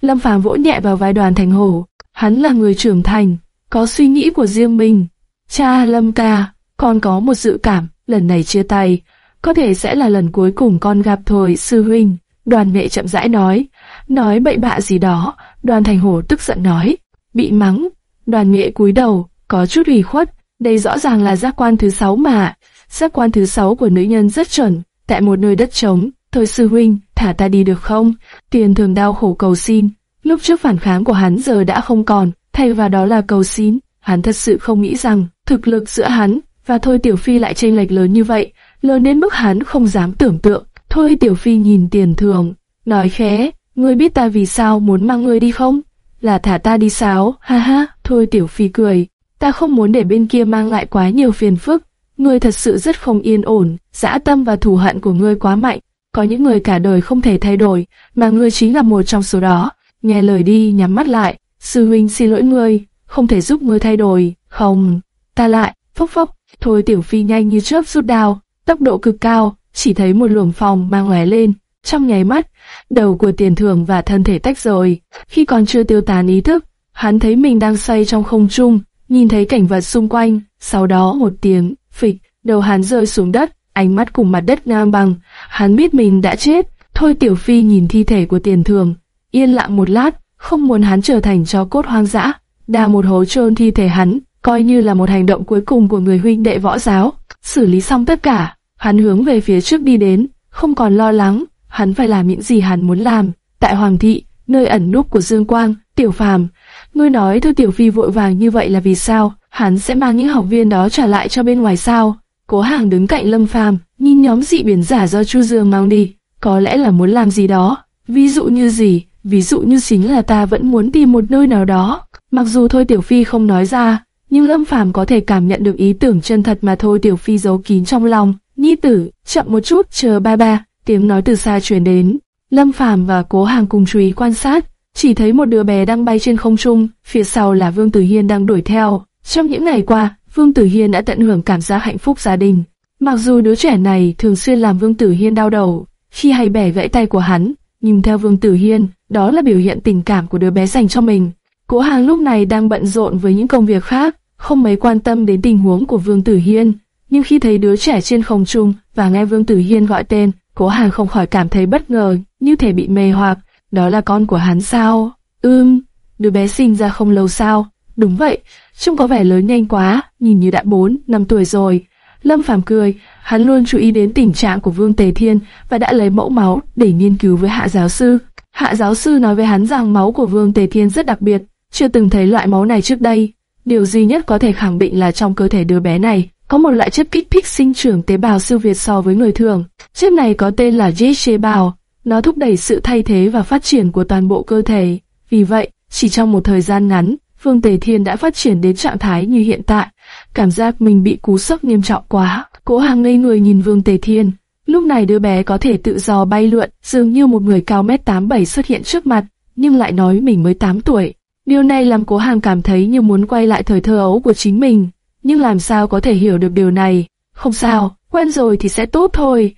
Lâm Phàm vỗ nhẹ vào vai đoàn Thanh hổ, hắn là người trưởng thành, có suy nghĩ của riêng mình. Cha Lâm ca, con có một dự cảm, lần này chia tay, có thể sẽ là lần cuối cùng con gặp thôi sư huynh. Đoàn mẹ chậm rãi nói, nói bậy bạ gì đó, đoàn thành hổ tức giận nói, bị mắng. Đoàn nghệ cúi đầu, có chút ủy khuất, đây rõ ràng là giác quan thứ sáu mà. Giác quan thứ sáu của nữ nhân rất chuẩn, tại một nơi đất trống. Thôi sư huynh, thả ta đi được không? Tiền thường đau khổ cầu xin. Lúc trước phản kháng của hắn giờ đã không còn, thay vào đó là cầu xin. Hắn thật sự không nghĩ rằng thực lực giữa hắn và Thôi Tiểu Phi lại chênh lệch lớn như vậy, lớn đến mức hắn không dám tưởng tượng. Thôi Tiểu Phi nhìn tiền thường, nói khẽ, ngươi biết ta vì sao muốn mang ngươi đi không? Là thả ta đi sao? Ha ha, thôi Tiểu Phi cười, ta không muốn để bên kia mang lại quá nhiều phiền phức. Ngươi thật sự rất không yên ổn, dã tâm và thù hận của ngươi quá mạnh. Có những người cả đời không thể thay đổi, mà ngươi chính là một trong số đó. Nghe lời đi, nhắm mắt lại. Sư huynh xin lỗi ngươi, không thể giúp ngươi thay đổi. Không, ta lại, phốc phốc. Thôi Tiểu Phi nhanh như chớp rút đao, tốc độ cực cao, chỉ thấy một luồng phòng mang lóe lên. Trong nháy mắt, đầu của tiền thường và thân thể tách rồi. Khi còn chưa tiêu tán ý thức, hắn thấy mình đang xoay trong không trung, nhìn thấy cảnh vật xung quanh, sau đó một tiếng, phịch, đầu hắn rơi xuống đất, ánh mắt cùng mặt đất ngang bằng, hắn biết mình đã chết. Thôi Tiểu Phi nhìn thi thể của tiền thường, yên lặng một lát, không muốn hắn trở thành cho cốt hoang dã, đào một hố chôn thi thể hắn, coi như là một hành động cuối cùng của người huynh đệ võ giáo. Xử lý xong tất cả, hắn hướng về phía trước đi đến, không còn lo lắng, hắn phải làm những gì hắn muốn làm. Tại Hoàng thị, nơi ẩn núp của Dương Quang, Tiểu Phàm, ngươi nói Thư Tiểu Phi vội vàng như vậy là vì sao? Hắn sẽ mang những học viên đó trả lại cho bên ngoài sao? Cố Hàng đứng cạnh Lâm Phàm, nhìn nhóm dị biến giả do Chu Dương mang đi, có lẽ là muốn làm gì đó. Ví dụ như gì? Ví dụ như chính là ta vẫn muốn tìm một nơi nào đó. Mặc dù Thôi Tiểu Phi không nói ra, nhưng Lâm Phàm có thể cảm nhận được ý tưởng chân thật mà Thôi Tiểu Phi giấu kín trong lòng. Nhi tử, chậm một chút, chờ ba ba. Tiếng nói từ xa truyền đến. Lâm Phàm và Cố Hàng cùng chú ý quan sát, chỉ thấy một đứa bé đang bay trên không trung, phía sau là Vương Tử Hiên đang đuổi theo. Trong những ngày qua, Vương Tử Hiên đã tận hưởng cảm giác hạnh phúc gia đình. Mặc dù đứa trẻ này thường xuyên làm Vương Tử Hiên đau đầu, khi hay bẻ gãy tay của hắn, nhưng theo Vương Tử Hiên, đó là biểu hiện tình cảm của đứa bé dành cho mình. Cố Hàng lúc này đang bận rộn với những công việc khác, không mấy quan tâm đến tình huống của Vương Tử Hiên. Nhưng khi thấy đứa trẻ trên không trung và nghe Vương Tử Hiên gọi tên, Cố Hàng không khỏi cảm thấy bất ngờ, như thể bị mê hoặc. Đó là con của hắn sao? Ưm, đứa bé sinh ra không lâu sao? Đúng vậy, trông có vẻ lớn nhanh quá, nhìn như đã 4, 5 tuổi rồi. Lâm Phàm cười, hắn luôn chú ý đến tình trạng của Vương Tề Thiên và đã lấy mẫu máu để nghiên cứu với hạ giáo sư. Hạ giáo sư nói với hắn rằng máu của Vương Tề Thiên rất đặc biệt, chưa từng thấy loại máu này trước đây. Điều duy nhất có thể khẳng định là trong cơ thể đứa bé này có một loại chất kích thích sinh trưởng tế bào siêu việt so với người thường. Chất này có tên là GC bào, nó thúc đẩy sự thay thế và phát triển của toàn bộ cơ thể. Vì vậy, chỉ trong một thời gian ngắn, Vương Tề Thiên đã phát triển đến trạng thái như hiện tại. Cảm giác mình bị cú sốc nghiêm trọng quá. Cố Hàng ngây người nhìn Vương Tề Thiên. Lúc này đứa bé có thể tự do bay lượn, dường như một người cao mét 87 xuất hiện trước mặt, nhưng lại nói mình mới 8 tuổi. Điều này làm Cố Hàng cảm thấy như muốn quay lại thời thơ ấu của chính mình, nhưng làm sao có thể hiểu được điều này? Không sao, quen rồi thì sẽ tốt thôi.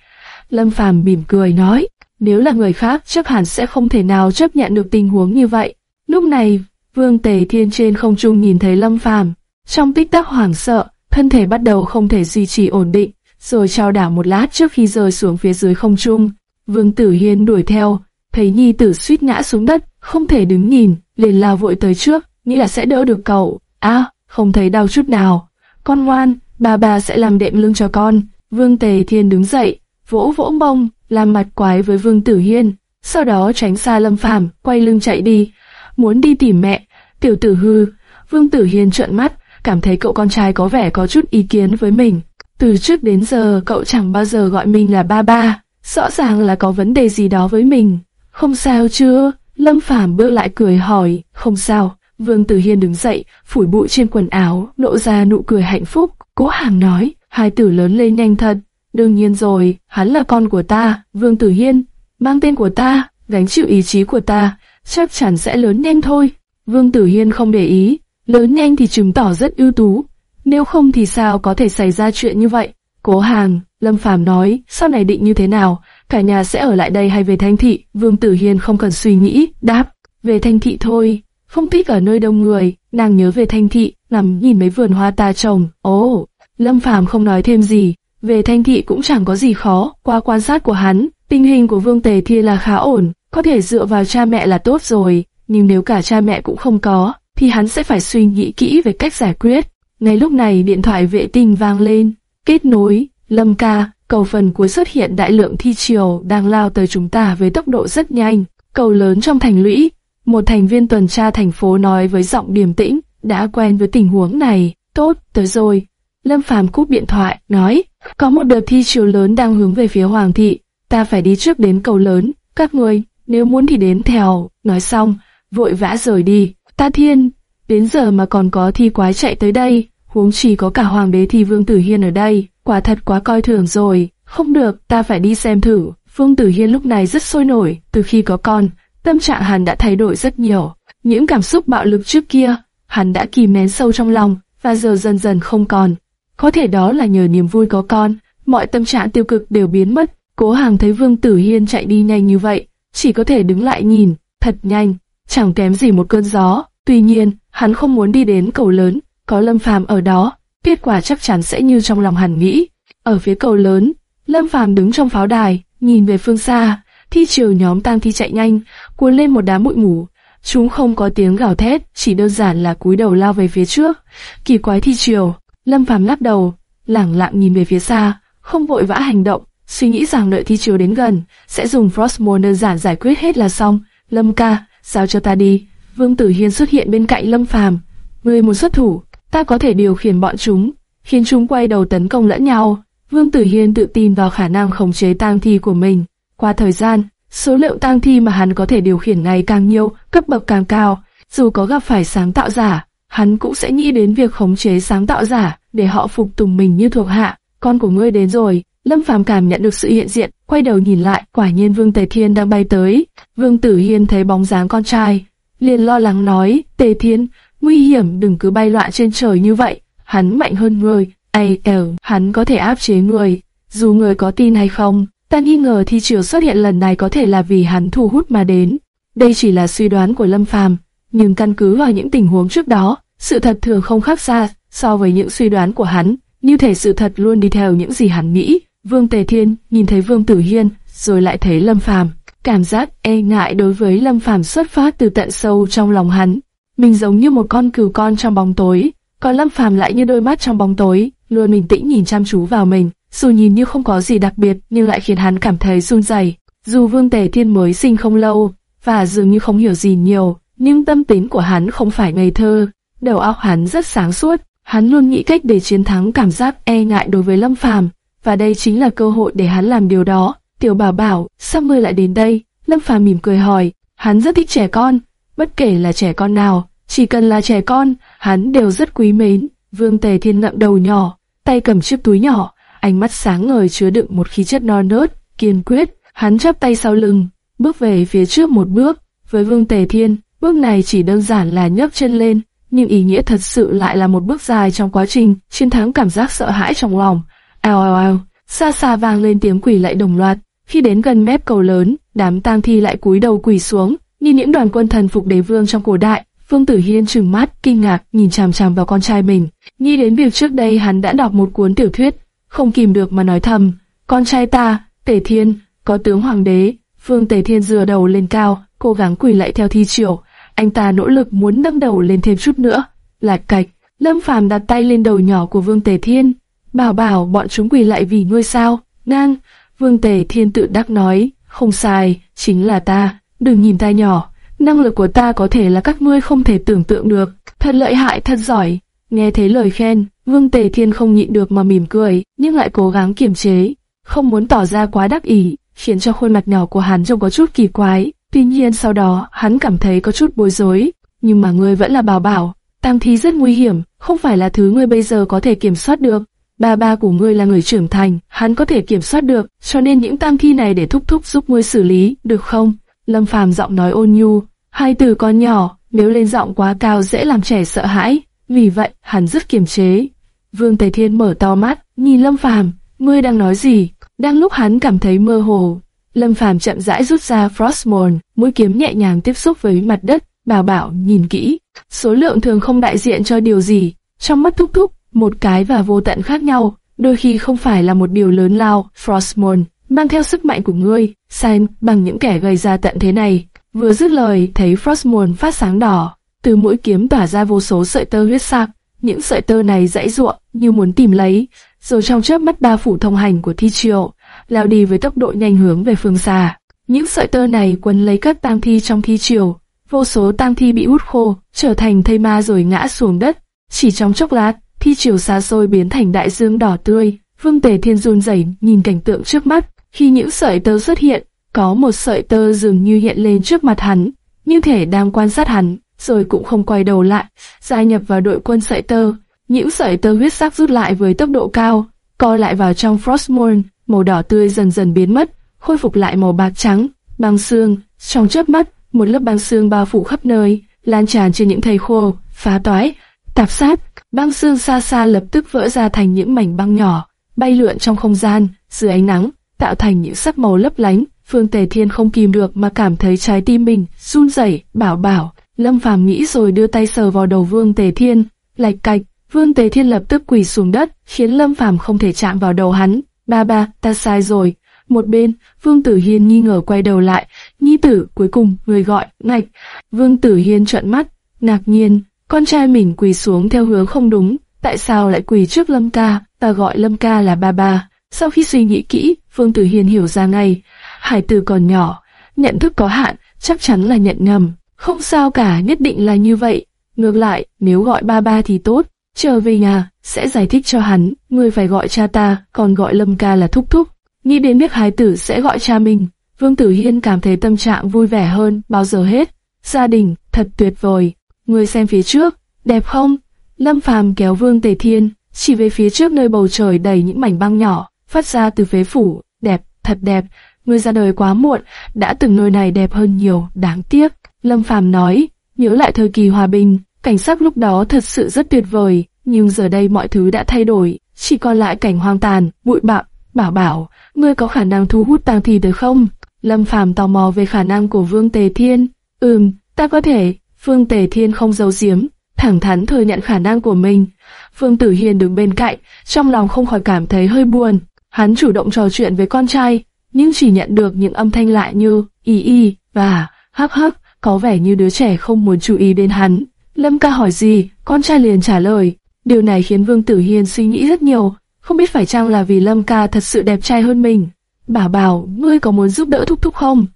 Lâm Phàm mỉm cười nói, nếu là người khác chắc hẳn sẽ không thể nào chấp nhận được tình huống như vậy. Lúc này, Vương Tề Thiên trên không trung nhìn thấy Lâm Phàm, trong tích tắc hoảng sợ, thân thể bắt đầu không thể duy trì ổn định, rồi trao đảo một lát trước khi rơi xuống phía dưới không trung. Vương Tử Hiên đuổi theo, thấy nhi tử suýt ngã xuống đất, không thể đứng nhìn, liền lao vội tới trước, nghĩ là sẽ đỡ được cậu. À, không thấy đau chút nào. Con ngoan, bà bà sẽ làm đệm lưng cho con. Vương Tề Thiên đứng dậy, vỗ vỗ mông, làm mặt quái với Vương Tử Hiên, sau đó tránh xa Lâm Phàm, quay lưng chạy đi, muốn đi tìm mẹ. Tiểu tử hư, Vương Tử Hiên trợn mắt, cảm thấy cậu con trai có vẻ có chút ý kiến với mình. Từ trước đến giờ cậu chẳng bao giờ gọi mình là ba ba, rõ ràng là có vấn đề gì đó với mình. Không sao chưa? Lâm Phàm bước lại cười hỏi, không sao. Vương Tử Hiên đứng dậy, phủi bụi trên quần áo, lộ ra nụ cười hạnh phúc. Cố Hàng nói, hai tử lớn lên nhanh thật. Đương nhiên rồi, hắn là con của ta, Vương Tử Hiên, mang tên của ta, gánh chịu ý chí của ta, chắc chắn sẽ lớn nhanh thôi. Vương Tử Hiên không để ý, lớn nhanh thì chứng tỏ rất ưu tú, nếu không thì sao có thể xảy ra chuyện như vậy. Cố Hàng, Lâm Phàm nói, sau này định như thế nào, cả nhà sẽ ở lại đây hay về Thanh Thị, Vương Tử Hiên không cần suy nghĩ, đáp, về Thanh Thị thôi, không thích ở nơi đông người, nàng nhớ về Thanh Thị, nằm nhìn mấy vườn hoa ta trồng, ồ, Lâm Phàm không nói thêm gì, về Thanh Thị cũng chẳng có gì khó, qua quan sát của hắn, tình hình của Vương Tề Thiên là khá ổn, có thể dựa vào cha mẹ là tốt rồi, nhưng nếu cả cha mẹ cũng không có, thì hắn sẽ phải suy nghĩ kỹ về cách giải quyết. Ngay lúc này điện thoại vệ tinh vang lên, kết nối, Lâm ca, cầu phần cuối xuất hiện đại lượng thi triều đang lao tới chúng ta với tốc độ rất nhanh. Cầu lớn trong thành lũy, một thành viên tuần tra thành phố nói với giọng điềm tĩnh, đã quen với tình huống này. Tốt, tới rồi. Lâm Phàm cúp điện thoại, nói, có một đợt thi triều lớn đang hướng về phía Hoàng thị, ta phải đi trước đến cầu lớn, các người, nếu muốn thì đến theo. Nói xong, vội vã rời đi. Ta thiên, đến giờ mà còn có thi quái chạy tới đây, huống chỉ có cả Hoàng đế thi Vương Tử Hiên ở đây, quả thật quá coi thường rồi. Không được, ta phải đi xem thử. Vương Tử Hiên lúc này rất sôi nổi, từ khi có con, tâm trạng hắn đã thay đổi rất nhiều. Những cảm xúc bạo lực trước kia, hắn đã kìm nén sâu trong lòng, và giờ dần dần không còn. Có thể đó là nhờ niềm vui có con, mọi tâm trạng tiêu cực đều biến mất. Cố Hàng thấy Vương Tử Hiên chạy đi nhanh như vậy, chỉ có thể đứng lại nhìn, thật nhanh, chẳng kém gì một cơn gió. Tuy nhiên, hắn không muốn đi đến cầu lớn, có Lâm Phàm ở đó, kết quả chắc chắn sẽ như trong lòng hắn nghĩ. Ở phía cầu lớn, Lâm Phàm đứng trong pháo đài, nhìn về phương xa, thi triều nhóm tang thi chạy nhanh, cuốn lên một đám bụi mù. Chúng không có tiếng gào thét, chỉ đơn giản là cúi đầu lao về phía trước. Kỳ quái thi triều, Lâm Phàm lắc đầu, lẳng lặng nhìn về phía xa, không vội vã hành động, suy nghĩ rằng đợi thi chiều đến gần, sẽ dùng Frostmourne đơn giản giải quyết hết là xong. Lâm ca, sao cho ta đi? Vương Tử Hiên xuất hiện bên cạnh Lâm Phàm. Người muốn xuất thủ, ta có thể điều khiển bọn chúng, khiến chúng quay đầu tấn công lẫn nhau. Vương Tử Hiên tự tin vào khả năng khống chế tang thi của mình. Qua thời gian, số liệu tang thi mà hắn có thể điều khiển ngày càng nhiều, cấp bậc càng cao. Dù có gặp phải sáng tạo giả, hắn cũng sẽ nghĩ đến việc khống chế sáng tạo giả để họ phục tùng mình như thuộc hạ. Con của ngươi đến rồi. Lâm Phàm cảm nhận được sự hiện diện, quay đầu nhìn lại, quả nhiên Vương Tề Thiên đang bay tới. Vương Tử Hiên thấy bóng dáng con trai, liền lo lắng nói, Tề Thiên, nguy hiểm đừng cứ bay loạn trên trời như vậy, hắn mạnh hơn người, ai ẻo, hắn có thể áp chế người, dù người có tin hay không. Ta nghi ngờ thi triều xuất hiện lần này có thể là vì hắn thu hút mà đến. Đây chỉ là suy đoán của Lâm Phàm, nhưng căn cứ vào những tình huống trước đó, sự thật thường không khác xa so với những suy đoán của hắn, như thể sự thật luôn đi theo những gì hắn nghĩ. Vương Tề Thiên nhìn thấy Vương Tử Hiên, rồi lại thấy Lâm Phàm, cảm giác e ngại đối với Lâm Phàm xuất phát từ tận sâu trong lòng hắn. Mình giống như một con cừu con trong bóng tối, còn Lâm Phàm lại như đôi mắt trong bóng tối, luôn bình tĩnh nhìn chăm chú vào mình, dù nhìn như không có gì đặc biệt nhưng lại khiến hắn cảm thấy run rẩy. Dù Vương Tề Thiên mới sinh không lâu và dường như không hiểu gì nhiều, nhưng tâm tính của hắn không phải ngây thơ, đầu óc hắn rất sáng suốt, hắn luôn nghĩ cách để chiến thắng cảm giác e ngại đối với Lâm Phàm, và đây chính là cơ hội để hắn làm điều đó. Tiểu Bảo bảo, sao ngươi lại đến đây? Lâm Phàm mỉm cười hỏi, hắn rất thích trẻ con, bất kể là trẻ con nào, chỉ cần là trẻ con, hắn đều rất quý mến. Vương Tề Thiên ngậm đầu nhỏ, tay cầm chiếc túi nhỏ, ánh mắt sáng ngời chứa đựng một khí chất non nớt, kiên quyết. Hắn chắp tay sau lưng, bước về phía trước một bước. Với Vương Tề Thiên, bước này chỉ đơn giản là nhấc chân lên, nhưng ý nghĩa thật sự lại là một bước dài trong quá trình chiến thắng cảm giác sợ hãi trong lòng. Ao ao ao, xa xa vang lên tiếng quỷ lại đồng loạt. Khi đến gần mép cầu lớn, đám tang thi lại cúi đầu quỳ xuống, như những đoàn quân thần phục đế vương trong cổ đại. Vương Tử Hiên trừng mắt, kinh ngạc, nhìn chằm chằm vào con trai mình. Nghĩ đến việc trước đây hắn đã đọc một cuốn tiểu thuyết, không kìm được mà nói thầm, con trai ta, Tề Thiên, có tướng hoàng đế. Vương Tề Thiên dừa đầu lên cao, cố gắng quỳ lại theo thi triều. Anh ta nỗ lực muốn nâng đầu lên thêm chút nữa. Lạc cạch, Lâm Phàm đặt tay lên đầu nhỏ của Vương Tề Thiên. Bảo bảo bọn chúng quỳ lại vì ngươi sao? Nang, Vương Tề Thiên tự đắc nói, không sai, chính là ta. Đừng nhìn ta nhỏ, năng lực của ta có thể là các ngươi không thể tưởng tượng được. Thật lợi hại, thật giỏi. Nghe thấy lời khen, Vương Tề Thiên không nhịn được mà mỉm cười, nhưng lại cố gắng kiềm chế, không muốn tỏ ra quá đắc ý, khiến cho khuôn mặt nhỏ của hắn trông có chút kỳ quái. Tuy nhiên sau đó, hắn cảm thấy có chút bối rối, nhưng mà ngươi vẫn là bảo bảo, tang thi rất nguy hiểm, không phải là thứ ngươi bây giờ có thể kiểm soát được. Ba ba của ngươi là người trưởng thành, hắn có thể kiểm soát được, cho nên những tang thi này để thúc thúc giúp ngươi xử lý, được không? Lâm Phàm giọng nói ôn nhu, hai từ con nhỏ, nếu lên giọng quá cao dễ làm trẻ sợ hãi, vì vậy hắn rất kiềm chế. Vương Tề Thiên mở to mắt, nhìn Lâm Phàm, ngươi đang nói gì? Đang lúc hắn cảm thấy mơ hồ, Lâm Phàm chậm rãi rút ra Frostmourne, mũi kiếm nhẹ nhàng tiếp xúc với mặt đất, bảo bảo nhìn kỹ. Số lượng thường không đại diện cho điều gì, trong mắt thúc thúc, một cái và vô tận khác nhau, đôi khi không phải là một điều lớn lao. Frostmourne mang theo sức mạnh của ngươi, Sam bằng những kẻ gây ra tận thế này. Vừa dứt lời, thấy Frostmourne phát sáng đỏ, từ mũi kiếm tỏa ra vô số sợi tơ huyết sắc. Những sợi tơ này dãy ruộng như muốn tìm lấy, rồi trong chớp mắt ba phủ thông hành của thi triều, lao đi với tốc độ nhanh hướng về phương xa. Những sợi tơ này quấn lấy các tang thi trong thi triều, vô số tang thi bị hút khô, trở thành thây ma rồi ngã xuống đất. Chỉ trong chốc lát, thi triều xa xôi biến thành đại dương đỏ tươi. Vương Tề Thiên run rẩy nhìn cảnh tượng trước mắt. Khi những sợi tơ xuất hiện, có một sợi tơ dường như hiện lên trước mặt hắn, như thể đang quan sát hắn, rồi cũng không quay đầu lại, gia nhập vào đội quân sợi tơ. Những sợi tơ huyết sắc rút lại với tốc độ cao, co lại vào trong Frostmourne, màu đỏ tươi dần dần biến mất, khôi phục lại màu bạc trắng, băng xương. Trong chớp mắt, một lớp băng xương bao phủ khắp nơi, lan tràn trên những thây khô, phá toái, tạp sát. Băng xương xa xa lập tức vỡ ra thành những mảnh băng nhỏ, bay lượn trong không gian, dưới ánh nắng, tạo thành những sắc màu lấp lánh. Phương Tề Thiên không kìm được mà cảm thấy trái tim mình run rẩy, bảo bảo. Lâm Phàm nghĩ rồi đưa tay sờ vào đầu Vương Tề Thiên, lạch cạch. Vương Tề Thiên lập tức quỳ xuống đất, khiến Lâm Phàm không thể chạm vào đầu hắn. Ba ba, ta sai rồi. Một bên, Vương Tử Hiên nghi ngờ quay đầu lại, nhi tử cuối cùng người gọi, ngạch. Vương Tử Hiên trợn mắt, ngạc nhiên, con trai mình quỳ xuống theo hướng không đúng, tại sao lại quỳ trước Lâm ca, ta gọi Lâm ca là ba ba. Sau khi suy nghĩ kỹ, Vương Tử Hiên hiểu ra ngay, hải tử còn nhỏ, nhận thức có hạn, chắc chắn là nhận nhầm. Không sao cả, nhất định là như vậy. Ngược lại, nếu gọi ba ba thì tốt, trở về nhà, sẽ giải thích cho hắn, người phải gọi cha ta, còn gọi Lâm ca là thúc thúc. Nghĩ đến biết hài tử sẽ gọi cha mình, Vương Tử Hiên cảm thấy tâm trạng vui vẻ hơn bao giờ hết. Gia đình, thật tuyệt vời. Người xem phía trước, đẹp không? Lâm Phàm kéo Vương Tề Thiên, chỉ về phía trước nơi bầu trời đầy những mảnh băng nhỏ, phát ra từ phế phủ, đẹp, thật đẹp. Người ra đời quá muộn, đã từng nơi này đẹp hơn nhiều, đáng tiếc. Lâm Phàm nói, nhớ lại thời kỳ hòa bình, cảnh sắc lúc đó thật sự rất tuyệt vời, nhưng giờ đây mọi thứ đã thay đổi, chỉ còn lại cảnh hoang tàn, bụi bặm. Bảo bảo, ngươi có khả năng thu hút tang thi được không? Lâm Phàm tò mò về khả năng của Vương Tề Thiên, Ừm, ta có thể. vương Tề Thiên không giấu giếm, thẳng thắn thừa nhận khả năng của mình. Phương Tử hiền đứng bên cạnh, trong lòng không khỏi cảm thấy hơi buồn. Hắn chủ động trò chuyện với con trai, nhưng chỉ nhận được những âm thanh lạ như y y và hấp hấp, có vẻ như đứa trẻ không muốn chú ý đến hắn. Lâm ca hỏi gì, con trai liền trả lời. Điều này khiến Vương Tử Hiên suy nghĩ rất nhiều, không biết phải chăng là vì Lâm ca thật sự đẹp trai hơn mình. Bảo bảo, ngươi có muốn giúp đỡ thúc thúc không?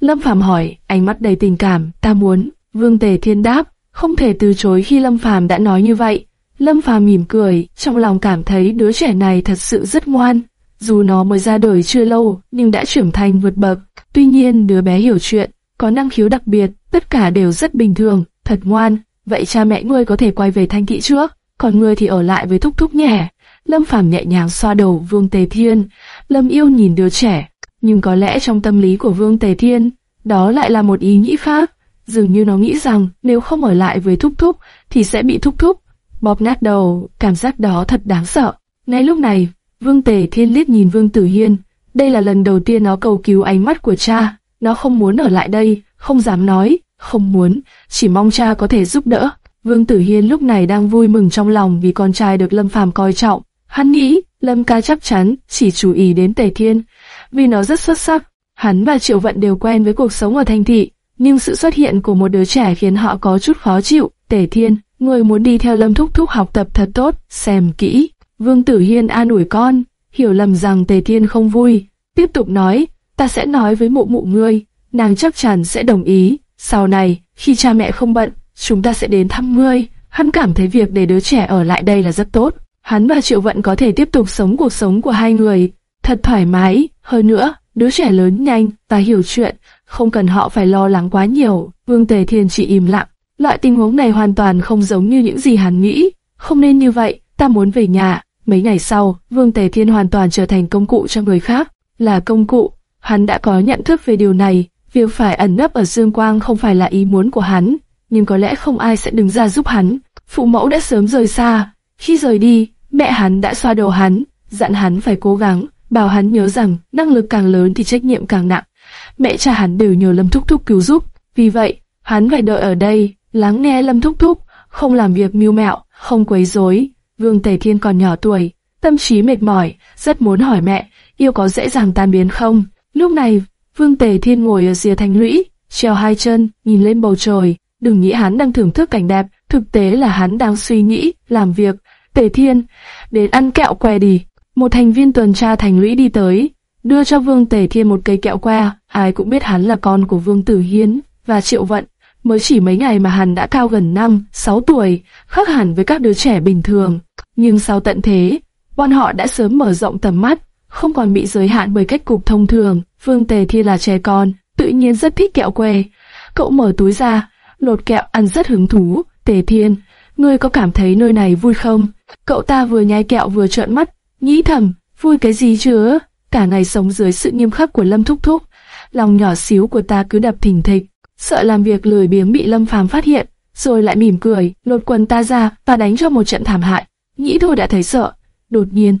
Lâm Phàm hỏi, ánh mắt đầy tình cảm, ta muốn. Vương Tề Thiên đáp, không thể từ chối khi Lâm Phàm đã nói như vậy. Lâm Phàm mỉm cười, trong lòng cảm thấy đứa trẻ này thật sự rất ngoan. Dù nó mới ra đời chưa lâu, nhưng đã trưởng thành vượt bậc. Tuy nhiên đứa bé hiểu chuyện, có năng khiếu đặc biệt, tất cả đều rất bình thường, thật ngoan. Vậy cha mẹ ngươi có thể quay về thanh thị trước, còn ngươi thì ở lại với thúc thúc nhẹ. Lâm Phàm nhẹ nhàng xoa đầu Vương Tề Thiên. Lâm yêu nhìn đứa trẻ, nhưng có lẽ trong tâm lý của Vương Tề Thiên, đó lại là một ý nghĩ khác. Dường như nó nghĩ rằng nếu không ở lại với thúc thúc thì sẽ bị thúc thúc. Bóp nát đầu, cảm giác đó thật đáng sợ. Ngay lúc này, Vương Tề Thiên liếc nhìn Vương Tử Hiên. Đây là lần đầu tiên nó cầu cứu ánh mắt của cha. Nó không muốn ở lại đây, không dám nói, không muốn, chỉ mong cha có thể giúp đỡ. Vương Tử Hiên lúc này đang vui mừng trong lòng vì con trai được Lâm Phàm coi trọng. Hắn nghĩ Lâm ca chắc chắn chỉ chú ý đến Tề Thiên, vì nó rất xuất sắc. Hắn và Triệu Vận đều quen với cuộc sống ở thành thị, nhưng sự xuất hiện của một đứa trẻ khiến họ có chút khó chịu. Tề Thiên, người muốn đi theo Lâm Thúc Thúc học tập thật tốt, xem kỹ. Vương Tử Hiên an ủi con, hiểu lầm rằng Tề Thiên không vui, tiếp tục nói, ta sẽ nói với mụ mụ ngươi, nàng chắc chắn sẽ đồng ý. Sau này, khi cha mẹ không bận, chúng ta sẽ đến thăm ngươi. Hắn cảm thấy việc để đứa trẻ ở lại đây là rất tốt. Hắn và Triệu Vận có thể tiếp tục sống cuộc sống của hai người, thật thoải mái. Hơn nữa, đứa trẻ lớn nhanh và hiểu chuyện, không cần họ phải lo lắng quá nhiều. Vương Tề Thiên chỉ im lặng. Loại tình huống này hoàn toàn không giống như những gì hắn nghĩ. Không nên như vậy, ta muốn về nhà. Mấy ngày sau, Vương Tề Thiên hoàn toàn trở thành công cụ cho người khác. Là công cụ, hắn đã có nhận thức về điều này. Việc phải ẩn nấp ở Dương Quang không phải là ý muốn của hắn, nhưng có lẽ không ai sẽ đứng ra giúp hắn. Phụ mẫu đã sớm rời xa. Khi rời đi, mẹ hắn đã xoa đầu hắn, dặn hắn phải cố gắng, bảo hắn nhớ rằng năng lực càng lớn thì trách nhiệm càng nặng. Mẹ cha hắn đều nhờ Lâm Thúc Thúc cứu giúp, vì vậy, hắn phải đợi ở đây, lắng nghe Lâm Thúc Thúc, không làm việc mưu mẹo, không quấy rối. Vương Tề Thiên còn nhỏ tuổi, tâm trí mệt mỏi, rất muốn hỏi mẹ, yêu có dễ dàng tan biến không? Lúc này, Vương Tề Thiên ngồi ở rìa thành lũy, treo hai chân, nhìn lên bầu trời. Đừng nghĩ hắn đang thưởng thức cảnh đẹp, thực tế là hắn đang suy nghĩ, làm việc. Tề Thiên, đến ăn kẹo que đi. Một thành viên tuần tra thành lũy đi tới, đưa cho Vương Tề Thiên một cây kẹo que. Ai cũng biết hắn là con của Vương Tử Hiến và Triệu Vận. Mới chỉ mấy ngày mà hắn đã cao gần 5, 6 tuổi, khác hẳn với các đứa trẻ bình thường. Nhưng sau tận thế, bọn họ đã sớm mở rộng tầm mắt, không còn bị giới hạn bởi cách cục thông thường. Vương Tề thi là trẻ con, tự nhiên rất thích kẹo que. Cậu mở túi ra, lột kẹo ăn rất hứng thú. Tề Thiên, ngươi có cảm thấy nơi này vui không? Cậu ta vừa nhai kẹo vừa trợn mắt, nghĩ thầm, vui cái gì chứ? Cả ngày sống dưới sự nghiêm khắc của Lâm Thúc Thúc, lòng nhỏ xíu của ta cứ đập thình thịch, sợ làm việc lười biếng bị Lâm Phàm phát hiện, rồi lại mỉm cười, lột quần ta ra và đánh cho một trận thảm hại. Nghĩ thôi đã thấy sợ. Đột nhiên,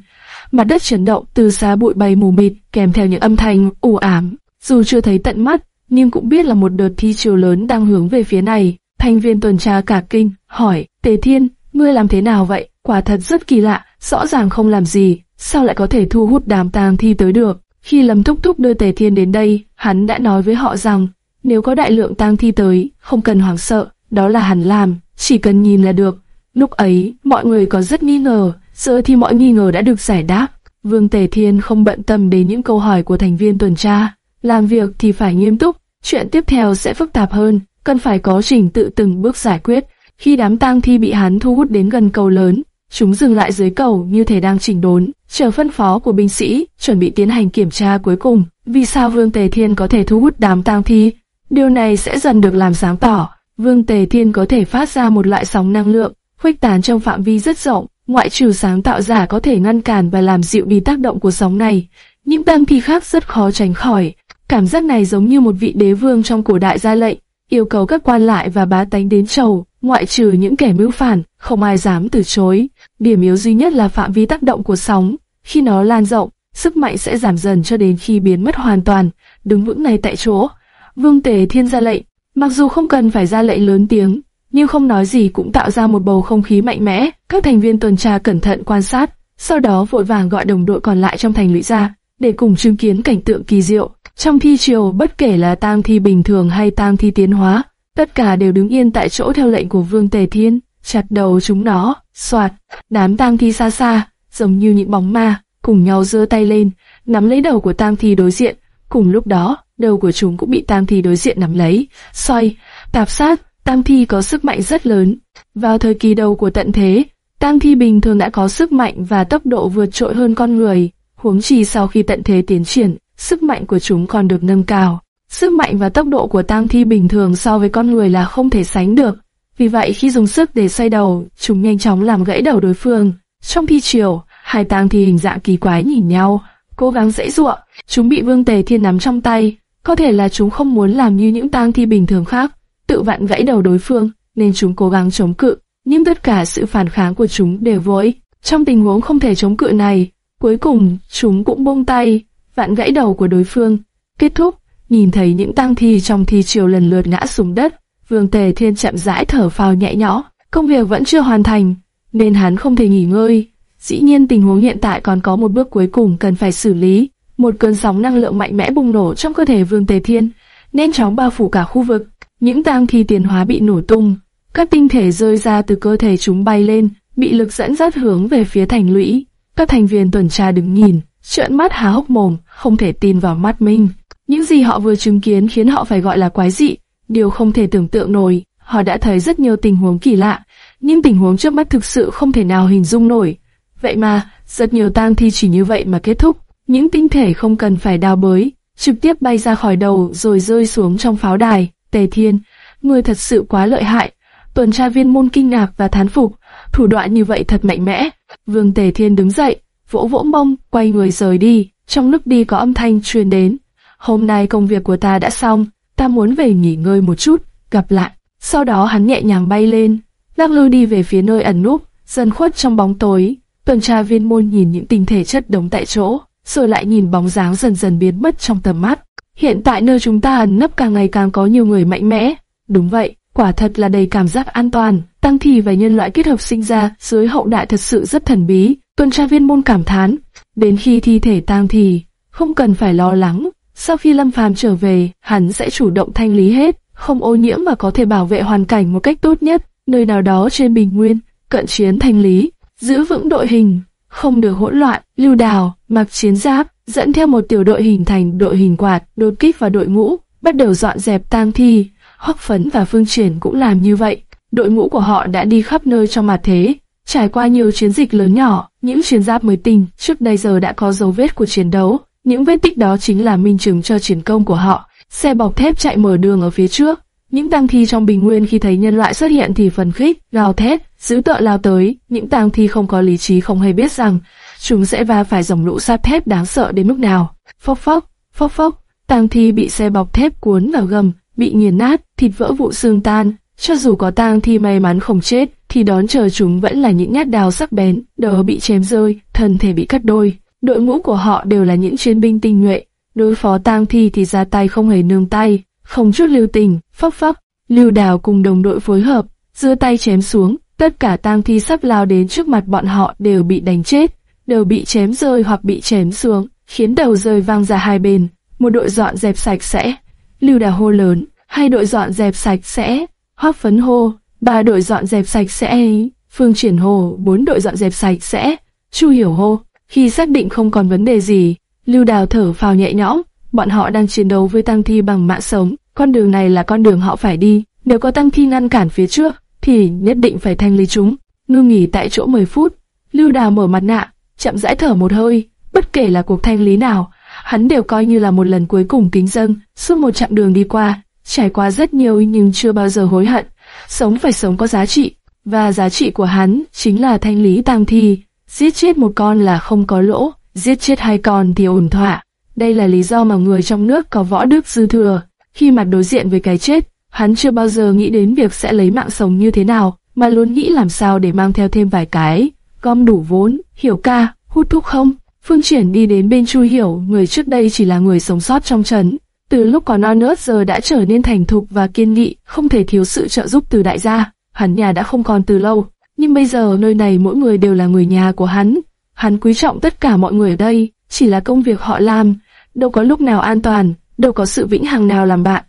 mặt đất chấn động từ xa bụi bay mù mịt, kèm theo những âm thanh u ám. Dù chưa thấy tận mắt, nhưng cũng biết là một đợt thi chiều lớn đang hướng về phía này. Thành viên tuần tra cả kinh, hỏi, Tề Thiên, ngươi làm thế nào vậy? Quả thật rất kỳ lạ, rõ ràng không làm gì, sao lại có thể thu hút đám tang thi tới được? Khi Lâm Thúc Thúc đưa Tề Thiên đến đây, hắn đã nói với họ rằng, nếu có đại lượng tang thi tới, không cần hoảng sợ, đó là hắn làm, chỉ cần nhìn là được. Lúc ấy, mọi người có rất nghi ngờ, giờ thì mọi nghi ngờ đã được giải đáp. Vương Tề Thiên không bận tâm đến những câu hỏi của thành viên tuần tra, làm việc thì phải nghiêm túc, chuyện tiếp theo sẽ phức tạp hơn, cần phải có trình tự từng bước giải quyết. Khi đám tang thi bị hắn thu hút đến gần cầu lớn, chúng dừng lại dưới cầu như thể đang chỉnh đốn, chờ phân phó của binh sĩ, chuẩn bị tiến hành kiểm tra cuối cùng. Vì sao Vương Tề Thiên có thể thu hút đám tang thi? Điều này sẽ dần được làm sáng tỏ. Vương Tề Thiên có thể phát ra một loại sóng năng lượng, khuếch tán trong phạm vi rất rộng, ngoại trừ sáng tạo giả có thể ngăn cản và làm dịu đi tác động của sóng này. Những tăng thi khác rất khó tránh khỏi. Cảm giác này giống như một vị đế vương trong cổ đại ra lệnh, yêu cầu các quan lại và bá tánh đến chầu, ngoại trừ những kẻ mưu phản, không ai dám từ chối. Điểm yếu duy nhất là phạm vi tác động của sóng, khi nó lan rộng, sức mạnh sẽ giảm dần cho đến khi biến mất hoàn toàn, đứng vững này tại chỗ. Vương Tề Thiên ra lệnh, Mặc dù không cần phải ra lệnh lớn tiếng, nhưng không nói gì cũng tạo ra một bầu không khí mạnh mẽ. Các thành viên tuần tra cẩn thận quan sát, sau đó vội vàng gọi đồng đội còn lại trong thành lũy ra, để cùng chứng kiến cảnh tượng kỳ diệu. Trong thi triều, bất kể là tang thi bình thường hay tang thi tiến hóa, tất cả đều đứng yên tại chỗ theo lệnh của Vương Tề Thiên, chặt đầu chúng nó, soạt, đám tang thi xa xa, giống như những bóng ma, cùng nhau giơ tay lên, nắm lấy đầu của tang thi đối diện. Cùng lúc đó, đầu của chúng cũng bị tam thi đối diện nắm lấy, xoay, tạp sát. tam thi có sức mạnh rất lớn. Vào thời kỳ đầu của tận thế, tam thi bình thường đã có sức mạnh và tốc độ vượt trội hơn con người. Huống chi sau khi tận thế tiến triển, sức mạnh của chúng còn được nâng cao. Sức mạnh và tốc độ của tam thi bình thường so với con người là không thể sánh được. Vì vậy khi dùng sức để xoay đầu, chúng nhanh chóng làm gãy đầu đối phương. Trong thi chiều hai tang thi hình dạng kỳ quái nhìn nhau, cố gắng dãy giụa. Chúng bị Vương Tề Thiên nắm trong tay. Có thể là chúng không muốn làm như những tang thi bình thường khác, tự vặn gãy đầu đối phương, nên chúng cố gắng chống cự. Nhưng tất cả sự phản kháng của chúng đều vô ích. Trong tình huống không thể chống cự này, cuối cùng chúng cũng buông tay, vặn gãy đầu của đối phương. Kết thúc, nhìn thấy những tang thi trong thi triều lần lượt ngã xuống đất, Vương Tề Thiên chậm rãi thở phào nhẹ nhõm. Công việc vẫn chưa hoàn thành, nên hắn không thể nghỉ ngơi. Dĩ nhiên tình huống hiện tại còn có một bước cuối cùng cần phải xử lý. Một cơn sóng năng lượng mạnh mẽ bùng nổ trong cơ thể Vương Tề Thiên, nên chóng bao phủ cả khu vực. Những tang thi tiến hóa bị nổ tung, các tinh thể rơi ra từ cơ thể chúng bay lên, bị lực dẫn dắt hướng về phía thành lũy. Các thành viên tuần tra đứng nhìn, trợn mắt há hốc mồm, không thể tin vào mắt mình. Những gì họ vừa chứng kiến khiến họ phải gọi là quái dị, điều không thể tưởng tượng nổi. Họ đã thấy rất nhiều tình huống kỳ lạ, nhưng tình huống trước mắt thực sự không thể nào hình dung nổi. Vậy mà, rất nhiều tang thi chỉ như vậy mà kết thúc. Những tinh thể không cần phải đào bới, trực tiếp bay ra khỏi đầu rồi rơi xuống trong pháo đài. Tề Thiên, người thật sự quá lợi hại. Tuần tra viên môn kinh ngạc và thán phục, thủ đoạn như vậy thật mạnh mẽ. Vương Tề Thiên đứng dậy, vỗ vỗ mông, quay người rời đi. Trong lúc đi có âm thanh truyền đến. Hôm nay công việc của ta đã xong, ta muốn về nghỉ ngơi một chút, gặp lại. Sau đó hắn nhẹ nhàng bay lên, lắc lư đi về phía nơi ẩn núp, dần khuất trong bóng tối. Tuần tra viên môn nhìn những tinh thể chất đống tại chỗ, rồi lại nhìn bóng dáng dần dần biến mất trong tầm mắt. Hiện tại nơi chúng ta ẩn nấp càng ngày càng có nhiều người mạnh mẽ. Đúng vậy, quả thật là đầy cảm giác an toàn. Tăng thì và nhân loại kết hợp sinh ra dưới hậu đại thật sự rất thần bí. Tuần tra viên môn cảm thán. Đến khi thi thể tang thì, không cần phải lo lắng. Sau khi Lâm Phàm trở về, hắn sẽ chủ động thanh lý hết, không ô nhiễm và có thể bảo vệ hoàn cảnh một cách tốt nhất. Nơi nào đó trên bình nguyên, cận chiến thanh lý, giữ vững đội hình, không được hỗn loạn. Lưu Đào mặc chiến giáp, dẫn theo một tiểu đội hình thành đội hình quạt, đột kích và đội ngũ, bắt đầu dọn dẹp tang thi. Hoắc Phấn và Phương Triển cũng làm như vậy. Đội ngũ của họ đã đi khắp nơi trong mặt thế, trải qua nhiều chiến dịch lớn nhỏ, những chiến giáp mới tinh trước đây giờ đã có dấu vết của chiến đấu. Những vết tích đó chính là minh chứng cho chiến công của họ. Xe bọc thép chạy mở đường ở phía trước. Những tang thi trong bình nguyên khi thấy nhân loại xuất hiện thì phấn khích, gào thét, dữ tợn lao tới. Những tang thi không có lý trí không hề biết rằng chúng sẽ va phải dòng lũ sắt thép đáng sợ đến mức nào. Phốc phốc, phốc phốc, tang thi bị xe bọc thép cuốn vào gầm, bị nghiền nát, thịt vỡ vụ xương tan. Cho dù có tang thi may mắn không chết, thì đón chờ chúng vẫn là những nhát đào sắc bén, đầu bị chém rơi, thân thể bị cắt đôi. Đội ngũ của họ đều là những chiến binh tinh nhuệ, đối phó tang thi thì ra tay không hề nương tay, không chút lưu tình, phấp phấp, Lưu Đào cùng đồng đội phối hợp, giơ tay chém xuống, tất cả tang thi sắp lao đến trước mặt bọn họ đều bị đánh chết, đều bị chém rơi hoặc bị chém xuống, khiến đầu rơi vang ra hai bên. Một đội dọn dẹp sạch sẽ, Lưu Đào hô lớn, hai đội dọn dẹp sạch sẽ, Hoắc Phấn hô, ba đội dọn dẹp sạch sẽ, Phương Triển hô, bốn đội dọn dẹp sạch sẽ, Chu Hiểu hô. Khi xác định không còn vấn đề gì, Lưu Đào thở phào nhẹ nhõm, bọn họ đang chiến đấu với tăng thi bằng mạng sống, con đường này là con đường họ phải đi, nếu có tăng thi ngăn cản phía trước, thì nhất định phải thanh lý chúng. Ngưng nghỉ tại chỗ 10 phút, Lưu Đào mở mặt nạ, chậm rãi thở một hơi, bất kể là cuộc thanh lý nào, hắn đều coi như là một lần cuối cùng kính dâng, suốt một chặng đường đi qua, trải qua rất nhiều nhưng chưa bao giờ hối hận, sống phải sống có giá trị, và giá trị của hắn chính là thanh lý tang thi, giết chết một con là không có lỗ, giết chết hai con thì ổn thỏa. Đây là lý do mà người trong nước có võ đức dư thừa, khi mặt đối diện với cái chết, hắn chưa bao giờ nghĩ đến việc sẽ lấy mạng sống như thế nào, mà luôn nghĩ làm sao để mang theo thêm vài cái, gom đủ vốn, hiểu ca, hút thuốc không. Phương Triển đi đến bên Chu Hiểu, người trước đây chỉ là người sống sót trong trấn, từ lúc còn non nớt giờ đã trở nên thành thục và kiên nghị, không thể thiếu sự trợ giúp từ đại gia. Hắn nhà đã không còn từ lâu, nhưng bây giờ nơi này mỗi người đều là người nhà của hắn. Hắn quý trọng tất cả mọi người ở đây, chỉ là công việc họ làm, đâu có lúc nào an toàn, đâu có sự vĩnh hằng nào làm bạn.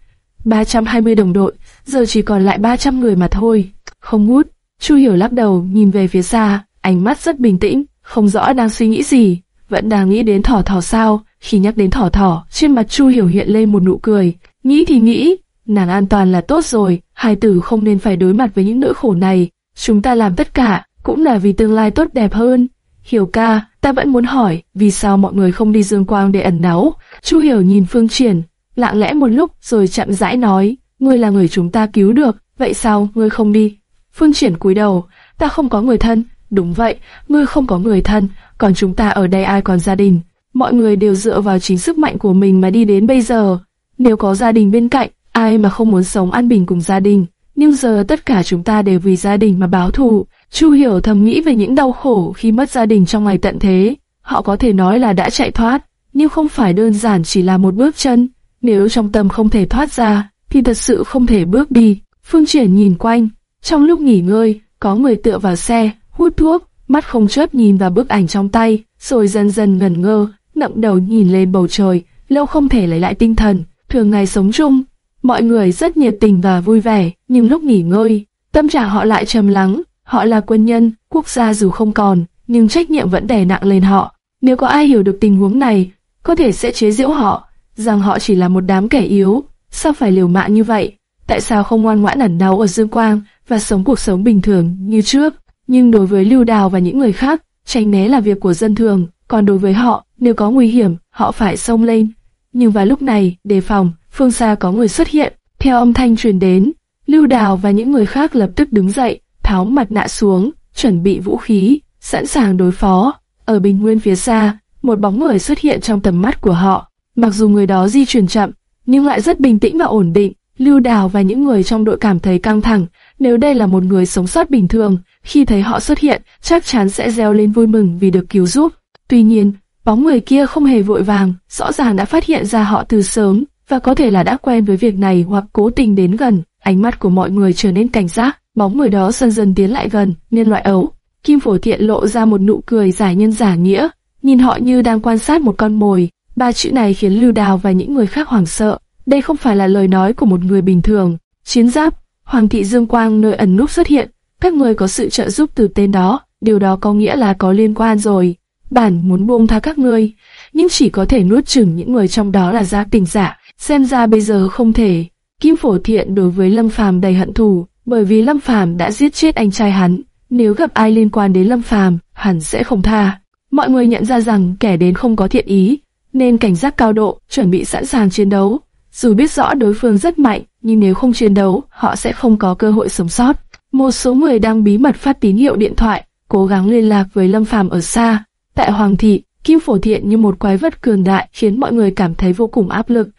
320 đồng đội, giờ chỉ còn lại 300 người mà thôi. Không ngút, Chu Hiểu lắc đầu nhìn về phía xa, ánh mắt rất bình tĩnh, không rõ đang suy nghĩ gì, vẫn đang nghĩ đến thỏ thỏ sao. Khi nhắc đến thỏ thỏ, trên mặt Chu Hiểu hiện lên một nụ cười, nghĩ thì nghĩ, nàng an toàn là tốt rồi, hai tử không nên phải đối mặt với những nỗi khổ này. Chúng ta làm tất cả, cũng là vì tương lai tốt đẹp hơn. Hiểu ca, ta vẫn muốn hỏi, vì sao mọi người không đi dương quang để ẩn náu? Chu Hiểu nhìn Phương Triển, lặng lẽ một lúc rồi chậm rãi nói, ngươi là người chúng ta cứu được, vậy sao ngươi không đi? Phương Triển cúi đầu, ta không có người thân, đúng vậy, ngươi không có người thân, còn chúng ta ở đây ai còn gia đình? Mọi người đều dựa vào chính sức mạnh của mình mà đi đến bây giờ. Nếu có gia đình bên cạnh, ai mà không muốn sống an bình cùng gia đình? Nhưng giờ tất cả chúng ta đều vì gia đình mà báo thù. Chu Hiểu thầm nghĩ về những đau khổ khi mất gia đình trong ngày tận thế. Họ có thể nói là đã chạy thoát, nhưng không phải đơn giản chỉ là một bước chân. Nếu trong tâm không thể thoát ra, thì thật sự không thể bước đi. Phương Triển nhìn quanh, trong lúc nghỉ ngơi, có người tựa vào xe, hút thuốc, mắt không chớp nhìn vào bức ảnh trong tay, rồi dần dần ngẩn ngơ, ngậm đầu nhìn lên bầu trời, lâu không thể lấy lại tinh thần. Thường ngày sống chung, mọi người rất nhiệt tình và vui vẻ, nhưng lúc nghỉ ngơi, tâm trạng họ lại trầm lắng. Họ là quân nhân, quốc gia dù không còn, nhưng trách nhiệm vẫn đè nặng lên họ. Nếu có ai hiểu được tình huống này, có thể sẽ chế giễu họ, rằng họ chỉ là một đám kẻ yếu, sao phải liều mạng như vậy? Tại sao không ngoan ngoãn ẩn náu ở Dương Quang và sống cuộc sống bình thường như trước? Nhưng đối với Lưu Đào và những người khác, tránh né là việc của dân thường, còn đối với họ, nếu có nguy hiểm, họ phải xông lên. Nhưng vào lúc này, đề phòng, phương xa có người xuất hiện, theo âm thanh truyền đến, Lưu Đào và những người khác lập tức đứng dậy, tháo mặt nạ xuống, chuẩn bị vũ khí, sẵn sàng đối phó. Ở bình nguyên phía xa, một bóng người xuất hiện trong tầm mắt của họ. Mặc dù người đó di chuyển chậm, nhưng lại rất bình tĩnh và ổn định. Lưu Đào và những người trong đội cảm thấy căng thẳng. Nếu đây là một người sống sót bình thường, khi thấy họ xuất hiện, chắc chắn sẽ reo lên vui mừng vì được cứu giúp. Tuy nhiên, bóng người kia không hề vội vàng, rõ ràng đã phát hiện ra họ từ sớm, và có thể là đã quen với việc này hoặc cố tình đến gần. Ánh mắt của mọi người trở nên cảnh giác, bóng người đó dần dần tiến lại gần, nên loại ấu. Kim phổ thiện lộ ra một nụ cười giải nhân giả nghĩa, nhìn họ như đang quan sát một con mồi. Ba chữ này khiến Lưu Đào và những người khác hoảng sợ. Đây không phải là lời nói của một người bình thường. Chiến giáp, Hoàng thị Dương Quang nơi ẩn núp xuất hiện, các người có sự trợ giúp từ tên đó, điều đó có nghĩa là có liên quan rồi. Bản muốn buông tha các ngươi, nhưng chỉ có thể nuốt chửng những người trong đó là gia tình giả, xem ra bây giờ không thể. Kim Phổ Thiện đối với Lâm Phàm đầy hận thù, bởi vì Lâm Phàm đã giết chết anh trai hắn, nếu gặp ai liên quan đến Lâm Phàm, hắn sẽ không tha. Mọi người nhận ra rằng kẻ đến không có thiện ý, nên cảnh giác cao độ, chuẩn bị sẵn sàng chiến đấu. Dù biết rõ đối phương rất mạnh, nhưng nếu không chiến đấu, họ sẽ không có cơ hội sống sót. Một số người đang bí mật phát tín hiệu điện thoại, cố gắng liên lạc với Lâm Phàm ở xa. Tại Hoàng thị, Kim Phổ Thiện như một quái vật cường đại khiến mọi người cảm thấy vô cùng áp lực.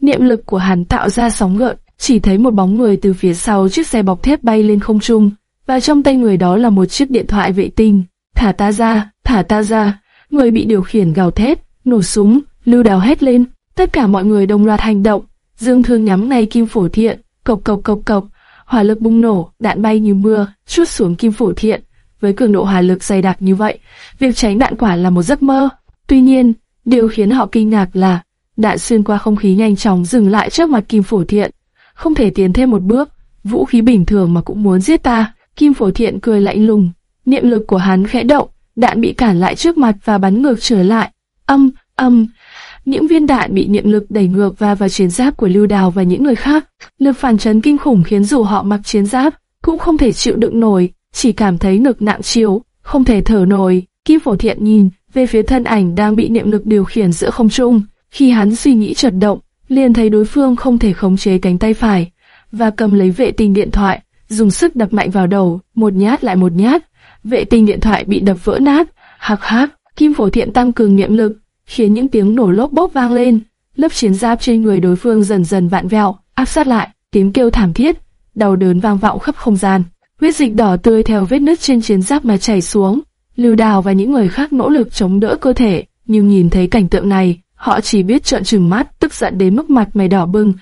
Niệm lực của hắn tạo ra sóng gợn, chỉ thấy một bóng người từ phía sau chiếc xe bọc thép bay lên không trung, và trong tay người đó là một chiếc điện thoại vệ tinh. Thả ta ra, thả ta ra. Người bị điều khiển gào thét, nổ súng, lưu đào hét lên. Tất cả mọi người đồng loạt hành động. Dương Thương nhắm ngay Kim Phổ Thiện, cộc cộc cộc cộc, hỏa lực bùng nổ, đạn bay như mưa, chút xuống Kim Phổ Thiện. Với cường độ hỏa lực dày đặc như vậy, việc tránh đạn quả là một giấc mơ. Tuy nhiên, điều khiến họ kinh ngạc là đạn xuyên qua không khí nhanh chóng dừng lại trước mặt Kim Phổ Thiện, không thể tiến thêm một bước. Vũ khí bình thường mà cũng muốn giết ta. Kim Phổ Thiện cười lạnh lùng, niệm lực của hắn khẽ động, đạn bị cản lại trước mặt và bắn ngược trở lại. Âm, âm, những viên đạn bị niệm lực đẩy ngược va vào chiến giáp của Lưu Đào và những người khác. Lực phản chấn kinh khủng khiến dù họ mặc chiến giáp cũng không thể chịu đựng nổi, chỉ cảm thấy ngực nặng chiếu, không thể thở nổi. Kim Phổ Thiện nhìn về phía thân ảnh đang bị niệm lực điều khiển giữa không trung, khi hắn suy nghĩ chợt động, liền thấy đối phương không thể khống chế cánh tay phải và cầm lấy vệ tinh điện thoại, dùng sức đập mạnh vào đầu, một nhát lại một nhát. Vệ tinh điện thoại bị đập vỡ nát. hạc hạc, Kim Phổ Thiện tăng cường niệm lực, khiến những tiếng nổ lốp bốp vang lên. Lớp chiến giáp trên người đối phương dần dần vạn vẹo, áp sát lại, tiếng kêu thảm thiết, đau đớn vang vọng khắp không gian. Huyết dịch đỏ tươi theo vết nứt trên chiến giáp mà chảy xuống. Lưu Đào và những người khác nỗ lực chống đỡ cơ thể, nhưng nhìn thấy cảnh tượng này, họ chỉ biết trợn trừng mắt, tức giận đến mức mặt mày đỏ bừng.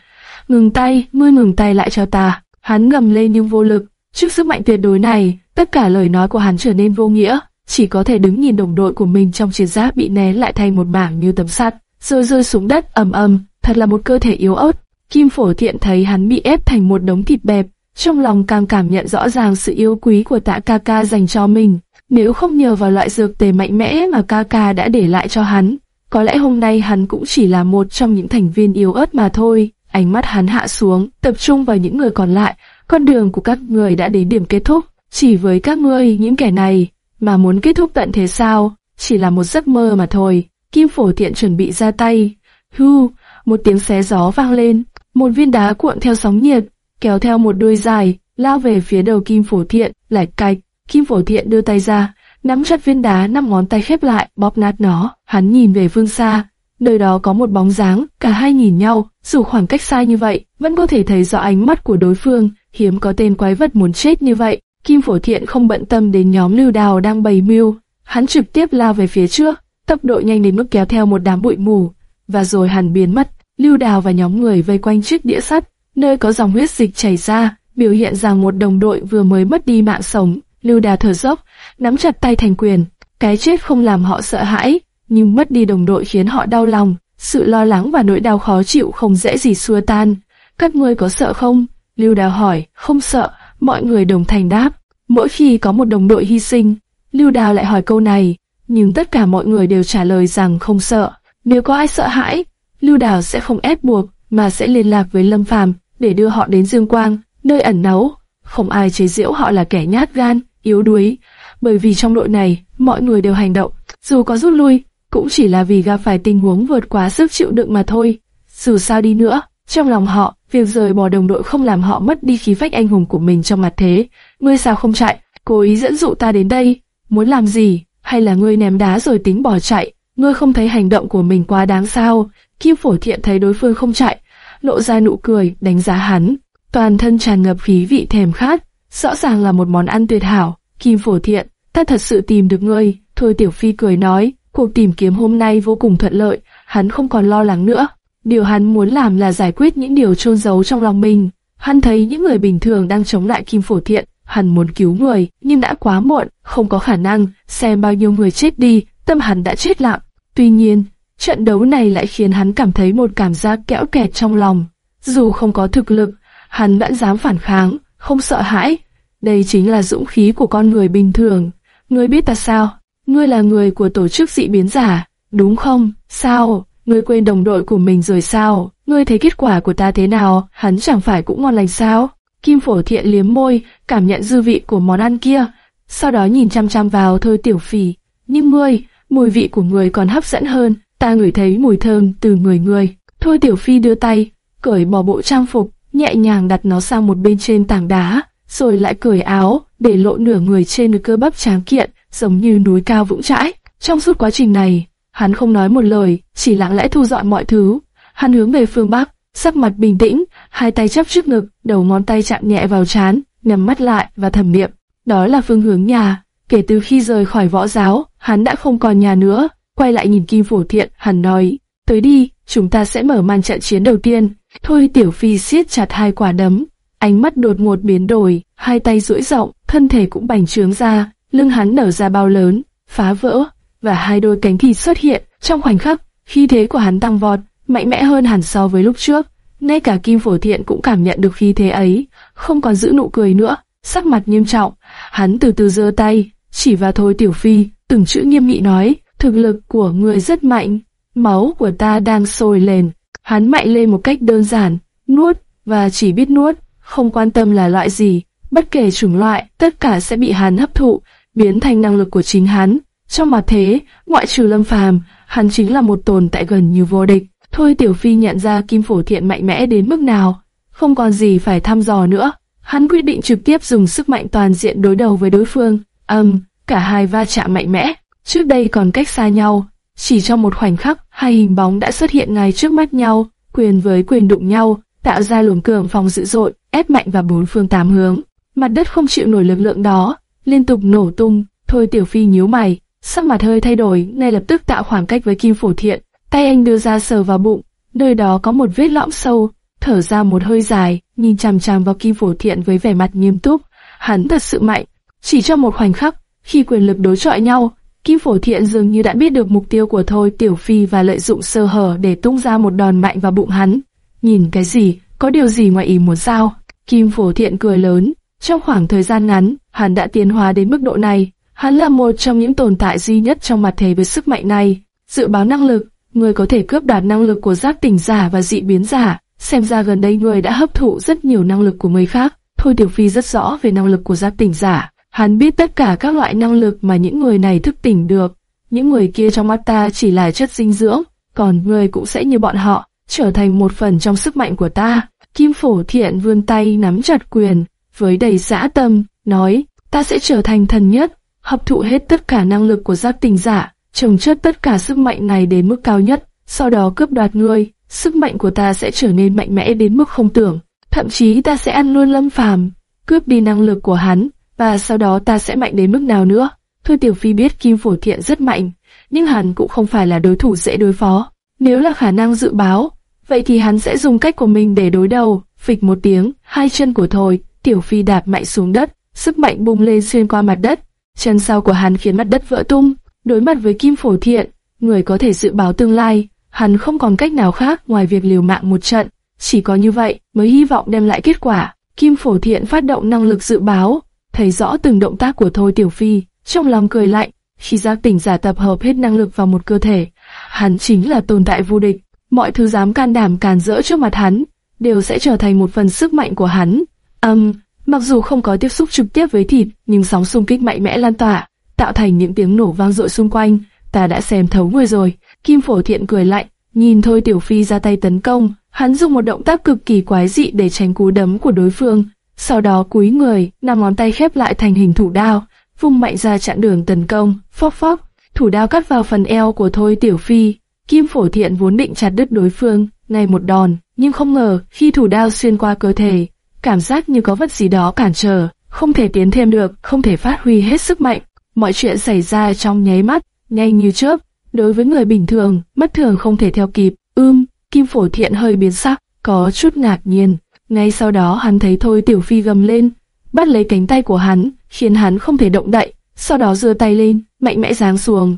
Ngừng tay, ngươi ngừng tay lại cho ta. Hắn ngầm lên nhưng vô lực. Trước sức mạnh tuyệt đối này, tất cả lời nói của hắn trở nên vô nghĩa, chỉ có thể đứng nhìn đồng đội của mình trong chiến giáp bị nén lại thành một mảng như tấm sắt, rồi rơi xuống đất ầm ầm, thật là một cơ thể yếu ớt. Kim Phổ Thiện thấy hắn bị ép thành một đống thịt bẹp, trong lòng càng cảm nhận rõ ràng sự yêu quý của tạ ca ca dành cho mình. Nếu không nhờ vào loại dược tề mạnh mẽ mà ca ca đã để lại cho hắn, có lẽ hôm nay hắn cũng chỉ là một trong những thành viên yếu ớt mà thôi. Ánh mắt hắn hạ xuống, tập trung vào những người còn lại. Con đường của các người đã đến điểm kết thúc. Chỉ với các ngươi, những kẻ này, mà muốn kết thúc tận thế sao? Chỉ là một giấc mơ mà thôi. Kim phổ tiện chuẩn bị ra tay. Hưu, một tiếng xé gió vang lên. Một viên đá cuộn theo sóng nhiệt, kéo theo một đuôi dài, lao về phía đầu Kim phổ thiện, lại cạch. Kim phổ thiện đưa tay ra, nắm chặt viên đá năm ngón tay khép lại, bóp nát nó. Hắn nhìn về phương xa, nơi đó có một bóng dáng, cả hai nhìn nhau, dù khoảng cách xa như vậy, vẫn có thể thấy rõ ánh mắt của đối phương, hiếm có tên quái vật muốn chết như vậy. Kim Phổ Thiện không bận tâm đến nhóm Lưu Đào đang bày mưu, hắn trực tiếp lao về phía trước, tốc độ nhanh đến mức kéo theo một đám bụi mù, và rồi hắn biến mất. Lưu Đào và nhóm người vây quanh chiếc đĩa sắt, nơi có dòng huyết dịch chảy ra, biểu hiện rằng một đồng đội vừa mới mất đi mạng sống. Lưu Đào thở dốc, nắm chặt tay thành quyền. Cái chết không làm họ sợ hãi, nhưng mất đi đồng đội khiến họ đau lòng. Sự lo lắng và nỗi đau khó chịu không dễ gì xua tan. Các ngươi có sợ không? Lưu Đào hỏi, không sợ, mọi người đồng thành đáp. Mỗi khi có một đồng đội hy sinh, Lưu Đào lại hỏi câu này, nhưng tất cả mọi người đều trả lời rằng không sợ. Nếu có ai sợ hãi, Lưu Đào sẽ không ép buộc, mà sẽ liên lạc với Lâm Phàm để đưa họ đến Dương Quang, nơi ẩn náu. Không ai chế giễu họ là kẻ nhát gan, yếu đuối, bởi vì trong đội này, mọi người đều hành động, dù có rút lui, cũng chỉ là vì gặp phải tình huống vượt quá sức chịu đựng mà thôi. Dù sao đi nữa, trong lòng họ, việc rời bỏ đồng đội không làm họ mất đi khí phách anh hùng của mình trong mặt thế. Ngươi sao không chạy? Cố ý dẫn dụ ta đến đây, muốn làm gì? Hay là ngươi ném đá rồi tính bỏ chạy? Ngươi không thấy hành động của mình quá đáng sao? Kim Phổ Thiện thấy đối phương không chạy, lộ ra nụ cười, đánh giá hắn. Toàn thân tràn ngập khí vị thèm khát, rõ ràng là một món ăn tuyệt hảo. Kim Phổ Thiện, ta thật sự tìm được ngươi. Thôi Tiểu Phi cười nói, cuộc tìm kiếm hôm nay vô cùng thuận lợi, hắn không còn lo lắng nữa. Điều hắn muốn làm là giải quyết những điều trôn giấu trong lòng mình. Hắn thấy những người bình thường đang chống lại Kim Phổ Thiện, hắn muốn cứu người, nhưng đã quá muộn, không có khả năng, xem bao nhiêu người chết đi, tâm hắn đã chết lặng. Tuy nhiên, trận đấu này lại khiến hắn cảm thấy một cảm giác kẽo kẹt trong lòng. Dù không có thực lực, hắn vẫn dám phản kháng, không sợ hãi. Đây chính là dũng khí của con người bình thường. Ngươi biết ta sao? Ngươi là người của tổ chức dị biến giả, đúng không? Sao? Ngươi quên đồng đội của mình rồi sao? Ngươi thấy kết quả của ta thế nào? Hắn chẳng phải cũng ngon lành sao? Kim phổ thiện liếm môi, cảm nhận dư vị của món ăn kia, sau đó nhìn chăm chăm vào thôi tiểu phì. Nhưng ngươi, mùi vị của người còn hấp dẫn hơn, ta ngửi thấy mùi thơm từ người ngươi. Thôi tiểu phi đưa tay, cởi bỏ bộ trang phục, nhẹ nhàng đặt nó sang một bên trên tảng đá, rồi lại cởi áo, để lộ nửa người trên cơ bắp tráng kiện, giống như núi cao vững chãi. Trong suốt quá trình này, hắn không nói một lời, chỉ lặng lẽ thu dọn mọi thứ. Hắn hướng về phương Bắc, sắc mặt bình tĩnh, hai tay chắp trước ngực, đầu ngón tay chạm nhẹ vào trán, nhắm mắt lại và thầm niệm. Đó là phương hướng nhà. Kể từ khi rời khỏi võ giáo, hắn đã không còn nhà nữa. Quay lại nhìn Kim Phổ Thiện, hắn nói, tới đi, chúng ta sẽ mở màn trận chiến đầu tiên. Thôi Tiểu Phi siết chặt hai quả đấm, ánh mắt đột ngột biến đổi, hai tay duỗi rộng, thân thể cũng bành trướng ra, lưng hắn nở ra bao lớn, phá vỡ, và hai đôi cánh thịt xuất hiện. Trong khoảnh khắc, khí thế của hắn tăng vọt, mạnh mẽ hơn hẳn so với lúc trước. Ngay cả Kim Phổ Thiện cũng cảm nhận được khí thế ấy, không còn giữ nụ cười nữa, sắc mặt nghiêm trọng. Hắn từ từ giơ tay, chỉ vào Thôi Tiểu Phi, từng chữ nghiêm nghị nói, thực lực của người rất mạnh, máu của ta đang sôi lên. Hắn mạnh lên một cách đơn giản, nuốt, và chỉ biết nuốt, không quan tâm là loại gì, bất kể chủng loại, tất cả sẽ bị hắn hấp thụ, biến thành năng lực của chính hắn. Trong mặt thế, ngoại trừ Lâm Phàm, hắn chính là một tồn tại gần như vô địch. Thôi Tiểu Phi nhận ra Kim Phổ Thiện mạnh mẽ đến mức nào, không còn gì phải thăm dò nữa. Hắn quyết định trực tiếp dùng sức mạnh toàn diện đối đầu với đối phương. Âm, cả hai va chạm mạnh mẽ. Trước đây còn cách xa nhau, chỉ trong một khoảnh khắc, hai hình bóng đã xuất hiện ngay trước mắt nhau, quyền với quyền đụng nhau, tạo ra luồng cường phòng dữ dội, ép mạnh vào bốn phương tám hướng. Mặt đất không chịu nổi lực lượng đó, liên tục nổ tung. Thôi Tiểu Phi nhíu mày, sắc mặt hơi thay đổi, ngay lập tức tạo khoảng cách với Kim Phổ Thiện. tay anh đưa ra sờ vào bụng, nơi đó có một vết lõm sâu, thở ra một hơi dài, nhìn chằm chằm vào Kim Phổ Thiện với vẻ mặt nghiêm túc. Hắn thật sự mạnh. Chỉ trong một khoảnh khắc, khi quyền lực đối chọi nhau, Kim Phổ Thiện dường như đã biết được mục tiêu của Thôi Tiểu Phi và lợi dụng sơ hở để tung ra một đòn mạnh vào bụng hắn. Nhìn cái gì, có điều gì ngoài ý muốn sao? Kim Phổ Thiện cười lớn. Trong khoảng thời gian ngắn, hắn đã tiến hóa đến mức độ này. Hắn là một trong những tồn tại duy nhất trong mặt thế với sức mạnh này. Dự báo năng lực, người có thể cướp đoạt năng lực của giác tỉnh giả và dị biến giả. Xem ra gần đây người đã hấp thụ rất nhiều năng lực của người khác. Thôi Tiểu Phi rất rõ về năng lực của giác tỉnh giả. Hắn biết tất cả các loại năng lực mà những người này thức tỉnh được. Những người kia trong mắt ta chỉ là chất dinh dưỡng, còn người cũng sẽ như bọn họ, trở thành một phần trong sức mạnh của ta. Kim Phổ Thiện vươn tay nắm chặt quyền, với đầy dã tâm, nói, ta sẽ trở thành thần nhất, hấp thụ hết tất cả năng lực của giác tình giả, trồng chất tất cả sức mạnh này đến mức cao nhất, sau đó cướp đoạt ngươi, sức mạnh của ta sẽ trở nên mạnh mẽ đến mức không tưởng, thậm chí ta sẽ ăn luôn lâm phàm, cướp đi năng lực của hắn, và sau đó ta sẽ mạnh đến mức nào nữa. Thôi Tiểu Phi biết Kim Phổ Thiện rất mạnh, nhưng hắn cũng không phải là đối thủ dễ đối phó. Nếu là khả năng dự báo, vậy thì hắn sẽ dùng cách của mình để đối đầu. Phịch một tiếng, hai chân của Thôi, Tiểu Phi đạp mạnh xuống đất, sức mạnh bùng lên xuyên qua mặt đất. Chân sau của hắn khiến mặt đất vỡ tung. Đối mặt với Kim Phổ Thiện, người có thể dự báo tương lai, hắn không còn cách nào khác ngoài việc liều mạng một trận. Chỉ có như vậy mới hy vọng đem lại kết quả. Kim Phổ Thiện phát động năng lực dự báo, thấy rõ từng động tác của Thôi Tiểu Phi, trong lòng cười lạnh. Khi giác tỉnh giả tập hợp hết năng lực vào một cơ thể, hắn chính là tồn tại vô địch. Mọi thứ dám can đảm càn rỡ trước mặt hắn, đều sẽ trở thành một phần sức mạnh của hắn. Âm, um, mặc dù không có tiếp xúc trực tiếp với thịt, nhưng sóng xung kích mạnh mẽ lan tỏa, tạo thành những tiếng nổ vang dội xung quanh. Ta đã xem thấu người rồi. Kim Phổ Thiện cười lạnh, nhìn Thôi Tiểu Phi ra tay tấn công, hắn dùng một động tác cực kỳ quái dị để tránh cú đấm của đối phương. Sau đó cúi người, năm ngón tay khép lại thành hình thủ đao, vung mạnh ra chặn đường tấn công, phóc phóc, thủ đao cắt vào phần eo của Thôi Tiểu Phi. Kim Phổ Thiện vốn định chặt đứt đối phương, ngay một đòn, nhưng không ngờ khi thủ đao xuyên qua cơ thể, cảm giác như có vật gì đó cản trở, không thể tiến thêm được, không thể phát huy hết sức mạnh. Mọi chuyện xảy ra trong nháy mắt, nhanh như chớp. Đối với người bình thường, mất thường không thể theo kịp. Ưm, Kim Phổ Thiện hơi biến sắc, có chút ngạc nhiên. Ngay sau đó hắn thấy Thôi Tiểu Phi gầm lên, bắt lấy cánh tay của hắn, khiến hắn không thể động đậy. Sau đó giơ tay lên, mạnh mẽ giáng xuống.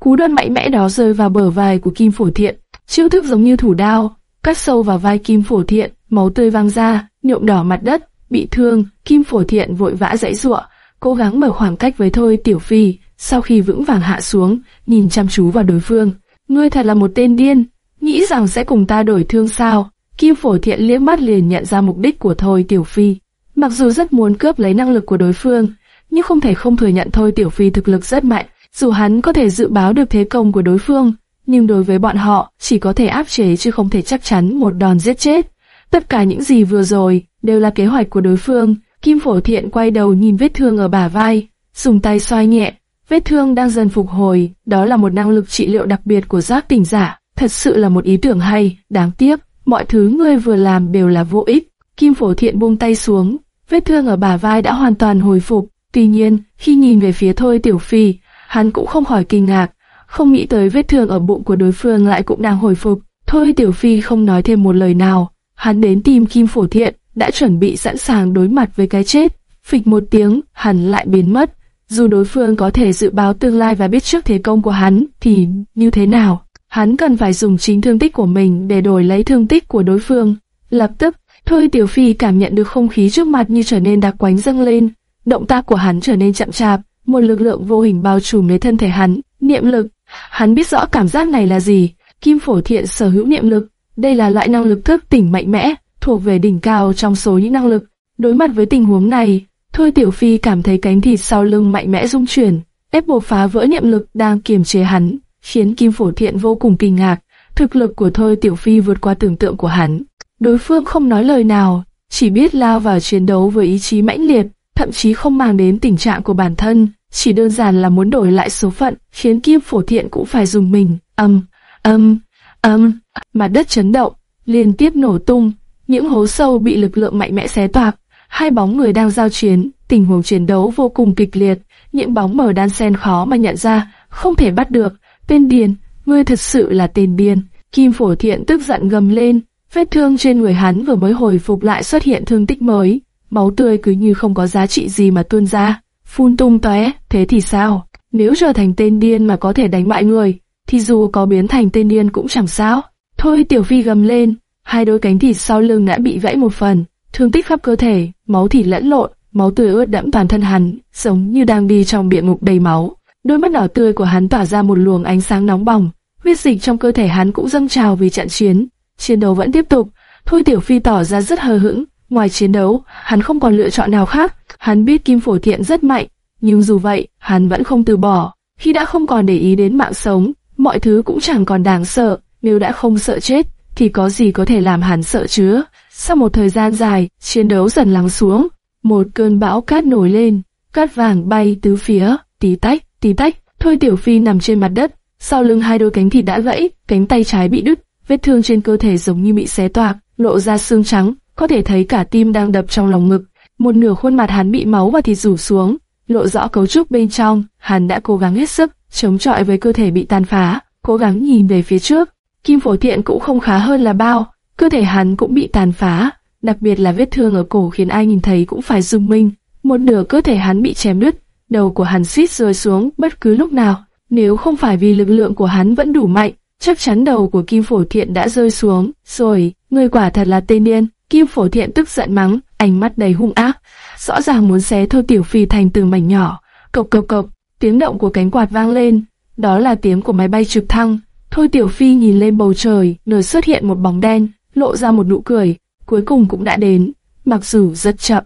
Cú đòn mạnh mẽ đó rơi vào bờ vai của Kim Phổ Thiện, chiêu thức giống như thủ đao, cắt sâu vào vai Kim Phổ Thiện, máu tươi văng ra, nhuộm đỏ mặt đất. Bị thương, Kim Phổ Thiện vội vã dãy giụa, cố gắng mở khoảng cách với Thôi Tiểu Phi. Sau khi vững vàng hạ xuống, nhìn chăm chú vào đối phương, ngươi thật là một tên điên, nghĩ rằng sẽ cùng ta đổi thương sao? Kim Phổ Thiện liếc mắt liền nhận ra mục đích của Thôi Tiểu Phi. Mặc dù rất muốn cướp lấy năng lực của đối phương, nhưng không thể không thừa nhận Thôi Tiểu Phi thực lực rất mạnh. Dù hắn có thể dự báo được thế công của đối phương, nhưng đối với bọn họ chỉ có thể áp chế chứ không thể chắc chắn một đòn giết chết. Tất cả những gì vừa rồi đều là kế hoạch của đối phương. Kim Phổ Thiện quay đầu nhìn vết thương ở bả vai, dùng tay xoay nhẹ. Vết thương đang dần phục hồi, đó là một năng lực trị liệu đặc biệt của giác tỉnh giả. Thật sự là một ý tưởng hay, đáng tiếc, mọi thứ ngươi vừa làm đều là vô ích. Kim Phổ Thiện buông tay xuống, vết thương ở bả vai đã hoàn toàn hồi phục. Tuy nhiên, khi nhìn về phía Thôi Tiểu Phi, hắn cũng không khỏi kinh ngạc, không nghĩ tới vết thương ở bụng của đối phương lại cũng đang hồi phục. Thôi Tiểu Phi không nói thêm một lời nào, hắn đến tìm Kim Phổ Thiện, đã chuẩn bị sẵn sàng đối mặt với cái chết. Phịch một tiếng, hắn lại biến mất. Dù đối phương có thể dự báo tương lai và biết trước thế công của hắn, thì như thế nào? Hắn cần phải dùng chính thương tích của mình để đổi lấy thương tích của đối phương. Lập tức, Thôi Tiểu Phi cảm nhận được không khí trước mặt như trở nên đặc quánh dâng lên. Động tác của hắn trở nên chậm chạp, một lực lượng vô hình bao trùm lấy thân thể hắn, niệm lực. Hắn biết rõ cảm giác này là gì. Kim Phổ Thiện sở hữu niệm lực, đây là loại năng lực thức tỉnh mạnh mẽ, thuộc về đỉnh cao trong số những năng lực. Đối mặt với tình huống này, Thôi Tiểu Phi cảm thấy cánh thịt sau lưng mạnh mẽ rung chuyển, ép buộc phá vỡ niệm lực đang kiềm chế hắn, khiến Kim Phổ Thiện vô cùng kinh ngạc. Thực lực của Thôi Tiểu Phi vượt qua tưởng tượng của hắn. Đối phương không nói lời nào, chỉ biết lao vào chiến đấu với ý chí mãnh liệt, thậm chí không mang đến tình trạng của bản thân, chỉ đơn giản là muốn đổi lại số phận, khiến Kim Phổ Thiện cũng phải dùng mình. Âm, âm, âm, mặt đất chấn động, liên tiếp nổ tung, những hố sâu bị lực lượng mạnh mẽ xé toạc, hai bóng người đang giao chiến, tình huống chiến đấu vô cùng kịch liệt, những bóng mờ đan xen khó mà nhận ra, không thể bắt được. Tên điền, ngươi thật sự là tên điên. Kim Phổ Thiện tức giận gầm lên, vết thương trên người hắn vừa mới hồi phục lại xuất hiện thương tích mới, máu tươi cứ như không có giá trị gì mà tuôn ra, phun tung tóe, thế thì sao? Nếu trở thành tên điên mà có thể đánh bại người, thì dù có biến thành tên điên cũng chẳng sao. Thôi Tiểu Phi gầm lên, hai đôi cánh thịt sau lưng đã bị gãy một phần, thương tích khắp cơ thể, máu thịt lẫn lộn, máu tươi ướt đẫm toàn thân hắn, giống như đang đi trong địa ngục đầy máu. Đôi mắt đỏ tươi của hắn tỏa ra một luồng ánh sáng nóng bỏng, huyết dịch trong cơ thể hắn cũng dâng trào vì trận chiến. Chiến đấu vẫn tiếp tục, Thôi Tiểu Phi tỏ ra rất hờ hững, ngoài chiến đấu, hắn không còn lựa chọn nào khác. Hắn biết Kim Phổ Thiện rất mạnh, nhưng dù vậy, hắn vẫn không từ bỏ. Khi đã không còn để ý đến mạng sống, mọi thứ cũng chẳng còn đáng sợ. Nếu đã không sợ chết, thì có gì có thể làm hắn sợ chứ? Sau một thời gian dài, chiến đấu dần lắng xuống, một cơn bão cát nổi lên, cát vàng bay tứ phía, tí tách, tí tách. Thôi Tiểu Phi nằm trên mặt đất, sau lưng hai đôi cánh thịt đã gãy, cánh tay trái bị đứt, vết thương trên cơ thể giống như bị xé toạc, lộ ra xương trắng, có thể thấy cả tim đang đập trong lòng ngực. Một nửa khuôn mặt hắn bị máu và thịt rủ xuống, lộ rõ cấu trúc bên trong. Hắn đã cố gắng hết sức, chống chọi với cơ thể bị tàn phá, cố gắng nhìn về phía trước. Kim Phổ Thiện cũng không khá hơn là bao, cơ thể hắn cũng bị tàn phá, đặc biệt là vết thương ở cổ khiến ai nhìn thấy cũng phải rung minh. Một nửa cơ thể hắn bị chém đứt, đầu của hắn suýt rơi xuống bất cứ lúc nào. Nếu không phải vì lực lượng của hắn vẫn đủ mạnh, chắc chắn đầu của Kim Phổ Thiện đã rơi xuống. Rồi, người quả thật là tên điên. Kim Phổ Thiện tức giận mắng, ánh mắt đầy hung ác, rõ ràng muốn xé Thôi Tiểu Phi thành từng mảnh nhỏ. Cộc cộc cộc, tiếng động của cánh quạt vang lên, đó là tiếng của máy bay trực thăng. Thôi Tiểu Phi nhìn lên bầu trời, nơi xuất hiện một bóng đen, lộ ra một nụ cười, cuối cùng cũng đã đến, mặc dù rất chậm.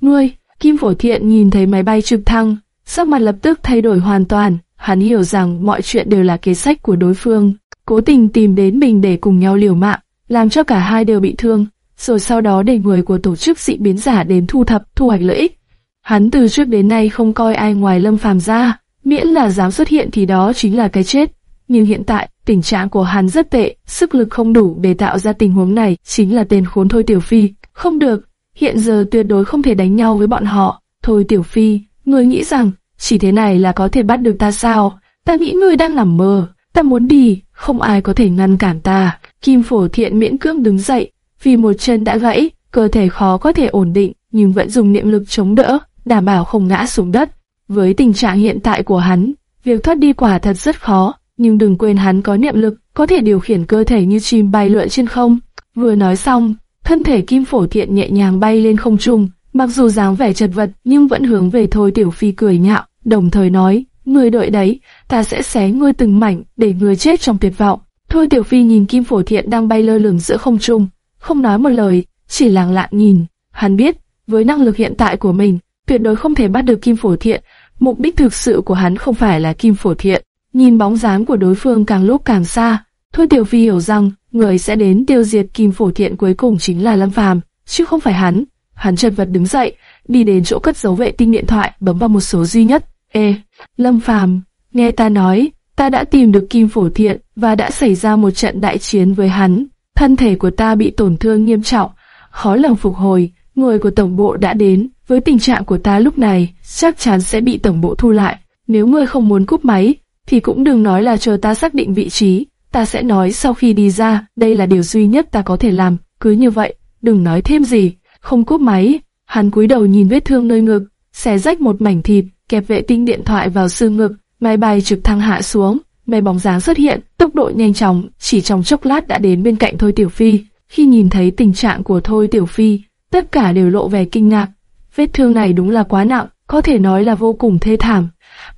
Ngươi, Kim Phổ Thiện nhìn thấy máy bay trực thăng, sắc mặt lập tức thay đổi hoàn toàn, hắn hiểu rằng mọi chuyện đều là kế sách của đối phương, cố tình tìm đến mình để cùng nhau liều mạng, làm cho cả hai đều bị thương, rồi sau đó để người của tổ chức dị biến giả đến thu thập, thu hoạch lợi ích. Hắn từ trước đến nay không coi ai ngoài Lâm Phàm ra, miễn là dám xuất hiện thì đó chính là cái chết. Nhưng hiện tại, tình trạng của hắn rất tệ, sức lực không đủ để tạo ra tình huống này, chính là tên khốn Thôi Tiểu Phi. Không được, hiện giờ tuyệt đối không thể đánh nhau với bọn họ. Thôi Tiểu Phi, người nghĩ rằng, chỉ thế này là có thể bắt được ta sao? Ta nghĩ ngươi đang nằm mơ, ta muốn đi, không ai có thể ngăn cản ta. Kim Phổ Thiện miễn cưỡng đứng dậy, vì một chân đã gãy, cơ thể khó có thể ổn định, nhưng vẫn dùng niệm lực chống đỡ, đảm bảo không ngã xuống đất. Với tình trạng hiện tại của hắn, việc thoát đi quả thật rất khó, nhưng đừng quên hắn có niệm lực, có thể điều khiển cơ thể như chim bay lượn trên không. Vừa nói xong, thân thể Kim Phổ Thiện nhẹ nhàng bay lên không trung, mặc dù dáng vẻ chật vật nhưng vẫn hướng về Thôi Tiểu Phi cười nhạo, đồng thời nói, người đợi đấy, ta sẽ xé ngươi từng mảnh để ngươi chết trong tuyệt vọng. Thôi Tiểu Phi nhìn Kim Phổ Thiện đang bay lơ lửng giữa không trung, không nói một lời, chỉ lặng lặng nhìn. Hắn biết, với năng lực hiện tại của mình, tuyệt đối không thể bắt được Kim Phổ Thiện. Mục đích thực sự của hắn không phải là Kim Phổ Thiện. Nhìn bóng dáng của đối phương càng lúc càng xa, Thôi Tiểu Phi hiểu rằng người sẽ đến tiêu diệt Kim Phổ Thiện cuối cùng chính là Lâm Phàm, chứ không phải hắn. Hắn chật vật đứng dậy, đi đến chỗ cất dấu vệ tinh điện thoại, bấm vào một số duy nhất. Ê, Lâm Phàm, nghe ta nói, ta đã tìm được Kim Phổ Thiện và đã xảy ra một trận đại chiến với hắn. Thân thể của ta bị tổn thương nghiêm trọng, khó lòng phục hồi. Người của tổng bộ đã đến, với tình trạng của ta lúc này, chắc chắn sẽ bị tổng bộ thu lại. Nếu ngươi không muốn cúp máy, thì cũng đừng nói là chờ ta xác định vị trí. Ta sẽ nói sau khi đi ra, đây là điều duy nhất ta có thể làm. Cứ như vậy, đừng nói thêm gì. Không cúp máy, hắn cúi đầu nhìn vết thương nơi ngực, xé rách một mảnh thịt, kẹp vệ tinh điện thoại vào xương ngực, máy bay trực thăng hạ xuống, mây bóng dáng xuất hiện, tốc độ nhanh chóng, chỉ trong chốc lát đã đến bên cạnh Thôi Tiểu Phi. Khi nhìn thấy tình trạng của Thôi Tiểu Phi, tất cả đều lộ vẻ kinh ngạc. Vết thương này đúng là quá nặng, có thể nói là vô cùng thê thảm,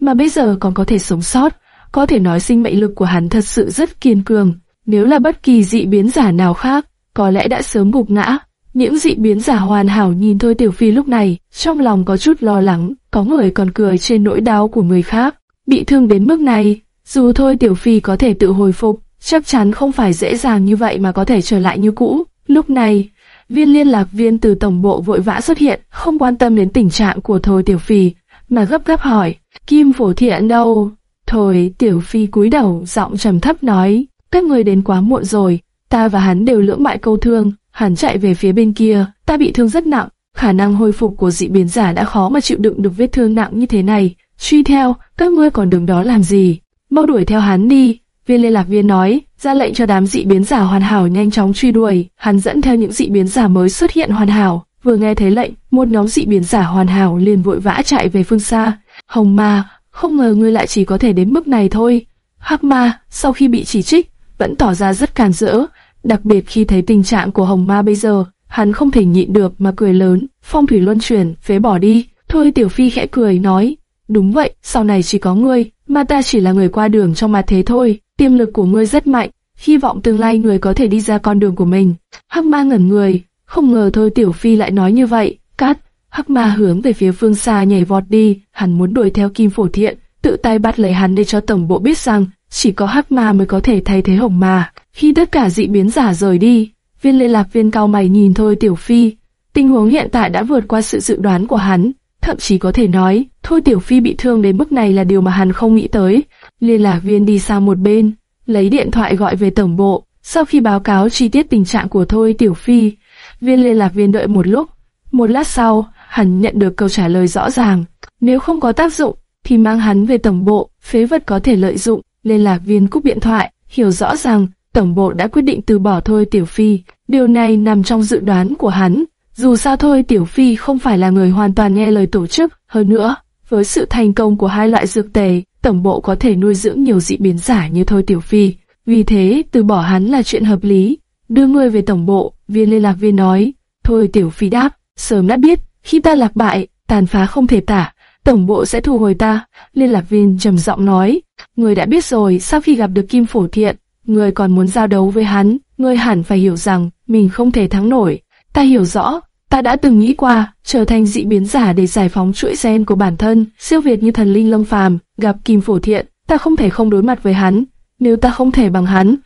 mà bây giờ còn có thể sống sót, có thể nói sinh mệnh lực của hắn thật sự rất kiên cường. Nếu là bất kỳ dị biến giả nào khác, có lẽ đã sớm gục ngã. Những dị biến giả hoàn hảo nhìn Thôi Tiểu Phi lúc này, trong lòng có chút lo lắng, có người còn cười trên nỗi đau của người khác. Bị thương đến mức này, dù Thôi Tiểu Phi có thể tự hồi phục, chắc chắn không phải dễ dàng như vậy mà có thể trở lại như cũ. Lúc này, viên liên lạc viên từ tổng bộ vội vã xuất hiện, không quan tâm đến tình trạng của Thôi Tiểu Phi, mà gấp gáp hỏi, Kim Phổ Thiện đâu? Thôi Tiểu Phi cúi đầu, giọng trầm thấp nói, các người đến quá muộn rồi, ta và hắn đều lưỡng bại câu thương, hắn chạy về phía bên kia, ta bị thương rất nặng, khả năng hồi phục của dị biến giả đã khó mà chịu đựng được vết thương nặng như thế này. Truy theo, các ngươi còn đứng đó làm gì? Mau đuổi theo hắn đi. Viên liên lạc viên nói, ra lệnh cho đám dị biến giả hoàn hảo nhanh chóng truy đuổi. Hắn dẫn theo những dị biến giả mới xuất hiện hoàn hảo. Vừa nghe thấy lệnh, một nhóm dị biến giả hoàn hảo liền vội vã chạy về phương xa. Hồng Ma, không ngờ ngươi lại chỉ có thể đến mức này thôi. Hắc Ma, sau khi bị chỉ trích, vẫn tỏ ra rất càn rỡ, đặc biệt khi thấy tình trạng của Hồng Ma bây giờ, hắn không thể nhịn được mà cười lớn. Phong thủy luân chuyển, phế bỏ đi. Thôi Tiểu Phi khẽ cười nói, đúng vậy, sau này chỉ có ngươi, mà ta chỉ là người qua đường trong mà thế thôi. Tiềm lực của ngươi rất mạnh, hy vọng tương lai người có thể đi ra con đường của mình. Hắc Ma ngẩn người, không ngờ thôi Tiểu Phi lại nói như vậy. Cát, Hắc Ma hướng về phía phương xa nhảy vọt đi, hắn muốn đuổi theo Kim Phổ Thiện, tự tay bắt lấy hắn để cho tổng bộ biết rằng chỉ có Hắc Ma mới có thể thay thế Hồng Ma. Khi tất cả dị biến giả rời đi, viên liên lạc viên cao mày nhìn thôi Tiểu Phi, tình huống hiện tại đã vượt qua sự dự đoán của hắn, thậm chí có thể nói, thôi Tiểu Phi bị thương đến mức này là điều mà hắn không nghĩ tới. Liên lạc viên đi sang một bên, lấy điện thoại gọi về tổng bộ. Sau khi báo cáo chi tiết tình trạng của Thôi Tiểu Phi, viên liên lạc viên đợi một lúc. Một lát sau, hắn nhận được câu trả lời rõ ràng. Nếu không có tác dụng, thì mang hắn về tổng bộ, phế vật có thể lợi dụng. Liên lạc viên cúp điện thoại, hiểu rõ rằng tổng bộ đã quyết định từ bỏ Thôi Tiểu Phi. Điều này nằm trong dự đoán của hắn. Dù sao Thôi Tiểu Phi không phải là người hoàn toàn nghe lời tổ chức. Hơn nữa, với sự thành công của hai loại dược tề, tổng bộ có thể nuôi dưỡng nhiều dị biến giả như Thôi Tiểu Phi. Vì thế, từ bỏ hắn là chuyện hợp lý. Đưa ngươi về tổng bộ, viên liên lạc viên nói. Thôi Tiểu Phi đáp, sớm đã biết, khi ta lạc bại, tàn phá không thể tả, tổng bộ sẽ thu hồi ta. Liên lạc viên trầm giọng nói, người đã biết rồi, sau khi gặp được Kim Phổ Thiện, người còn muốn giao đấu với hắn, người hẳn phải hiểu rằng mình không thể thắng nổi. Ta hiểu rõ, ta đã từng nghĩ qua, trở thành dị biến giả để giải phóng chuỗi gen của bản thân, siêu việt như thần linh lâm phàm, gặp Kim Phổ Thiện, ta không thể không đối mặt với hắn. Nếu ta không thể bằng hắn,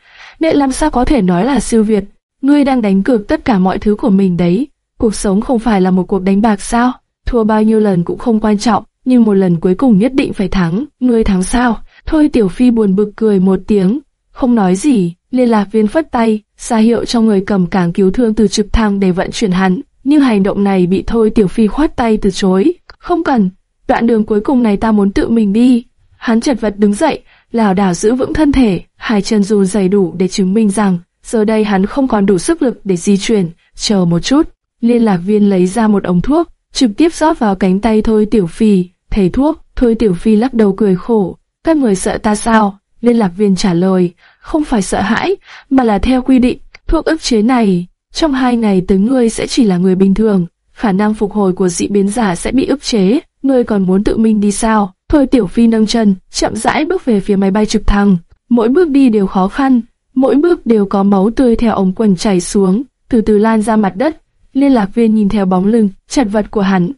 đệ làm sao có thể nói là siêu việt? Ngươi đang đánh cược tất cả mọi thứ của mình đấy. Cuộc sống không phải là một cuộc đánh bạc sao? Thua bao nhiêu lần cũng không quan trọng, nhưng một lần cuối cùng nhất định phải thắng. Ngươi thắng sao? Thôi Tiểu Phi buồn bực cười một tiếng, không nói gì. Liên lạc viên phất tay, ra hiệu cho người cầm cảng cứu thương từ trực thăng để vận chuyển hắn. Nhưng hành động này bị Thôi Tiểu Phi khoát tay từ chối. Không cần, đoạn đường cuối cùng này ta muốn tự mình đi. Hắn chật vật đứng dậy, lảo đảo giữ vững thân thể, hai chân run dày đủ để chứng minh rằng giờ đây hắn không còn đủ sức lực để di chuyển. Chờ một chút, liên lạc viên lấy ra một ống thuốc, trực tiếp rót vào cánh tay Thôi Tiểu Phi. Thầy thuốc, Thôi Tiểu Phi lắc đầu cười khổ. Các người sợ ta sao? Liên lạc viên trả lời, không phải sợ hãi, mà là theo quy định, thuốc ức chế này, trong hai ngày tới ngươi sẽ chỉ là người bình thường, khả năng phục hồi của dị biến giả sẽ bị ức chế, ngươi còn muốn tự mình đi sao? Thôi Tiểu Phi nâng chân, chậm rãi bước về phía máy bay trực thăng, mỗi bước đi đều khó khăn, mỗi bước đều có máu tươi theo ống quần chảy xuống, từ từ lan ra mặt đất. Liên lạc viên nhìn theo bóng lưng, chật vật của hắn,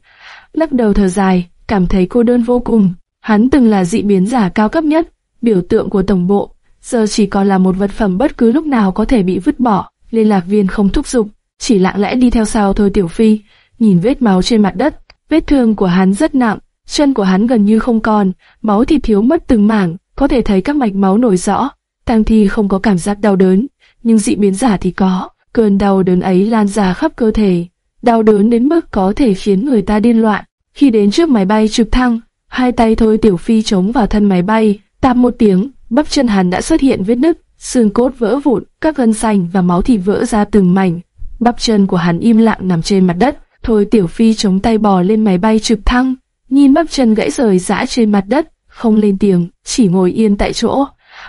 lắc đầu thở dài, cảm thấy cô đơn vô cùng. Hắn từng là dị biến giả cao cấp nhất, biểu tượng của tổng bộ, giờ chỉ còn là một vật phẩm bất cứ lúc nào có thể bị vứt bỏ. Liên lạc viên không thúc giục, chỉ lặng lẽ đi theo sau thôi Tiểu Phi, nhìn vết máu trên mặt đất, vết thương của hắn rất nặng, chân của hắn gần như không còn, máu thì thiếu mất từng mảng, có thể thấy các mạch máu nổi rõ. Tang Thi không có cảm giác đau đớn, nhưng dị biến giả thì có. Cơn đau đớn ấy lan ra khắp cơ thể, đau đớn đến mức có thể khiến người ta điên loạn. Khi đến trước máy bay trực thăng, hai tay thôi Tiểu Phi chống vào thân máy bay, tạp một tiếng, bắp chân hắn đã xuất hiện vết nứt, xương cốt vỡ vụn, các gân xanh và máu thịt vỡ ra từng mảnh. Bắp chân của hắn im lặng nằm trên mặt đất. Thôi Tiểu Phi chống tay bò lên máy bay trực thăng, nhìn bắp chân gãy rời rã trên mặt đất, không lên tiếng, chỉ ngồi yên tại chỗ.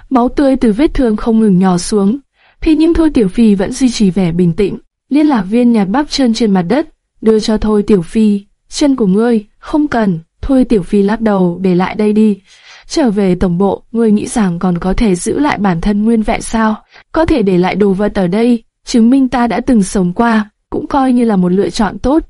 Máu tươi từ vết thương không ngừng nhỏ xuống. Thế nhưng Thôi Tiểu Phi vẫn duy trì vẻ bình tĩnh. Liên lạc viên nhặt bắp chân trên mặt đất, đưa cho Thôi Tiểu Phi. Chân của ngươi, không cần. Thôi Tiểu Phi lắc đầu, để lại đây đi. Trở về tổng bộ, ngươi nghĩ rằng còn có thể giữ lại bản thân nguyên vẹn sao? Có thể để lại đồ vật ở đây, chứng minh ta đã từng sống qua, cũng coi như là một lựa chọn tốt.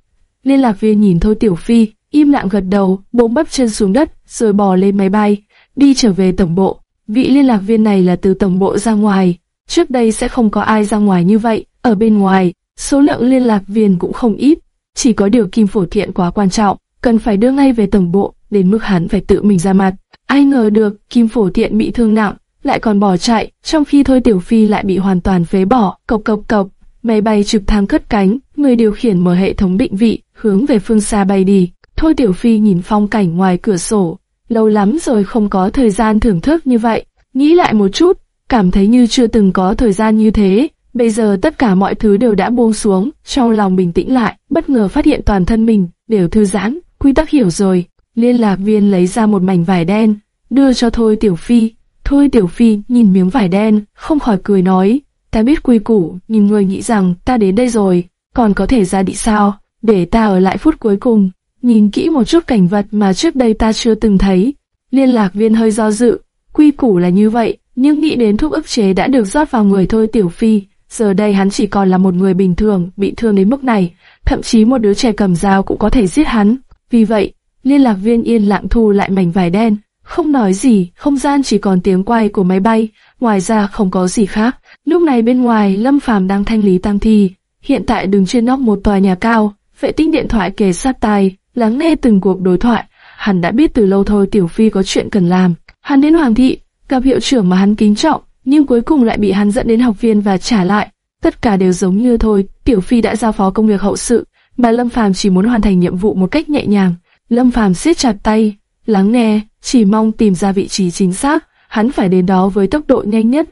Liên lạc viên nhìn Thôi Tiểu Phi, im lặng gật đầu, bỗng bắp chân xuống đất, rồi bò lên máy bay, đi trở về tổng bộ. Vị liên lạc viên này là từ tổng bộ ra ngoài, trước đây sẽ không có ai ra ngoài như vậy, ở bên ngoài, số lượng liên lạc viên cũng không ít, chỉ có điều Kim Phổ Thiện quá quan trọng, cần phải đưa ngay về tổng bộ, đến mức hắn phải tự mình ra mặt. Ai ngờ được, Kim Phổ Thiện bị thương nặng, lại còn bỏ chạy, trong khi Thôi Tiểu Phi lại bị hoàn toàn phế bỏ, cộc cộc cộc, máy bay trực thăng cất cánh, người điều khiển mở hệ thống định vị, hướng về phương xa bay đi. Thôi Tiểu Phi nhìn phong cảnh ngoài cửa sổ, lâu lắm rồi không có thời gian thưởng thức như vậy. Nghĩ lại một chút, cảm thấy như chưa từng có thời gian như thế. Bây giờ tất cả mọi thứ đều đã buông xuống, trong lòng bình tĩnh lại, bất ngờ phát hiện toàn thân mình đều thư giãn, quy tắc hiểu rồi. Liên lạc viên lấy ra một mảnh vải đen, đưa cho Thôi Tiểu Phi. Thôi Tiểu Phi nhìn miếng vải đen, không khỏi cười nói, ta biết quy củ, nhưng người nghĩ rằng ta đến đây rồi, còn có thể ra đi sao, để ta ở lại phút cuối cùng, nhìn kỹ một chút cảnh vật mà trước đây ta chưa từng thấy. Liên lạc viên hơi do dự, quy củ là như vậy, nhưng nghĩ đến thuốc ức chế đã được rót vào người thôi Tiểu Phi, giờ đây hắn chỉ còn là một người bình thường, bị thương đến mức này, thậm chí một đứa trẻ cầm dao cũng có thể giết hắn. Vì vậy, liên lạc viên yên lặng thu lại mảnh vải đen, không nói gì, không gian chỉ còn tiếng quay của máy bay, ngoài ra không có gì khác. Lúc này bên ngoài, Lâm Phàm đang thanh lý tang thi, hiện tại đứng trên nóc một tòa nhà cao, vệ tinh điện thoại kề sát tai, lắng nghe từng cuộc đối thoại. Hắn đã biết từ lâu thôi Tiểu Phi có chuyện cần làm. Hắn đến Hoàng thị, gặp hiệu trưởng mà hắn kính trọng, nhưng cuối cùng lại bị hắn dẫn đến học viên và trả lại. Tất cả đều giống như thôi, Tiểu Phi đã giao phó công việc hậu sự, mà Lâm Phàm chỉ muốn hoàn thành nhiệm vụ một cách nhẹ nhàng. Lâm Phàm siết chặt tay, lắng nghe, chỉ mong tìm ra vị trí chính xác, hắn phải đến đó với tốc độ nhanh nhất.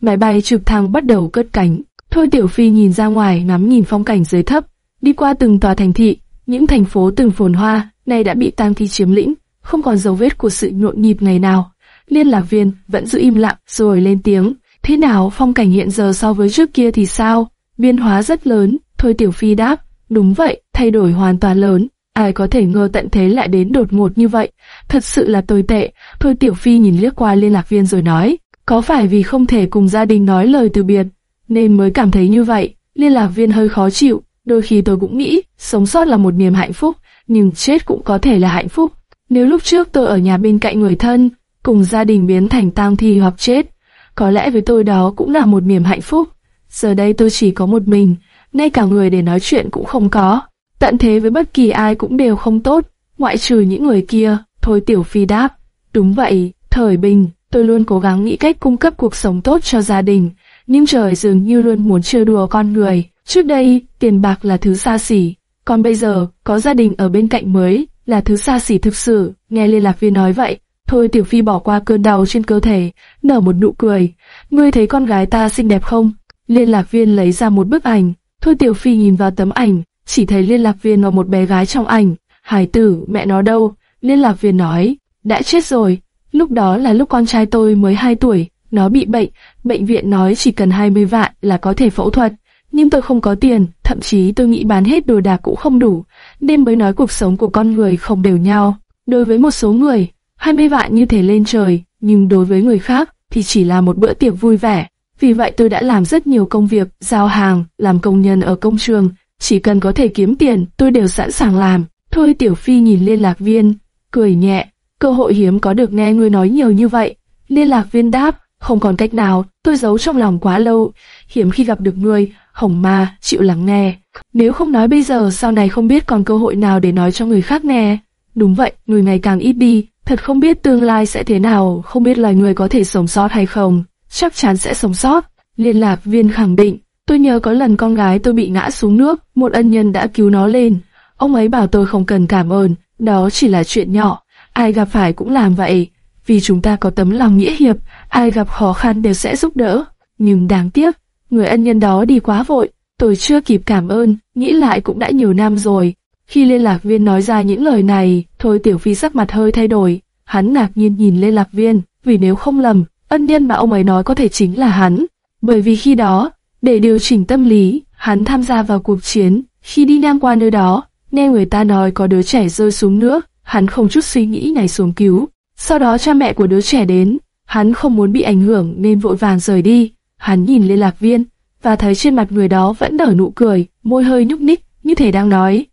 Máy bay trực thăng bắt đầu cất cánh. Thôi Tiểu Phi nhìn ra ngoài ngắm nhìn phong cảnh dưới thấp, đi qua từng tòa thành thị, những thành phố từng phồn hoa, nay đã bị tang thi chiếm lĩnh, không còn dấu vết của sự nhộn nhịp ngày nào. Liên lạc viên vẫn giữ im lặng rồi lên tiếng, thế nào phong cảnh hiện giờ so với trước kia thì sao? Biên hóa rất lớn, Thôi Tiểu Phi đáp, đúng vậy, thay đổi hoàn toàn lớn. Ai có thể ngờ tận thế lại đến đột ngột như vậy, thật sự là tồi tệ. Thôi Tiểu Phi nhìn liếc qua liên lạc viên rồi nói, có phải vì không thể cùng gia đình nói lời từ biệt, nên mới cảm thấy như vậy. Liên lạc viên hơi khó chịu, đôi khi tôi cũng nghĩ, sống sót là một niềm hạnh phúc, nhưng chết cũng có thể là hạnh phúc. Nếu lúc trước tôi ở nhà bên cạnh người thân, cùng gia đình biến thành tang thi hoặc chết, có lẽ với tôi đó cũng là một niềm hạnh phúc. Giờ đây tôi chỉ có một mình, ngay cả người để nói chuyện cũng không có. Tận thế với bất kỳ ai cũng đều không tốt, ngoại trừ những người kia, thôi Tiểu Phi đáp. Đúng vậy, thời bình, tôi luôn cố gắng nghĩ cách cung cấp cuộc sống tốt cho gia đình, nhưng trời dường như luôn muốn trêu đùa con người. Trước đây, tiền bạc là thứ xa xỉ, còn bây giờ, có gia đình ở bên cạnh mới, là thứ xa xỉ thực sự. Nghe liên lạc viên nói vậy, thôi Tiểu Phi bỏ qua cơn đau trên cơ thể, nở một nụ cười. Ngươi thấy con gái ta xinh đẹp không? Liên lạc viên lấy ra một bức ảnh. Thôi Tiểu Phi nhìn vào tấm ảnh, chỉ thấy liên lạc viên và một bé gái trong ảnh. Hải tử, mẹ nó đâu? Liên lạc viên nói, đã chết rồi. Lúc đó là lúc con trai tôi mới 2 tuổi, nó bị bệnh, bệnh viện nói chỉ cần 20 vạn là có thể phẫu thuật. Nhưng tôi không có tiền, thậm chí tôi nghĩ bán hết đồ đạc cũng không đủ, nên mới nói cuộc sống của con người không đều nhau. Đối với một số người, 20 vạn như thể lên trời, nhưng đối với người khác thì chỉ là một bữa tiệc vui vẻ. Vì vậy tôi đã làm rất nhiều công việc, giao hàng, làm công nhân ở công trường, chỉ cần có thể kiếm tiền, tôi đều sẵn sàng làm. Thôi Tiểu Phi nhìn liên lạc viên, cười nhẹ, cơ hội hiếm có được nghe ngươi nói nhiều như vậy. Liên lạc viên đáp, không còn cách nào, tôi giấu trong lòng quá lâu, hiếm khi gặp được ngươi, hồng ma, chịu lắng nghe. Nếu không nói bây giờ, sau này không biết còn cơ hội nào để nói cho người khác nghe. Đúng vậy, người ngày càng ít đi, thật không biết tương lai sẽ thế nào, không biết loài người có thể sống sót hay không. Chắc chắn sẽ sống sót. Liên lạc viên khẳng định, tôi nhớ có lần con gái tôi bị ngã xuống nước, một ân nhân đã cứu nó lên. Ông ấy bảo tôi không cần cảm ơn, đó chỉ là chuyện nhỏ, ai gặp phải cũng làm vậy. Vì chúng ta có tấm lòng nghĩa hiệp, ai gặp khó khăn đều sẽ giúp đỡ. Nhưng đáng tiếc, người ân nhân đó đi quá vội, tôi chưa kịp cảm ơn, nghĩ lại cũng đã nhiều năm rồi. Khi liên lạc viên nói ra những lời này, thôi tiểu phi sắc mặt hơi thay đổi, hắn ngạc nhiên nhìn liên lạc viên, vì nếu không lầm, ân nhân mà ông ấy nói có thể chính là hắn. Bởi vì khi đó, để điều chỉnh tâm lý, hắn tham gia vào cuộc chiến, khi đi ngang qua nơi đó, nghe người ta nói có đứa trẻ rơi xuống nước, hắn không chút suy nghĩ này xuống cứu. Sau đó cha mẹ của đứa trẻ đến, hắn không muốn bị ảnh hưởng nên vội vàng rời đi. Hắn nhìn liên lạc viên, và thấy trên mặt người đó vẫn nở nụ cười, môi hơi nhúc nhích, như thể đang nói.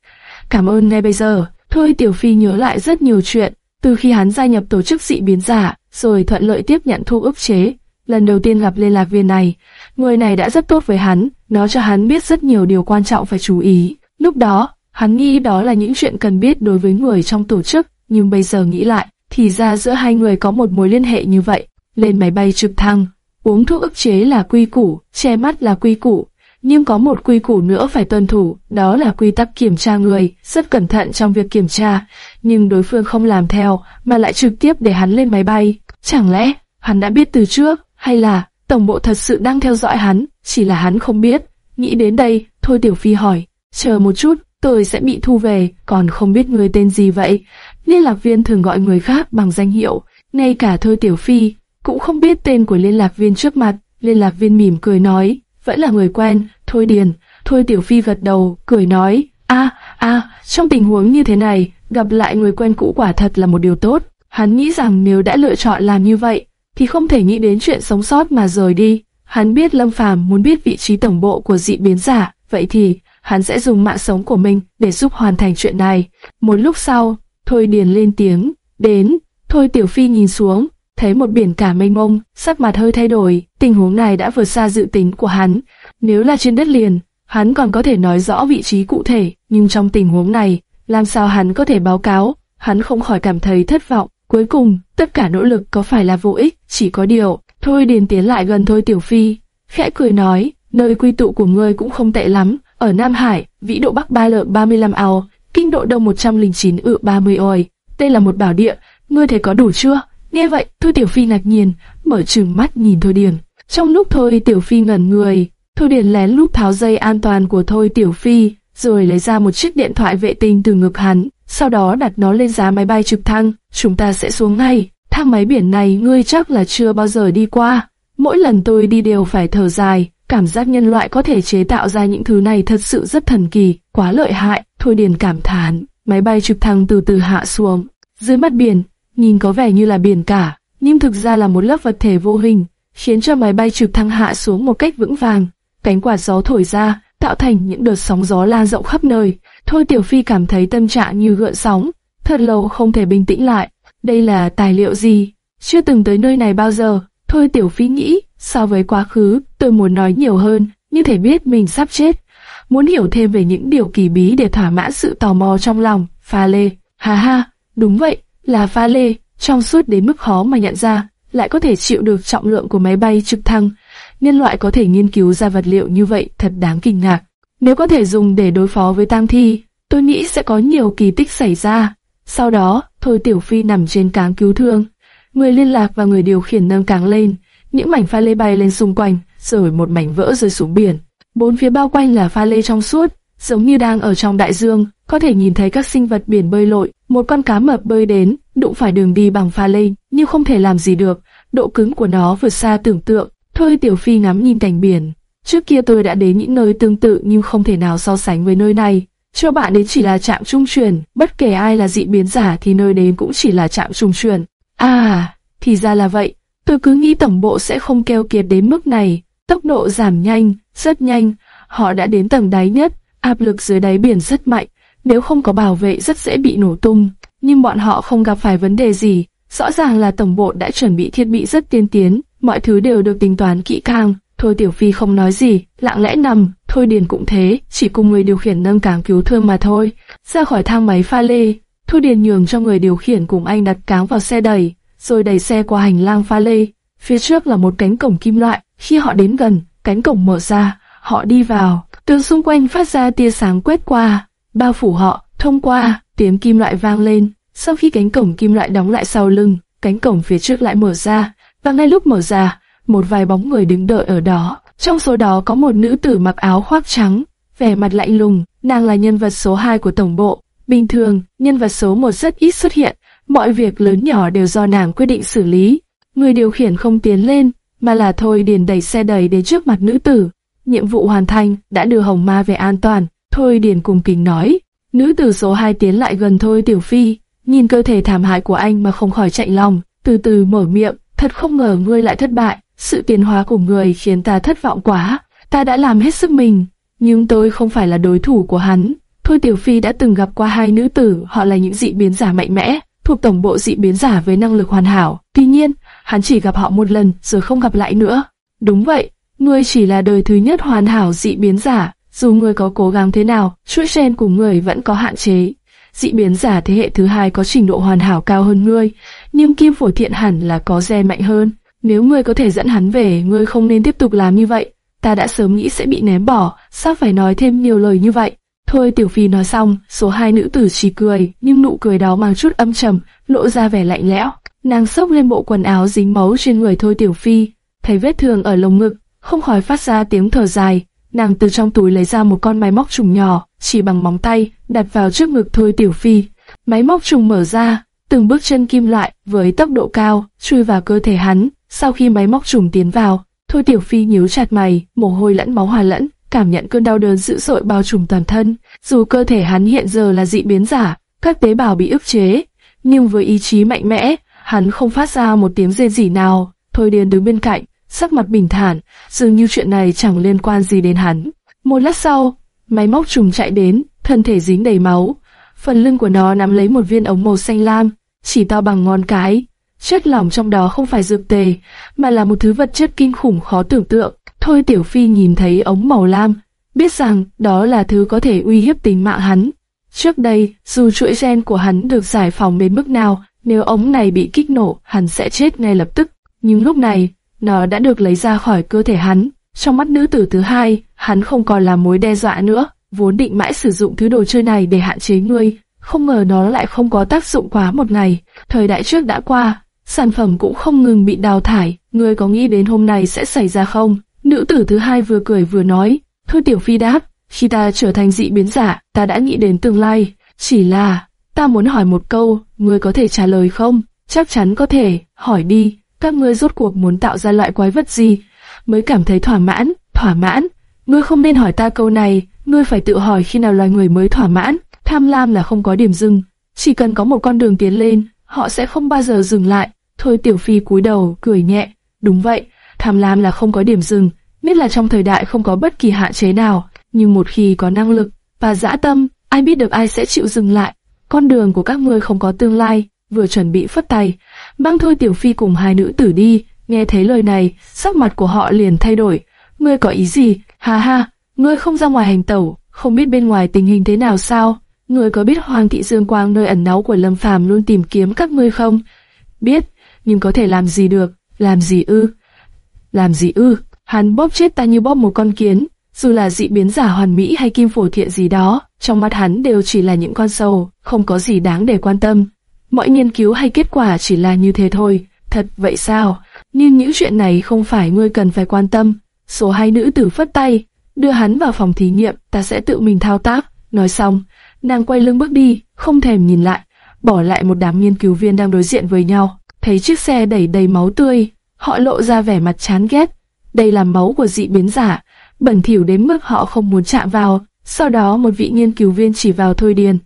Cảm ơn ngay bây giờ, thôi Tiểu Phi nhớ lại rất nhiều chuyện, từ khi hắn gia nhập tổ chức dị biến giả, rồi thuận lợi tiếp nhận thu ức chế. Lần đầu tiên gặp liên lạc viên này, người này đã rất tốt với hắn, nó cho hắn biết rất nhiều điều quan trọng phải chú ý. Lúc đó, hắn nghĩ đó là những chuyện cần biết đối với người trong tổ chức, nhưng bây giờ nghĩ lại, thì ra giữa hai người có một mối liên hệ như vậy. Lên máy bay trực thăng, uống thuốc ức chế là quy củ, che mắt là quy củ, nhưng có một quy củ nữa phải tuân thủ, đó là quy tắc kiểm tra người, rất cẩn thận trong việc kiểm tra, nhưng đối phương không làm theo, mà lại trực tiếp để hắn lên máy bay. Chẳng lẽ, hắn đã biết từ trước, hay là, tổng bộ thật sự đang theo dõi hắn, chỉ là hắn không biết. Nghĩ đến đây, Thôi Tiểu Phi hỏi, chờ một chút, tôi sẽ bị thu về, còn không biết người tên gì vậy. Liên lạc viên thường gọi người khác bằng danh hiệu, ngay cả Thôi Tiểu Phi cũng không biết tên của liên lạc viên trước mặt. Liên lạc viên mỉm cười nói, vẫn là người quen, Thôi Điền. Thôi Tiểu Phi gật đầu, cười nói, a a, trong tình huống như thế này, gặp lại người quen cũ quả thật là một điều tốt. Hắn nghĩ rằng nếu đã lựa chọn làm như vậy, thì không thể nghĩ đến chuyện sống sót mà rời đi. Hắn biết Lâm Phàm muốn biết vị trí tổng bộ của dị biến giả, vậy thì hắn sẽ dùng mạng sống của mình để giúp hoàn thành chuyện này. Một lúc sau, Thôi Điền lên tiếng, đến, Thôi Tiểu Phi nhìn xuống, thấy một biển cả mênh mông, sắc mặt hơi thay đổi, tình huống này đã vượt xa dự tính của hắn. Nếu là trên đất liền, hắn còn có thể nói rõ vị trí cụ thể, nhưng trong tình huống này, làm sao hắn có thể báo cáo? Hắn không khỏi cảm thấy thất vọng. Cuối cùng, tất cả nỗ lực có phải là vô ích, chỉ có điều, thôi điền tiến lại gần thôi Tiểu Phi, khẽ cười nói, nơi quy tụ của ngươi cũng không tệ lắm, ở Nam Hải, vĩ độ Bắc ba lợn 35 ao, kinh độ đông 109 ự 30 oi, đây là một bảo địa, ngươi thấy có đủ chưa? Nghe vậy, Thôi Tiểu Phi ngạc nhiên, mở trừng mắt nhìn Thôi Điền. Trong lúc Thôi Tiểu Phi ngẩn người, Thôi Điền lén lút tháo dây an toàn của Thôi Tiểu Phi, rồi lấy ra một chiếc điện thoại vệ tinh từ ngực hắn, sau đó đặt nó lên giá máy bay trực thăng, chúng ta sẽ xuống ngay. Thang máy biển này ngươi chắc là chưa bao giờ đi qua. Mỗi lần tôi đi đều phải thở dài, cảm giác nhân loại có thể chế tạo ra những thứ này thật sự rất thần kỳ, quá lợi hại. Thôi Điền cảm thán, máy bay trực thăng từ từ hạ xuống. Dưới mặt biển, nhìn có vẻ như là biển cả, nhưng thực ra là một lớp vật thể vô hình, khiến cho máy bay trực thăng hạ xuống một cách vững vàng. Cánh quạt gió thổi ra, tạo thành những đợt sóng gió lan rộng khắp nơi. Thôi Tiểu Phi cảm thấy tâm trạng như gợn sóng, thật lâu không thể bình tĩnh lại. Đây là tài liệu gì? Chưa từng tới nơi này bao giờ. Thôi Tiểu Phi nghĩ, so với quá khứ, tôi muốn nói nhiều hơn, nhưng thể biết mình sắp chết. Muốn hiểu thêm về những điều kỳ bí để thỏa mãn sự tò mò trong lòng. Pha lê, ha ha, đúng vậy, là pha lê, trong suốt đến mức khó mà nhận ra, lại có thể chịu được trọng lượng của máy bay trực thăng. Nhân loại có thể nghiên cứu ra vật liệu như vậy thật đáng kinh ngạc. Nếu có thể dùng để đối phó với tang thi, tôi nghĩ sẽ có nhiều kỳ tích xảy ra. Sau đó, Thôi Tiểu Phi nằm trên cáng cứu thương. Người liên lạc và người điều khiển nâng cáng lên, những mảnh pha lê bay lên xung quanh, rồi một mảnh vỡ rơi xuống biển. Bốn phía bao quanh là pha lê trong suốt, giống như đang ở trong đại dương, có thể nhìn thấy các sinh vật biển bơi lội. Một con cá mập bơi đến, đụng phải đường đi bằng pha lê, nhưng không thể làm gì được. Độ cứng của nó vượt xa tưởng tượng. Thôi Tiểu Phi ngắm nhìn cảnh biển. Trước kia tôi đã đến những nơi tương tự nhưng không thể nào so sánh với nơi này. Cho bạn đến chỉ là trạm trung truyền, bất kể ai là dị biến giả thì nơi đến cũng chỉ là trạm trung truyền. À, thì ra là vậy. Tôi cứ nghĩ tổng bộ sẽ không keo kiệt đến mức này. Tốc độ giảm nhanh, rất nhanh. Họ đã đến tầng đáy nhất, áp lực dưới đáy biển rất mạnh. Nếu không có bảo vệ rất dễ bị nổ tung. Nhưng bọn họ không gặp phải vấn đề gì. Rõ ràng là tổng bộ đã chuẩn bị thiết bị rất tiên tiến, mọi thứ đều được tính toán kỹ càng. Thôi Tiểu Phi không nói gì, lặng lẽ nằm, Thôi Điền cũng thế, chỉ cùng người điều khiển nâng cáng cứu thương mà thôi. Ra khỏi thang máy pha lê, Thôi Điền nhường cho người điều khiển cùng anh đặt cáng vào xe đẩy, rồi đẩy xe qua hành lang pha lê. Phía trước là một cánh cổng kim loại, khi họ đến gần, cánh cổng mở ra, họ đi vào, tường xung quanh phát ra tia sáng quét qua, bao phủ họ, thông qua, tiếng kim loại vang lên. Sau khi cánh cổng kim loại đóng lại sau lưng, cánh cổng phía trước lại mở ra, và ngay lúc mở ra, một vài bóng người đứng đợi ở đó. Trong số đó có một nữ tử mặc áo khoác trắng, vẻ mặt lạnh lùng, nàng là nhân vật số 2 của tổng bộ. Bình thường, nhân vật số 1 rất ít xuất hiện, mọi việc lớn nhỏ đều do nàng quyết định xử lý. Người điều khiển không tiến lên, mà là thôi điền đẩy xe đẩy đến trước mặt nữ tử. Nhiệm vụ hoàn thành, đã đưa Hồng Ma về an toàn. Thôi điền cùng kính nói. Nữ tử số 2 tiến lại gần thôi tiểu phi, nhìn cơ thể thảm hại của anh mà không khỏi chạy lòng, từ từ mở miệng, thật không ngờ ngươi lại thất bại. Sự tiến hóa của người khiến ta thất vọng quá. Ta đã làm hết sức mình, nhưng tôi không phải là đối thủ của hắn. Thôi Tiểu Phi đã từng gặp qua hai nữ tử, họ là những dị biến giả mạnh mẽ, thuộc tổng bộ dị biến giả với năng lực hoàn hảo. Tuy nhiên, hắn chỉ gặp họ một lần rồi không gặp lại nữa. Đúng vậy, ngươi chỉ là đời thứ nhất hoàn hảo dị biến giả, dù ngươi có cố gắng thế nào, chuỗi gen của ngươi vẫn có hạn chế. Dị biến giả thế hệ thứ hai có trình độ hoàn hảo cao hơn ngươi, nhưng kim phổi thiện hẳn là có gen mạnh hơn. Nếu ngươi có thể dẫn hắn về, ngươi không nên tiếp tục làm như vậy. Ta đã sớm nghĩ sẽ bị ném bỏ, sao phải nói thêm nhiều lời như vậy? Thôi Tiểu Phi nói xong, số hai nữ tử chỉ cười, nhưng nụ cười đó mang chút âm trầm, lộ ra vẻ lạnh lẽo. Nàng xốc lên bộ quần áo dính máu trên người Thôi Tiểu Phi, thấy vết thương ở lồng ngực, không khỏi phát ra tiếng thở dài. Nàng từ trong túi lấy ra một con máy móc trùng nhỏ, chỉ bằng móng tay, đặt vào trước ngực Thôi Tiểu Phi. Máy móc trùng mở ra, từng bước chân kim loại với tốc độ cao chui vào cơ thể hắn. Sau khi máy móc trùng tiến vào, Thôi Tiểu Phi nhíu chặt mày, mồ hôi lẫn máu hòa lẫn, cảm nhận cơn đau đớn dữ dội bao trùm toàn thân. Dù cơ thể hắn hiện giờ là dị biến giả, các tế bào bị ức chế, nhưng với ý chí mạnh mẽ, hắn không phát ra một tiếng rên rỉ nào. Thôi Điền đứng bên cạnh, sắc mặt bình thản, dường như chuyện này chẳng liên quan gì đến hắn. Một lát sau, máy móc trùng chạy đến, thân thể dính đầy máu. Phần lưng của nó nắm lấy một viên ống màu xanh lam, chỉ to bằng ngón cái. Chất lỏng trong đó không phải dược tề, mà là một thứ vật chất kinh khủng khó tưởng tượng. Thôi Tiểu Phi nhìn thấy ống màu lam, biết rằng đó là thứ có thể uy hiếp tính mạng hắn. Trước đây, dù chuỗi gen của hắn được giải phóng đến mức nào, nếu ống này bị kích nổ, hắn sẽ chết ngay lập tức. Nhưng lúc này, nó đã được lấy ra khỏi cơ thể hắn. Trong mắt nữ tử thứ hai, hắn không còn là mối đe dọa nữa. Vốn định mãi sử dụng thứ đồ chơi này để hạn chế ngươi, không ngờ nó lại không có tác dụng quá một ngày. Thời đại trước đã qua, sản phẩm cũng không ngừng bị đào thải. Ngươi có nghĩ đến hôm nay sẽ xảy ra không? Nữ tử thứ hai vừa cười vừa nói. Thôi Tiểu Phi đáp, khi ta trở thành dị biến giả, ta đã nghĩ đến tương lai. Chỉ là, ta muốn hỏi một câu, ngươi có thể trả lời không? Chắc chắn có thể, hỏi đi các ngươi rốt cuộc muốn tạo ra loại quái vật gì, mới cảm thấy thỏa mãn, thỏa mãn. Ngươi không nên hỏi ta câu này, ngươi phải tự hỏi khi nào loài người mới thỏa mãn. Tham lam là không có điểm dừng, chỉ cần có một con đường tiến lên, họ sẽ không bao giờ dừng lại. Thôi Tiểu Phi cúi đầu, cười nhẹ. Đúng vậy, tham lam là không có điểm dừng, biết là trong thời đại không có bất kỳ hạn chế nào, nhưng một khi có năng lực và dã tâm, ai biết được ai sẽ chịu dừng lại. Con đường của các ngươi không có tương lai, vừa chuẩn bị phất tay, mang thôi Tiểu Phi cùng hai nữ tử đi, nghe thấy lời này, sắc mặt của họ liền thay đổi. Ngươi có ý gì? Ha ha, ngươi không ra ngoài hành tẩu, không biết bên ngoài tình hình thế nào sao? Ngươi có biết Hoàng thị Dương Quang nơi ẩn náu của Lâm Phàm luôn tìm kiếm các ngươi không? Biết, nhưng có thể làm gì được? Làm gì ư? Làm gì ư? Hắn bóp chết ta như bóp một con kiến, dù là dị biến giả hoàn mỹ hay kim phổ thiện gì đó, trong mắt hắn đều chỉ là những con sâu, không có gì đáng để quan tâm. Mọi nghiên cứu hay kết quả chỉ là như thế thôi, thật vậy sao? Nhưng những chuyện này không phải ngươi cần phải quan tâm. Số hai nữ tử phất tay, đưa hắn vào phòng thí nghiệm, ta sẽ tự mình thao tác. Nói xong, nàng quay lưng bước đi, không thèm nhìn lại, bỏ lại một đám nghiên cứu viên đang đối diện với nhau. Thấy chiếc xe đẩy đầy máu tươi, họ lộ ra vẻ mặt chán ghét. Đây là máu của dị biến giả, bẩn thỉu đến mức họ không muốn chạm vào. Sau đó một vị nghiên cứu viên chỉ vào Thôi Điền.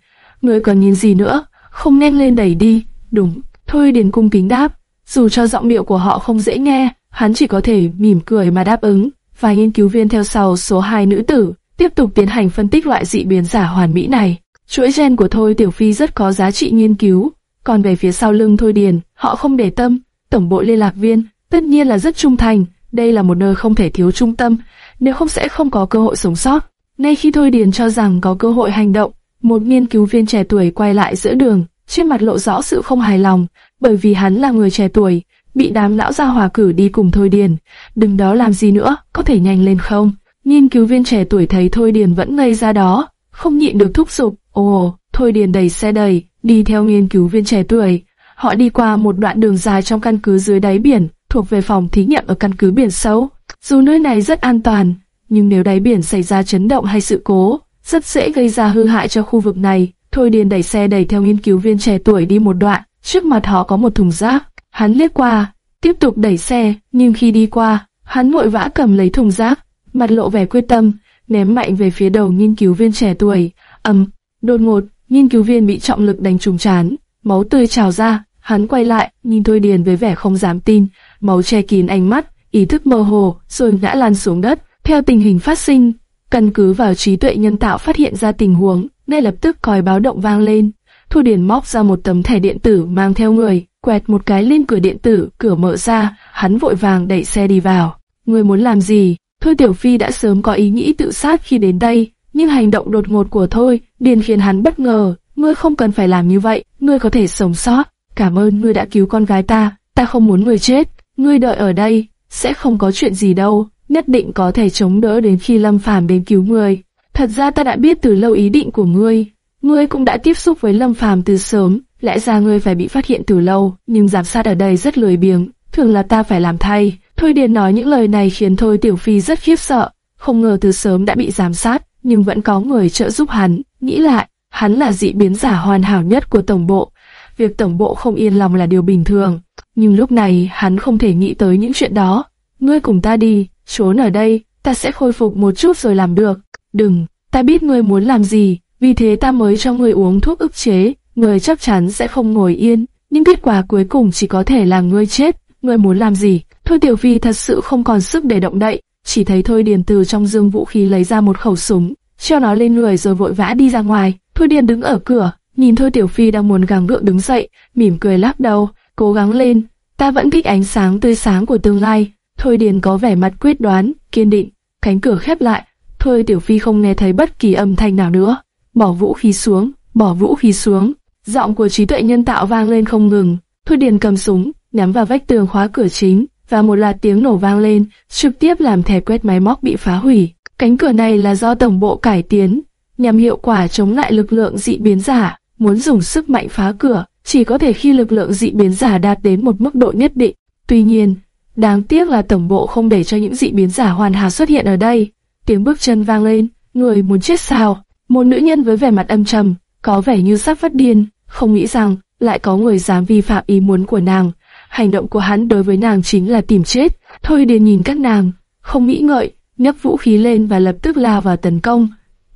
Ngươi còn nhìn gì nữa? Không nên lên đẩy đi. Đúng, thôi Điền cung kính đáp. Dù cho giọng điệu của họ không dễ nghe, hắn chỉ có thể mỉm cười mà đáp ứng. Vài nghiên cứu viên theo sau số 2 nữ tử, tiếp tục tiến hành phân tích loại dị biến giả hoàn mỹ này. Chuỗi gen của Thôi Tiểu Phi rất có giá trị nghiên cứu, còn về phía sau lưng Thôi Điền, họ không để tâm. Tổng bộ liên lạc viên, tất nhiên là rất trung thành, đây là một nơi không thể thiếu trung tâm, nếu không sẽ không có cơ hội sống sót. Ngay khi Thôi Điền cho rằng có cơ hội hành động, một nghiên cứu viên trẻ tuổi quay lại giữa đường, trên mặt lộ rõ sự không hài lòng, bởi vì hắn là người trẻ tuổi, bị đám lão gia hòa cử đi cùng Thôi Điền. Đừng đó làm gì nữa, có thể nhanh lên không? Nghiên cứu viên trẻ tuổi thấy Thôi Điền vẫn ngây ra đó, không nhịn được thúc giục. Ồ, Thôi Điền đẩy xe đầy, đi theo nghiên cứu viên trẻ tuổi. Họ đi qua một đoạn đường dài trong căn cứ dưới đáy biển, thuộc về phòng thí nghiệm ở căn cứ biển sâu. Dù nơi này rất an toàn, nhưng nếu đáy biển xảy ra chấn động hay sự cố, rất dễ gây ra hư hại cho khu vực này. Thôi Điền đẩy xe đẩy theo nghiên cứu viên trẻ tuổi đi một đoạn, trước mặt họ có một thùng rác. Hắn liếc qua, tiếp tục đẩy xe, nhưng khi đi qua, hắn vội vã cầm lấy thùng rác, mặt lộ vẻ quyết tâm, ném mạnh về phía đầu nghiên cứu viên trẻ tuổi. ầm, đột ngột, nghiên cứu viên bị trọng lực đánh trúng chán, máu tươi trào ra. Hắn quay lại, nhìn Thôi Điền với vẻ không dám tin, máu che kín ánh mắt, ý thức mơ hồ, rồi ngã lăn xuống đất. Theo tình hình phát sinh, Căn cứ vào trí tuệ nhân tạo phát hiện ra tình huống, ngay lập tức còi báo động vang lên. Thu Điền móc ra một tấm thẻ điện tử mang theo người, quẹt một cái lên cửa điện tử, cửa mở ra, hắn vội vàng đẩy xe đi vào. Người muốn làm gì? Thôi Tiểu Phi đã sớm có ý nghĩ tự sát khi đến đây, nhưng hành động đột ngột của Thôi Điền khiến hắn bất ngờ. Ngươi không cần phải làm như vậy, ngươi có thể sống sót. Cảm ơn ngươi đã cứu con gái ta, ta không muốn ngươi chết. Ngươi đợi ở đây, sẽ không có chuyện gì đâu nhất định có thể chống đỡ đến khi Lâm Phàm đến cứu ngươi. Thật ra ta đã biết từ lâu ý định của ngươi, ngươi cũng đã tiếp xúc với Lâm Phàm từ sớm, lẽ ra ngươi phải bị phát hiện từ lâu, nhưng giám sát ở đây rất lười biếng, thường là ta phải làm thay. Thôi Điền nói những lời này khiến Thôi Tiểu Phi rất khiếp sợ, không ngờ từ sớm đã bị giám sát, nhưng vẫn có người trợ giúp hắn. Nghĩ lại, hắn là dị biến giả hoàn hảo nhất của tổng bộ. Việc tổng bộ không yên lòng là điều bình thường, nhưng lúc này hắn không thể nghĩ tới những chuyện đó. Ngươi cùng ta đi, trốn ở đây, ta sẽ khôi phục một chút rồi làm được. Đừng, ta biết ngươi muốn làm gì, vì thế ta mới cho ngươi uống thuốc ức chế, ngươi chắc chắn sẽ không ngồi yên, nhưng kết quả cuối cùng chỉ có thể là ngươi chết. Ngươi muốn làm gì? Thôi Tiểu Phi thật sự không còn sức để động đậy, chỉ thấy Thôi Điền từ trong dương vũ khí lấy ra một khẩu súng, treo nó lên người rồi vội vã đi ra ngoài. Thôi Điền đứng ở cửa, nhìn Thôi Tiểu Phi đang muốn gắng gượng đứng dậy, mỉm cười lắc đầu, cố gắng lên, ta vẫn thích ánh sáng tươi sáng của tương lai. Thôi Điền có vẻ mặt quyết đoán, kiên định, cánh cửa khép lại, Thôi Tiểu Phi không nghe thấy bất kỳ âm thanh nào nữa, bỏ vũ khí xuống, bỏ vũ khí xuống. Giọng của trí tuệ nhân tạo vang lên không ngừng. Thôi Điền cầm súng, nhắm vào vách tường khóa cửa chính, và một loạt tiếng nổ vang lên, trực tiếp làm thẻ quét máy móc bị phá hủy. Cánh cửa này là do tổng bộ cải tiến, nhằm hiệu quả chống lại lực lượng dị biến giả. Muốn dùng sức mạnh phá cửa, chỉ có thể khi lực lượng dị biến giả đạt đến một mức độ nhất định. Tuy nhiên, đáng tiếc là tổng bộ không để cho những dị biến giả hoàn hảo xuất hiện ở đây. Tiếng bước chân vang lên, người muốn chết sao? Một nữ nhân với vẻ mặt âm trầm, có vẻ như sắp phát điên, không nghĩ rằng lại có người dám vi phạm ý muốn của nàng. Hành động của hắn đối với nàng chính là tìm chết. Thôi điền nhìn các nàng, không nghĩ ngợi, nhấc vũ khí lên và lập tức lao vào tấn công.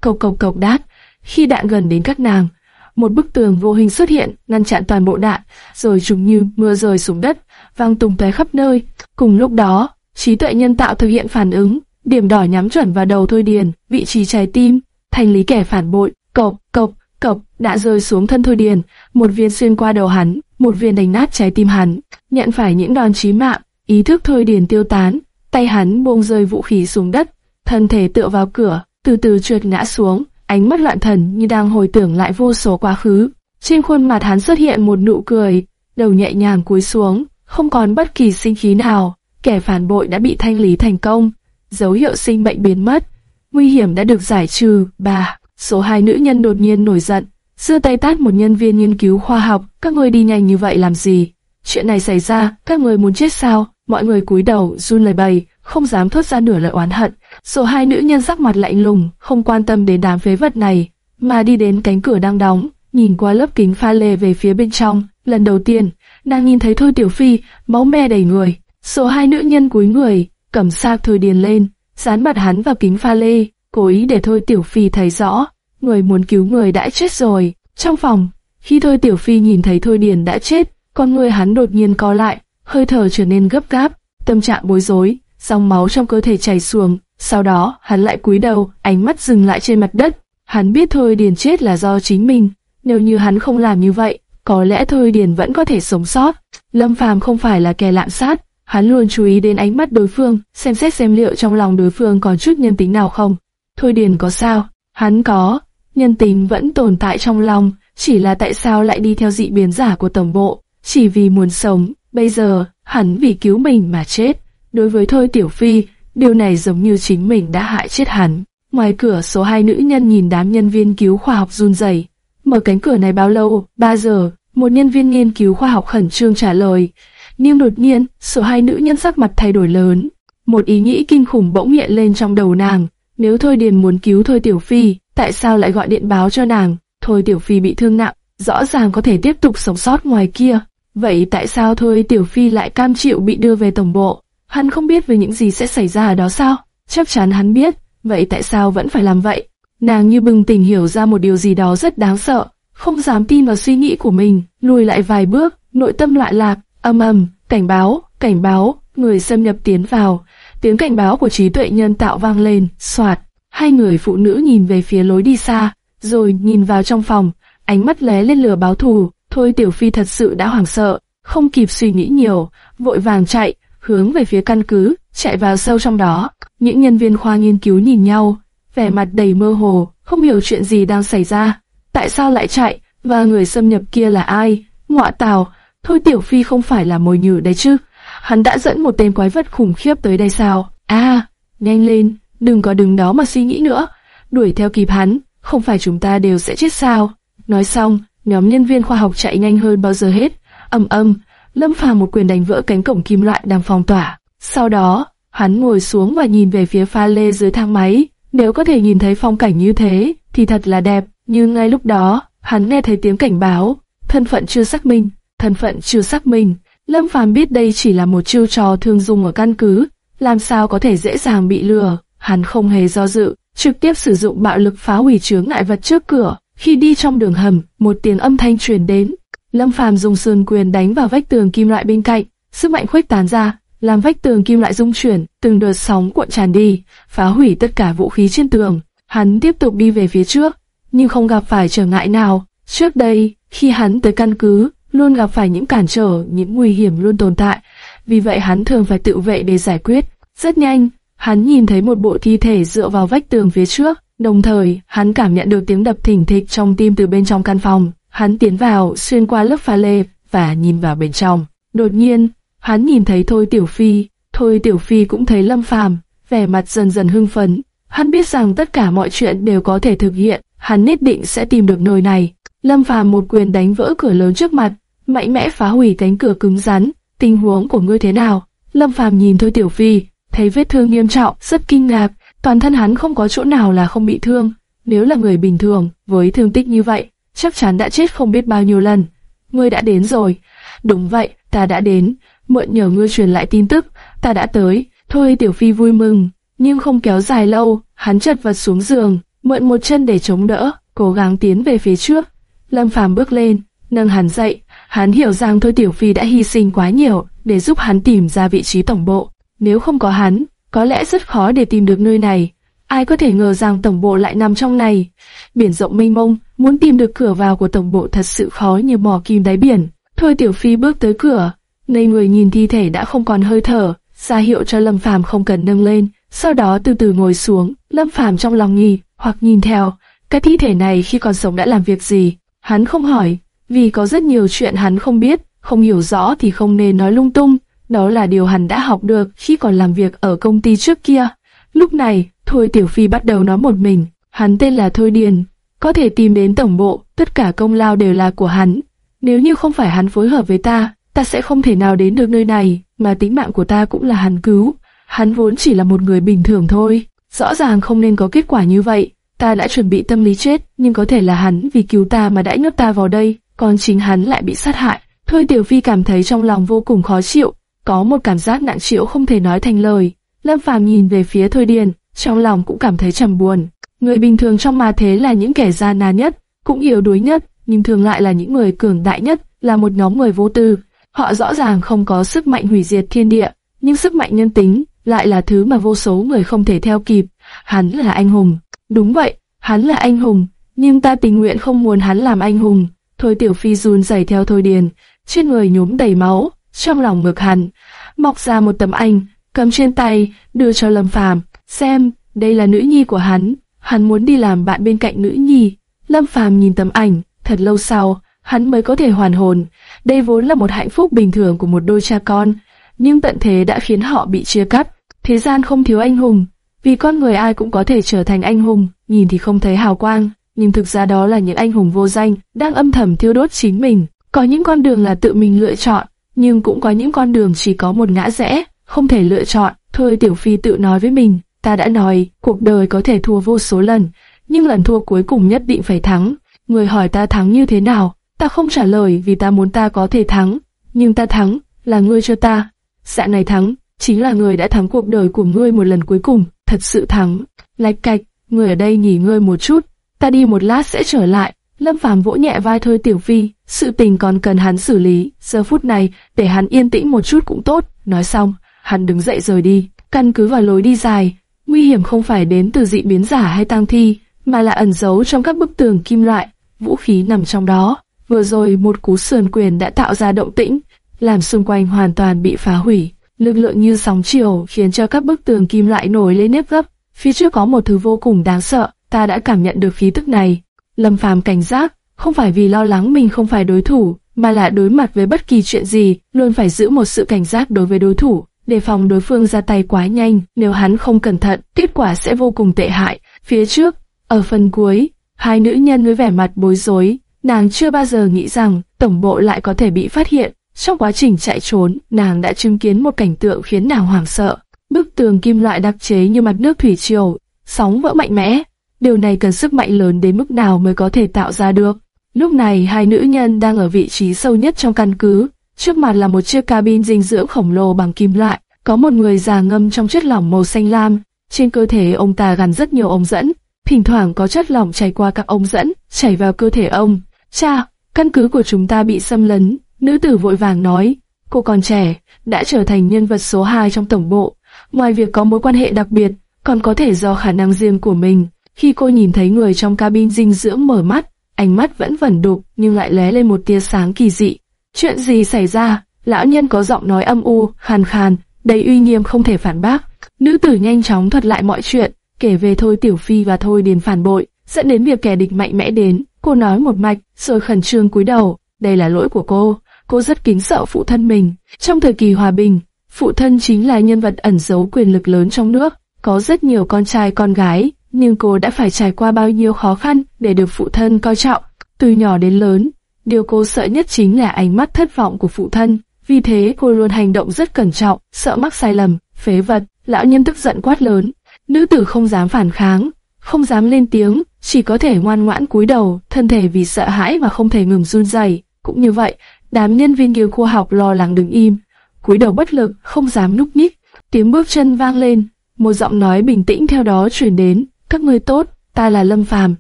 Cộc cộc cộc đát, khi đạn gần đến các nàng, một bức tường vô hình xuất hiện, ngăn chặn toàn bộ đạn, rồi chúng như mưa rơi xuống đất, vang tung tóe khắp nơi. Cùng lúc đó, trí tuệ nhân tạo thực hiện phản ứng, điểm đỏ nhắm chuẩn vào đầu Thôi Điền, vị trí trái tim, thanh lý kẻ phản bội, cộc cộc cộc đã rơi xuống thân Thôi Điền, một viên xuyên qua đầu hắn, một viên đánh nát trái tim hắn, nhận phải những đòn chí mạng, ý thức Thôi Điền tiêu tán, tay hắn buông rơi vũ khí xuống đất, thân thể tựa vào cửa, từ từ trượt ngã xuống, ánh mắt loạn thần như đang hồi tưởng lại vô số quá khứ. Trên khuôn mặt hắn xuất hiện một nụ cười, đầu nhẹ nhàng cúi xuống, không còn bất kỳ sinh khí nào, kẻ phản bội đã bị thanh lý thành công, dấu hiệu sinh bệnh biến mất, nguy hiểm đã được giải trừ. Bà, số hai nữ nhân đột nhiên nổi giận, giơ tay tát một nhân viên nghiên cứu khoa học, các người đi nhanh như vậy làm gì? Chuyện này xảy ra, các người muốn chết sao? Mọi người cúi đầu, run lời bày, không dám thốt ra nửa lời oán hận. Số hai nữ nhân sắc mặt lạnh lùng, không quan tâm đến đám phế vật này, mà đi đến cánh cửa đang đóng, nhìn qua lớp kính pha lê về phía bên trong. Lần đầu tiên, nàng nhìn thấy Thôi Tiểu Phi, máu me đầy người. Số hai nữ nhân cúi người, cầm sạc Thôi Điền lên, dán mặt hắn vào kính pha lê, cố ý để Thôi Tiểu Phi thấy rõ, người muốn cứu người đã chết rồi. Trong phòng, khi Thôi Tiểu Phi nhìn thấy Thôi Điền đã chết, con người hắn đột nhiên co lại, hơi thở trở nên gấp gáp, tâm trạng bối rối, dòng máu trong cơ thể chảy xuồng. Sau đó, hắn lại cúi đầu, ánh mắt dừng lại trên mặt đất. Hắn biết Thôi Điền chết là do chính mình. Nếu như hắn không làm như vậy, có lẽ Thôi Điền vẫn có thể sống sót. Lâm Phàm không phải là kẻ lạm sát, hắn luôn chú ý đến ánh mắt đối phương, xem xét xem liệu trong lòng đối phương còn chút nhân tính nào không. Thôi Điền có sao? Hắn có, nhân tính vẫn tồn tại trong lòng, chỉ là tại sao lại đi theo dị biến giả của tổng bộ, chỉ vì muốn sống. Bây giờ, hắn vì cứu mình mà chết. Đối với Thôi Tiểu Phi, điều này giống như chính mình đã hại chết hắn. Ngoài cửa số hai nữ nhân nhìn đám nhân viên cứu khoa học run rẩy. Mở cánh cửa này bao lâu? 3 giờ. Một nhân viên nghiên cứu khoa học khẩn trương trả lời. Nhưng đột nhiên, số hai nữ nhân sắc mặt thay đổi lớn. Một ý nghĩ kinh khủng bỗng hiện lên trong đầu nàng. Nếu Thôi Điền muốn cứu Thôi Tiểu Phi, tại sao lại gọi điện báo cho nàng? Thôi Tiểu Phi bị thương nặng, rõ ràng có thể tiếp tục sống sót ngoài kia. Vậy tại sao Thôi Tiểu Phi lại cam chịu bị đưa về tổng bộ? Hắn không biết về những gì sẽ xảy ra ở đó sao? Chắc chắn hắn biết, vậy tại sao vẫn phải làm vậy? Nàng như bừng tỉnh hiểu ra một điều gì đó rất đáng sợ, không dám tin vào suy nghĩ của mình, lùi lại vài bước, nội tâm lại lạc, âm ầm, cảnh báo, cảnh báo, người xâm nhập tiến vào. Tiếng cảnh báo của trí tuệ nhân tạo vang lên, soạt. Hai người phụ nữ nhìn về phía lối đi xa, rồi nhìn vào trong phòng, ánh mắt lé lên lửa báo thù. Thôi Tiểu Phi thật sự đã hoảng sợ, không kịp suy nghĩ nhiều, vội vàng chạy, hướng về phía căn cứ, chạy vào sâu trong đó. Những nhân viên khoa nghiên cứu nhìn nhau, vẻ mặt đầy mơ hồ, không hiểu chuyện gì đang xảy ra. Tại sao lại chạy, và người xâm nhập kia là ai? Ngọa tào, thôi Tiểu Phi không phải là mồi nhử đấy chứ. Hắn đã dẫn một tên quái vật khủng khiếp tới đây sao? À, nhanh lên, đừng có đứng đó mà suy nghĩ nữa. Đuổi theo kịp hắn, không phải chúng ta đều sẽ chết sao? Nói xong, nhóm nhân viên khoa học chạy nhanh hơn bao giờ hết. Âm âm, Lâm Phàm một quyền đánh vỡ cánh cổng kim loại đang phong tỏa. Sau đó, hắn ngồi xuống và nhìn về phía pha lê dưới thang máy. Nếu có thể nhìn thấy phong cảnh như thế, thì thật là đẹp. Nhưng ngay lúc đó, hắn nghe thấy tiếng cảnh báo, thân phận chưa xác minh, thân phận chưa xác minh. Lâm Phàm biết đây chỉ là một chiêu trò thường dùng ở căn cứ, làm sao có thể dễ dàng bị lừa. Hắn không hề do dự, trực tiếp sử dụng bạo lực phá hủy chướng ngại vật trước cửa. Khi đi trong đường hầm, một tiếng âm thanh truyền đến. Lâm Phàm dùng sườn quyền đánh vào vách tường kim loại bên cạnh, sức mạnh khuếch tán ra, làm vách tường kim loại rung chuyển, từng đợt sóng cuộn tràn đi, phá hủy tất cả vũ khí trên tường. Hắn tiếp tục đi về phía trước, nhưng không gặp phải trở ngại nào. Trước đây, khi hắn tới căn cứ, luôn gặp phải những cản trở, những nguy hiểm luôn tồn tại. Vì vậy hắn thường phải tự vệ để giải quyết. Rất nhanh, hắn nhìn thấy một bộ thi thể dựa vào vách tường phía trước. Đồng thời, hắn cảm nhận được tiếng đập thỉnh thịch trong tim từ bên trong căn phòng. Hắn tiến vào, xuyên qua lớp pha lê và nhìn vào bên trong. Đột nhiên, hắn nhìn thấy Thôi Tiểu Phi. Thôi Tiểu Phi cũng thấy Lâm Phàm, vẻ mặt dần dần hưng phấn. Hắn biết rằng tất cả mọi chuyện đều có thể thực hiện, hắn nhất định sẽ tìm được nơi này. Lâm Phàm một quyền đánh vỡ cửa lớn trước mặt, mạnh mẽ phá hủy cánh cửa cứng rắn. Tình huống của ngươi thế nào? Lâm Phàm nhìn Thôi Tiểu Phi, thấy vết thương nghiêm trọng, rất kinh ngạc. Toàn thân hắn không có chỗ nào là không bị thương. Nếu là người bình thường, với thương tích như vậy, chắc chắn đã chết không biết bao nhiêu lần. Ngươi đã đến rồi. Đúng vậy, ta đã đến. Mượn nhờ ngươi truyền lại tin tức, ta đã tới. Thôi Tiểu Phi vui mừng, nhưng không kéo dài lâu, hắn chật vật xuống giường, mượn một chân để chống đỡ, cố gắng tiến về phía trước. Lâm Phàm bước lên, nâng hắn dậy, hắn hiểu rằng Thôi Tiểu Phi đã hy sinh quá nhiều để giúp hắn tìm ra vị trí tổng bộ. Nếu không có hắn, có lẽ rất khó để tìm được nơi này. Ai có thể ngờ rằng tổng bộ lại nằm trong này? Biển rộng mênh mông, muốn tìm được cửa vào của tổng bộ thật sự khó như mò kim đáy biển. Thôi Tiểu Phi bước tới cửa, ngây người nhìn thi thể đã không còn hơi thở, ra hiệu cho Lâm Phàm không cần nâng lên, sau đó từ từ ngồi xuống. Lâm Phàm trong lòng nghi hoặc nhìn theo, cái thi thể này khi còn sống đã làm việc gì? Hắn không hỏi, vì có rất nhiều chuyện hắn không biết, không hiểu rõ thì không nên nói lung tung. Đó là điều hắn đã học được khi còn làm việc ở công ty trước kia. Lúc này, Thôi Tiểu Phi bắt đầu nói một mình. Hắn tên là Thôi Điền, có thể tìm đến tổng bộ, tất cả công lao đều là của hắn. Nếu như không phải hắn phối hợp với ta, ta sẽ không thể nào đến được nơi này, mà tính mạng của ta cũng là hắn cứu. Hắn vốn chỉ là một người bình thường thôi, rõ ràng không nên có kết quả như vậy. Ta đã chuẩn bị tâm lý chết, nhưng có thể là hắn vì cứu ta mà đã nhốt ta vào đây, còn chính hắn lại bị sát hại. Thôi Tiểu Phi cảm thấy trong lòng vô cùng khó chịu, có một cảm giác nặng chịu không thể nói thành lời. Lâm Phàm nhìn về phía Thôi Điền, trong lòng cũng cảm thấy trầm buồn. Người bình thường trong ma thế là những kẻ gian nan nhất, cũng yếu đuối nhất, nhưng thường lại là những người cường đại nhất, là một nhóm người vô tư. Họ rõ ràng không có sức mạnh hủy diệt thiên địa, nhưng sức mạnh nhân tính lại là thứ mà vô số người không thể theo kịp. Hắn là anh hùng. Đúng vậy, hắn là anh hùng, nhưng ta tình nguyện không muốn hắn làm anh hùng. Thôi Tiểu Phi run rẩy theo Thôi Điền, trên người nhúm đầy máu, trong lòng ngực hẳn mọc ra một tấm ảnh, cầm trên tay, đưa cho Lâm Phàm xem, đây là nữ nhi của hắn, hắn muốn đi làm bạn bên cạnh nữ nhi. Lâm Phàm nhìn tấm ảnh, thật lâu sau, hắn mới có thể hoàn hồn. Đây vốn là một hạnh phúc bình thường của một đôi cha con, nhưng tận thế đã khiến họ bị chia cắt. Thế gian không thiếu anh hùng, vì con người ai cũng có thể trở thành anh hùng, nhìn thì không thấy hào quang, nhưng thực ra đó là những anh hùng vô danh, đang âm thầm thiêu đốt chính mình. Có những con đường là tự mình lựa chọn, nhưng cũng có những con đường chỉ có một ngã rẽ, không thể lựa chọn. Thôi Tiểu Phi tự nói với mình, ta đã nói, cuộc đời có thể thua vô số lần, nhưng lần thua cuối cùng nhất định phải thắng. Người hỏi ta thắng như thế nào, ta không trả lời vì ta muốn ta có thể thắng, nhưng ta thắng, là ngươi cho ta. Dạ này thắng, chính là người đã thắng cuộc đời của ngươi một lần cuối cùng, thật sự thắng. Lạch cạch, người ở đây nghỉ ngơi một chút, ta đi một lát sẽ trở lại. Lâm Phàm vỗ nhẹ vai thôi Tiểu Phi, sự tình còn cần hắn xử lý, giờ phút này, để hắn yên tĩnh một chút cũng tốt. Nói xong, hắn đứng dậy rời đi, căn cứ vào lối đi dài. Nguy hiểm không phải đến từ dị biến giả hay tang thi, mà là ẩn giấu trong các bức tường kim loại, vũ khí nằm trong đó. Vừa rồi một cú sườn quyền đã tạo ra động tĩnh, làm xung quanh hoàn toàn bị phá hủy. Lực lượng như sóng chiều khiến cho các bức tường kim loại nổi lên nếp gấp. Phía trước có một thứ vô cùng đáng sợ, ta đã cảm nhận được khí tức này. Lâm Phàm cảnh giác, không phải vì lo lắng mình không phải đối thủ, mà là đối mặt với bất kỳ chuyện gì, luôn phải giữ một sự cảnh giác đối với đối thủ, đề phòng đối phương ra tay quá nhanh, nếu hắn không cẩn thận, kết quả sẽ vô cùng tệ hại. Phía trước, ở phần cuối, hai nữ nhân với vẻ mặt bối rối, nàng chưa bao giờ nghĩ rằng tổng bộ lại có thể bị phát hiện, Trong quá trình chạy trốn, nàng đã chứng kiến một cảnh tượng khiến nàng hoảng sợ. Bức tường kim loại đặc chế như mặt nước thủy triều, sóng vỡ mạnh mẽ. Điều này cần sức mạnh lớn đến mức nào mới có thể tạo ra được. Lúc này hai nữ nhân đang ở vị trí sâu nhất trong căn cứ. Trước mặt là một chiếc cabin dinh dưỡng khổng lồ bằng kim loại. Có một người già ngâm trong chất lỏng màu xanh lam. Trên cơ thể ông ta gắn rất nhiều ống dẫn. Thỉnh thoảng có chất lỏng chảy qua các ống dẫn, chảy vào cơ thể ông. Cha, căn cứ của chúng ta bị xâm lấn. Nữ tử vội vàng nói, cô còn trẻ, đã trở thành nhân vật số 2 trong tổng bộ. Ngoài việc có mối quan hệ đặc biệt, còn có thể do khả năng riêng của mình. Khi cô nhìn thấy người trong cabin dinh dưỡng mở mắt, ánh mắt vẫn vẩn đục nhưng lại lóe lên một tia sáng kỳ dị. Chuyện gì xảy ra? Lão nhân có giọng nói âm u, khàn khàn, đầy uy nghiêm không thể phản bác. Nữ tử nhanh chóng thuật lại mọi chuyện, kể về Thôi Tiểu Phi và Thôi Điền phản bội, dẫn đến việc kẻ địch mạnh mẽ đến. Cô nói một mạch, rồi khẩn trương cúi đầu. Đây là lỗi của cô. Cô rất kính sợ phụ thân mình. Trong thời kỳ hòa bình, phụ thân chính là nhân vật ẩn giấu quyền lực lớn trong nước. Có rất nhiều con trai con gái, nhưng cô đã phải trải qua bao nhiêu khó khăn để được phụ thân coi trọng. Từ nhỏ đến lớn, điều cô sợ nhất chính là ánh mắt thất vọng của phụ thân. Vì thế cô luôn hành động rất cẩn trọng, sợ mắc sai lầm, phế vật. Lão nhân tức giận quát lớn. Nữ tử không dám phản kháng, không dám lên tiếng, chỉ có thể ngoan ngoãn cúi đầu, thân thể vì sợ hãi mà không thể ngừng run rẩy. Cũng như vậy, đám nhân viên nghiên cứu học lo lắng đứng im, cúi đầu bất lực, không dám núp nhích. Tiếng bước chân vang lên, một giọng nói bình tĩnh theo đó truyền đến. Các ngươi tốt, ta là Lâm Phàm,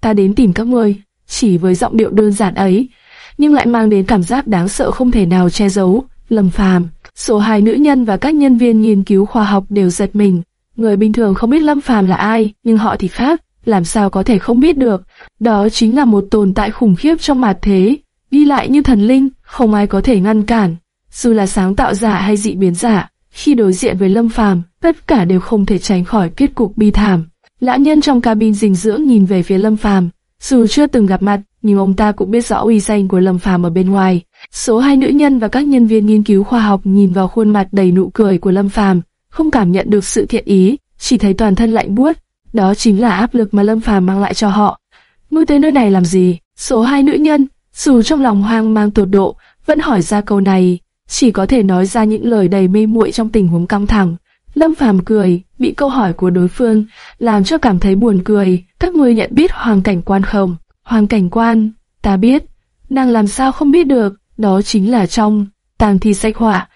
ta đến tìm các ngươi. Chỉ với giọng điệu đơn giản ấy, nhưng lại mang đến cảm giác đáng sợ không thể nào che giấu. Lâm Phàm, số hai nữ nhân và các nhân viên nghiên cứu khoa học đều giật mình. Người bình thường không biết Lâm Phàm là ai, nhưng họ thì khác, làm sao có thể không biết được. Đó chính là một tồn tại khủng khiếp trong mặt thế, đi lại như thần linh, không ai có thể ngăn cản. Dù là sáng tạo giả hay dị biến giả, khi đối diện với Lâm Phàm, tất cả đều không thể tránh khỏi kết cục bi thảm. Lão nhân trong cabin dinh dưỡng nhìn về phía Lâm Phàm, dù chưa từng gặp mặt, nhưng ông ta cũng biết rõ uy danh của Lâm Phàm ở bên ngoài. Số hai nữ nhân và các nhân viên nghiên cứu khoa học nhìn vào khuôn mặt đầy nụ cười của Lâm Phàm, không cảm nhận được sự thiện ý, chỉ thấy toàn thân lạnh buốt. Đó chính là áp lực mà Lâm Phàm mang lại cho họ. Ngươi tới nơi này làm gì? Số hai nữ nhân, dù trong lòng hoang mang tột độ, vẫn hỏi ra câu này, chỉ có thể nói ra những lời đầy mê muội trong tình huống căng thẳng. Lâm Phàm cười, bị câu hỏi của đối phương làm cho cảm thấy buồn cười. Các ngươi nhận biết Hoàng Cảnh Quan không? Hoàng Cảnh Quan, ta biết. Nàng làm sao không biết được? Đó chính là trong tàng thi sách họa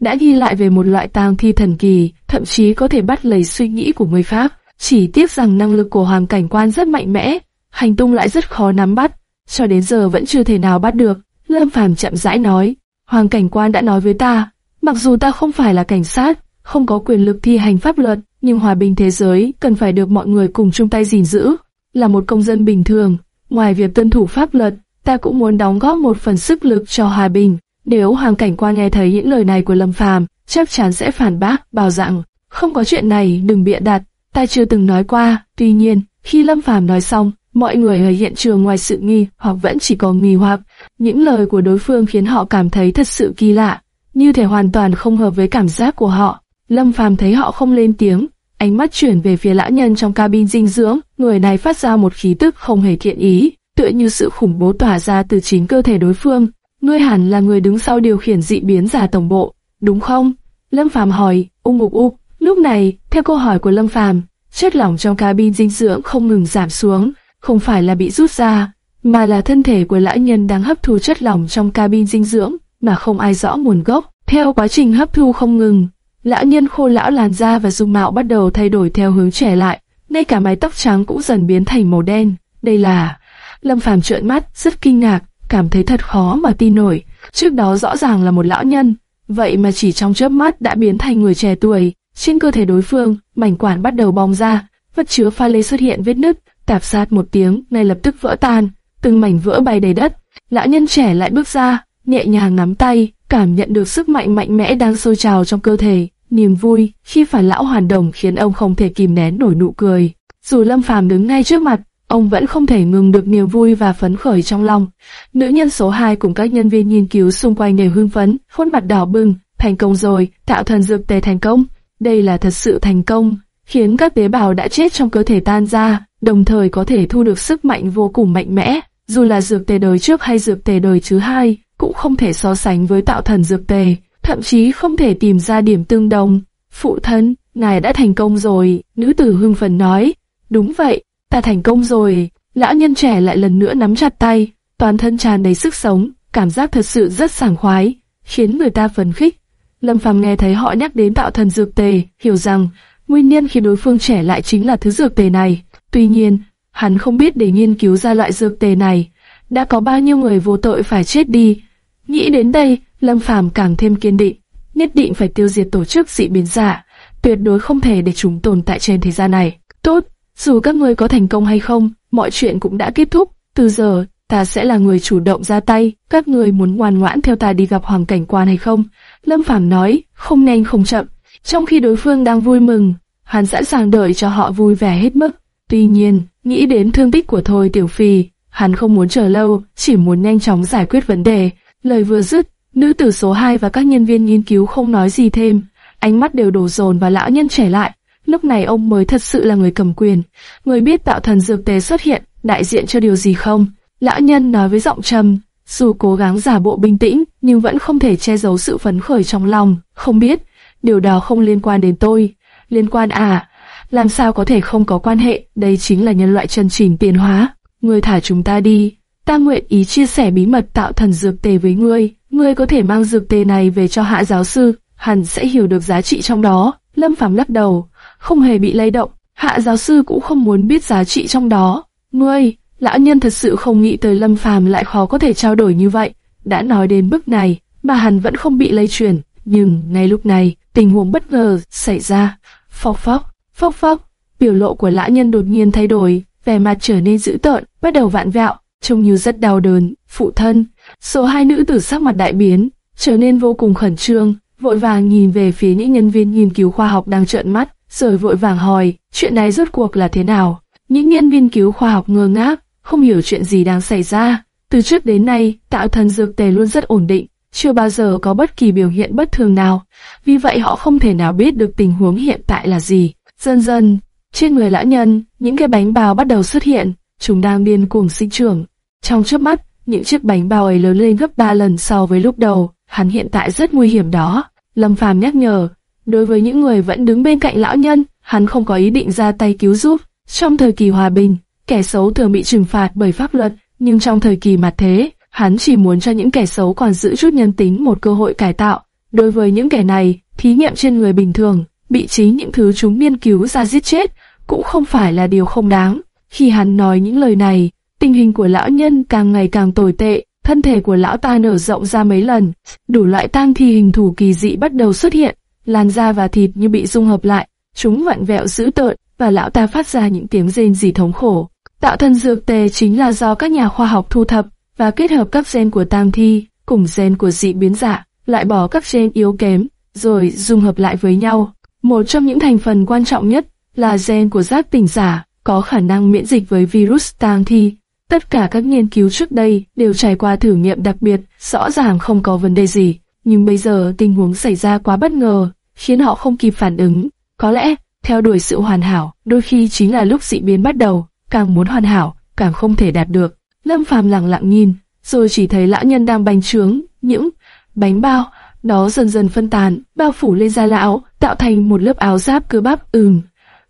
đã ghi lại về một loại tàng thi thần kỳ, thậm chí có thể bắt lấy suy nghĩ của người Pháp. Chỉ tiếc rằng năng lực của Hoàng Cảnh Quan rất mạnh mẽ, hành tung lại rất khó nắm bắt, cho đến giờ vẫn chưa thể nào bắt được. Lâm Phàm chậm rãi nói, Hoàng Cảnh Quan đã nói với ta, mặc dù ta không phải là cảnh sát, không có quyền lực thi hành pháp luật, nhưng hòa bình thế giới cần phải được mọi người cùng chung tay gìn giữ. Là một công dân bình thường, ngoài việc tuân thủ pháp luật, ta cũng muốn đóng góp một phần sức lực cho hòa bình. Nếu Hoàng Cảnh Quan nghe thấy những lời này của Lâm Phàm, chắc chắn sẽ phản bác, bảo rằng không có chuyện này, đừng bịa đặt, ta chưa từng nói qua. Tuy nhiên, khi Lâm Phàm nói xong, mọi người ở hiện trường ngoài sự nghi hoặc vẫn chỉ có nghi hoặc. Những lời của đối phương khiến họ cảm thấy thật sự kỳ lạ, như thể hoàn toàn không hợp với cảm giác của họ. Lâm Phàm thấy họ không lên tiếng, ánh mắt chuyển về phía lão nhân trong cabin dinh dưỡng, người này phát ra một khí tức không hề thiện ý, tựa như sự khủng bố tỏa ra từ chính cơ thể đối phương. Ngươi hẳn là người đứng sau điều khiển dị biến giả tổng bộ, đúng không? Lâm Phàm hỏi, ung ngục ục. Lúc này, theo câu hỏi của Lâm Phàm, chất lỏng trong cabin dinh dưỡng không ngừng giảm xuống, không phải là bị rút ra, mà là thân thể của lão nhân đang hấp thu chất lỏng trong cabin dinh dưỡng mà không ai rõ nguồn gốc. Theo quá trình hấp thu không ngừng, lão nhân khô lão làn da và dung mạo bắt đầu thay đổi theo hướng trẻ lại, ngay cả mái tóc trắng cũng dần biến thành màu đen. Đây là... Lâm Phàm trợn mắt, rất kinh ngạc, cảm thấy thật khó mà tin nổi. Trước đó rõ ràng là một lão nhân, vậy mà chỉ trong chớp mắt đã biến thành người trẻ tuổi. Trên cơ thể đối phương, mảnh quản bắt đầu bong ra, vật chứa pha lê xuất hiện vết nứt, tạp sát một tiếng, ngay lập tức vỡ tan, từng mảnh vỡ bay đầy đất. Lão nhân trẻ lại bước ra, nhẹ nhàng nắm tay, cảm nhận được sức mạnh mạnh mẽ đang sôi trào trong cơ thể. Niềm vui khi phải lão hoàn đồng khiến ông không thể kìm nén nổi nụ cười. Dù Lâm Phàm đứng ngay trước mặt, ông vẫn không thể ngừng được niềm vui và phấn khởi trong lòng. Nữ nhân số 2 cùng các nhân viên nghiên cứu xung quanh đều hưng phấn, khuôn mặt đỏ bừng, thành công rồi, tạo thần dược tề thành công. Đây là thật sự thành công, khiến các tế bào đã chết trong cơ thể tan ra, đồng thời có thể thu được sức mạnh vô cùng mạnh mẽ. Dù là dược tề đời trước hay dược tề đời thứ hai, cũng không thể so sánh với tạo thần dược tề, thậm chí không thể tìm ra điểm tương đồng. Phụ thân, ngài đã thành công rồi, nữ tử hưng phấn nói. Đúng vậy, ta thành công rồi. Lão nhân trẻ lại lần nữa nắm chặt tay, toàn thân tràn đầy sức sống, cảm giác thật sự rất sảng khoái, khiến người ta phấn khích. Lâm Phàm nghe thấy họ nhắc đến tạo thần dược tề, hiểu rằng nguyên nhân khiến đối phương trẻ lại chính là thứ dược tề này. Tuy nhiên, hắn không biết để nghiên cứu ra loại dược tề này, đã có bao nhiêu người vô tội phải chết đi. Nghĩ đến đây, Lâm Phàm càng thêm kiên định, nhất định phải tiêu diệt tổ chức dị biến giả, tuyệt đối không thể để chúng tồn tại trên thế gian này. Tốt, dù các ngươi có thành công hay không, mọi chuyện cũng đã kết thúc, từ giờ ta sẽ là người chủ động ra tay, các người muốn ngoan ngoãn theo ta đi gặp hoàng cảnh quan hay không? Lâm Phàm nói, không nhanh không chậm, trong khi đối phương đang vui mừng, hắn sẵn sàng đợi cho họ vui vẻ hết mức. Tuy nhiên, nghĩ đến thương tích của Thôi Tiểu Phi, hắn không muốn chờ lâu, chỉ muốn nhanh chóng giải quyết vấn đề. Lời vừa dứt, nữ tử số 2 và các nhân viên nghiên cứu không nói gì thêm, ánh mắt đều đổ dồn vào lão nhân trẻ lại. Lúc này ông mới thật sự là người cầm quyền, người biết tạo thần dược tế xuất hiện, đại diện cho điều gì không? Lão nhân nói với giọng trầm, dù cố gắng giả bộ bình tĩnh, nhưng vẫn không thể che giấu sự phấn khởi trong lòng. Không biết, điều đó không liên quan đến tôi. Liên quan à? Làm sao có thể không có quan hệ? Đây chính là nhân loại chân chính tiến hóa. Người thả chúng ta đi. Ta nguyện ý chia sẻ bí mật tạo thần dược tề với ngươi. Ngươi có thể mang dược tề này về cho hạ giáo sư, hẳn sẽ hiểu được giá trị trong đó. Lâm Phàm lắc đầu, không hề bị lay động. Hạ giáo sư cũng không muốn biết giá trị trong đó. Ngươi, lão nhân thật sự không nghĩ tới Lâm Phàm lại khó có thể trao đổi như vậy. Đã nói đến bước này, mà hắn vẫn không bị lây truyền. Nhưng ngay lúc này, tình huống bất ngờ xảy ra. Phóc phóc, phóc phóc, biểu lộ của lão nhân đột nhiên thay đổi, vẻ mặt trở nên dữ tợn, bắt đầu vạn vẹo, trông như rất đau đớn. Phụ thân, số hai nữ tử sắc mặt đại biến, trở nên vô cùng khẩn trương, vội vàng nhìn về phía những nhân viên nghiên cứu khoa học đang trợn mắt, rồi vội vàng hỏi, chuyện này rốt cuộc là thế nào? Những nhân viên cứu khoa học ngơ ngác, không hiểu chuyện gì đang xảy ra. Từ trước đến nay, tạo thần dược tề luôn rất ổn định, chưa bao giờ có bất kỳ biểu hiện bất thường nào. Vì vậy họ không thể nào biết được tình huống hiện tại là gì. Dần dần, trên người lão nhân, những cái bánh bao bắt đầu xuất hiện, chúng đang điên cuồng sinh trưởng. Trong chớp mắt, những chiếc bánh bao ấy lớn lên gấp 3 lần so với lúc đầu, hắn hiện tại rất nguy hiểm đó. Lâm Phàm nhắc nhở, đối với những người vẫn đứng bên cạnh lão nhân, hắn không có ý định ra tay cứu giúp. Trong thời kỳ hòa bình, kẻ xấu thường bị trừng phạt bởi pháp luật, nhưng trong thời kỳ mặt thế, hắn chỉ muốn cho những kẻ xấu còn giữ chút nhân tính một cơ hội cải tạo. Đối với những kẻ này, thí nghiệm trên người bình thường, bị chính những thứ chúng nghiên cứu ra giết chết, cũng không phải là điều không đáng. Khi hắn nói những lời này, tình hình của lão nhân càng ngày càng tồi tệ, thân thể của lão ta nở rộng ra mấy lần, đủ loại tang thi hình thù kỳ dị bắt đầu xuất hiện, làn da và thịt như bị dung hợp lại, chúng vặn vẹo dữ tợn, và lão ta phát ra những tiếng rên rỉ thống khổ. Tạo thân dược tề chính là do các nhà khoa học thu thập và kết hợp các gen của tang thi cùng gen của dị biến giả, loại bỏ các gen yếu kém, rồi dung hợp lại với nhau. Một trong những thành phần quan trọng nhất là gen của giác tỉnh giả, có khả năng miễn dịch với virus tang thi. Tất cả các nghiên cứu trước đây đều trải qua thử nghiệm đặc biệt, rõ ràng không có vấn đề gì. Nhưng bây giờ tình huống xảy ra quá bất ngờ, khiến họ không kịp phản ứng. Có lẽ, theo đuổi sự hoàn hảo, đôi khi chính là lúc dị biến bắt đầu, càng muốn hoàn hảo, càng không thể đạt được. Lâm Phàm lặng lặng nhìn, rồi chỉ thấy lão nhân đang bành trướng, những bánh bao, đó dần dần phân tán, bao phủ lên da lão, tạo thành một lớp áo giáp cơ bắp ừm.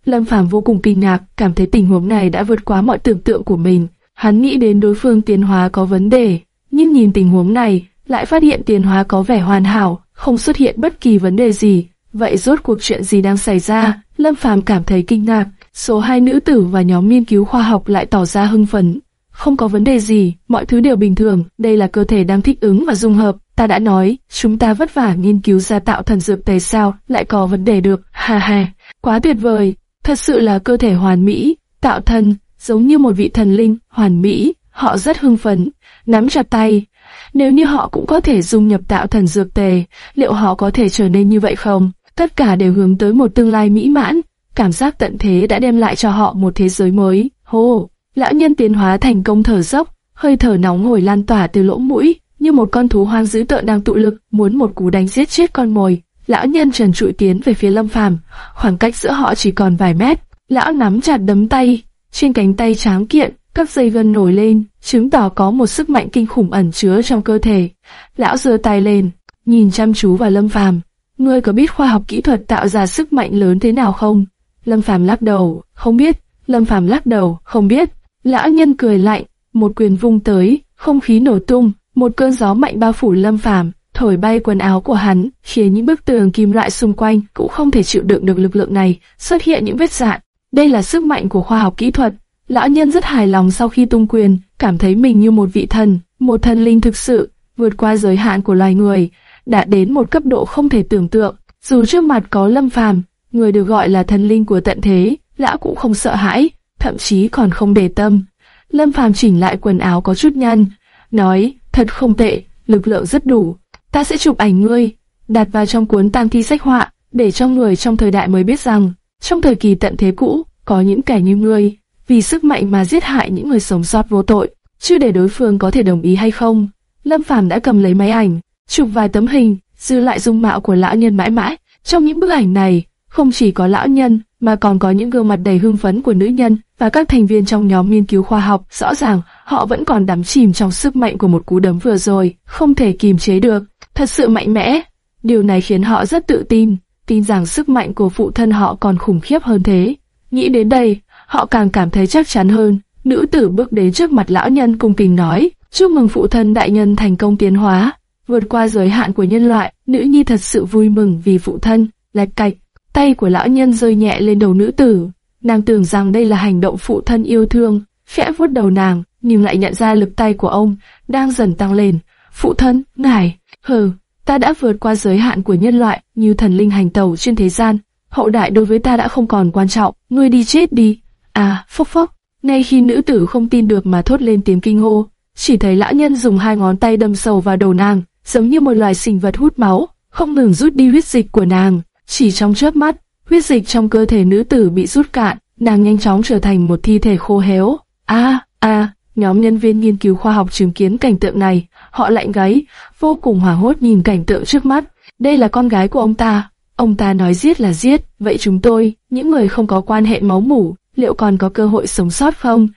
Lâm Phàm vô cùng kinh ngạc, cảm thấy tình huống này đã vượt quá mọi tưởng tượng của mình. Hắn nghĩ đến đối phương tiến hóa có vấn đề, nhưng nhìn tình huống này, lại phát hiện tiến hóa có vẻ hoàn hảo, không xuất hiện bất kỳ vấn đề gì. Vậy rốt cuộc chuyện gì đang xảy ra? Lâm Phàm cảm thấy kinh ngạc. Số hai nữ tử và nhóm nghiên cứu khoa học lại tỏ ra hưng phấn. Không có vấn đề gì, mọi thứ đều bình thường, đây là cơ thể đang thích ứng và dung hợp. Ta đã nói, chúng ta vất vả nghiên cứu ra tạo thần dược tề sao, lại có vấn đề được, ha ha, quá tuyệt vời, thật sự là cơ thể hoàn mỹ, tạo thần, giống như một vị thần linh, hoàn mỹ, họ rất hưng phấn, nắm chặt tay. Nếu như họ cũng có thể dung nhập tạo thần dược tề, liệu họ có thể trở nên như vậy không? Tất cả đều hướng tới một tương lai mỹ mãn, cảm giác tận thế đã đem lại cho họ một thế giới mới. Hô, lão nhân tiến hóa thành công thở dốc, hơi thở nóng hổi lan tỏa từ lỗ mũi, như một con thú hoang dữ tợn đang tụ lực, muốn một cú đánh giết chết con mồi. Lão nhân trần trụi tiến về phía Lâm Phàm, khoảng cách giữa họ chỉ còn vài mét. Lão nắm chặt đấm tay, trên cánh tay tráng kiện các dây gân nổi lên, chứng tỏ có một sức mạnh kinh khủng ẩn chứa trong cơ thể. Lão giơ tay lên, nhìn chăm chú vào Lâm Phàm. Ngươi có biết khoa học kỹ thuật tạo ra sức mạnh lớn thế nào không? Lâm Phàm lắc đầu, không biết. Lâm Phàm lắc đầu, không biết. Lão nhân cười lạnh, một quyền vung tới, không khí nổ tung, một cơn gió mạnh bao phủ Lâm Phàm, thổi bay quần áo của hắn, khiến những bức tường kim loại xung quanh cũng không thể chịu đựng được lực lượng này, xuất hiện những vết rạn. Đây là sức mạnh của khoa học kỹ thuật. Lão nhân rất hài lòng sau khi tung quyền, cảm thấy mình như một vị thần, một thần linh thực sự, vượt qua giới hạn của loài người, đã đến một cấp độ không thể tưởng tượng. Dù trước mặt có Lâm Phàm, người được gọi là thần linh của tận thế, lão cũng không sợ hãi, thậm chí còn không để tâm. Lâm Phàm chỉnh lại quần áo có chút nhăn, nói, thật không tệ, lực lượng rất đủ. Ta sẽ chụp ảnh ngươi, đặt vào trong cuốn tam thi sách họa, để cho người trong thời đại mới biết rằng, trong thời kỳ tận thế cũ, có những kẻ như ngươi, vì sức mạnh mà giết hại những người sống sót vô tội, chưa để đối phương có thể đồng ý hay không. Lâm Phàm đã cầm lấy máy ảnh, chụp vài tấm hình, dư lại dung mạo của lão nhân mãi mãi. Trong những bức ảnh này, không chỉ có lão nhân, mà còn có những gương mặt đầy hưng phấn của nữ nhân và các thành viên trong nhóm nghiên cứu khoa học. Rõ ràng, họ vẫn còn đắm chìm trong sức mạnh của một cú đấm vừa rồi, không thể kìm chế được. Thật sự mạnh mẽ. Điều này khiến họ rất tự tin, tin rằng sức mạnh của phụ thân họ còn khủng khiếp hơn thế. Nghĩ đến đây, họ càng cảm thấy chắc chắn hơn. Nữ tử bước đến trước mặt lão nhân cung kính nói, chúc mừng phụ thân đại nhân thành công tiến hóa, vượt qua giới hạn của nhân loại. Nữ nhi thật sự vui mừng vì phụ thân, lạch cạch, tay của lão nhân rơi nhẹ lên đầu nữ tử. Nàng tưởng rằng đây là hành động phụ thân yêu thương, khẽ vuốt đầu nàng, nhưng lại nhận ra lực tay của ông đang dần tăng lên. Phụ thân, ngài, hừ, ta đã vượt qua giới hạn của nhân loại như thần linh hành tẩu trên thế gian. Hậu đại đối với ta đã không còn quan trọng, ngươi đi chết đi. À, phốc phốc. Ngay khi nữ tử không tin được mà thốt lên tiếng kinh hô, chỉ thấy lão nhân dùng hai ngón tay đâm sâu vào đầu nàng, giống như một loài sinh vật hút máu, không ngừng rút đi huyết dịch của nàng. Chỉ trong chớp mắt, huyết dịch trong cơ thể nữ tử bị rút cạn, nàng nhanh chóng trở thành một thi thể khô héo. A, a, nhóm nhân viên nghiên cứu khoa học chứng kiến cảnh tượng này, họ lạnh gáy, vô cùng hoảng hốt nhìn cảnh tượng trước mắt. Đây là con gái của ông ta. Ông ta nói giết là giết, vậy chúng tôi, những người không có quan hệ máu mủ, liệu còn có cơ hội sống sót không?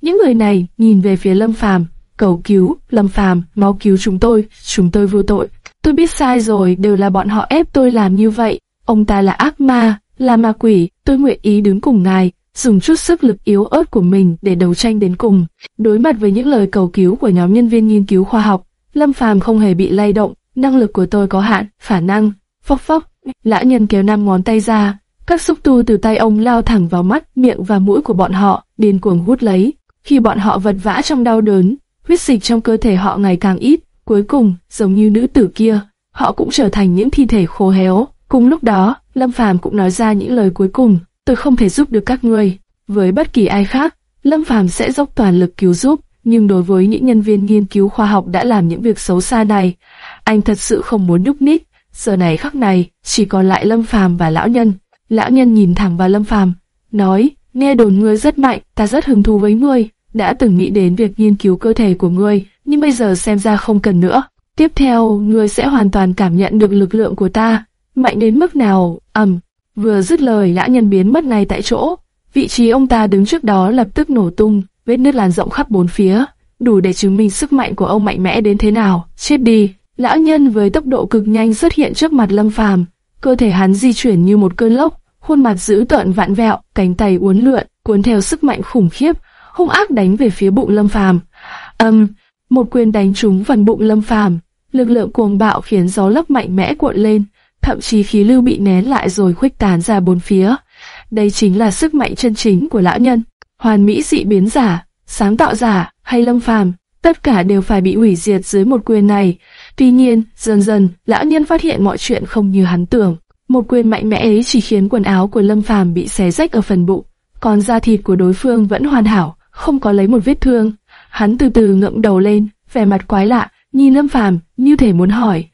Những người này nhìn về phía Lâm Phàm, cầu cứu, Lâm Phàm, mau cứu chúng tôi, chúng tôi vô tội. Tôi biết sai rồi, đều là bọn họ ép tôi làm như vậy. Ông ta là ác ma, là ma quỷ, tôi nguyện ý đứng cùng ngài, dùng chút sức lực yếu ớt của mình để đấu tranh đến cùng. Đối mặt với những lời cầu cứu của nhóm nhân viên nghiên cứu khoa học, Lâm Phàm không hề bị lay động, năng lực của tôi có hạn, khả năng. Phốc phốc, lão nhân kéo năm ngón tay ra, các xúc tu từ tay ông lao thẳng vào mắt, miệng và mũi của bọn họ, điên cuồng hút lấy. Khi bọn họ vật vã trong đau đớn, huyết dịch trong cơ thể họ ngày càng ít, cuối cùng, giống như nữ tử kia, họ cũng trở thành những thi thể khô héo. Cùng lúc đó, Lâm Phàm cũng nói ra những lời cuối cùng, tôi không thể giúp được các ngươi. Với bất kỳ ai khác, Lâm Phàm sẽ dốc toàn lực cứu giúp, nhưng đối với những nhân viên nghiên cứu khoa học đã làm những việc xấu xa này, anh thật sự không muốn đúc nít. Giờ này khắc này, chỉ còn lại Lâm Phàm và lão nhân. Lão nhân nhìn thẳng vào Lâm Phàm, nói: "Nghe đồn ngươi rất mạnh, ta rất hứng thú với ngươi, đã từng nghĩ đến việc nghiên cứu cơ thể của ngươi, nhưng bây giờ xem ra không cần nữa. Tiếp theo, ngươi sẽ hoàn toàn cảm nhận được lực lượng của ta, mạnh đến mức nào?" ầm vừa dứt lời, lão nhân biến mất ngay tại chỗ. Vị trí ông ta đứng trước đó lập tức nổ tung, vết nứt lan rộng khắp bốn phía, đủ để chứng minh sức mạnh của ông mạnh mẽ đến thế nào. Chết đi! Lão nhân với tốc độ cực nhanh xuất hiện trước mặt Lâm Phàm, cơ thể hắn di chuyển như một cơn lốc, khuôn mặt dữ tợn vặn vẹo, cánh tay uốn lượn, cuốn theo sức mạnh khủng khiếp, hung ác đánh về phía bụng Lâm Phàm. Âm, um, một quyền đánh trúng phần bụng Lâm Phàm, lực lượng cuồng bạo khiến gió lốc mạnh mẽ cuộn lên, thậm chí khí lưu bị nén lại rồi khuếch tán ra bốn phía. Đây chính là sức mạnh chân chính của lão nhân. Hoàn mỹ dị biến giả, sáng tạo giả hay Lâm Phàm, tất cả đều phải bị hủy diệt dưới một quyền này. Tuy nhiên, dần dần, lão nhân phát hiện mọi chuyện không như hắn tưởng. Một quyền mạnh mẽ ấy chỉ khiến quần áo của Lâm Phàm bị xé rách ở phần bụng, còn da thịt của đối phương vẫn hoàn hảo, không có lấy một vết thương. Hắn từ từ ngẩng đầu lên, vẻ mặt quái lạ, nhìn Lâm Phàm như thể muốn hỏi: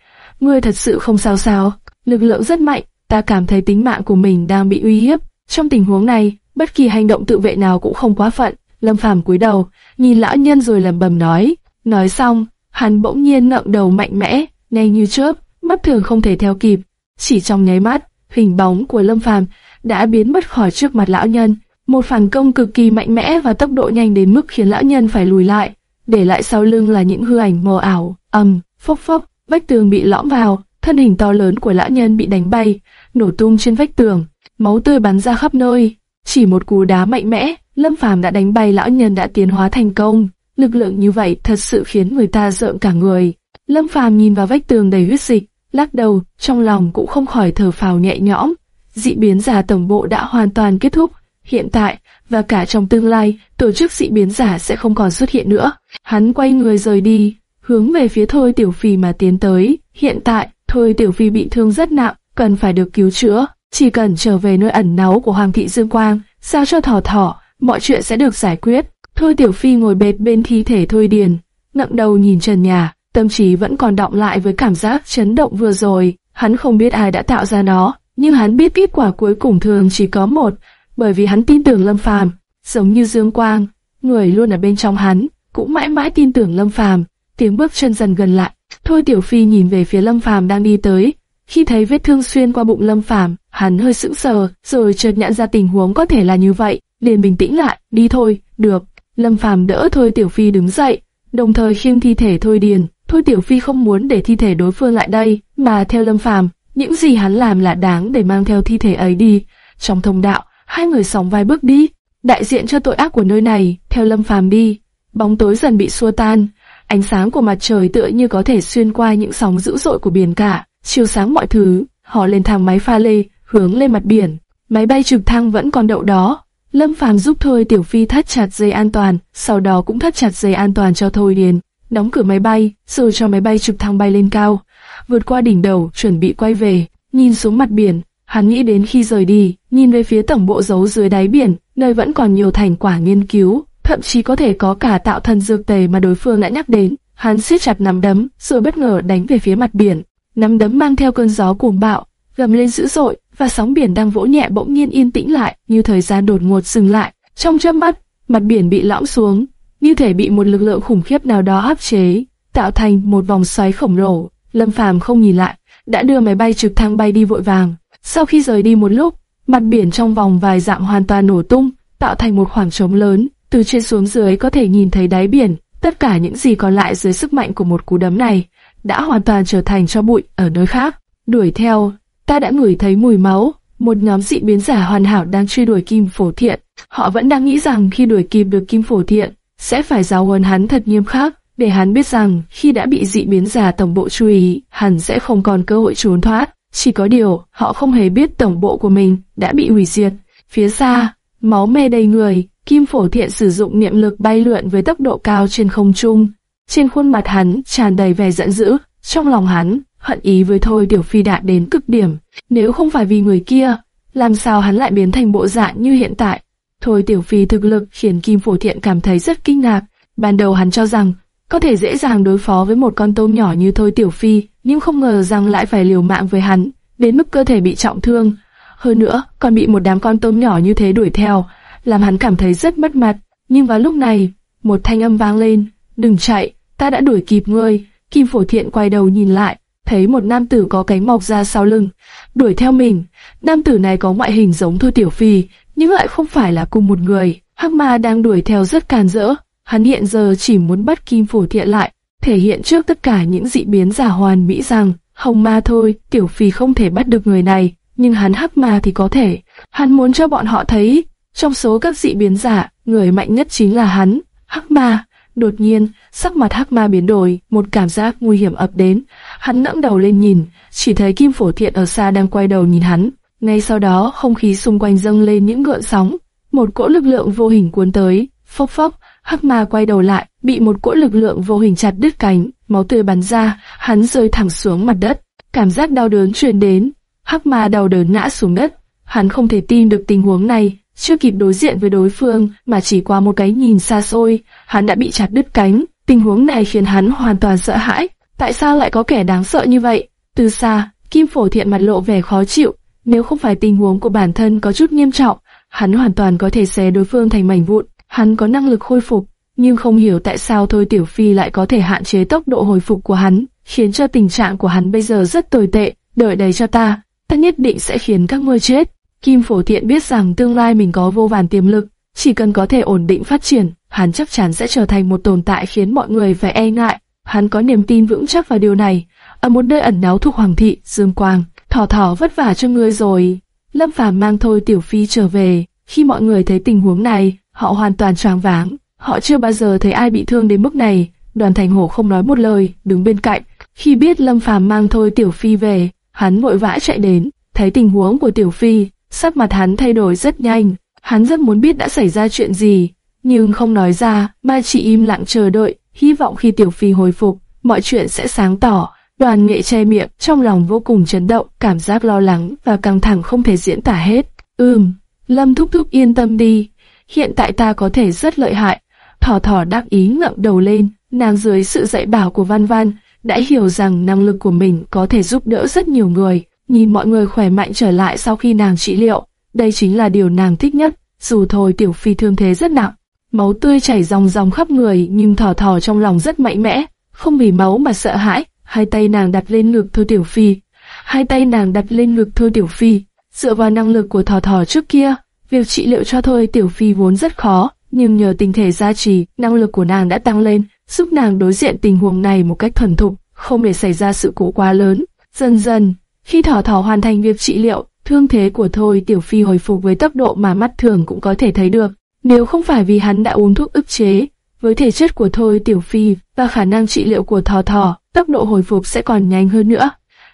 "Ngươi thật sự không sao sao?" Lực lượng rất mạnh, ta cảm thấy tính mạng của mình đang bị uy hiếp. Trong tình huống này, bất kỳ hành động tự vệ nào cũng không quá phận. Lâm Phàm cúi đầu, nhìn lão nhân rồi lẩm bẩm nói. Nói xong, hắn bỗng nhiên ngẩng đầu mạnh mẽ, nhanh như chớp, mắt thường không thể theo kịp. Chỉ trong nháy mắt, hình bóng của Lâm Phàm đã biến mất khỏi trước mặt lão nhân. một phản công cực kỳ mạnh mẽ và tốc độ nhanh đến mức khiến lão nhân phải lùi lại, để lại sau lưng là những hư ảnh mờ ảo, ầm, phốc phốc, vách tường bị lõm vào, thân hình to lớn của lão nhân bị đánh bay, nổ tung trên vách tường, máu tươi bắn ra khắp nơi. Chỉ một cú đá mạnh mẽ, Lâm Phàm đã đánh bay lão nhân đã tiến hóa thành công. Lực lượng như vậy thật sự khiến người ta rợn cả người. Lâm Phàm nhìn vào vách tường đầy huyết dịch, lắc đầu, trong lòng cũng không khỏi thở phào nhẹ nhõm. Dị biến giả tổng bộ đã hoàn toàn kết thúc. Hiện tại, và cả trong tương lai, tổ chức dị biến giả sẽ không còn xuất hiện nữa. Hắn quay người rời đi, hướng về phía Thôi Tiểu Phì mà tiến tới. Hiện tại, Thôi Tiểu Phi bị thương rất nặng, cần phải được cứu chữa. Chỉ cần trở về nơi ẩn náu của Hoàng thị Dương Quang, sao cho thỏ thỏ, mọi chuyện sẽ được giải quyết. Thôi Tiểu Phi ngồi bệt bên thi thể Thôi Điền, ngậm đầu nhìn trần nhà, tâm trí vẫn còn động lại với cảm giác chấn động vừa rồi. Hắn không biết ai đã tạo ra nó, nhưng hắn biết kết quả cuối cùng thường chỉ có một, bởi vì hắn tin tưởng Lâm Phàm, giống như Dương Quang, người luôn ở bên trong hắn, cũng mãi mãi tin tưởng Lâm Phàm. Tiếng bước chân dần gần lại, Thôi Tiểu Phi nhìn về phía Lâm Phàm đang đi tới, khi thấy vết thương xuyên qua bụng Lâm Phàm, hắn hơi sững sờ, rồi chợt nhận ra tình huống có thể là như vậy, liền bình tĩnh lại, đi thôi, được. Lâm Phàm đỡ Thôi Tiểu Phi đứng dậy, đồng thời khiêng thi thể Thôi Điền. Thôi Tiểu Phi không muốn để thi thể đối phương lại đây, mà theo Lâm Phàm, những gì hắn làm là đáng để mang theo thi thể ấy đi. Trong thông đạo, hai người sóng vai bước đi, đại diện cho tội ác của nơi này, theo Lâm Phàm đi. Bóng tối dần bị xua tan, ánh sáng của mặt trời tựa như có thể xuyên qua những sóng dữ dội của biển cả, chiếu sáng mọi thứ. Họ lên thang máy pha lê, hướng lên mặt biển. Máy bay trực thăng vẫn còn đậu đó. Lâm Phàm giúp Thôi Tiểu Phi thắt chặt dây an toàn, sau đó cũng thắt chặt dây an toàn cho Thôi Điền, đóng cửa máy bay, rồi cho máy bay trực thăng bay lên cao, vượt qua đỉnh đầu, chuẩn bị quay về. Nhìn xuống mặt biển, hắn nghĩ đến khi rời đi, nhìn về phía tổng bộ giấu dưới đáy biển, nơi vẫn còn nhiều thành quả nghiên cứu, thậm chí có thể có cả tạo thần dược tề mà đối phương đã nhắc đến. Hắn siết chặt nắm đấm, rồi bất ngờ đánh về phía mặt biển. Nắm đấm mang theo cơn gió cuồng bạo, gầm lên dữ dội, và sóng biển đang vỗ nhẹ bỗng nhiên yên tĩnh lại, như thời gian đột ngột dừng lại. Trong chớp mắt, mặt biển bị lõm xuống, như thể bị một lực lượng khủng khiếp nào đó áp chế, tạo thành một vòng xoáy khổng lồ. Lâm Phàm không nhìn lại, đã đưa máy bay trực thăng bay đi vội vàng. Sau khi rời đi một lúc, mặt biển trong vòng vài dặm hoàn toàn nổ tung, tạo thành một khoảng trống lớn. Từ trên xuống dưới có thể nhìn thấy đáy biển. Tất cả những gì còn lại dưới sức mạnh của một cú đấm này đã hoàn toàn trở thành cho bụi ở nơi khác. Đuổi theo, ta đã ngửi thấy mùi máu. Một nhóm dị biến giả hoàn hảo đang truy đuổi Kim Phổ Thiện. Họ vẫn đang nghĩ rằng khi đuổi kịp được Kim Phổ Thiện, sẽ phải giáo huấn hắn thật nghiêm khắc, để hắn biết rằng khi đã bị dị biến giả tổng bộ chú ý, hắn sẽ không còn cơ hội trốn thoát. Chỉ có điều, họ không hề biết tổng bộ của mình đã bị hủy diệt. Phía xa, máu me đầy người, Kim Phổ Thiện sử dụng niệm lực bay lượn với tốc độ cao trên không trung. Trên khuôn mặt hắn tràn đầy vẻ giận dữ, trong lòng hắn hận ý với Thôi Tiểu Phi đạt đến cực điểm. Nếu không phải vì người kia, làm sao hắn lại biến thành bộ dạng như hiện tại? Thôi Tiểu Phi thực lực khiến Kim Phổ Thiện cảm thấy rất kinh ngạc. Ban đầu hắn cho rằng có thể dễ dàng đối phó với một con tôm nhỏ như Thôi Tiểu Phi, nhưng không ngờ rằng lại phải liều mạng với hắn, đến mức cơ thể bị trọng thương. Hơn nữa, còn bị một đám con tôm nhỏ như thế đuổi theo, làm hắn cảm thấy rất mất mặt. Nhưng vào lúc này, một thanh âm vang lên, đừng chạy, ta đã đuổi kịp ngươi. Kim Phổ Thiện quay đầu nhìn lại, thấy một nam tử có cánh mọc ra sau lưng, đuổi theo mình. Nam tử này có ngoại hình giống Thôi Tiểu Phi, nhưng lại không phải là cùng một người. Hắc Ma đang đuổi theo rất càn rỡ, hắn hiện giờ chỉ muốn bắt Kim Phổ Thiện lại, thể hiện trước tất cả những dị biến giả hoàn mỹ rằng, Hồng Ma thôi, Tiểu Phi không thể bắt được người này, nhưng hắn Hắc Ma thì có thể. Hắn muốn cho bọn họ thấy, trong số các dị biến giả, người mạnh nhất chính là hắn, Hắc Ma. Đột nhiên, sắc mặt Hắc Ma biến đổi, một cảm giác nguy hiểm ập đến. Hắn ngẩng đầu lên nhìn, chỉ thấy Kim Phổ Thiện ở xa đang quay đầu nhìn hắn. Ngay sau đó, không khí xung quanh dâng lên những gợn sóng, một cỗ lực lượng vô hình cuốn tới, phốc phốc, Hắc Ma quay đầu lại, bị một cỗ lực lượng vô hình chặt đứt cánh, máu tươi bắn ra, hắn rơi thẳng xuống mặt đất. Cảm giác đau đớn truyền đến, Hắc Ma đau đớn ngã xuống đất. Hắn không thể tin được tình huống này, chưa kịp đối diện với đối phương, mà chỉ qua một cái nhìn xa xôi, hắn đã bị chặt đứt cánh. Tình huống này khiến hắn hoàn toàn sợ hãi. Tại sao lại có kẻ đáng sợ như vậy? Từ xa, Kim Phổ Thiện mặt lộ vẻ khó chịu. Nếu không phải tình huống của bản thân có chút nghiêm trọng, hắn hoàn toàn có thể xé đối phương thành mảnh vụn. Hắn có năng lực khôi phục, nhưng không hiểu tại sao Thôi Tiểu Phi lại có thể hạn chế tốc độ hồi phục của hắn, khiến cho tình trạng của hắn bây giờ rất tồi tệ. Đợi đấy cho ta, ta nhất định sẽ khiến các ngươi chết. Kim Phổ Thiện biết rằng tương lai mình có vô vàn tiềm lực, chỉ cần có thể ổn định phát triển, hắn chắc chắn sẽ trở thành một tồn tại khiến mọi người phải e ngại. Hắn có niềm tin vững chắc vào điều này. Ở một nơi ẩn náu thuộc Hoàng thị, Dương Quang, thỏ thỏ vất vả cho ngươi rồi. Lâm Phàm mang thôi Tiểu Phi trở về. Khi mọi người thấy tình huống này, họ hoàn toàn choáng váng. Họ chưa bao giờ thấy ai bị thương đến mức này. Đoàn Thành Hổ không nói một lời, đứng bên cạnh. Khi biết Lâm Phàm mang thôi Tiểu Phi về, hắn vội vã chạy đến, thấy tình huống của Tiểu Phi, sắc mặt hắn thay đổi rất nhanh. Hắn rất muốn biết đã xảy ra chuyện gì, nhưng không nói ra, mà chỉ im lặng chờ đợi, hy vọng khi Tiểu Phi hồi phục, mọi chuyện sẽ sáng tỏ. Đoàn nghệ che miệng, trong lòng vô cùng chấn động, cảm giác lo lắng và căng thẳng không thể diễn tả hết. Ừm, Lâm thúc thúc yên tâm đi, hiện tại ta có thể rất lợi hại. Thỏ thỏ đắc ý ngậm đầu lên, nàng dưới sự dạy bảo của Văn Văn, đã hiểu rằng năng lực của mình có thể giúp đỡ rất nhiều người. Nhìn mọi người khỏe mạnh trở lại sau khi nàng trị liệu, đây chính là điều nàng thích nhất. Dù thôi Tiểu Phi thương thế rất nặng, máu tươi chảy ròng ròng khắp người nhưng thỏ thỏ trong lòng rất mạnh mẽ, không vì máu mà sợ hãi. Hai tay nàng đặt lên ngực Thôi Tiểu Phi, hai tay nàng đặt lên ngực Thôi Tiểu Phi, dựa vào năng lực của thỏ thỏ trước kia, việc trị liệu cho Thôi Tiểu Phi vốn rất khó, nhưng nhờ tình thể gia trì, năng lực của nàng đã tăng lên, giúp nàng đối diện tình huống này một cách thuần thục, không để xảy ra sự cố quá lớn. Dần dần, khi thỏ thỏ hoàn thành việc trị liệu, thương thế của Thôi Tiểu Phi hồi phục với tốc độ mà mắt thường cũng có thể thấy được. Nếu không phải vì hắn đã uống thuốc ức chế, với thể chất của Thôi Tiểu Phi và khả năng trị liệu của thỏ thỏ, tốc độ hồi phục sẽ còn nhanh hơn nữa.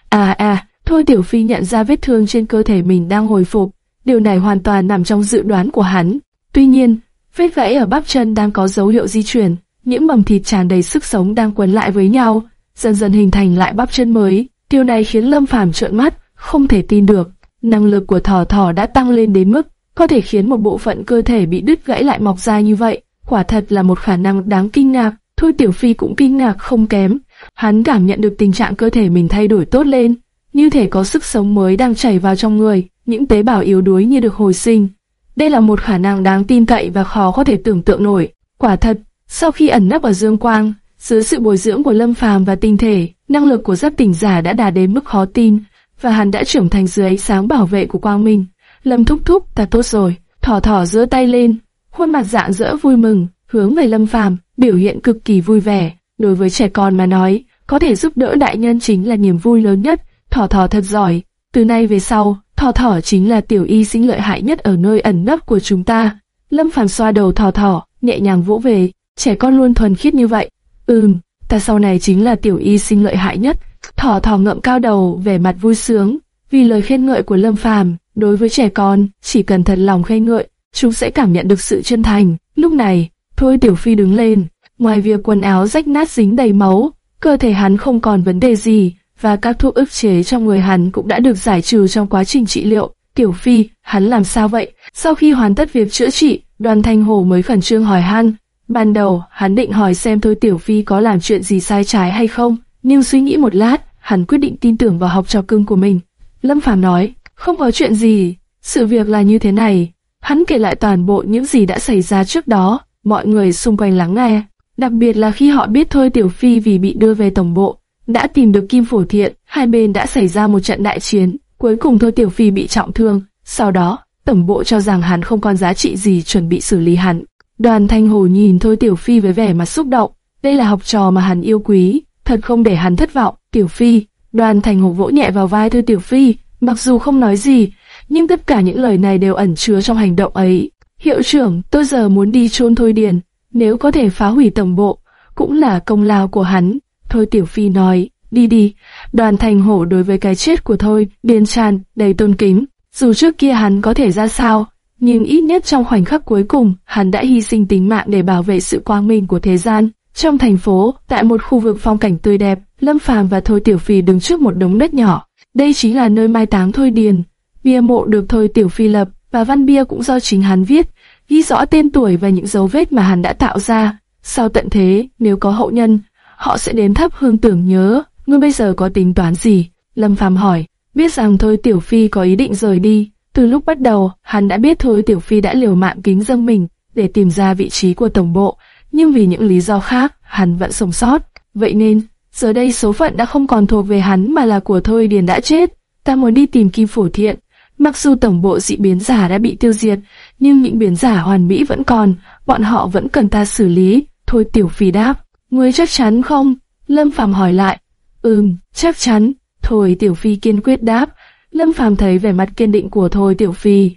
À à, Thôi Tiểu Phi nhận ra vết thương trên cơ thể mình đang hồi phục, điều này hoàn toàn nằm trong dự đoán của hắn. Tuy nhiên, vết gãy ở bắp chân đang có dấu hiệu di chuyển, những mầm thịt tràn đầy sức sống đang quấn lại với nhau, dần dần hình thành lại bắp chân mới. Điều này khiến Lâm Phàm trợn mắt, không thể tin được. Năng lực của thỏ thỏ đã tăng lên đến mức có thể khiến một bộ phận cơ thể bị đứt gãy lại mọc ra như vậy. Quả thật là một khả năng đáng kinh ngạc. Thôi Tiểu Phi cũng kinh ngạc không kém. Hắn cảm nhận được tình trạng cơ thể mình thay đổi tốt lên, như thể có sức sống mới đang chảy vào trong người, những tế bào yếu đuối như được hồi sinh. Đây là một khả năng đáng tin cậy và khó có thể tưởng tượng nổi. Quả thật, sau khi ẩn nấp ở dương quang, dưới sự bồi dưỡng của Lâm Phàm và tinh thể, năng lực của giáp tỉnh giả đã đạt đến mức khó tin, và hắn đã trưởng thành dưới ánh sáng bảo vệ của quang minh. Lâm thúc thúc, ta tốt rồi. Thỏ thỏ giơ tay lên, khuôn mặt dạng dỡ vui mừng, hướng về Lâm Phàm, biểu hiện cực kỳ vui vẻ. Đối với trẻ con mà nói, có thể giúp đỡ đại nhân chính là niềm vui lớn nhất. Thỏ thỏ thật giỏi. Từ nay về sau, thỏ thỏ chính là tiểu y sinh lợi hại nhất ở nơi ẩn nấp của chúng ta. Lâm Phàm xoa đầu thỏ thỏ, nhẹ nhàng vỗ về. Trẻ con luôn thuần khiết như vậy. Ừm, ta sau này chính là tiểu y sinh lợi hại nhất. Thỏ thỏ ngậm cao đầu, vẻ mặt vui sướng, vì lời khen ngợi của Lâm Phàm. Đối với trẻ con, chỉ cần thật lòng khen ngợi, chúng sẽ cảm nhận được sự chân thành. Lúc này, Thôi Tiểu Phi đứng lên, ngoài việc quần áo rách nát dính đầy máu, cơ thể hắn không còn vấn đề gì, và các thuốc ức chế trong người hắn cũng đã được giải trừ trong quá trình trị liệu. Tiểu Phi, hắn làm sao vậy? Sau khi hoàn tất việc chữa trị, đoàn thanh hồ mới khẩn trương hỏi han. Ban đầu, hắn định hỏi xem Thôi Tiểu Phi có làm chuyện gì sai trái hay không, nhưng suy nghĩ một lát, hắn quyết định tin tưởng vào học trò cưng của mình. Lâm Phàm nói, không có chuyện gì, sự việc là như thế này. Hắn kể lại toàn bộ những gì đã xảy ra trước đó, mọi người xung quanh lắng nghe. Đặc biệt là khi họ biết thôi Tiểu Phi vì bị đưa về tổng bộ, đã tìm được Kim Phổ Thiện, hai bên đã xảy ra một trận đại chiến, cuối cùng thôi Tiểu Phi bị trọng thương. Sau đó, tổng bộ cho rằng hắn không còn giá trị gì chuẩn bị xử lý hắn. Đoàn Thanh Hồ nhìn thôi Tiểu Phi với vẻ mặt xúc động, đây là học trò mà hắn yêu quý, thật không để hắn thất vọng. Tiểu Phi, Đoàn Thanh Hồ vỗ nhẹ vào vai thôi Tiểu Phi, mặc dù không nói gì, nhưng tất cả những lời này đều ẩn chứa trong hành động ấy. Hiệu trưởng, tôi giờ muốn đi chôn Thôi Điền, nếu có thể phá hủy tổng bộ, cũng là công lao của hắn. Thôi Tiểu Phi nói, đi đi. Đoàn Thành Hổ đối với cái chết của Thôi, Điền tràn, đầy tôn kính. Dù trước kia hắn có thể ra sao, nhưng ít nhất trong khoảnh khắc cuối cùng, hắn đã hy sinh tính mạng để bảo vệ sự quang minh của thế gian. Trong thành phố, tại một khu vực phong cảnh tươi đẹp, Lâm Phàm và Thôi Tiểu Phi đứng trước một đống đất nhỏ. Đây chính là nơi mai táng Thôi Điền. Bia mộ được Thôi Tiểu Phi lập, và văn bia cũng do chính hắn viết, ghi rõ tên tuổi và những dấu vết mà hắn đã tạo ra. Sau tận thế, nếu có hậu nhân, họ sẽ đến thắp hương tưởng nhớ. Ngươi bây giờ có tính toán gì? Lâm Phàm hỏi. Biết rằng Thôi Tiểu Phi có ý định rời đi. Từ lúc bắt đầu, hắn đã biết Thôi Tiểu Phi đã liều mạng kính dâng mình để tìm ra vị trí của tổng bộ, nhưng vì những lý do khác, hắn vẫn sống sót. Vậy nên, giờ đây số phận đã không còn thuộc về hắn mà là của Thôi Điền đã chết. Ta muốn đi tìm Kim Phổ Thiện. Mặc dù tổng bộ dị biến giả đã bị tiêu diệt, nhưng những biến giả hoàn mỹ vẫn còn, bọn họ vẫn cần ta xử lý. Thôi Tiểu Phi đáp, ngươi chắc chắn không? Lâm Phàm hỏi lại. Ừm, chắc chắn. Thôi Tiểu Phi kiên quyết đáp. Lâm Phàm thấy vẻ mặt kiên định của Thôi Tiểu Phi,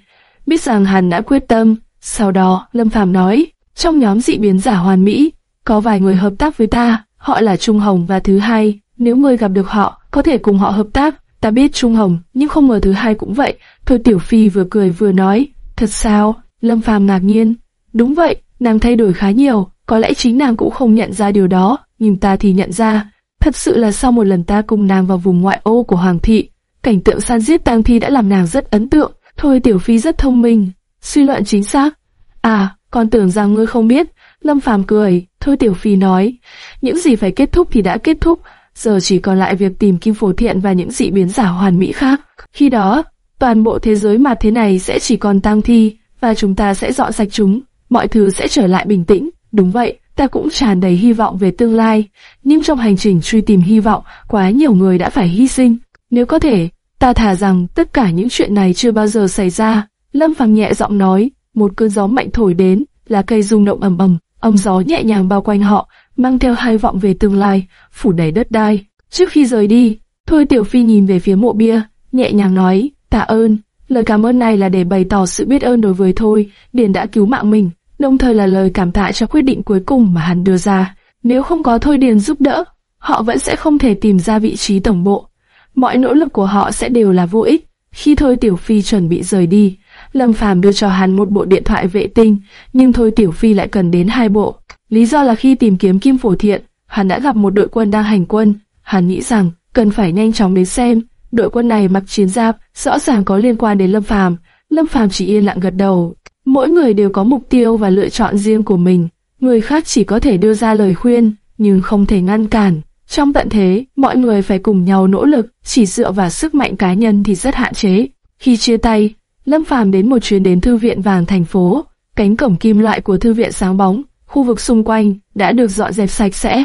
biết rằng hắn đã quyết tâm. Sau đó, Lâm Phàm nói, trong nhóm dị biến giả hoàn mỹ, có vài người hợp tác với ta, họ là Trung Hồng và Thứ Hai. Nếu ngươi gặp được họ, có thể cùng họ hợp tác. Ta biết Trung Hồng, nhưng không ngờ Thứ Hai cũng vậy. Thôi Tiểu Phi vừa cười vừa nói, thật sao? Lâm Phàm ngạc nhiên. Đúng vậy, nàng thay đổi khá nhiều, có lẽ chính nàng cũng không nhận ra điều đó, nhưng ta thì nhận ra. Thật sự là sau một lần ta cùng nàng vào vùng ngoại ô của Hoàng thị, cảnh tượng san giết tang thi đã làm nàng rất ấn tượng. Thôi Tiểu Phi rất thông minh, suy luận chính xác. À, con tưởng rằng ngươi không biết. Lâm Phàm cười, thôi Tiểu Phi nói, những gì phải kết thúc thì đã kết thúc, giờ chỉ còn lại việc tìm Kim Phổ Thiện và những dị biến giả hoàn mỹ khác. Khi đó, toàn bộ thế giới mà thế này sẽ chỉ còn tang thi, và chúng ta sẽ dọn sạch chúng, mọi thứ sẽ trở lại bình tĩnh. Đúng vậy, ta cũng tràn đầy hy vọng về tương lai, nhưng trong hành trình truy tìm hy vọng, quá nhiều người đã phải hy sinh. Nếu có thể, ta thả rằng tất cả những chuyện này chưa bao giờ xảy ra. Lâm Phàm nhẹ giọng nói, một cơn gió mạnh thổi đến, lá cây rung động ầm ầm, âm gió nhẹ nhàng bao quanh họ, mang theo hai vọng về tương lai, phủ đầy đất đai. Trước khi rời đi, Thôi Tiểu Phi nhìn về phía mộ bia, nhẹ nhàng nói, tạ ơn. Lời cảm ơn này là để bày tỏ sự biết ơn đối với Thôi, Điền đã cứu mạng mình, đồng thời là lời cảm tạ cho quyết định cuối cùng mà hắn đưa ra. Nếu không có Thôi Điền giúp đỡ, họ vẫn sẽ không thể tìm ra vị trí tổng bộ. Mọi nỗ lực của họ sẽ đều là vô ích. Khi Thôi Tiểu Phi chuẩn bị rời đi, Lâm Phàm đưa cho hắn một bộ điện thoại vệ tinh, nhưng Thôi Tiểu Phi lại cần đến hai bộ. Lý do là khi tìm kiếm Kim Phổ Thiện, hắn đã gặp một đội quân đang hành quân. Hắn nghĩ rằng cần phải nhanh chóng đến xem. Đội quân này mặc chiến giáp, rõ ràng có liên quan đến Lâm Phàm. Lâm Phàm chỉ yên lặng gật đầu. Mỗi người đều có mục tiêu và lựa chọn riêng của mình. Người khác chỉ có thể đưa ra lời khuyên, nhưng không thể ngăn cản. Trong tận thế, mọi người phải cùng nhau nỗ lực, chỉ dựa vào sức mạnh cá nhân thì rất hạn chế. Khi chia tay, Lâm Phàm đến một chuyến đến thư viện vàng thành phố, cánh cổng kim loại của thư viện sáng bóng, khu vực xung quanh đã được dọn dẹp sạch sẽ.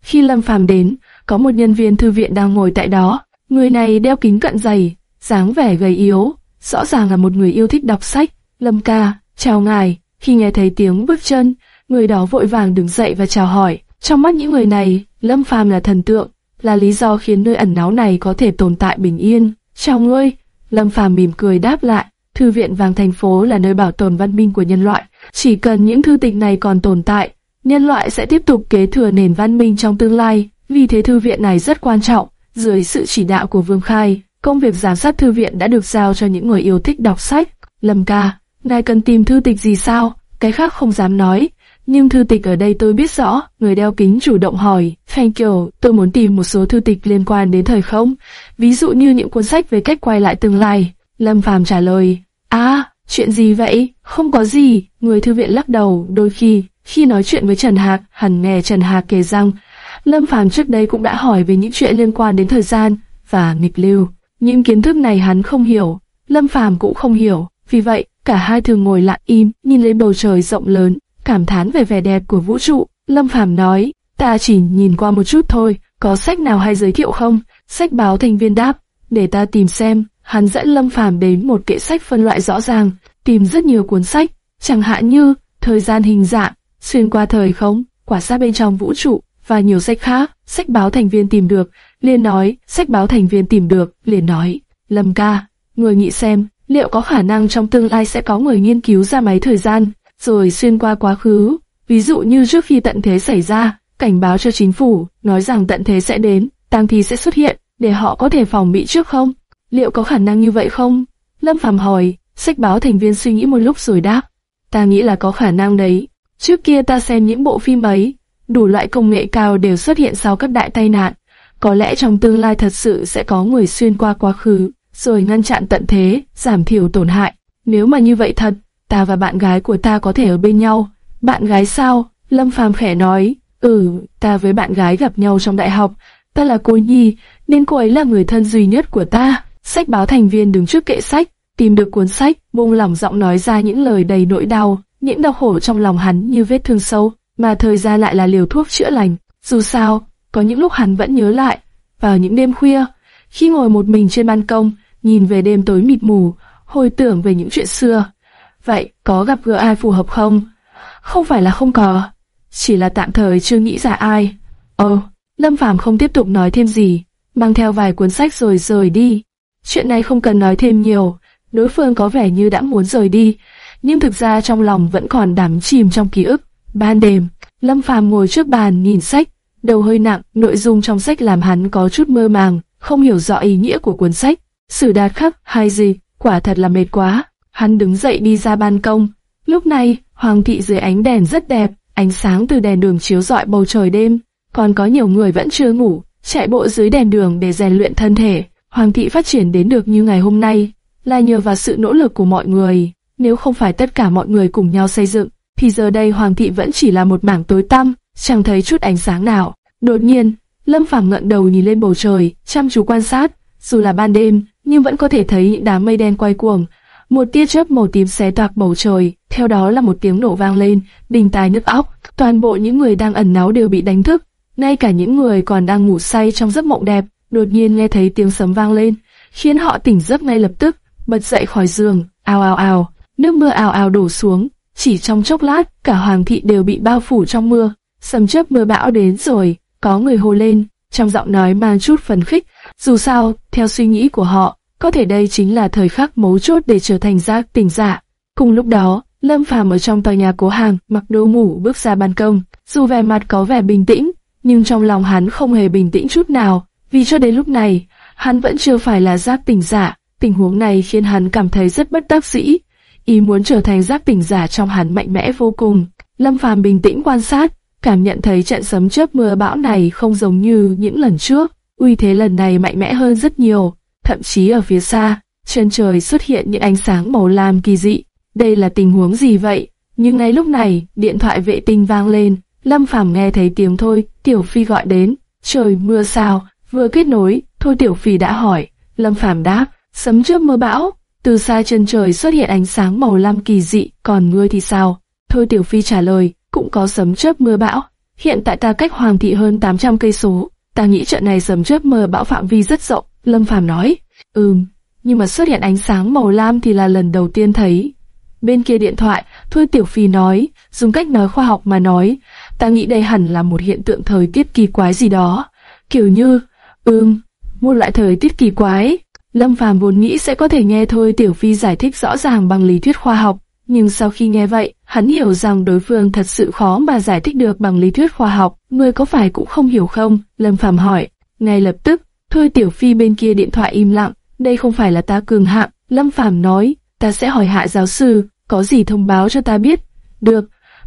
Khi Lâm Phàm đến, có một nhân viên thư viện đang ngồi tại đó. Người này đeo kính cận dày, dáng vẻ gầy yếu, rõ ràng là một người yêu thích đọc sách. Lâm ca, chào ngài. Khi nghe thấy tiếng bước chân, người đó vội vàng đứng dậy và chào hỏi. Trong mắt những người này, Lâm Phàm là thần tượng, là lý do khiến nơi ẩn náu này có thể tồn tại bình yên. Chào ngươi, Lâm Phàm mỉm cười đáp lại. Thư viện vàng thành phố là nơi bảo tồn văn minh của nhân loại. Chỉ cần những thư tịch này còn tồn tại, nhân loại sẽ tiếp tục kế thừa nền văn minh trong tương lai. Vì thế thư viện này rất quan trọng. Dưới sự chỉ đạo của Vương Khai, công việc giám sát thư viện đã được giao cho những người yêu thích đọc sách. Lâm ca, ngài cần tìm thư tịch gì sao? Cái khác không dám nói. Nhưng thư tịch ở đây tôi biết rõ, người đeo kính chủ động hỏi, Thank you, tôi muốn tìm một số thư tịch liên quan đến thời không, ví dụ như những cuốn sách về cách quay lại tương lai. Lâm Phàm trả lời, À, chuyện gì vậy? Không có gì. Người thư viện lắc đầu. Đôi khi, khi nói chuyện với Trần Hạc, hẳn nghe Trần Hạc kể rằng Lâm Phàm trước đây cũng đã hỏi về những chuyện liên quan đến thời gian và nghịch lưu. Những kiến thức này hắn không hiểu, Lâm Phàm cũng không hiểu. Vì vậy, cả hai thường ngồi lặng im, nhìn lên bầu trời rộng lớn, cảm thán về vẻ đẹp của vũ trụ. Lâm Phàm nói, ta chỉ nhìn qua một chút thôi, có sách nào hay giới thiệu không? Sách báo thành viên đáp, để ta tìm xem. Hắn dẫn Lâm Phàm đến một kệ sách phân loại rõ ràng, tìm rất nhiều cuốn sách, chẳng hạn như thời gian hình dạng, xuyên qua thời không, quả sát bên trong vũ trụ và nhiều sách khác. Sách báo thành viên tìm được, liền nói, sách báo thành viên tìm được, liền nói, Lâm ca, người nghĩ xem, liệu có khả năng trong tương lai sẽ có người nghiên cứu ra máy thời gian, rồi xuyên qua quá khứ, ví dụ như trước khi tận thế xảy ra, cảnh báo cho chính phủ, nói rằng tận thế sẽ đến, tang thi sẽ xuất hiện, để họ có thể phòng bị trước không? liệu có khả năng như vậy không? Lâm Phàm hỏi, sách báo thành viên suy nghĩ một lúc rồi đáp, ta nghĩ là có khả năng đấy. Trước kia ta xem những bộ phim ấy, đủ loại công nghệ cao đều xuất hiện sau các đại tai nạn. Có lẽ trong tương lai thật sự sẽ có người xuyên qua quá khứ, rồi ngăn chặn tận thế, giảm thiểu tổn hại. Nếu mà như vậy thật, ta và bạn gái của ta có thể ở bên nhau. Bạn gái sao? Lâm Phàm khẽ nói, ừ, ta với bạn gái gặp nhau trong đại học. Ta là cô Nhi, nên cô ấy là người thân duy nhất của ta. Sách báo thành viên đứng trước kệ sách, tìm được cuốn sách, buông lỏng giọng nói ra những lời đầy nỗi đau, những đau khổ trong lòng hắn như vết thương sâu, mà thời gian lại là liều thuốc chữa lành. Dù sao, có những lúc hắn vẫn nhớ lại, vào những đêm khuya, khi ngồi một mình trên ban công, nhìn về đêm tối mịt mù, hồi tưởng về những chuyện xưa. Vậy, có gặp gỡ ai phù hợp không? Không phải là không có, chỉ là tạm thời chưa nghĩ ra ai. Ồ, Lâm Phàm không tiếp tục nói thêm gì, mang theo vài cuốn sách rồi rời đi. Chuyện này không cần nói thêm nhiều, đối phương có vẻ như đã muốn rời đi, nhưng thực ra trong lòng vẫn còn đắm chìm trong ký ức. Ban đêm, Lâm Phàm ngồi trước bàn nhìn sách, đầu hơi nặng, nội dung trong sách làm hắn có chút mơ màng, không hiểu rõ ý nghĩa của cuốn sách. Sử đạt khắc hay gì, quả thật là mệt quá. Hắn đứng dậy đi ra ban công. Lúc này, hoàng thị dưới ánh đèn rất đẹp, ánh sáng từ đèn đường chiếu rọi bầu trời đêm. Còn có nhiều người vẫn chưa ngủ, chạy bộ dưới đèn đường để rèn luyện thân thể. Hoàng thị phát triển đến được như ngày hôm nay, là nhờ vào sự nỗ lực của mọi người. Nếu không phải tất cả mọi người cùng nhau xây dựng, thì giờ đây Hoàng thị vẫn chỉ là một mảng tối tăm, chẳng thấy chút ánh sáng nào. Đột nhiên, Lâm Phàm ngẩng đầu nhìn lên bầu trời, chăm chú quan sát, dù là ban đêm, nhưng vẫn có thể thấy đám mây đen quay cuồng. Một tia chớp màu tím xé toạc bầu trời, theo đó là một tiếng nổ vang lên, đình tai nứt óc. Toàn bộ những người đang ẩn náu đều bị đánh thức, ngay cả những người còn đang ngủ say trong giấc mộng đẹp, đột nhiên nghe thấy tiếng sấm vang lên, khiến họ tỉnh giấc ngay lập tức, bật dậy khỏi giường, ào ào ào, nước mưa ào ào đổ xuống, chỉ trong chốc lát, cả hoàng thị đều bị bao phủ trong mưa, sầm chớp mưa bão đến rồi, có người hô lên, trong giọng nói mang chút phấn khích, dù sao, theo suy nghĩ của họ, có thể đây chính là thời khắc mấu chốt để trở thành giác tỉnh giả. Cùng lúc đó, Lâm Phàm ở trong tòa nhà cố hàng, mặc đồ ngủ bước ra ban công, dù vẻ mặt có vẻ bình tĩnh, nhưng trong lòng hắn không hề bình tĩnh chút nào, vì cho đến lúc này, hắn vẫn chưa phải là giác tỉnh giả. Tình huống này khiến hắn cảm thấy rất bất đắc dĩ. Ý muốn trở thành giác tỉnh giả trong hắn mạnh mẽ vô cùng. Lâm Phàm bình tĩnh quan sát, cảm nhận thấy trận sấm chớp mưa bão này không giống như những lần trước. Uy thế lần này mạnh mẽ hơn rất nhiều, thậm chí ở phía xa, chân trời xuất hiện những ánh sáng màu lam kỳ dị. Đây là tình huống gì vậy? Nhưng ngay lúc này, điện thoại vệ tinh vang lên, Lâm Phàm nghe thấy tiếng thôi, Tiểu Phi gọi đến. Trời mưa sao? Vừa kết nối, thôi Tiểu Phi đã hỏi. Lâm Phàm đáp, sấm chớp mưa bão. Từ xa chân trời xuất hiện ánh sáng màu lam kỳ dị, còn ngươi thì sao? Thôi Tiểu Phi trả lời, cũng có sấm chớp mưa bão. Hiện tại ta cách Hoàng thị hơn 800 cây số, ta nghĩ trận này sấm chớp mưa bão phạm vi rất rộng. Lâm Phàm nói, ừm, nhưng mà xuất hiện ánh sáng màu lam thì là lần đầu tiên thấy. Bên kia điện thoại, Thôi Tiểu Phi nói, dùng cách nói khoa học mà nói, ta nghĩ đây hẳn là một hiện tượng thời tiết kỳ quái gì đó. Kiểu như, ừm, một loại thời tiết kỳ quái. Lâm Phàm vốn nghĩ sẽ có thể nghe Thôi Tiểu Phi giải thích rõ ràng bằng lý thuyết khoa học, nhưng sau khi nghe vậy, hắn hiểu rằng đối phương thật sự khó mà giải thích được bằng lý thuyết khoa học. Ngươi có phải cũng không hiểu không? Lâm Phàm hỏi. Ngay lập tức, Thôi Tiểu Phi bên kia điện thoại im lặng. Đây không phải là ta cường hạng. Lâm Phàm nói, ta sẽ hỏi hạ giáo sư, có gì thông báo cho ta biết. Được.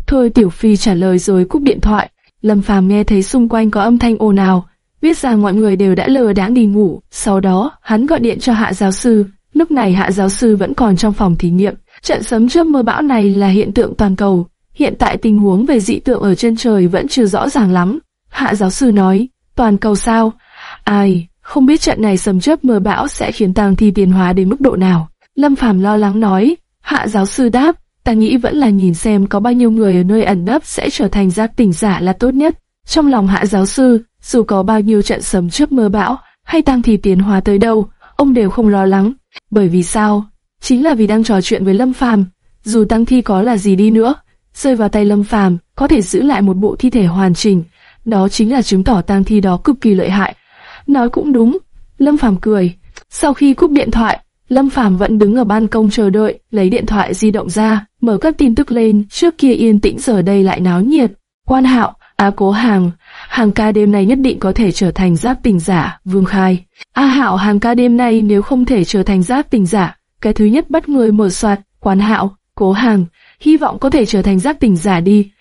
Thôi Tiểu Phi trả lời rồi cúp điện thoại. Lâm Phàm nghe thấy xung quanh có âm thanh ồn ào, biết rằng mọi người đều đã lờ đãng đi ngủ. Sau đó, hắn gọi điện cho hạ giáo sư. Lúc này hạ giáo sư vẫn còn trong phòng thí nghiệm. Trận sấm chớp mưa bão này là hiện tượng toàn cầu. Hiện tại tình huống về dị tượng ở trên trời vẫn chưa rõ ràng lắm. Hạ giáo sư nói, toàn cầu sao? Ai, không biết trận này sầm chớp mưa bão sẽ khiến tang thi tiến hóa đến mức độ nào. Lâm Phàm lo lắng nói, hạ giáo sư đáp, ta nghĩ vẫn là nhìn xem có bao nhiêu người ở nơi ẩn nấp sẽ trở thành giác tỉnh giả là tốt nhất. Trong lòng hạ giáo sư, dù có bao nhiêu trận sầm chớp mưa bão, hay tăng thi tiến hóa tới đâu, ông đều không lo lắng. Bởi vì sao? Chính là vì đang trò chuyện với Lâm Phàm, dù tăng thi có là gì đi nữa, rơi vào tay Lâm Phàm có thể giữ lại một bộ thi thể hoàn chỉnh, đó chính là chứng tỏ tăng thi đó cực kỳ lợi hại. Nói cũng đúng, Lâm Phàm cười. Sau khi cúp điện thoại, Lâm Phàm vẫn đứng ở ban công chờ đợi, lấy điện thoại di động ra, mở các tin tức lên, trước kia yên tĩnh giờ đây lại náo nhiệt. Quan Hạo, Á Cố Hàng, hàng ca đêm nay nhất định có thể trở thành giáp tình giả, Vương Khai. A Hạo hàng ca đêm nay nếu không thể trở thành giáp tình giả, cái thứ nhất bắt người mở soạt, Quan Hạo, Cố Hàng, hy vọng có thể trở thành giáp tình giả đi.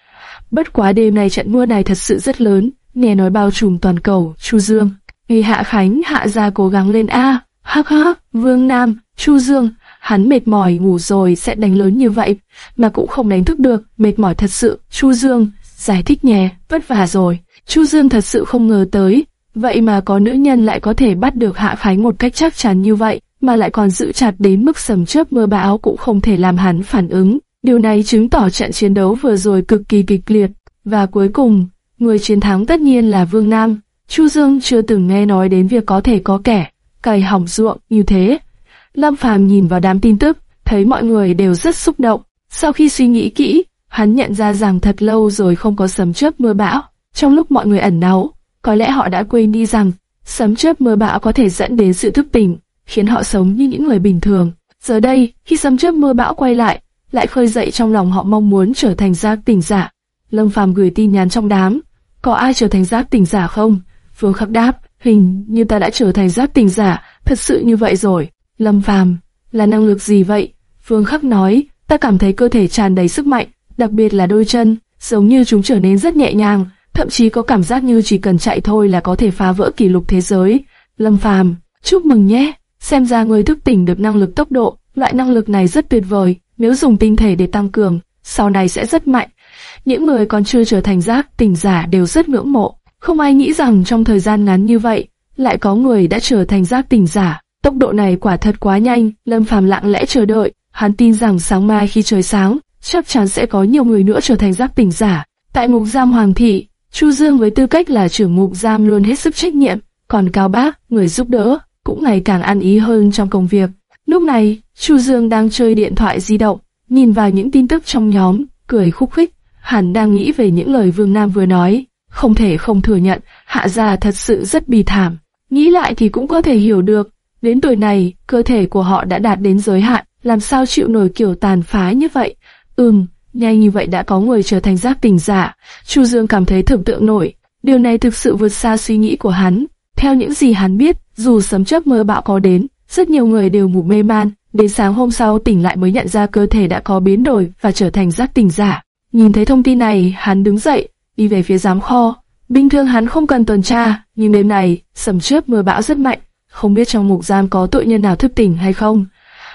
Bất quá đêm nay trận mưa này thật sự rất lớn, nghe nói bao trùm toàn cầu, Chu Dương. Nghi Hạ Khánh hạ ra cố gắng lên A, hắc hắc, Vương Nam, Chu Dương, hắn mệt mỏi ngủ rồi sẽ đánh lớn như vậy, mà cũng không đánh thức được, mệt mỏi thật sự, Chu Dương, giải thích nhé, vất vả rồi. Chu Dương thật sự không ngờ tới, vậy mà có nữ nhân lại có thể bắt được Hạ Khánh một cách chắc chắn như vậy, mà lại còn giữ chặt đến mức sầm chớp mưa bão cũng không thể làm hắn phản ứng. Điều này chứng tỏ trận chiến đấu vừa rồi cực kỳ kịch liệt, và cuối cùng, người chiến thắng tất nhiên là Vương Nam. Chu Dương chưa từng nghe nói đến việc có thể có kẻ cày hỏng ruộng như thế. Lâm Phàm nhìn vào đám tin tức, thấy mọi người đều rất xúc động. Sau khi suy nghĩ kỹ, hắn nhận ra rằng thật lâu rồi không có sấm chớp mưa bão. Trong lúc mọi người ẩn náu, có lẽ họ đã quên đi rằng sấm chớp mưa bão có thể dẫn đến sự thức tỉnh, khiến họ sống như những người bình thường. Giờ đây, khi sấm chớp mưa bão quay lại, lại khơi dậy trong lòng họ mong muốn trở thành giác tỉnh giả. Lâm Phàm gửi tin nhắn trong đám, có ai trở thành giác tỉnh giả không? Phương Khắc đáp, hình như ta đã trở thành giác tỉnh giả, thật sự như vậy rồi. Lâm Phàm, là năng lực gì vậy? Phương Khắc nói, ta cảm thấy cơ thể tràn đầy sức mạnh, đặc biệt là đôi chân, giống như chúng trở nên rất nhẹ nhàng, thậm chí có cảm giác như chỉ cần chạy thôi là có thể phá vỡ kỷ lục thế giới. Lâm Phàm, chúc mừng nhé, xem ra người thức tỉnh được năng lực tốc độ, loại năng lực này rất tuyệt vời, nếu dùng tinh thể để tăng cường, sau này sẽ rất mạnh. Những người còn chưa trở thành giác tỉnh giả đều rất ngưỡng mộ, không ai nghĩ rằng trong thời gian ngắn như vậy, lại có người đã trở thành giác tỉnh giả. Tốc độ này quả thật quá nhanh, Lâm Phàm lặng lẽ chờ đợi, hắn tin rằng sáng mai khi trời sáng, chắc chắn sẽ có nhiều người nữa trở thành giác tỉnh giả. Tại ngục giam Hoàng thị, Chu Dương với tư cách là trưởng ngục giam luôn hết sức trách nhiệm, còn Cao Bác, người giúp đỡ, cũng ngày càng ăn ý hơn trong công việc. Lúc này, Chu Dương đang chơi điện thoại di động, nhìn vào những tin tức trong nhóm, cười khúc khích. Hắn đang nghĩ về những lời Vương Nam vừa nói, không thể không thừa nhận, Hạ gia thật sự rất bi thảm. Nghĩ lại thì cũng có thể hiểu được, đến tuổi này, cơ thể của họ đã đạt đến giới hạn, làm sao chịu nổi kiểu tàn phá như vậy. Ừm, nhanh như vậy đã có người trở thành giác tình giả. Chu Dương cảm thấy tưởng tượng nổi, điều này thực sự vượt xa suy nghĩ của hắn. Theo những gì hắn biết, dù sấm chớp mưa bão có đến, rất nhiều người đều ngủ mê man, đến sáng hôm sau tỉnh lại mới nhận ra cơ thể đã có biến đổi và trở thành giác tình giả. Nhìn thấy thông tin này, hắn đứng dậy, đi về phía giám kho. Bình thường hắn không cần tuần tra, nhưng đêm này, sầm chớp mưa bão rất mạnh, không biết trong mục giam có tội nhân nào thức tỉnh hay không.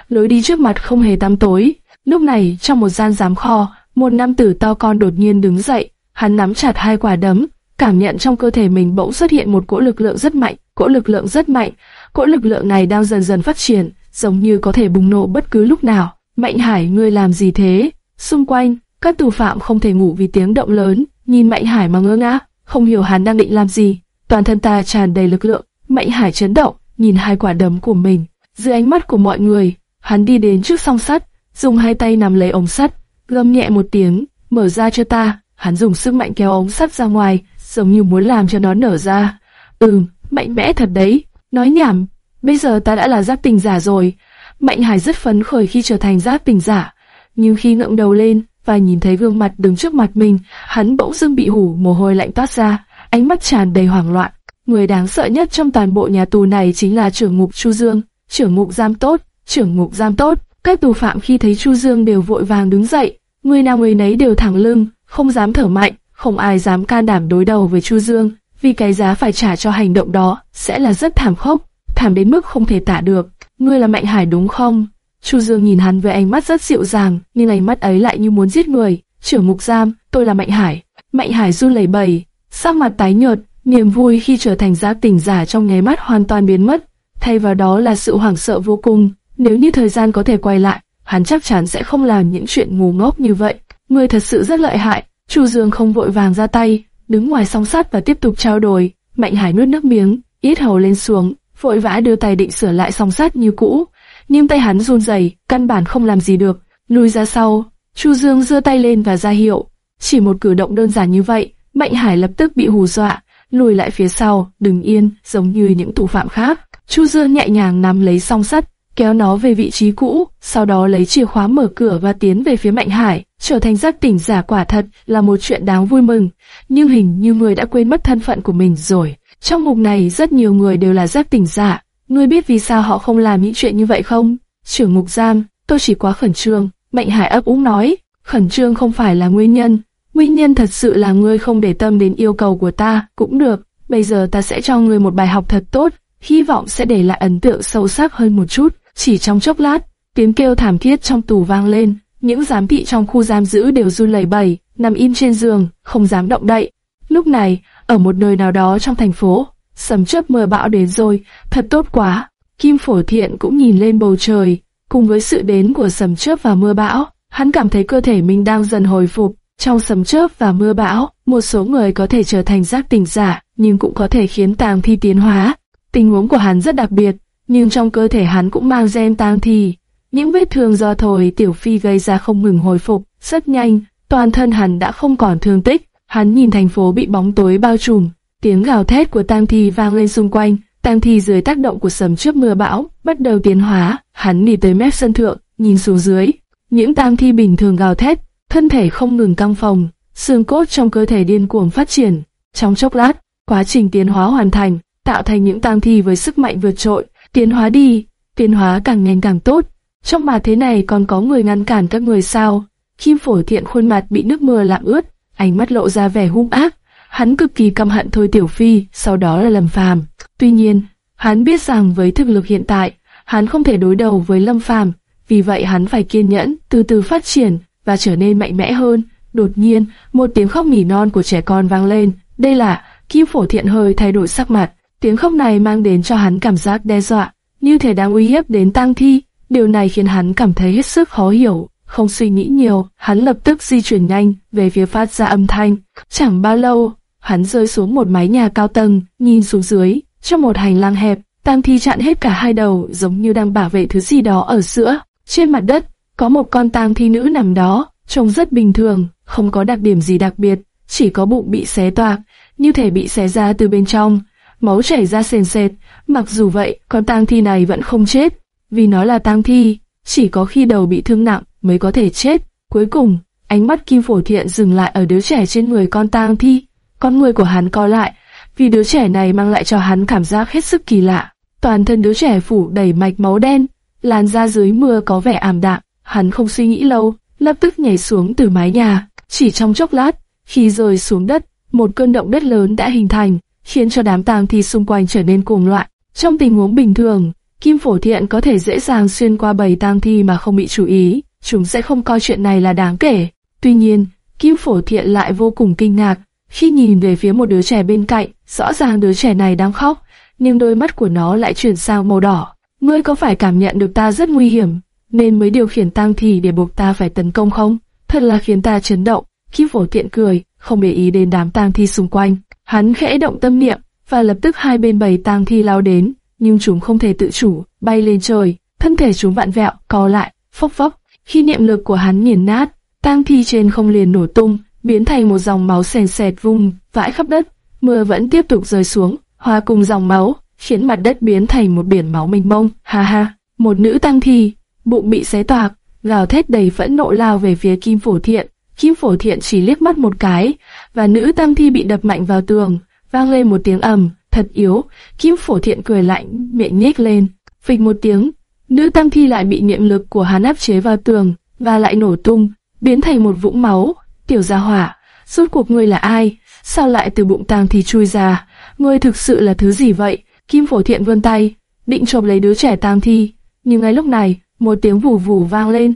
Lối đi trước mặt không hề tăm tối. Lúc này, trong một gian giám kho, một nam tử to con đột nhiên đứng dậy, hắn nắm chặt hai quả đấm, cảm nhận trong cơ thể mình bỗng xuất hiện một cỗ lực lượng rất mạnh, cỗ lực lượng rất mạnh, cỗ lực lượng này đang dần dần phát triển, giống như có thể bùng nổ bất cứ lúc nào. Mạnh Hải, ngươi làm gì thế? Xung quanh, các tù phạm không thể ngủ vì tiếng động lớn, nhìn Mạnh Hải mà ngơ ngác, không hiểu hắn đang định làm gì. Toàn thân ta tràn đầy lực lượng, Mạnh Hải chấn động, nhìn hai quả đấm của mình. Dưới ánh mắt của mọi người, hắn đi đến trước song sắt, dùng hai tay nắm lấy ống sắt, gầm nhẹ một tiếng, mở ra cho ta. Hắn dùng sức mạnh kéo ống sắt ra ngoài, giống như muốn làm cho nó nở ra. Ừm, mạnh mẽ thật đấy. Nói nhảm, bây giờ ta đã là giáp tình giả rồi. Mạnh Hải rất phấn khởi khi trở thành giáp tình giả, nhưng khi ngẩng đầu lên, và nhìn thấy gương mặt đứng trước mặt mình, hắn bỗng dưng bị hủ mồ hôi lạnh toát ra, ánh mắt tràn đầy hoảng loạn. Người đáng sợ nhất trong toàn bộ nhà tù này chính là trưởng ngục Chu Dương, trưởng ngục giam tốt, trưởng ngục giam tốt. Các tù phạm khi thấy Chu Dương đều vội vàng đứng dậy, người nào người nấy đều thẳng lưng, không dám thở mạnh, không ai dám can đảm đối đầu với Chu Dương, vì cái giá phải trả cho hành động đó sẽ là rất thảm khốc, thảm đến mức không thể tả được. Ngươi là Mạnh Hải đúng không? Chu Dương nhìn hắn với ánh mắt rất dịu dàng, nhưng ánh mắt ấy lại như muốn giết người. Trưởng mục giam, tôi là Mạnh Hải. Mạnh Hải run lẩy bẩy, sắc mặt tái nhợt, niềm vui khi trở thành giáp tỉnh giả trong nháy mắt hoàn toàn biến mất. Thay vào đó là sự hoảng sợ vô cùng. Nếu như thời gian có thể quay lại, hắn chắc chắn sẽ không làm những chuyện ngu ngốc như vậy. Người thật sự rất lợi hại. Chu Dương không vội vàng ra tay, đứng ngoài song sắt và tiếp tục trao đổi. Mạnh Hải nuốt nước miếng, ít hầu lên xuống, vội vã đưa tay định sửa lại song sắt như cũ nhưng tay hắn run rẩy, căn bản không làm gì được. Lùi ra sau, Chu Dương giơ tay lên và ra hiệu. Chỉ một cử động đơn giản như vậy, Mạnh Hải lập tức bị hù dọa, lùi lại phía sau, đừng yên, giống như những thủ phạm khác. Chu Dương nhẹ nhàng nắm lấy song sắt, kéo nó về vị trí cũ, sau đó lấy chìa khóa mở cửa và tiến về phía Mạnh Hải, trở thành giác tỉnh giả quả thật là một chuyện đáng vui mừng, nhưng hình như người đã quên mất thân phận của mình rồi. Trong mục này rất nhiều người đều là giác tỉnh giả, Ngươi biết vì sao họ không làm những chuyện như vậy không? Trưởng ngục giam, tôi chỉ quá khẩn trương. Mạnh Hải ấp úng nói, khẩn trương không phải là nguyên nhân. Nguyên nhân thật sự là ngươi không để tâm đến yêu cầu của ta, cũng được. Bây giờ ta sẽ cho ngươi một bài học thật tốt, hy vọng sẽ để lại ấn tượng sâu sắc hơn một chút. Chỉ trong chốc lát, tiếng kêu thảm thiết trong tù vang lên, những giám thị trong khu giam giữ đều run lẩy bẩy, nằm im trên giường, không dám động đậy. Lúc này, ở một nơi nào đó trong thành phố, sấm chớp mưa bão đến rồi, thật tốt quá. Kim Phổ Thiện cũng nhìn lên bầu trời, cùng với sự đến của sấm chớp và mưa bão, hắn cảm thấy cơ thể mình đang dần hồi phục. Trong sấm chớp và mưa bão, một số người có thể trở thành giác tỉnh giả, nhưng cũng có thể khiến tàng thi tiến hóa. Tình huống của hắn rất đặc biệt, nhưng trong cơ thể hắn cũng mang gen tang thi. Những vết thương do thổi tiểu phi gây ra không ngừng hồi phục, rất nhanh, toàn thân hắn đã không còn thương tích. Hắn nhìn thành phố bị bóng tối bao trùm, tiếng gào thét của tang thi vang lên xung quanh, tang thi dưới tác động của sấm trước mưa bão bắt đầu tiến hóa. Hắn đi tới mép sân thượng, nhìn xuống dưới, những tang thi bình thường gào thét, thân thể không ngừng căng phòng, xương cốt trong cơ thể điên cuồng phát triển. Trong chốc lát, quá trình tiến hóa hoàn thành, tạo thành những tang thi với sức mạnh vượt trội, tiến hóa đi, tiến hóa càng nhanh càng tốt. Trong mà thế này còn có người ngăn cản các người sao? Kim phổ thiện khuôn mặt bị nước mưa làm ướt, ánh mắt lộ ra vẻ hung ác. Hắn cực kỳ căm hận Thôi Tiểu Phi, sau đó là Lâm Phàm. Tuy nhiên, hắn biết rằng với thực lực hiện tại, hắn không thể đối đầu với Lâm Phàm, vì vậy hắn phải kiên nhẫn, từ từ phát triển và trở nên mạnh mẽ hơn. Đột nhiên, một tiếng khóc mỉ non của trẻ con vang lên. Đây là Kim Phổ Thiện hơi thay đổi sắc mặt. Tiếng khóc này mang đến cho hắn cảm giác đe dọa, như thể đang uy hiếp đến tang thi. Điều này khiến hắn cảm thấy hết sức khó hiểu. Không suy nghĩ nhiều, hắn lập tức di chuyển nhanh về phía phát ra âm thanh. Chẳng bao lâu, hắn rơi xuống một mái nhà cao tầng, nhìn xuống dưới, trong một hành lang hẹp, tang thi chặn hết cả hai đầu, giống như đang bảo vệ thứ gì đó ở giữa. Trên mặt đất, có một con tang thi nữ nằm đó, trông rất bình thường, không có đặc điểm gì đặc biệt, chỉ có bụng bị xé toạc, như thể bị xé ra từ bên trong, máu chảy ra sền sệt. Mặc dù vậy, con tang thi này vẫn không chết, vì nó là tang thi, chỉ có khi đầu bị thương nặng mới có thể chết. Cuối cùng, ánh mắt Kim Phổ Thiện dừng lại ở đứa trẻ trên người con tang thi. Con người của hắn co lại, vì đứa trẻ này mang lại cho hắn cảm giác hết sức kỳ lạ. Toàn thân đứa trẻ phủ đầy mạch máu đen, làn da dưới mưa có vẻ ảm đạm. Hắn không suy nghĩ lâu, lập tức nhảy xuống từ mái nhà. Chỉ trong chốc lát, khi rơi xuống đất, một cơn động đất lớn đã hình thành, khiến cho đám tang thi xung quanh trở nên cuồng loạn. Trong tình huống bình thường, Kim Phổ Thiện có thể dễ dàng xuyên qua bầy tang thi mà không bị chú ý, chúng sẽ không coi chuyện này là đáng kể. Tuy nhiên, Kim Phổ Thiện lại vô cùng kinh ngạc khi nhìn về phía một đứa trẻ bên cạnh, rõ ràng đứa trẻ này đang khóc, nhưng đôi mắt của nó lại chuyển sang màu đỏ. Ngươi có phải cảm nhận được ta rất nguy hiểm, nên mới điều khiển tang thi để buộc ta phải tấn công không? Thật là khiến ta chấn động. Kim Phổ Thiện cười, không để ý đến đám tang thi xung quanh. Hắn khẽ động tâm niệm, và lập tức hai bên bầy tang thi lao đến, nhưng chúng không thể tự chủ, bay lên trời, thân thể chúng vặn vẹo, co lại, phốc phốc. Khi niệm lực của hắn nghiền nát, tang thi trên không liền nổ tung, biến thành một dòng máu sền sệt vung vãi khắp đất. Mưa vẫn tiếp tục rơi xuống, hòa cùng dòng máu, khiến mặt đất biến thành một biển máu mênh mông. Ha ha, một nữ tăng thi, bụng bị xé toạc, gào thét đầy phẫn nộ lao về phía Kim Phổ Thiện. Kim Phổ Thiện chỉ liếc mắt một cái, và nữ tăng thi bị đập mạnh vào tường, vang lên một tiếng ầm, thật yếu. Kim Phổ Thiện cười lạnh, miệng nhếch lên, phịch một tiếng, nữ tăng thi lại bị niệm lực của hắn áp chế vào tường và lại nổ tung, biến thành một vũng máu. Tiểu Gia Hỏa, rốt cuộc ngươi là ai? Sao lại từ bụng tang thì chui ra? Ngươi thực sự là thứ gì vậy? Kim Phổ Thiện vươn tay, định chộp lấy đứa trẻ tang thi, nhưng ngay lúc này, một tiếng vù vù vang lên.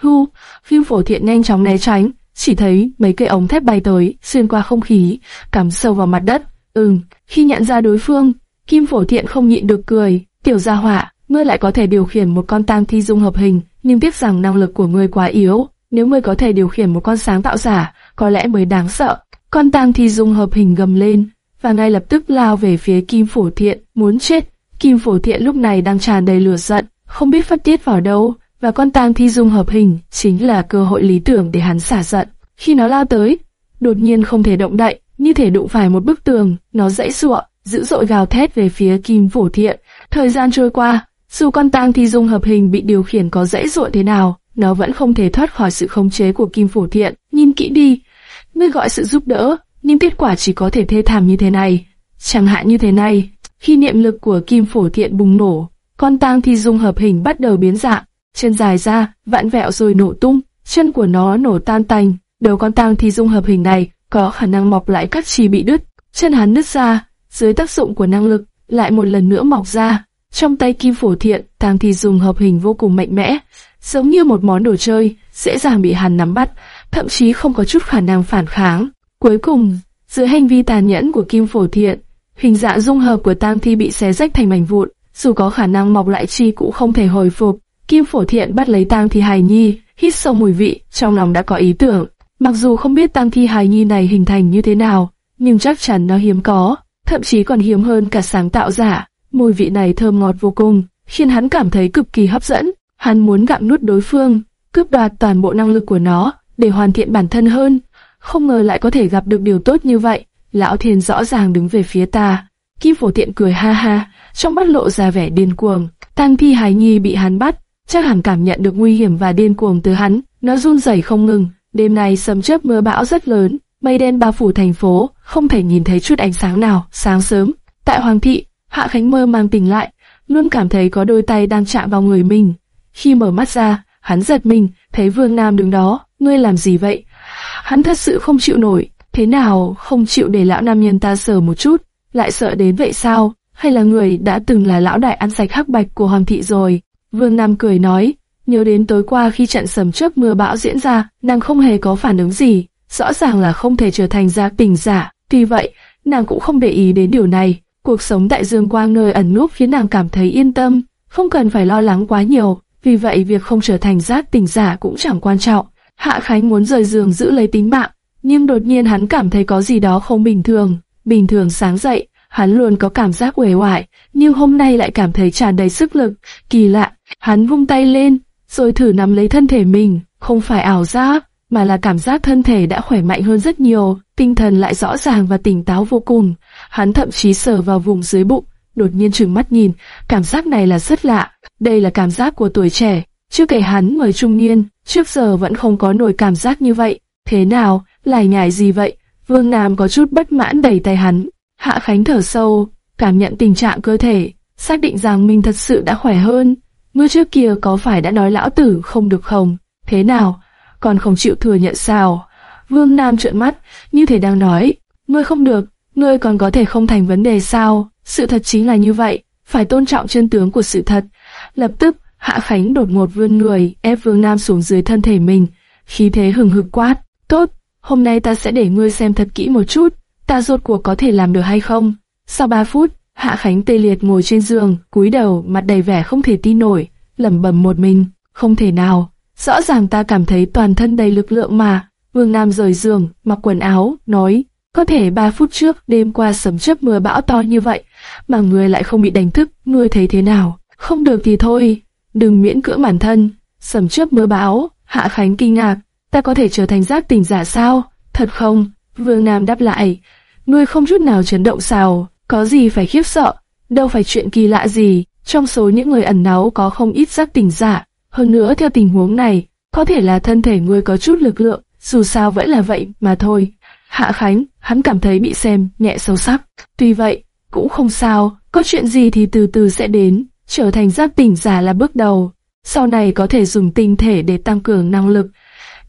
Hu, Kim Phổ Thiện nhanh chóng né tránh, chỉ thấy mấy cây ống thép bay tới, xuyên qua không khí, cắm sâu vào mặt đất. Ừm, khi nhận ra đối phương, Kim Phổ Thiện không nhịn được cười. Tiểu Gia Hỏa, ngươi lại có thể điều khiển một con tang thi dung hợp hình, nhưng tiếc rằng năng lực của ngươi quá yếu. Nếu ngươi có thể điều khiển một con sáng tạo giả, có lẽ mới đáng sợ. Con tang thi dung hợp hình gầm lên, và ngay lập tức lao về phía Kim Phổ Thiện, muốn chết. Kim Phổ Thiện lúc này đang tràn đầy lửa giận, không biết phát tiết vào đâu, và con tang thi dung hợp hình chính là cơ hội lý tưởng để hắn xả giận. Khi nó lao tới, đột nhiên không thể động đậy, như thể đụng phải một bức tường, nó dãy sụa, dữ dội gào thét về phía Kim Phổ Thiện. Thời gian trôi qua, dù con tang thi dung hợp hình bị điều khiển có dãy sụa thế nào, nó vẫn không thể thoát khỏi sự khống chế của Kim Phổ Thiện. Nhìn kỹ đi, ngươi gọi sự giúp đỡ, nhưng kết quả chỉ có thể thê thảm như thế này. Chẳng hạn như thế này, khi niệm lực của Kim Phổ Thiện bùng nổ, con tang thi dung hợp hình bắt đầu biến dạng, chân dài ra, vặn vẹo rồi nổ tung, chân của nó nổ tan tành. Đầu con tang thi dung hợp hình này có khả năng mọc lại các chi bị đứt, chân hắn nứt ra, dưới tác dụng của năng lực, lại một lần nữa mọc ra. Trong tay Kim Phổ Thiện, tang thi dùng hợp hình vô cùng mạnh mẽ, giống như một món đồ chơi, dễ dàng bị hắn nắm bắt, thậm chí không có chút khả năng phản kháng. Cuối cùng, dưới hành vi tàn nhẫn của Kim Phổ Thiện, hình dạng dung hợp của tang thi bị xé rách thành mảnh vụn, dù có khả năng mọc lại chi cũng không thể hồi phục. Kim Phổ Thiện bắt lấy tang thi hài nhi, hít sâu mùi vị, trong lòng đã có ý tưởng. Mặc dù không biết tang thi hài nhi này hình thành như thế nào, nhưng chắc chắn nó hiếm có, thậm chí còn hiếm hơn cả sáng tạo giả. Mùi vị này thơm ngọt vô cùng, khiến hắn cảm thấy cực kỳ hấp dẫn. Hắn muốn gặm nuốt đối phương, cướp đoạt toàn bộ năng lực của nó, để hoàn thiện bản thân hơn. Không ngờ lại có thể gặp được điều tốt như vậy. Lão Thiên rõ ràng đứng về phía ta. Kim Phổ Tiện cười ha ha, trong mắt lộ ra vẻ điên cuồng. Tang Thi Hải Nhi bị hắn bắt, chắc hẳn cảm nhận được nguy hiểm và điên cuồng từ hắn. Nó run rẩy không ngừng. Đêm nay sấm chớp mưa bão rất lớn, mây đen bao phủ thành phố, không thể nhìn thấy chút ánh sáng nào. Sáng sớm, tại Hoàng thị, Hạ Khánh mơ mang tỉnh lại, luôn cảm thấy có đôi tay đang chạm vào người mình. Khi mở mắt ra, hắn giật mình, thấy Vương Nam đứng đó. Ngươi làm gì vậy? Hắn thật sự không chịu nổi. Thế nào không chịu để lão nam nhân ta sờ một chút? Lại sợ đến vậy sao? Hay là người đã từng là lão đại ăn sạch hắc bạch của Hoàng thị rồi? Vương Nam cười nói, nhớ đến tối qua khi trận sầm chớp mưa bão diễn ra, nàng không hề có phản ứng gì, rõ ràng là không thể trở thành gia tình giả. Tuy vậy, nàng cũng không để ý đến điều này. Cuộc sống tại Dương Quang nơi ẩn núp khiến nàng cảm thấy yên tâm, không cần phải lo lắng quá nhiều. Vì vậy việc không trở thành giác tình giả cũng chẳng quan trọng. Hạ Khánh muốn rời giường giữ lấy tính mạng, nhưng đột nhiên hắn cảm thấy có gì đó không bình thường. Bình thường sáng dậy, hắn luôn có cảm giác uể oải, nhưng hôm nay lại cảm thấy tràn đầy sức lực. Kỳ lạ, hắn vung tay lên, rồi thử nắm lấy thân thể mình, không phải ảo giác, mà là cảm giác thân thể đã khỏe mạnh hơn rất nhiều, tinh thần lại rõ ràng và tỉnh táo vô cùng. Hắn thậm chí sờ vào vùng dưới bụng, đột nhiên trừng mắt nhìn, cảm giác này là rất lạ. Đây là cảm giác của tuổi trẻ, chưa kể hắn mới trung niên, trước giờ vẫn không có nổi cảm giác như vậy. Thế nào, lại nhải gì vậy? Vương Nam có chút bất mãn đẩy tay hắn. Hạ Khánh thở sâu, cảm nhận tình trạng cơ thể, xác định rằng mình thật sự đã khỏe hơn. mưa trước kia có phải đã nói lão tử không được không? Thế nào? Còn không chịu thừa nhận sao? Vương Nam trợn mắt, như thể đang nói, ngươi không được, ngươi còn có thể không thành vấn đề sao? Sự thật chính là như vậy, phải tôn trọng chân tướng của sự thật. Lập tức, Hạ Khánh đột ngột vươn người, ép Vương Nam xuống dưới thân thể mình, khí thế hừng hực quát. Tốt, hôm nay ta sẽ để ngươi xem thật kỹ một chút, ta rốt cuộc có thể làm được hay không. Sau 3 phút, Hạ Khánh tê liệt ngồi trên giường, cúi đầu, mặt đầy vẻ không thể tin nổi, lẩm bẩm một mình, không thể nào. Rõ ràng ta cảm thấy toàn thân đầy lực lượng mà. Vương Nam rời giường, mặc quần áo, nói, có thể 3 phút trước đêm qua sấm chớp mưa bão to như vậy, mà ngươi lại không bị đánh thức, ngươi thấy thế nào? Không được thì thôi, đừng miễn cưỡng bản thân. Sấm chớp mưa bão, Hạ Khánh kinh ngạc, ta có thể trở thành giác tỉnh giả sao? Thật không? Vương Nam đáp lại, ngươi không chút nào chấn động sao? Có gì phải khiếp sợ? Đâu phải chuyện kỳ lạ gì? Trong số những người ẩn náu có không ít giác tỉnh giả. Hơn nữa theo tình huống này, có thể là thân thể ngươi có chút lực lượng, dù sao vẫn là vậy mà thôi. Hạ Khánh, hắn cảm thấy bị xem nhẹ sâu sắc. Tuy vậy, cũng không sao, có chuyện gì thì từ từ sẽ đến, trở thành giác tỉnh giả là bước đầu. Sau này có thể dùng tinh thể để tăng cường năng lực,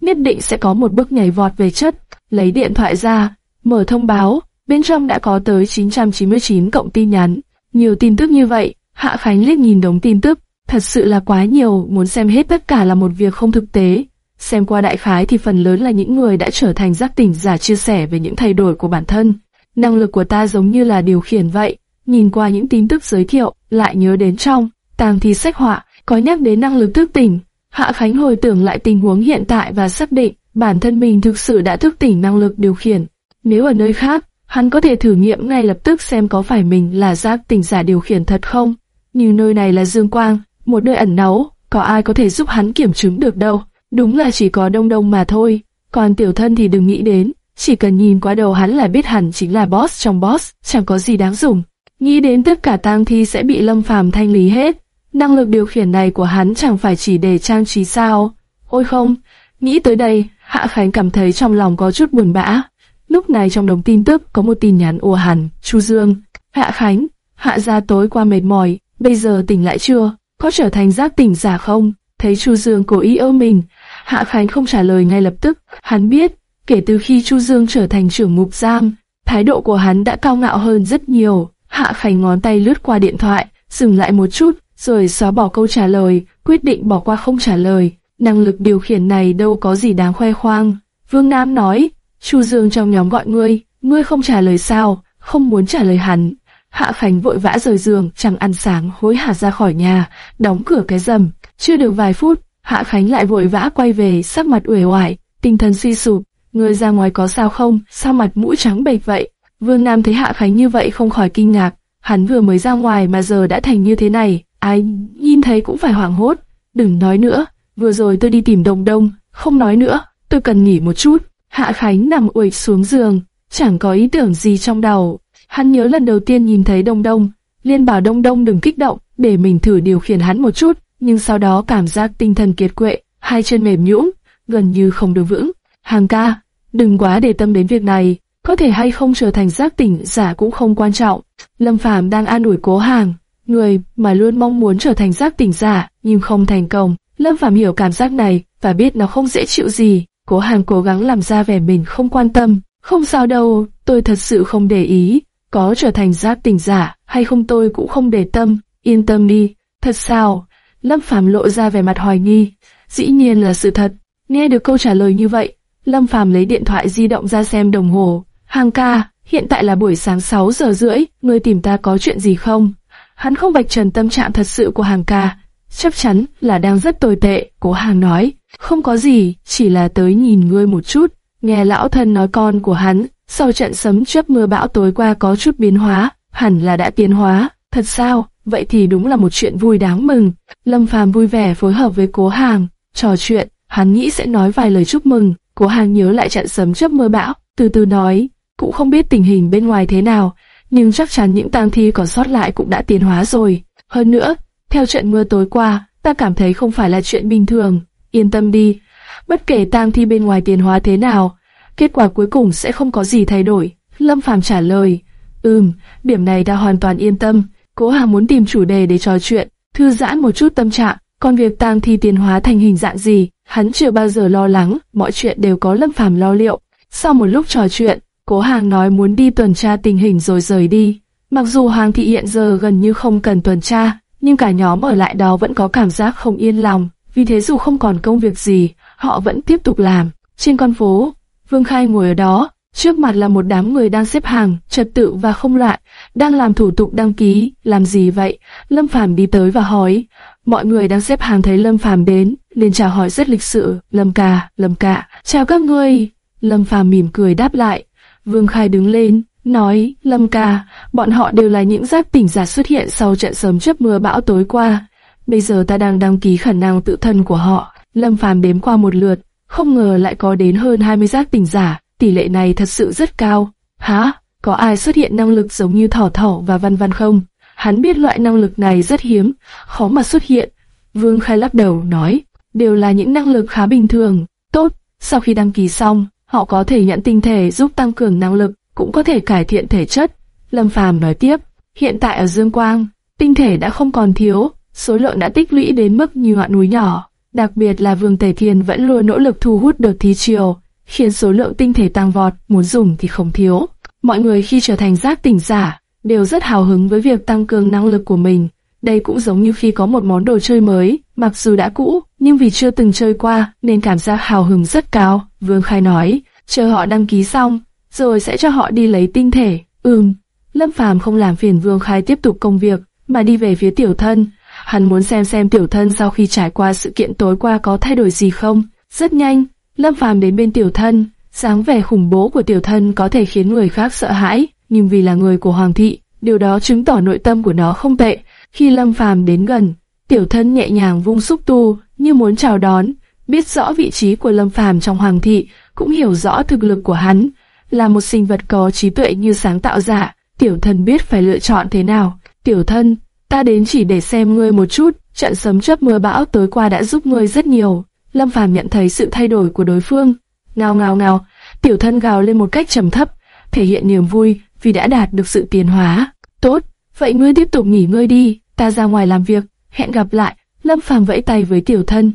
nhất định sẽ có một bước nhảy vọt về chất. Lấy điện thoại ra, mở thông báo, bên trong đã có tới 999 cộng tin nhắn. Nhiều tin tức như vậy, Hạ Khánh liếc nhìn đống tin tức, thật sự là quá nhiều, muốn xem hết tất cả là một việc không thực tế. Xem qua đại khái thì phần lớn là những người đã trở thành giác tỉnh giả chia sẻ về những thay đổi của bản thân. Năng lực của ta giống như là điều khiển vậy. Nhìn qua những tin tức giới thiệu, lại nhớ đến trong tàng thi sách họa có nhắc đến năng lực thức tỉnh. Hạ Khánh hồi tưởng lại tình huống hiện tại và xác định bản thân mình thực sự đã thức tỉnh năng lực điều khiển. Nếu ở nơi khác, hắn có thể thử nghiệm ngay lập tức xem có phải mình là giác tỉnh giả điều khiển thật không. Như nơi này là Dương Quang, một nơi ẩn náu, có ai có thể giúp hắn kiểm chứng được đâu. Đúng là chỉ có đông đông mà thôi. Còn tiểu thân thì đừng nghĩ đến, chỉ cần nhìn qua đầu hắn là biết hẳn chính là boss trong boss, chẳng có gì đáng dùng. Nghĩ đến tất cả tang thi sẽ bị lâm phàm thanh lý hết. Năng lực điều khiển này của hắn chẳng phải chỉ để trang trí sao. Ôi không, nghĩ tới đây, Hạ Khánh cảm thấy trong lòng có chút buồn bã. Lúc này trong đống tin tức có một tin nhắn ùa hẳn, Chu Dương. Hạ Khánh, Hạ ra tối qua mệt mỏi, bây giờ tỉnh lại chưa? Có trở thành giác tỉnh giả không? Thấy Chu Dương cố ý ôm mình, Hạ Khánh không trả lời ngay lập tức. Hắn biết, kể từ khi Chu Dương trở thành trưởng mục giam, thái độ của hắn đã cao ngạo hơn rất nhiều. Hạ Khánh ngón tay lướt qua điện thoại, dừng lại một chút, rồi xóa bỏ câu trả lời, quyết định bỏ qua không trả lời. Năng lực điều khiển này đâu có gì đáng khoe khoang. Vương Nam nói, Chu Dương trong nhóm gọi ngươi, ngươi không trả lời sao, không muốn trả lời hắn. Hạ Khánh vội vã rời giường, chẳng ăn sáng, hối hả ra khỏi nhà, đóng cửa cái rầm. Chưa được vài phút, Hạ Khánh lại vội vã quay về, sắc mặt uể oải, tinh thần suy sụp. Người ra ngoài có sao không? Sao mặt mũi trắng bệch vậy? Vương Nam thấy Hạ Khánh như vậy không khỏi kinh ngạc. Hắn vừa mới ra ngoài mà giờ đã thành như thế này. Ai, nhìn thấy cũng phải hoảng hốt. Đừng nói nữa, vừa rồi tôi đi tìm Đông Đông, không nói nữa, tôi cần nghỉ một chút. Hạ Khánh nằm uể xuống giường, chẳng có ý tưởng gì trong đầu. Hắn nhớ lần đầu tiên nhìn thấy Đông Đông, liên bảo Đông Đông đừng kích động, để mình thử điều khiển hắn một chút, nhưng sau đó cảm giác tinh thần kiệt quệ, hai chân mềm nhũn, gần như không được vững. Hàng ca, đừng quá để tâm đến việc này, có thể hay không trở thành giác tỉnh giả cũng không quan trọng. Lâm Phàm đang an ủi Cố Hàng, người mà luôn mong muốn trở thành giác tỉnh giả nhưng không thành công. Lâm Phàm hiểu cảm giác này và biết nó không dễ chịu gì. Cố Hàng cố gắng làm ra vẻ mình không quan tâm. Không sao đâu, tôi thật sự không để ý. Có trở thành giác tỉnh giả hay không tôi cũng không để tâm. Yên tâm đi, thật sao? Lâm Phàm lộ ra vẻ mặt hoài nghi. Dĩ nhiên là sự thật. Nghe được câu trả lời như vậy, Lâm Phàm lấy điện thoại di động ra xem đồng hồ. Hàng ca, hiện tại là buổi sáng 6 giờ rưỡi, ngươi tìm ta có chuyện gì không? Hắn không vạch trần tâm trạng thật sự của hàng ca, chắc chắn là đang rất tồi tệ, cố hàng nói. Không có gì, chỉ là tới nhìn ngươi một chút. Nghe lão thân nói con của hắn, sau trận sấm chớp mưa bão tối qua có chút biến hóa, hẳn là đã tiến hóa. Thật sao? Vậy thì đúng là một chuyện vui đáng mừng. Lâm Phàm vui vẻ phối hợp với cố hàng, trò chuyện, hắn nghĩ sẽ nói vài lời chúc mừng. Cố hàng nhớ lại trận sấm chớp mưa bão, từ từ nói, cũng không biết tình hình bên ngoài thế nào, nhưng chắc chắn những tang thi còn sót lại cũng đã tiến hóa rồi. Hơn nữa, theo trận mưa tối qua, ta cảm thấy không phải là chuyện bình thường. Yên tâm đi, bất kể tang thi bên ngoài tiến hóa thế nào, kết quả cuối cùng sẽ không có gì thay đổi. Lâm Phàm trả lời, ừm, điểm này ta hoàn toàn yên tâm. Cố Hà muốn tìm chủ đề để trò chuyện, thư giãn một chút tâm trạng. Còn việc tang thi tiến hóa thành hình dạng gì, hắn chưa bao giờ lo lắng, mọi chuyện đều có Lâm Phàm lo liệu. Sau một lúc trò chuyện, Cố Hàng nói muốn đi tuần tra tình hình rồi rời đi. Mặc dù hoàng thị hiện giờ gần như không cần tuần tra, nhưng cả nhóm ở lại đó vẫn có cảm giác không yên lòng. Vì thế dù không còn công việc gì, họ vẫn tiếp tục làm. Trên con phố, Vương Khai ngồi ở đó, trước mặt là một đám người đang xếp hàng, trật tự và không loạn, đang làm thủ tục đăng ký, làm gì vậy? Lâm Phàm đi tới và hỏi. Mọi người đang xếp hàng thấy Lâm Phàm đến, liền chào hỏi rất lịch sự, Lâm ca, Lâm ca, chào các ngươi. Lâm Phàm mỉm cười đáp lại. Vương Khai đứng lên, nói, Lâm ca, bọn họ đều là những giác tỉnh giả xuất hiện sau trận sớm chớp mưa bão tối qua. Bây giờ ta đang đăng ký khả năng tự thân của họ. Lâm Phàm đếm qua một lượt, không ngờ lại có đến hơn 20 giác tỉnh giả, tỷ lệ này thật sự rất cao. Hả? Có ai xuất hiện năng lực giống như thỏ thỏ và văn văn không? Hắn biết loại năng lực này rất hiếm, khó mà xuất hiện. Vương Khai lắc đầu nói, đều là những năng lực khá bình thường. Tốt, sau khi đăng ký xong, họ có thể nhận tinh thể giúp tăng cường năng lực, cũng có thể cải thiện thể chất. Lâm Phàm nói tiếp, hiện tại ở Dương Quang, tinh thể đã không còn thiếu, số lượng đã tích lũy đến mức như ngọn núi nhỏ. Đặc biệt là Vương Tề Thiên vẫn luôn nỗ lực thu hút được thí triều, khiến số lượng tinh thể tăng vọt, muốn dùng thì không thiếu. Mọi người khi trở thành giác tỉnh giả, đều rất hào hứng với việc tăng cường năng lực của mình. Đây cũng giống như khi có một món đồ chơi mới, mặc dù đã cũ, nhưng vì chưa từng chơi qua nên cảm giác hào hứng rất cao. Vương Khai nói, chờ họ đăng ký xong, rồi sẽ cho họ đi lấy tinh thể. Ừm, Lâm Phàm không làm phiền Vương Khai tiếp tục công việc, mà đi về phía tiểu thân. Hắn muốn xem xem tiểu thân sau khi trải qua sự kiện tối qua có thay đổi gì không. Rất nhanh, Lâm Phàm đến bên tiểu thân, dáng vẻ khủng bố của tiểu thân có thể khiến người khác sợ hãi, nhưng vì là người của Hoàng thị, điều đó chứng tỏ nội tâm của nó không tệ. Khi Lâm Phàm đến gần, tiểu thân nhẹ nhàng vung xúc tu, như muốn chào đón, biết rõ vị trí của Lâm Phàm trong Hoàng thị, cũng hiểu rõ thực lực của hắn, là một sinh vật có trí tuệ như sáng tạo giả, tiểu thân biết phải lựa chọn thế nào. Tiểu thân, ta đến chỉ để xem ngươi một chút, trận sấm chớp mưa bão tối qua đã giúp ngươi rất nhiều. Lâm Phàm nhận thấy sự thay đổi của đối phương. Ngao ngao ngao, tiểu thân gào lên một cách trầm thấp, thể hiện niềm vui vì đã đạt được sự tiến hóa. Tốt, vậy ngươi tiếp tục nghỉ ngơi đi, ta ra ngoài làm việc, hẹn gặp lại. Lâm Phàm vẫy tay với tiểu thân.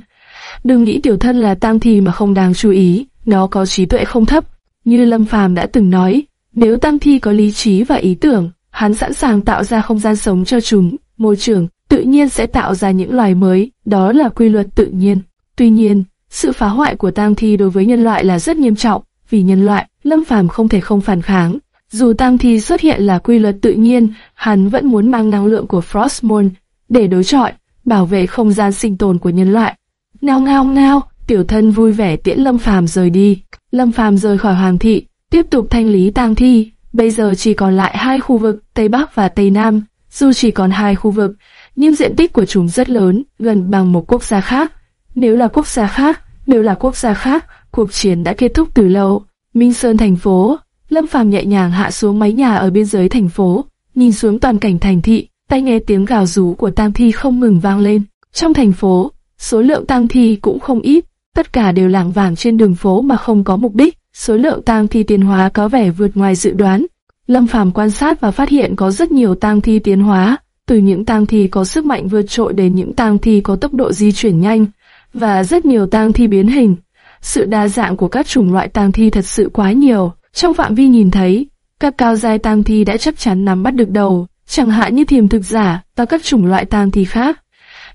Đừng nghĩ tiểu thân là tang thi mà không đáng chú ý, nó có trí tuệ không thấp. Như Lâm Phàm đã từng nói, nếu tang thi có lý trí và ý tưởng, hắn sẵn sàng tạo ra không gian sống cho chúng, môi trường tự nhiên sẽ tạo ra những loài mới, đó là quy luật tự nhiên. Tuy nhiên, sự phá hoại của tang thi đối với nhân loại là rất nghiêm trọng, vì nhân loại, Lâm Phàm không thể không phản kháng. Dù tang thi xuất hiện là quy luật tự nhiên, hắn vẫn muốn mang năng lượng của Frostmourne để đối chọi, bảo vệ không gian sinh tồn của nhân loại. Ngao ngao ngao, tiểu thân vui vẻ tiễn Lâm Phàm rời đi. Lâm Phàm rời khỏi Hoàng thị, tiếp tục thanh lý tang thi. Bây giờ chỉ còn lại hai khu vực Tây Bắc và Tây Nam. Dù chỉ còn hai khu vực, nhưng diện tích của chúng rất lớn, gần bằng một quốc gia khác. Nếu là quốc gia khác, nếu là quốc gia khác, cuộc chiến đã kết thúc từ lâu. Minh Sơn thành phố, Lâm Phàm nhẹ nhàng hạ xuống mái nhà ở biên giới thành phố, nhìn xuống toàn cảnh thành thị, tay nghe tiếng gào rú của tang thi không ngừng vang lên. Trong thành phố, số lượng tang thi cũng không ít, tất cả đều lảng vảng trên đường phố mà không có mục đích. Số lượng tang thi tiến hóa có vẻ vượt ngoài dự đoán. Lâm Phàm quan sát và phát hiện có rất nhiều tang thi tiến hóa, từ những tang thi có sức mạnh vượt trội đến những tang thi có tốc độ di chuyển nhanh, và rất nhiều tang thi biến hình. Sự đa dạng của các chủng loại tang thi thật sự quá nhiều. Trong phạm vi nhìn thấy, các cao giai tang thi đã chắc chắn nắm bắt được đầu, chẳng hạn như thiềm thực giả và các chủng loại tang thi khác.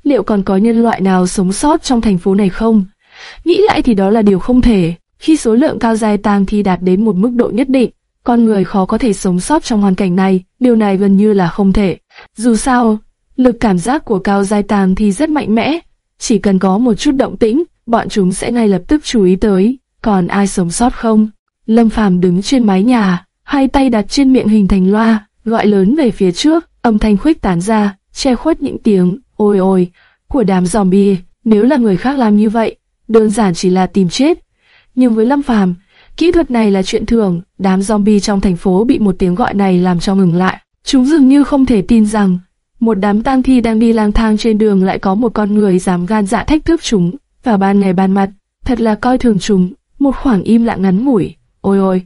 Liệu còn có nhân loại nào sống sót trong thành phố này không? Nghĩ lại thì đó là điều không thể. Khi số lượng cao giai tang thi đạt đến một mức độ nhất định, con người khó có thể sống sót trong hoàn cảnh này, điều này gần như là không thể. Dù sao, lực cảm giác của cao giai tang thi rất mạnh mẽ, chỉ cần có một chút động tĩnh, bọn chúng sẽ ngay lập tức chú ý tới, còn ai sống sót không? Lâm Phàm đứng trên mái nhà, hai tay đặt trên miệng hình thành loa, gọi lớn về phía trước, âm thanh khuếch tán ra, che khuất những tiếng ôi ôi của đám zombie. Nếu là người khác làm như vậy, đơn giản chỉ là tìm chết. Nhưng với Lâm Phàm, kỹ thuật này là chuyện thường. Đám zombie trong thành phố bị một tiếng gọi này làm cho ngừng lại. Chúng dường như không thể tin rằng một đám tang thi đang đi lang thang trên đường lại có một con người dám gan dạ thách thức chúng vào ban ngày ban mặt. Thật là coi thường chúng. Một khoảng im lặng ngắn ngủi. Ôi ôi,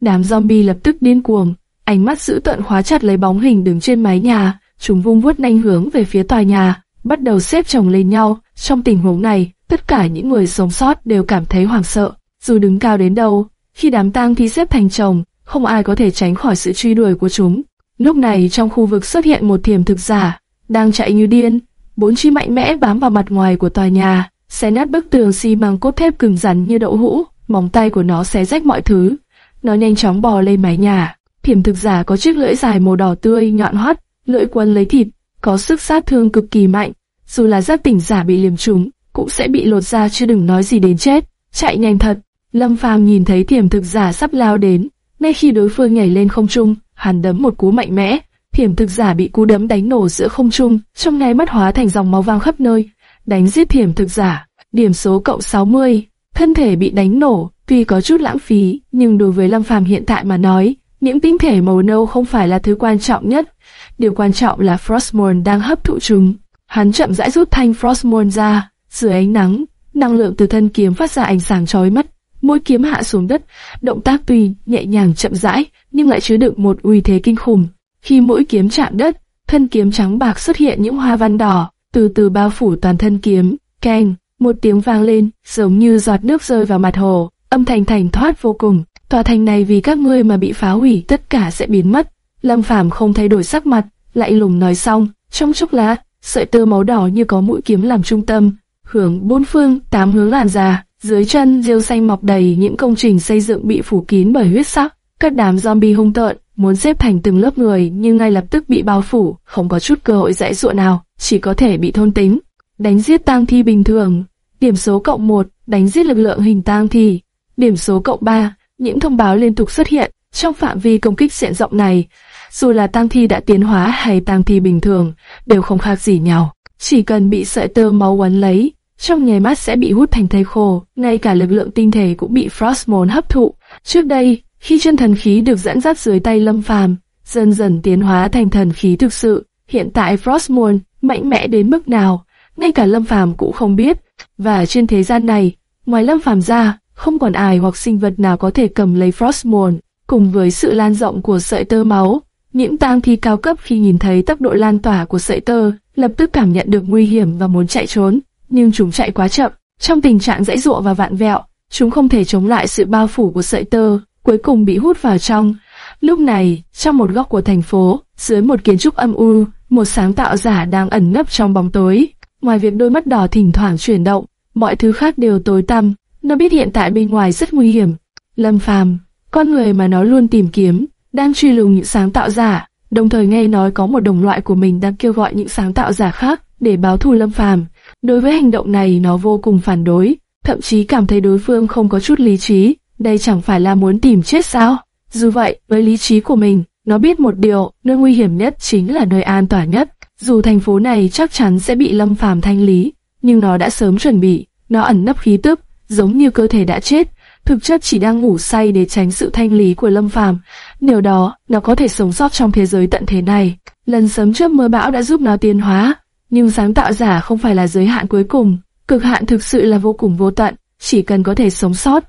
đám zombie lập tức điên cuồng, ánh mắt dữ tợn khóa chặt lấy bóng hình đứng trên mái nhà. Chúng vung vuốt nhanh hướng về phía tòa nhà, bắt đầu xếp chồng lên nhau. Trong tình huống này, tất cả những người sống sót đều cảm thấy hoảng sợ. Dù đứng cao đến đâu, khi đám tang thi xếp thành chồng, không ai có thể tránh khỏi sự truy đuổi của chúng. Lúc này trong khu vực xuất hiện một thiềm thực giả, đang chạy như điên, bốn chi mạnh mẽ bám vào mặt ngoài của tòa nhà, xé nát bức tường xi măng cốt thép cứng rắn như đậu hũ, móng tay của nó xé rách mọi thứ. Nó nhanh chóng bò lên mái nhà. Thiểm thực giả có chiếc lưỡi dài màu đỏ tươi nhọn hoắt, lưỡi quấn lấy thịt, có sức sát thương cực kỳ mạnh. Dù là giác tỉnh giả bị liềm trúng, cũng sẽ bị lột ra chứ đừng nói gì đến chết. Chạy nhanh thật. Lâm Phàm nhìn thấy thiểm thực giả sắp lao đến, ngay khi đối phương nhảy lên không trung, hắn đấm một cú mạnh mẽ. Thiểm thực giả bị cú đấm đánh nổ giữa không trung, trong ngay mắt hóa thành dòng máu vàng khắp nơi. Đánh giết thiểm thực giả, điểm số cộng 60, thân thể bị đánh nổ, tuy có chút lãng phí, nhưng đối với Lâm Phàm hiện tại mà nói, những tinh thể màu nâu không phải là thứ quan trọng nhất. Điều quan trọng là Frostmourne đang hấp thụ chúng. Hắn chậm rãi rút thanh Frostmourne ra, dưới ánh nắng, năng lượng từ thân kiếm phát ra ánh sáng chói mắt mũi kiếm hạ xuống đất, động tác tuy nhẹ nhàng chậm rãi, nhưng lại chứa đựng một uy thế kinh khủng. Khi mũi kiếm chạm đất, thân kiếm trắng bạc xuất hiện những hoa văn đỏ, từ từ bao phủ toàn thân kiếm. Keng, một tiếng vang lên, giống như giọt nước rơi vào mặt hồ, âm thanh thành thoát vô cùng. Tòa thành này vì các ngươi mà bị phá hủy tất cả sẽ biến mất. Lâm Phàm không thay đổi sắc mặt, lại lùng nói xong, trong chốc lát, sợi tơ máu đỏ như có mũi kiếm làm trung tâm, hướng bốn phương, tám hướng làn ra, dưới chân rêu xanh mọc đầy những công trình xây dựng bị phủ kín bởi huyết sắc. Các đám zombie hung tợn muốn xếp thành từng lớp người nhưng ngay lập tức bị bao phủ, không có chút cơ hội dãy dụa nào, chỉ có thể bị thôn tính. Đánh giết tang thi bình thường, điểm số cộng 1, đánh giết lực lượng hình tang thi, điểm số cộng 3, những thông báo liên tục xuất hiện trong phạm vi công kích diện rộng này. Dù là tang thi đã tiến hóa hay tang thi bình thường, đều không khác gì nhau. Chỉ cần bị sợi tơ máu quấn lấy, trong nháy mắt sẽ bị hút thành thây khô, ngay cả lực lượng tinh thể cũng bị Frostmourne hấp thụ. Trước đây, khi chân thần khí được dẫn dắt dưới tay Lâm Phàm, dần dần tiến hóa thành thần khí thực sự, hiện tại Frostmourne mạnh mẽ đến mức nào, ngay cả Lâm Phàm cũng không biết. Và trên thế gian này, ngoài Lâm Phàm ra, không còn ai hoặc sinh vật nào có thể cầm lấy Frostmourne. Cùng với sự lan rộng của sợi tơ máu, những tang thi cao cấp khi nhìn thấy tốc độ lan tỏa của sợi tơ, lập tức cảm nhận được nguy hiểm và muốn chạy trốn, nhưng chúng chạy quá chậm. Trong tình trạng dãy dụa và vạn vẹo, chúng không thể chống lại sự bao phủ của sợi tơ, cuối cùng bị hút vào trong. Lúc này, trong một góc của thành phố, dưới một kiến trúc âm u, một sáng tạo giả đang ẩn nấp trong bóng tối. Ngoài việc đôi mắt đỏ thỉnh thoảng chuyển động, mọi thứ khác đều tối tăm. Nó biết hiện tại bên ngoài rất nguy hiểm. Lâm Phàm, con người mà nó luôn tìm kiếm, đang truy lùng những sáng tạo giả, đồng thời nghe nói có một đồng loại của mình đang kêu gọi những sáng tạo giả khác để báo thù Lâm Phàm. Đối với hành động này nó vô cùng phản đối, thậm chí cảm thấy đối phương không có chút lý trí, đây chẳng phải là muốn tìm chết sao? Dù vậy, với lý trí của mình, nó biết một điều, nơi nguy hiểm nhất chính là nơi an toàn nhất. dù thành phố này chắc chắn sẽ bị Lâm Phàm thanh lý, nhưng nó đã sớm chuẩn bị, nó ẩn nấp khí tức, giống như cơ thể đã chết, thực chất chỉ đang ngủ say để tránh sự thanh lý của Lâm Phàm. Nếu đó, nó có thể sống sót trong thế giới tận thế này. Lần sớm trước mưa bão đã giúp nó tiến hóa, nhưng sáng tạo giả không phải là giới hạn cuối cùng, cực hạn thực sự là vô cùng vô tận, chỉ cần có thể sống sót,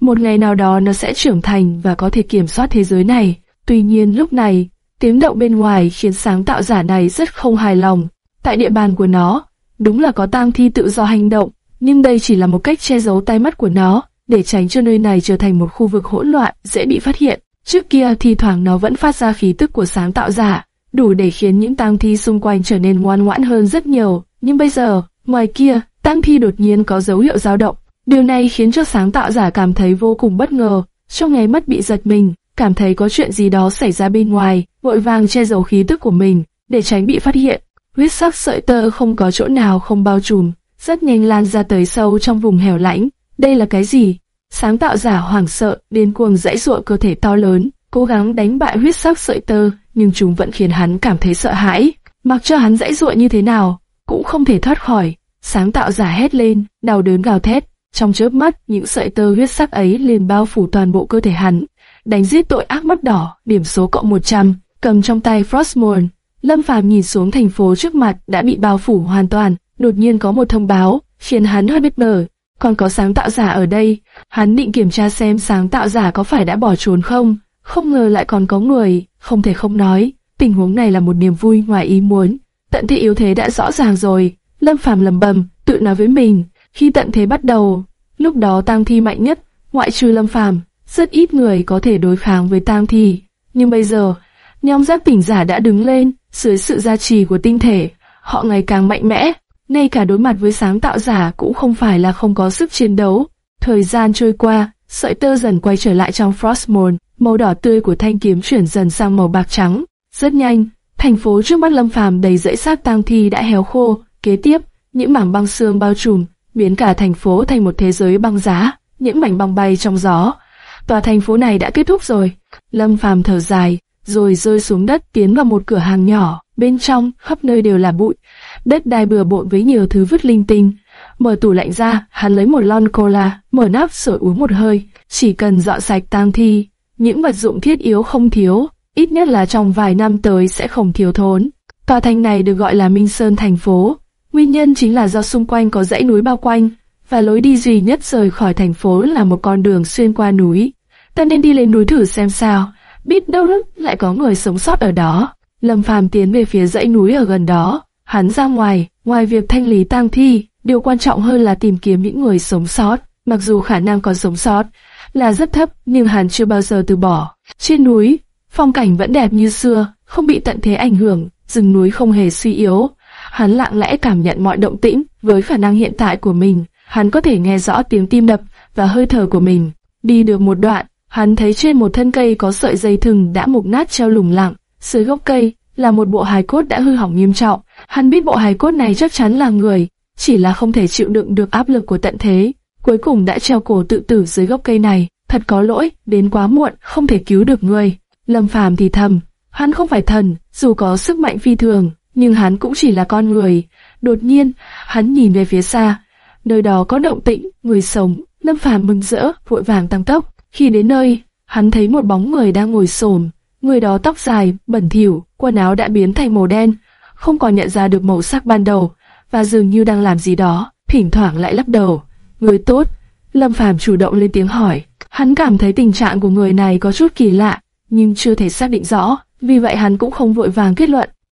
một ngày nào đó nó sẽ trưởng thành và có thể kiểm soát thế giới này. Tuy nhiên lúc này, tiếng động bên ngoài khiến sáng tạo giả này rất không hài lòng. Tại địa bàn của nó, đúng là có tang thi tự do hành động, nhưng đây chỉ là một cách che giấu tai mắt của nó, để tránh cho nơi này trở thành một khu vực hỗn loạn, dễ bị phát hiện. Trước kia thì thoảng nó vẫn phát ra khí tức của sáng tạo giả, đủ để khiến những tang thi xung quanh trở nên ngoan ngoãn hơn rất nhiều. Nhưng bây giờ, ngoài kia, tang thi đột nhiên có dấu hiệu dao động. Điều này khiến cho sáng tạo giả cảm thấy vô cùng bất ngờ, trong ngày mất bị giật mình, cảm thấy có chuyện gì đó xảy ra bên ngoài, vội vàng che giấu khí tức của mình, để tránh bị phát hiện. Huyết sắc sợi tơ không có chỗ nào không bao trùm, rất nhanh lan ra tới sâu trong vùng hẻo lánh. Đây là cái gì? Sáng tạo giả hoảng sợ, điên cuồng dãy ruộng cơ thể to lớn, cố gắng đánh bại huyết sắc sợi tơ, nhưng chúng vẫn khiến hắn cảm thấy sợ hãi. Mặc cho hắn dãy ruộng như thế nào, cũng không thể thoát khỏi. Sáng tạo giả hét lên, đau đớn gào thét. Trong chớp mắt, những sợi tơ huyết sắc ấy liền bao phủ toàn bộ cơ thể hắn. Đánh giết tội ác mắt đỏ, điểm số cộng 100, cầm trong tay Frostmourne. Lâm Phàm nhìn xuống thành phố trước mặt đã bị bao phủ hoàn toàn, đột nhiên có một thông báo, khiến hắn hơi bất ngờ. Còn có sáng tạo giả ở đây, hắn định kiểm tra xem sáng tạo giả có phải đã bỏ trốn không, không ngờ lại còn có người, không thể không nói, tình huống này là một niềm vui ngoài ý muốn. Tận thế yếu thế đã rõ ràng rồi, Lâm Phàm lầm bầm, tự nói với mình, khi tận thế bắt đầu, lúc đó tang thi mạnh nhất, ngoại trừ Lâm Phàm, rất ít người có thể đối kháng với tang thi. Nhưng bây giờ, nhóm giác tỉnh giả đã đứng lên, dưới sự gia trì của tinh thể, họ ngày càng mạnh mẽ, ngay cả đối mặt với sáng tạo giả cũng không phải là không có sức chiến đấu. Thời gian trôi qua, sợi tơ dần quay trở lại trong Frostmourne, màu đỏ tươi của thanh kiếm chuyển dần sang màu bạc trắng. Rất nhanh, thành phố trước mắt Lâm Phàm đầy dãy xác tang thi đã héo khô, kế tiếp, những mảng băng xương bao trùm, biến cả thành phố thành một thế giới băng giá, những mảnh băng bay trong gió. Tòa thành phố này đã kết thúc rồi. Lâm Phàm thở dài, rồi rơi xuống đất tiến vào một cửa hàng nhỏ, bên trong khắp nơi đều là bụi, đất đai bừa bộn với nhiều thứ vứt linh tinh. Mở tủ lạnh ra, hắn lấy một lon cola, mở nắp rồi uống một hơi, chỉ cần dọn sạch tang thi, những vật dụng thiết yếu không thiếu, ít nhất là trong vài năm tới sẽ không thiếu thốn. Tòa thành này được gọi là Minh Sơn thành phố, nguyên nhân chính là do xung quanh có dãy núi bao quanh, và lối đi duy nhất rời khỏi thành phố là một con đường xuyên qua núi. Ta nên đi lên núi thử xem sao, biết đâu lại có người sống sót ở đó. Lâm Phàm tiến về phía dãy núi ở gần đó, hắn ra ngoài, ngoài việc thanh lý tang thi, điều quan trọng hơn là tìm kiếm những người sống sót. Mặc dù khả năng còn sống sót là rất thấp, nhưng hắn chưa bao giờ từ bỏ. Trên núi, phong cảnh vẫn đẹp như xưa, không bị tận thế ảnh hưởng, rừng núi không hề suy yếu. Hắn lặng lẽ cảm nhận mọi động tĩnh, với khả năng hiện tại của mình, hắn có thể nghe rõ tiếng tim đập và hơi thở của mình. Đi được một đoạn, hắn thấy trên một thân cây có sợi dây thừng đã mục nát treo lủng lẳng, dưới gốc cây là một bộ hài cốt đã hư hỏng nghiêm trọng. Hắn biết bộ hài cốt này chắc chắn là người, chỉ là không thể chịu đựng được áp lực của tận thế, cuối cùng đã treo cổ tự tử dưới gốc cây này. Thật có lỗi, đến quá muộn, không thể cứu được người. Lâm Phàm thì thầm, hắn không phải thần, dù có sức mạnh phi thường, nhưng hắn cũng chỉ là con người. Đột nhiên, hắn nhìn về phía xa, nơi đó có động tĩnh, người sống. Lâm Phàm mừng rỡ, vội vàng tăng tốc. Khi đến nơi, hắn thấy một bóng người đang ngồi xổm, người đó tóc dài, bẩn thỉu, quần áo đã biến thành màu đen, không còn nhận ra được màu sắc ban đầu, và dường như đang làm gì đó, thỉnh thoảng lại lắc đầu. Người tốt, Lâm Phàm chủ động lên tiếng hỏi. Hắn cảm thấy tình trạng của người này có chút kỳ lạ, nhưng chưa thể xác định rõ, vì vậy hắn cũng không vội vàng kết luận.